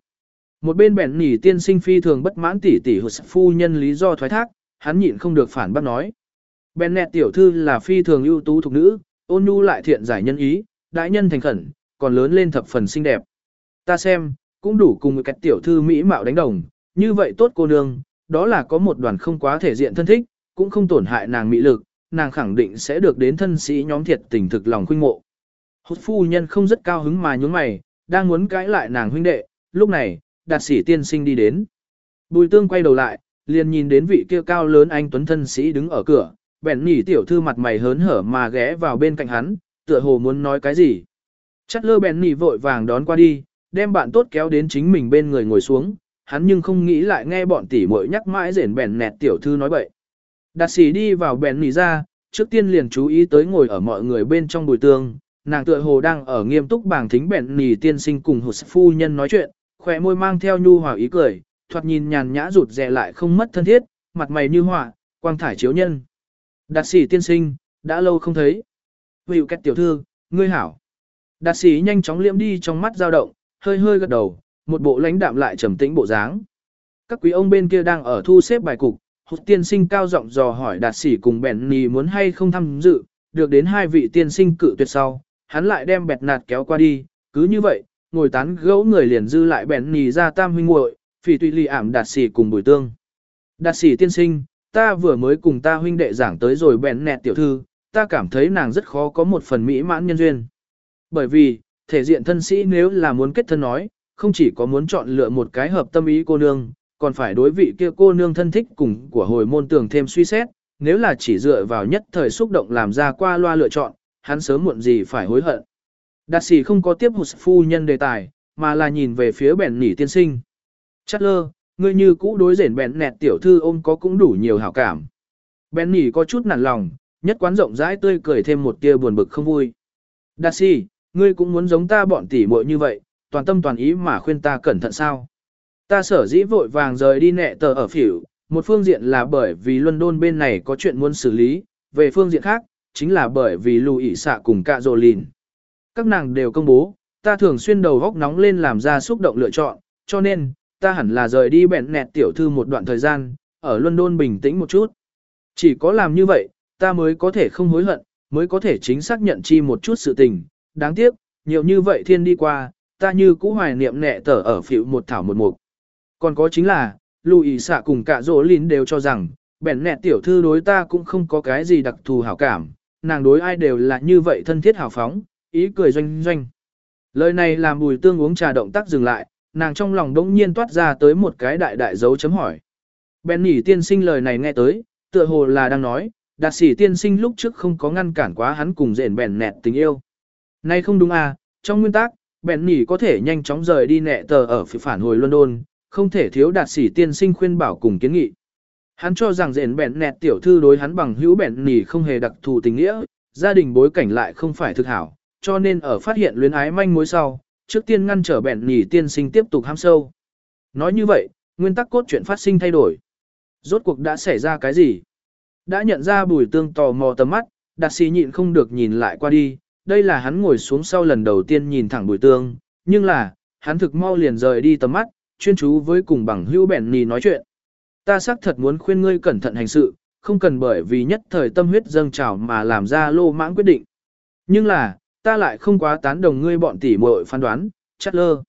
Một bên bèn nỉ tiên sinh phi thường bất mãn tỷ tỷ hụt phu nhân lý do thoái thác, hắn nhịn không được phản bác nói. Bennett tiểu thư là phi thường ưu tú thuộc nữ, ôn nhu lại thiện giải nhân ý, đại nhân thành khẩn, còn lớn lên thập phần xinh đẹp. Ta xem, cũng đủ cùng một cách tiểu thư mỹ mạo đánh đồng, như vậy tốt cô nương, đó là có một đoàn không quá thể diện thân thích, cũng không tổn hại nàng mỹ lực, nàng khẳng định sẽ được đến thân sĩ nhóm thiệt tình thực lòng khuynh mộ. Hốt phu nhân không rất cao hứng mà nhún mày, đang muốn cãi lại nàng huynh đệ, lúc này, đạt sĩ tiên sinh đi đến. Bùi tương quay đầu lại, liền nhìn đến vị kia cao lớn anh tuấn thân sĩ đứng ở cửa, bèn nhỉ tiểu thư mặt mày hớn hở mà ghé vào bên cạnh hắn, tựa hồ muốn nói cái gì. chắt lơ bèn nhỉ vội vàng đón qua đi, đem bạn tốt kéo đến chính mình bên người ngồi xuống, hắn nhưng không nghĩ lại nghe bọn tỷ muội nhắc mãi rền bèn nẹt tiểu thư nói bậy. Đạt sĩ đi vào bèn nhỉ ra, trước tiên liền chú ý tới ngồi ở mọi người bên trong bùi tương, nàng tựa hồ đang ở nghiêm túc bảng thính bèn nhỉ tiên sinh cùng hụt phu nhân nói chuyện, khỏe môi mang theo nhu hòa ý cười, thoạt nhìn nhàn nhã rụt rè lại không mất thân thiết, mặt mày như họa, quang thải chiếu nhân. Đạt sĩ tiên sinh, đã lâu không thấy. Hữu kẹt tiểu thư, ngươi hảo. Đạt sĩ nhanh chóng liễm đi trong mắt dao động, hơi hơi gật đầu, một bộ lãnh đạm lại trầm tĩnh bộ dáng. Các quý ông bên kia đang ở thu xếp bài cục, hụt tiên sinh cao giọng dò hỏi đạt sĩ cùng bèn nì muốn hay không tham dự, được đến hai vị tiên sinh cự tuyệt sau, hắn lại đem bẹt nạt kéo qua đi, cứ như vậy, ngồi tán gẫu người liền dư lại bèn nì ra tam huynh muội phỉ tùy lì ảm đạt sĩ cùng bùi tương. Đạt sĩ tiên sinh, ta vừa mới cùng ta huynh đệ giảng tới rồi bèn nẹt tiểu thư, ta cảm thấy nàng rất khó có một phần mỹ mãn nhân duyên. Bởi vì, thể diện thân sĩ nếu là muốn kết thân nói, không chỉ có muốn chọn lựa một cái hợp tâm ý cô nương, còn phải đối vị kia cô nương thân thích cùng của hồi môn tưởng thêm suy xét, nếu là chỉ dựa vào nhất thời xúc động làm ra qua loa lựa chọn, hắn sớm muộn gì phải hối hận. Đạt sĩ không có tiếp một phu nhân đề tài, mà là nhìn về phía bèn nỉ tiên sinh. Chắc lơ, ngươi như cũ đối rển bèn nẹt tiểu thư ôm có cũng đủ nhiều hảo cảm. Bèn nỉ có chút nản lòng, nhất quán rộng rãi tươi cười thêm một tia buồn bực không vui. Đạt sĩ, ngươi cũng muốn giống ta bọn tỷ muội như vậy, toàn tâm toàn ý mà khuyên ta cẩn thận sao. Ta sở dĩ vội vàng rời đi nẹ tờ ở phỉu, một phương diện là bởi vì London bên này có chuyện muốn xử lý, về phương diện khác, chính là bởi vì lù ỉ xạ cùng cạ rồ lìn. Các nàng đều công bố, ta thường xuyên đầu góc nóng lên làm ra xúc động lựa chọn, cho nên, ta hẳn là rời đi bẹn nẹt tiểu thư một đoạn thời gian, ở London bình tĩnh một chút. Chỉ có làm như vậy, ta mới có thể không hối hận, mới có thể chính xác nhận chi một chút sự tình. Đáng tiếc, nhiều như vậy thiên đi qua, ta như cũ hoài niệm nẹ tở ở phiệu một thảo một mục. Còn có chính là, Louis xạ cùng cả dỗ lín đều cho rằng, bèn nẹt tiểu thư đối ta cũng không có cái gì đặc thù hảo cảm, nàng đối ai đều là như vậy thân thiết hào phóng, ý cười doanh doanh. Lời này làm bùi tương uống trà động tác dừng lại, nàng trong lòng đống nhiên toát ra tới một cái đại đại dấu chấm hỏi. Bèn nhỉ tiên sinh lời này nghe tới, tựa hồ là đang nói, đạt sĩ tiên sinh lúc trước không có ngăn cản quá hắn cùng rền bèn nẹt tình yêu. Nay không đúng à, trong nguyên tắc, bèn nhỉ có thể nhanh chóng rời đi nẹ tờ ở phía phản hồi London, không thể thiếu đạt sĩ tiên sinh khuyên bảo cùng kiến nghị. Hắn cho rằng rèn bèn nẹt tiểu thư đối hắn bằng hữu bèn nỉ không hề đặc thù tình nghĩa, gia đình bối cảnh lại không phải thực hảo, cho nên ở phát hiện luyến ái manh mối sau, trước tiên ngăn trở bèn nỉ tiên sinh tiếp tục ham sâu. Nói như vậy, nguyên tắc cốt truyện phát sinh thay đổi. Rốt cuộc đã xảy ra cái gì? Đã nhận ra bùi tương tò mò tầm mắt, đạt sĩ nhịn không được nhìn lại qua đi, đây là hắn ngồi xuống sau lần đầu tiên nhìn thẳng bùi tương, nhưng là, hắn thực mau liền rời đi tầm mắt, chuyên chú với cùng bằng hữu bèn nỉ nói chuyện. Ta xác thật muốn khuyên ngươi cẩn thận hành sự, không cần bởi vì nhất thời tâm huyết dâng trào mà làm ra lô mãng quyết định. Nhưng là, ta lại không quá tán đồng ngươi bọn tỷ muội phán đoán, chắc lơ.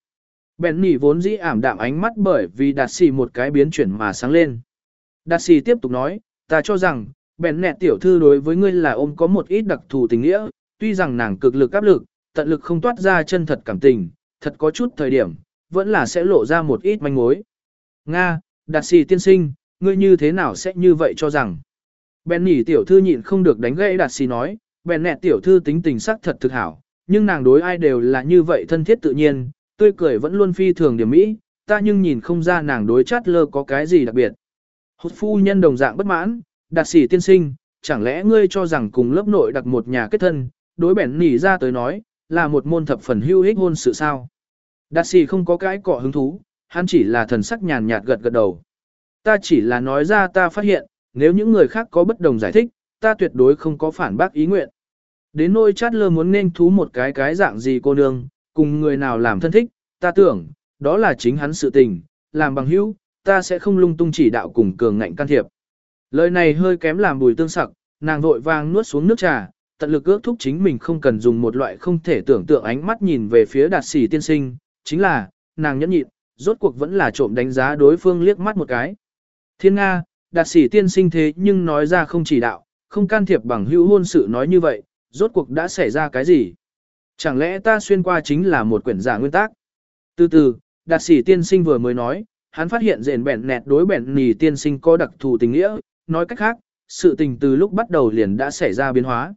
Bèn nỉ vốn dĩ ảm đạm ánh mắt bởi vì đạt xì một cái biến chuyển mà sáng lên. Đạt xì tiếp tục nói, ta cho rằng, bèn nẹ tiểu thư đối với ngươi là ôm có một ít đặc thù tình nghĩa, tuy rằng nàng cực lực áp lực, tận lực không toát ra chân thật cảm tình, thật có chút thời điểm, vẫn là sẽ lộ ra một ít manh mối. Nga, đạt Sĩ tiên sinh, ngươi như thế nào sẽ như vậy cho rằng. Bèn Nhỉ tiểu thư nhịn không được đánh gãy đạt Sĩ nói, bèn nẹ tiểu thư tính tình sắc thật thực hảo, nhưng nàng đối ai đều là như vậy thân thiết tự nhiên, tươi cười vẫn luôn phi thường điểm mỹ, ta nhưng nhìn không ra nàng đối chát lơ có cái gì đặc biệt. Hốt phu nhân đồng dạng bất mãn, đạt sĩ tiên sinh, chẳng lẽ ngươi cho rằng cùng lớp nội đặc một nhà kết thân, đối bẻn nỉ ra tới nói, là một môn thập phần hưu hích hôn sự sao. Đạt sĩ không có cái cọ hứng thú, hắn chỉ là thần sắc nhàn nhạt gật gật đầu. Ta chỉ là nói ra ta phát hiện, nếu những người khác có bất đồng giải thích, ta tuyệt đối không có phản bác ý nguyện. Đến nôi chát lơ muốn nên thú một cái cái dạng gì cô nương, cùng người nào làm thân thích, ta tưởng, đó là chính hắn sự tình, làm bằng hữu, ta sẽ không lung tung chỉ đạo cùng cường ngạnh can thiệp. Lời này hơi kém làm bùi tương sặc, nàng vội vàng nuốt xuống nước trà, tận lực ước thúc chính mình không cần dùng một loại không thể tưởng tượng ánh mắt nhìn về phía đạt sĩ tiên sinh, chính là, nàng nhẫn nhịn, rốt cuộc vẫn là trộm đánh giá đối phương liếc mắt một cái. Thiên Nga, đạt sĩ tiên sinh thế nhưng nói ra không chỉ đạo, không can thiệp bằng hữu hôn sự nói như vậy, rốt cuộc đã xảy ra cái gì? Chẳng lẽ ta xuyên qua chính là một quyển giả nguyên tắc? Từ từ, đạt sĩ tiên sinh vừa mới nói, hắn phát hiện rền bẹn nẹt đối bẹn nì tiên sinh có đặc thù tình nghĩa, nói cách khác, sự tình từ lúc bắt đầu liền đã xảy ra biến hóa.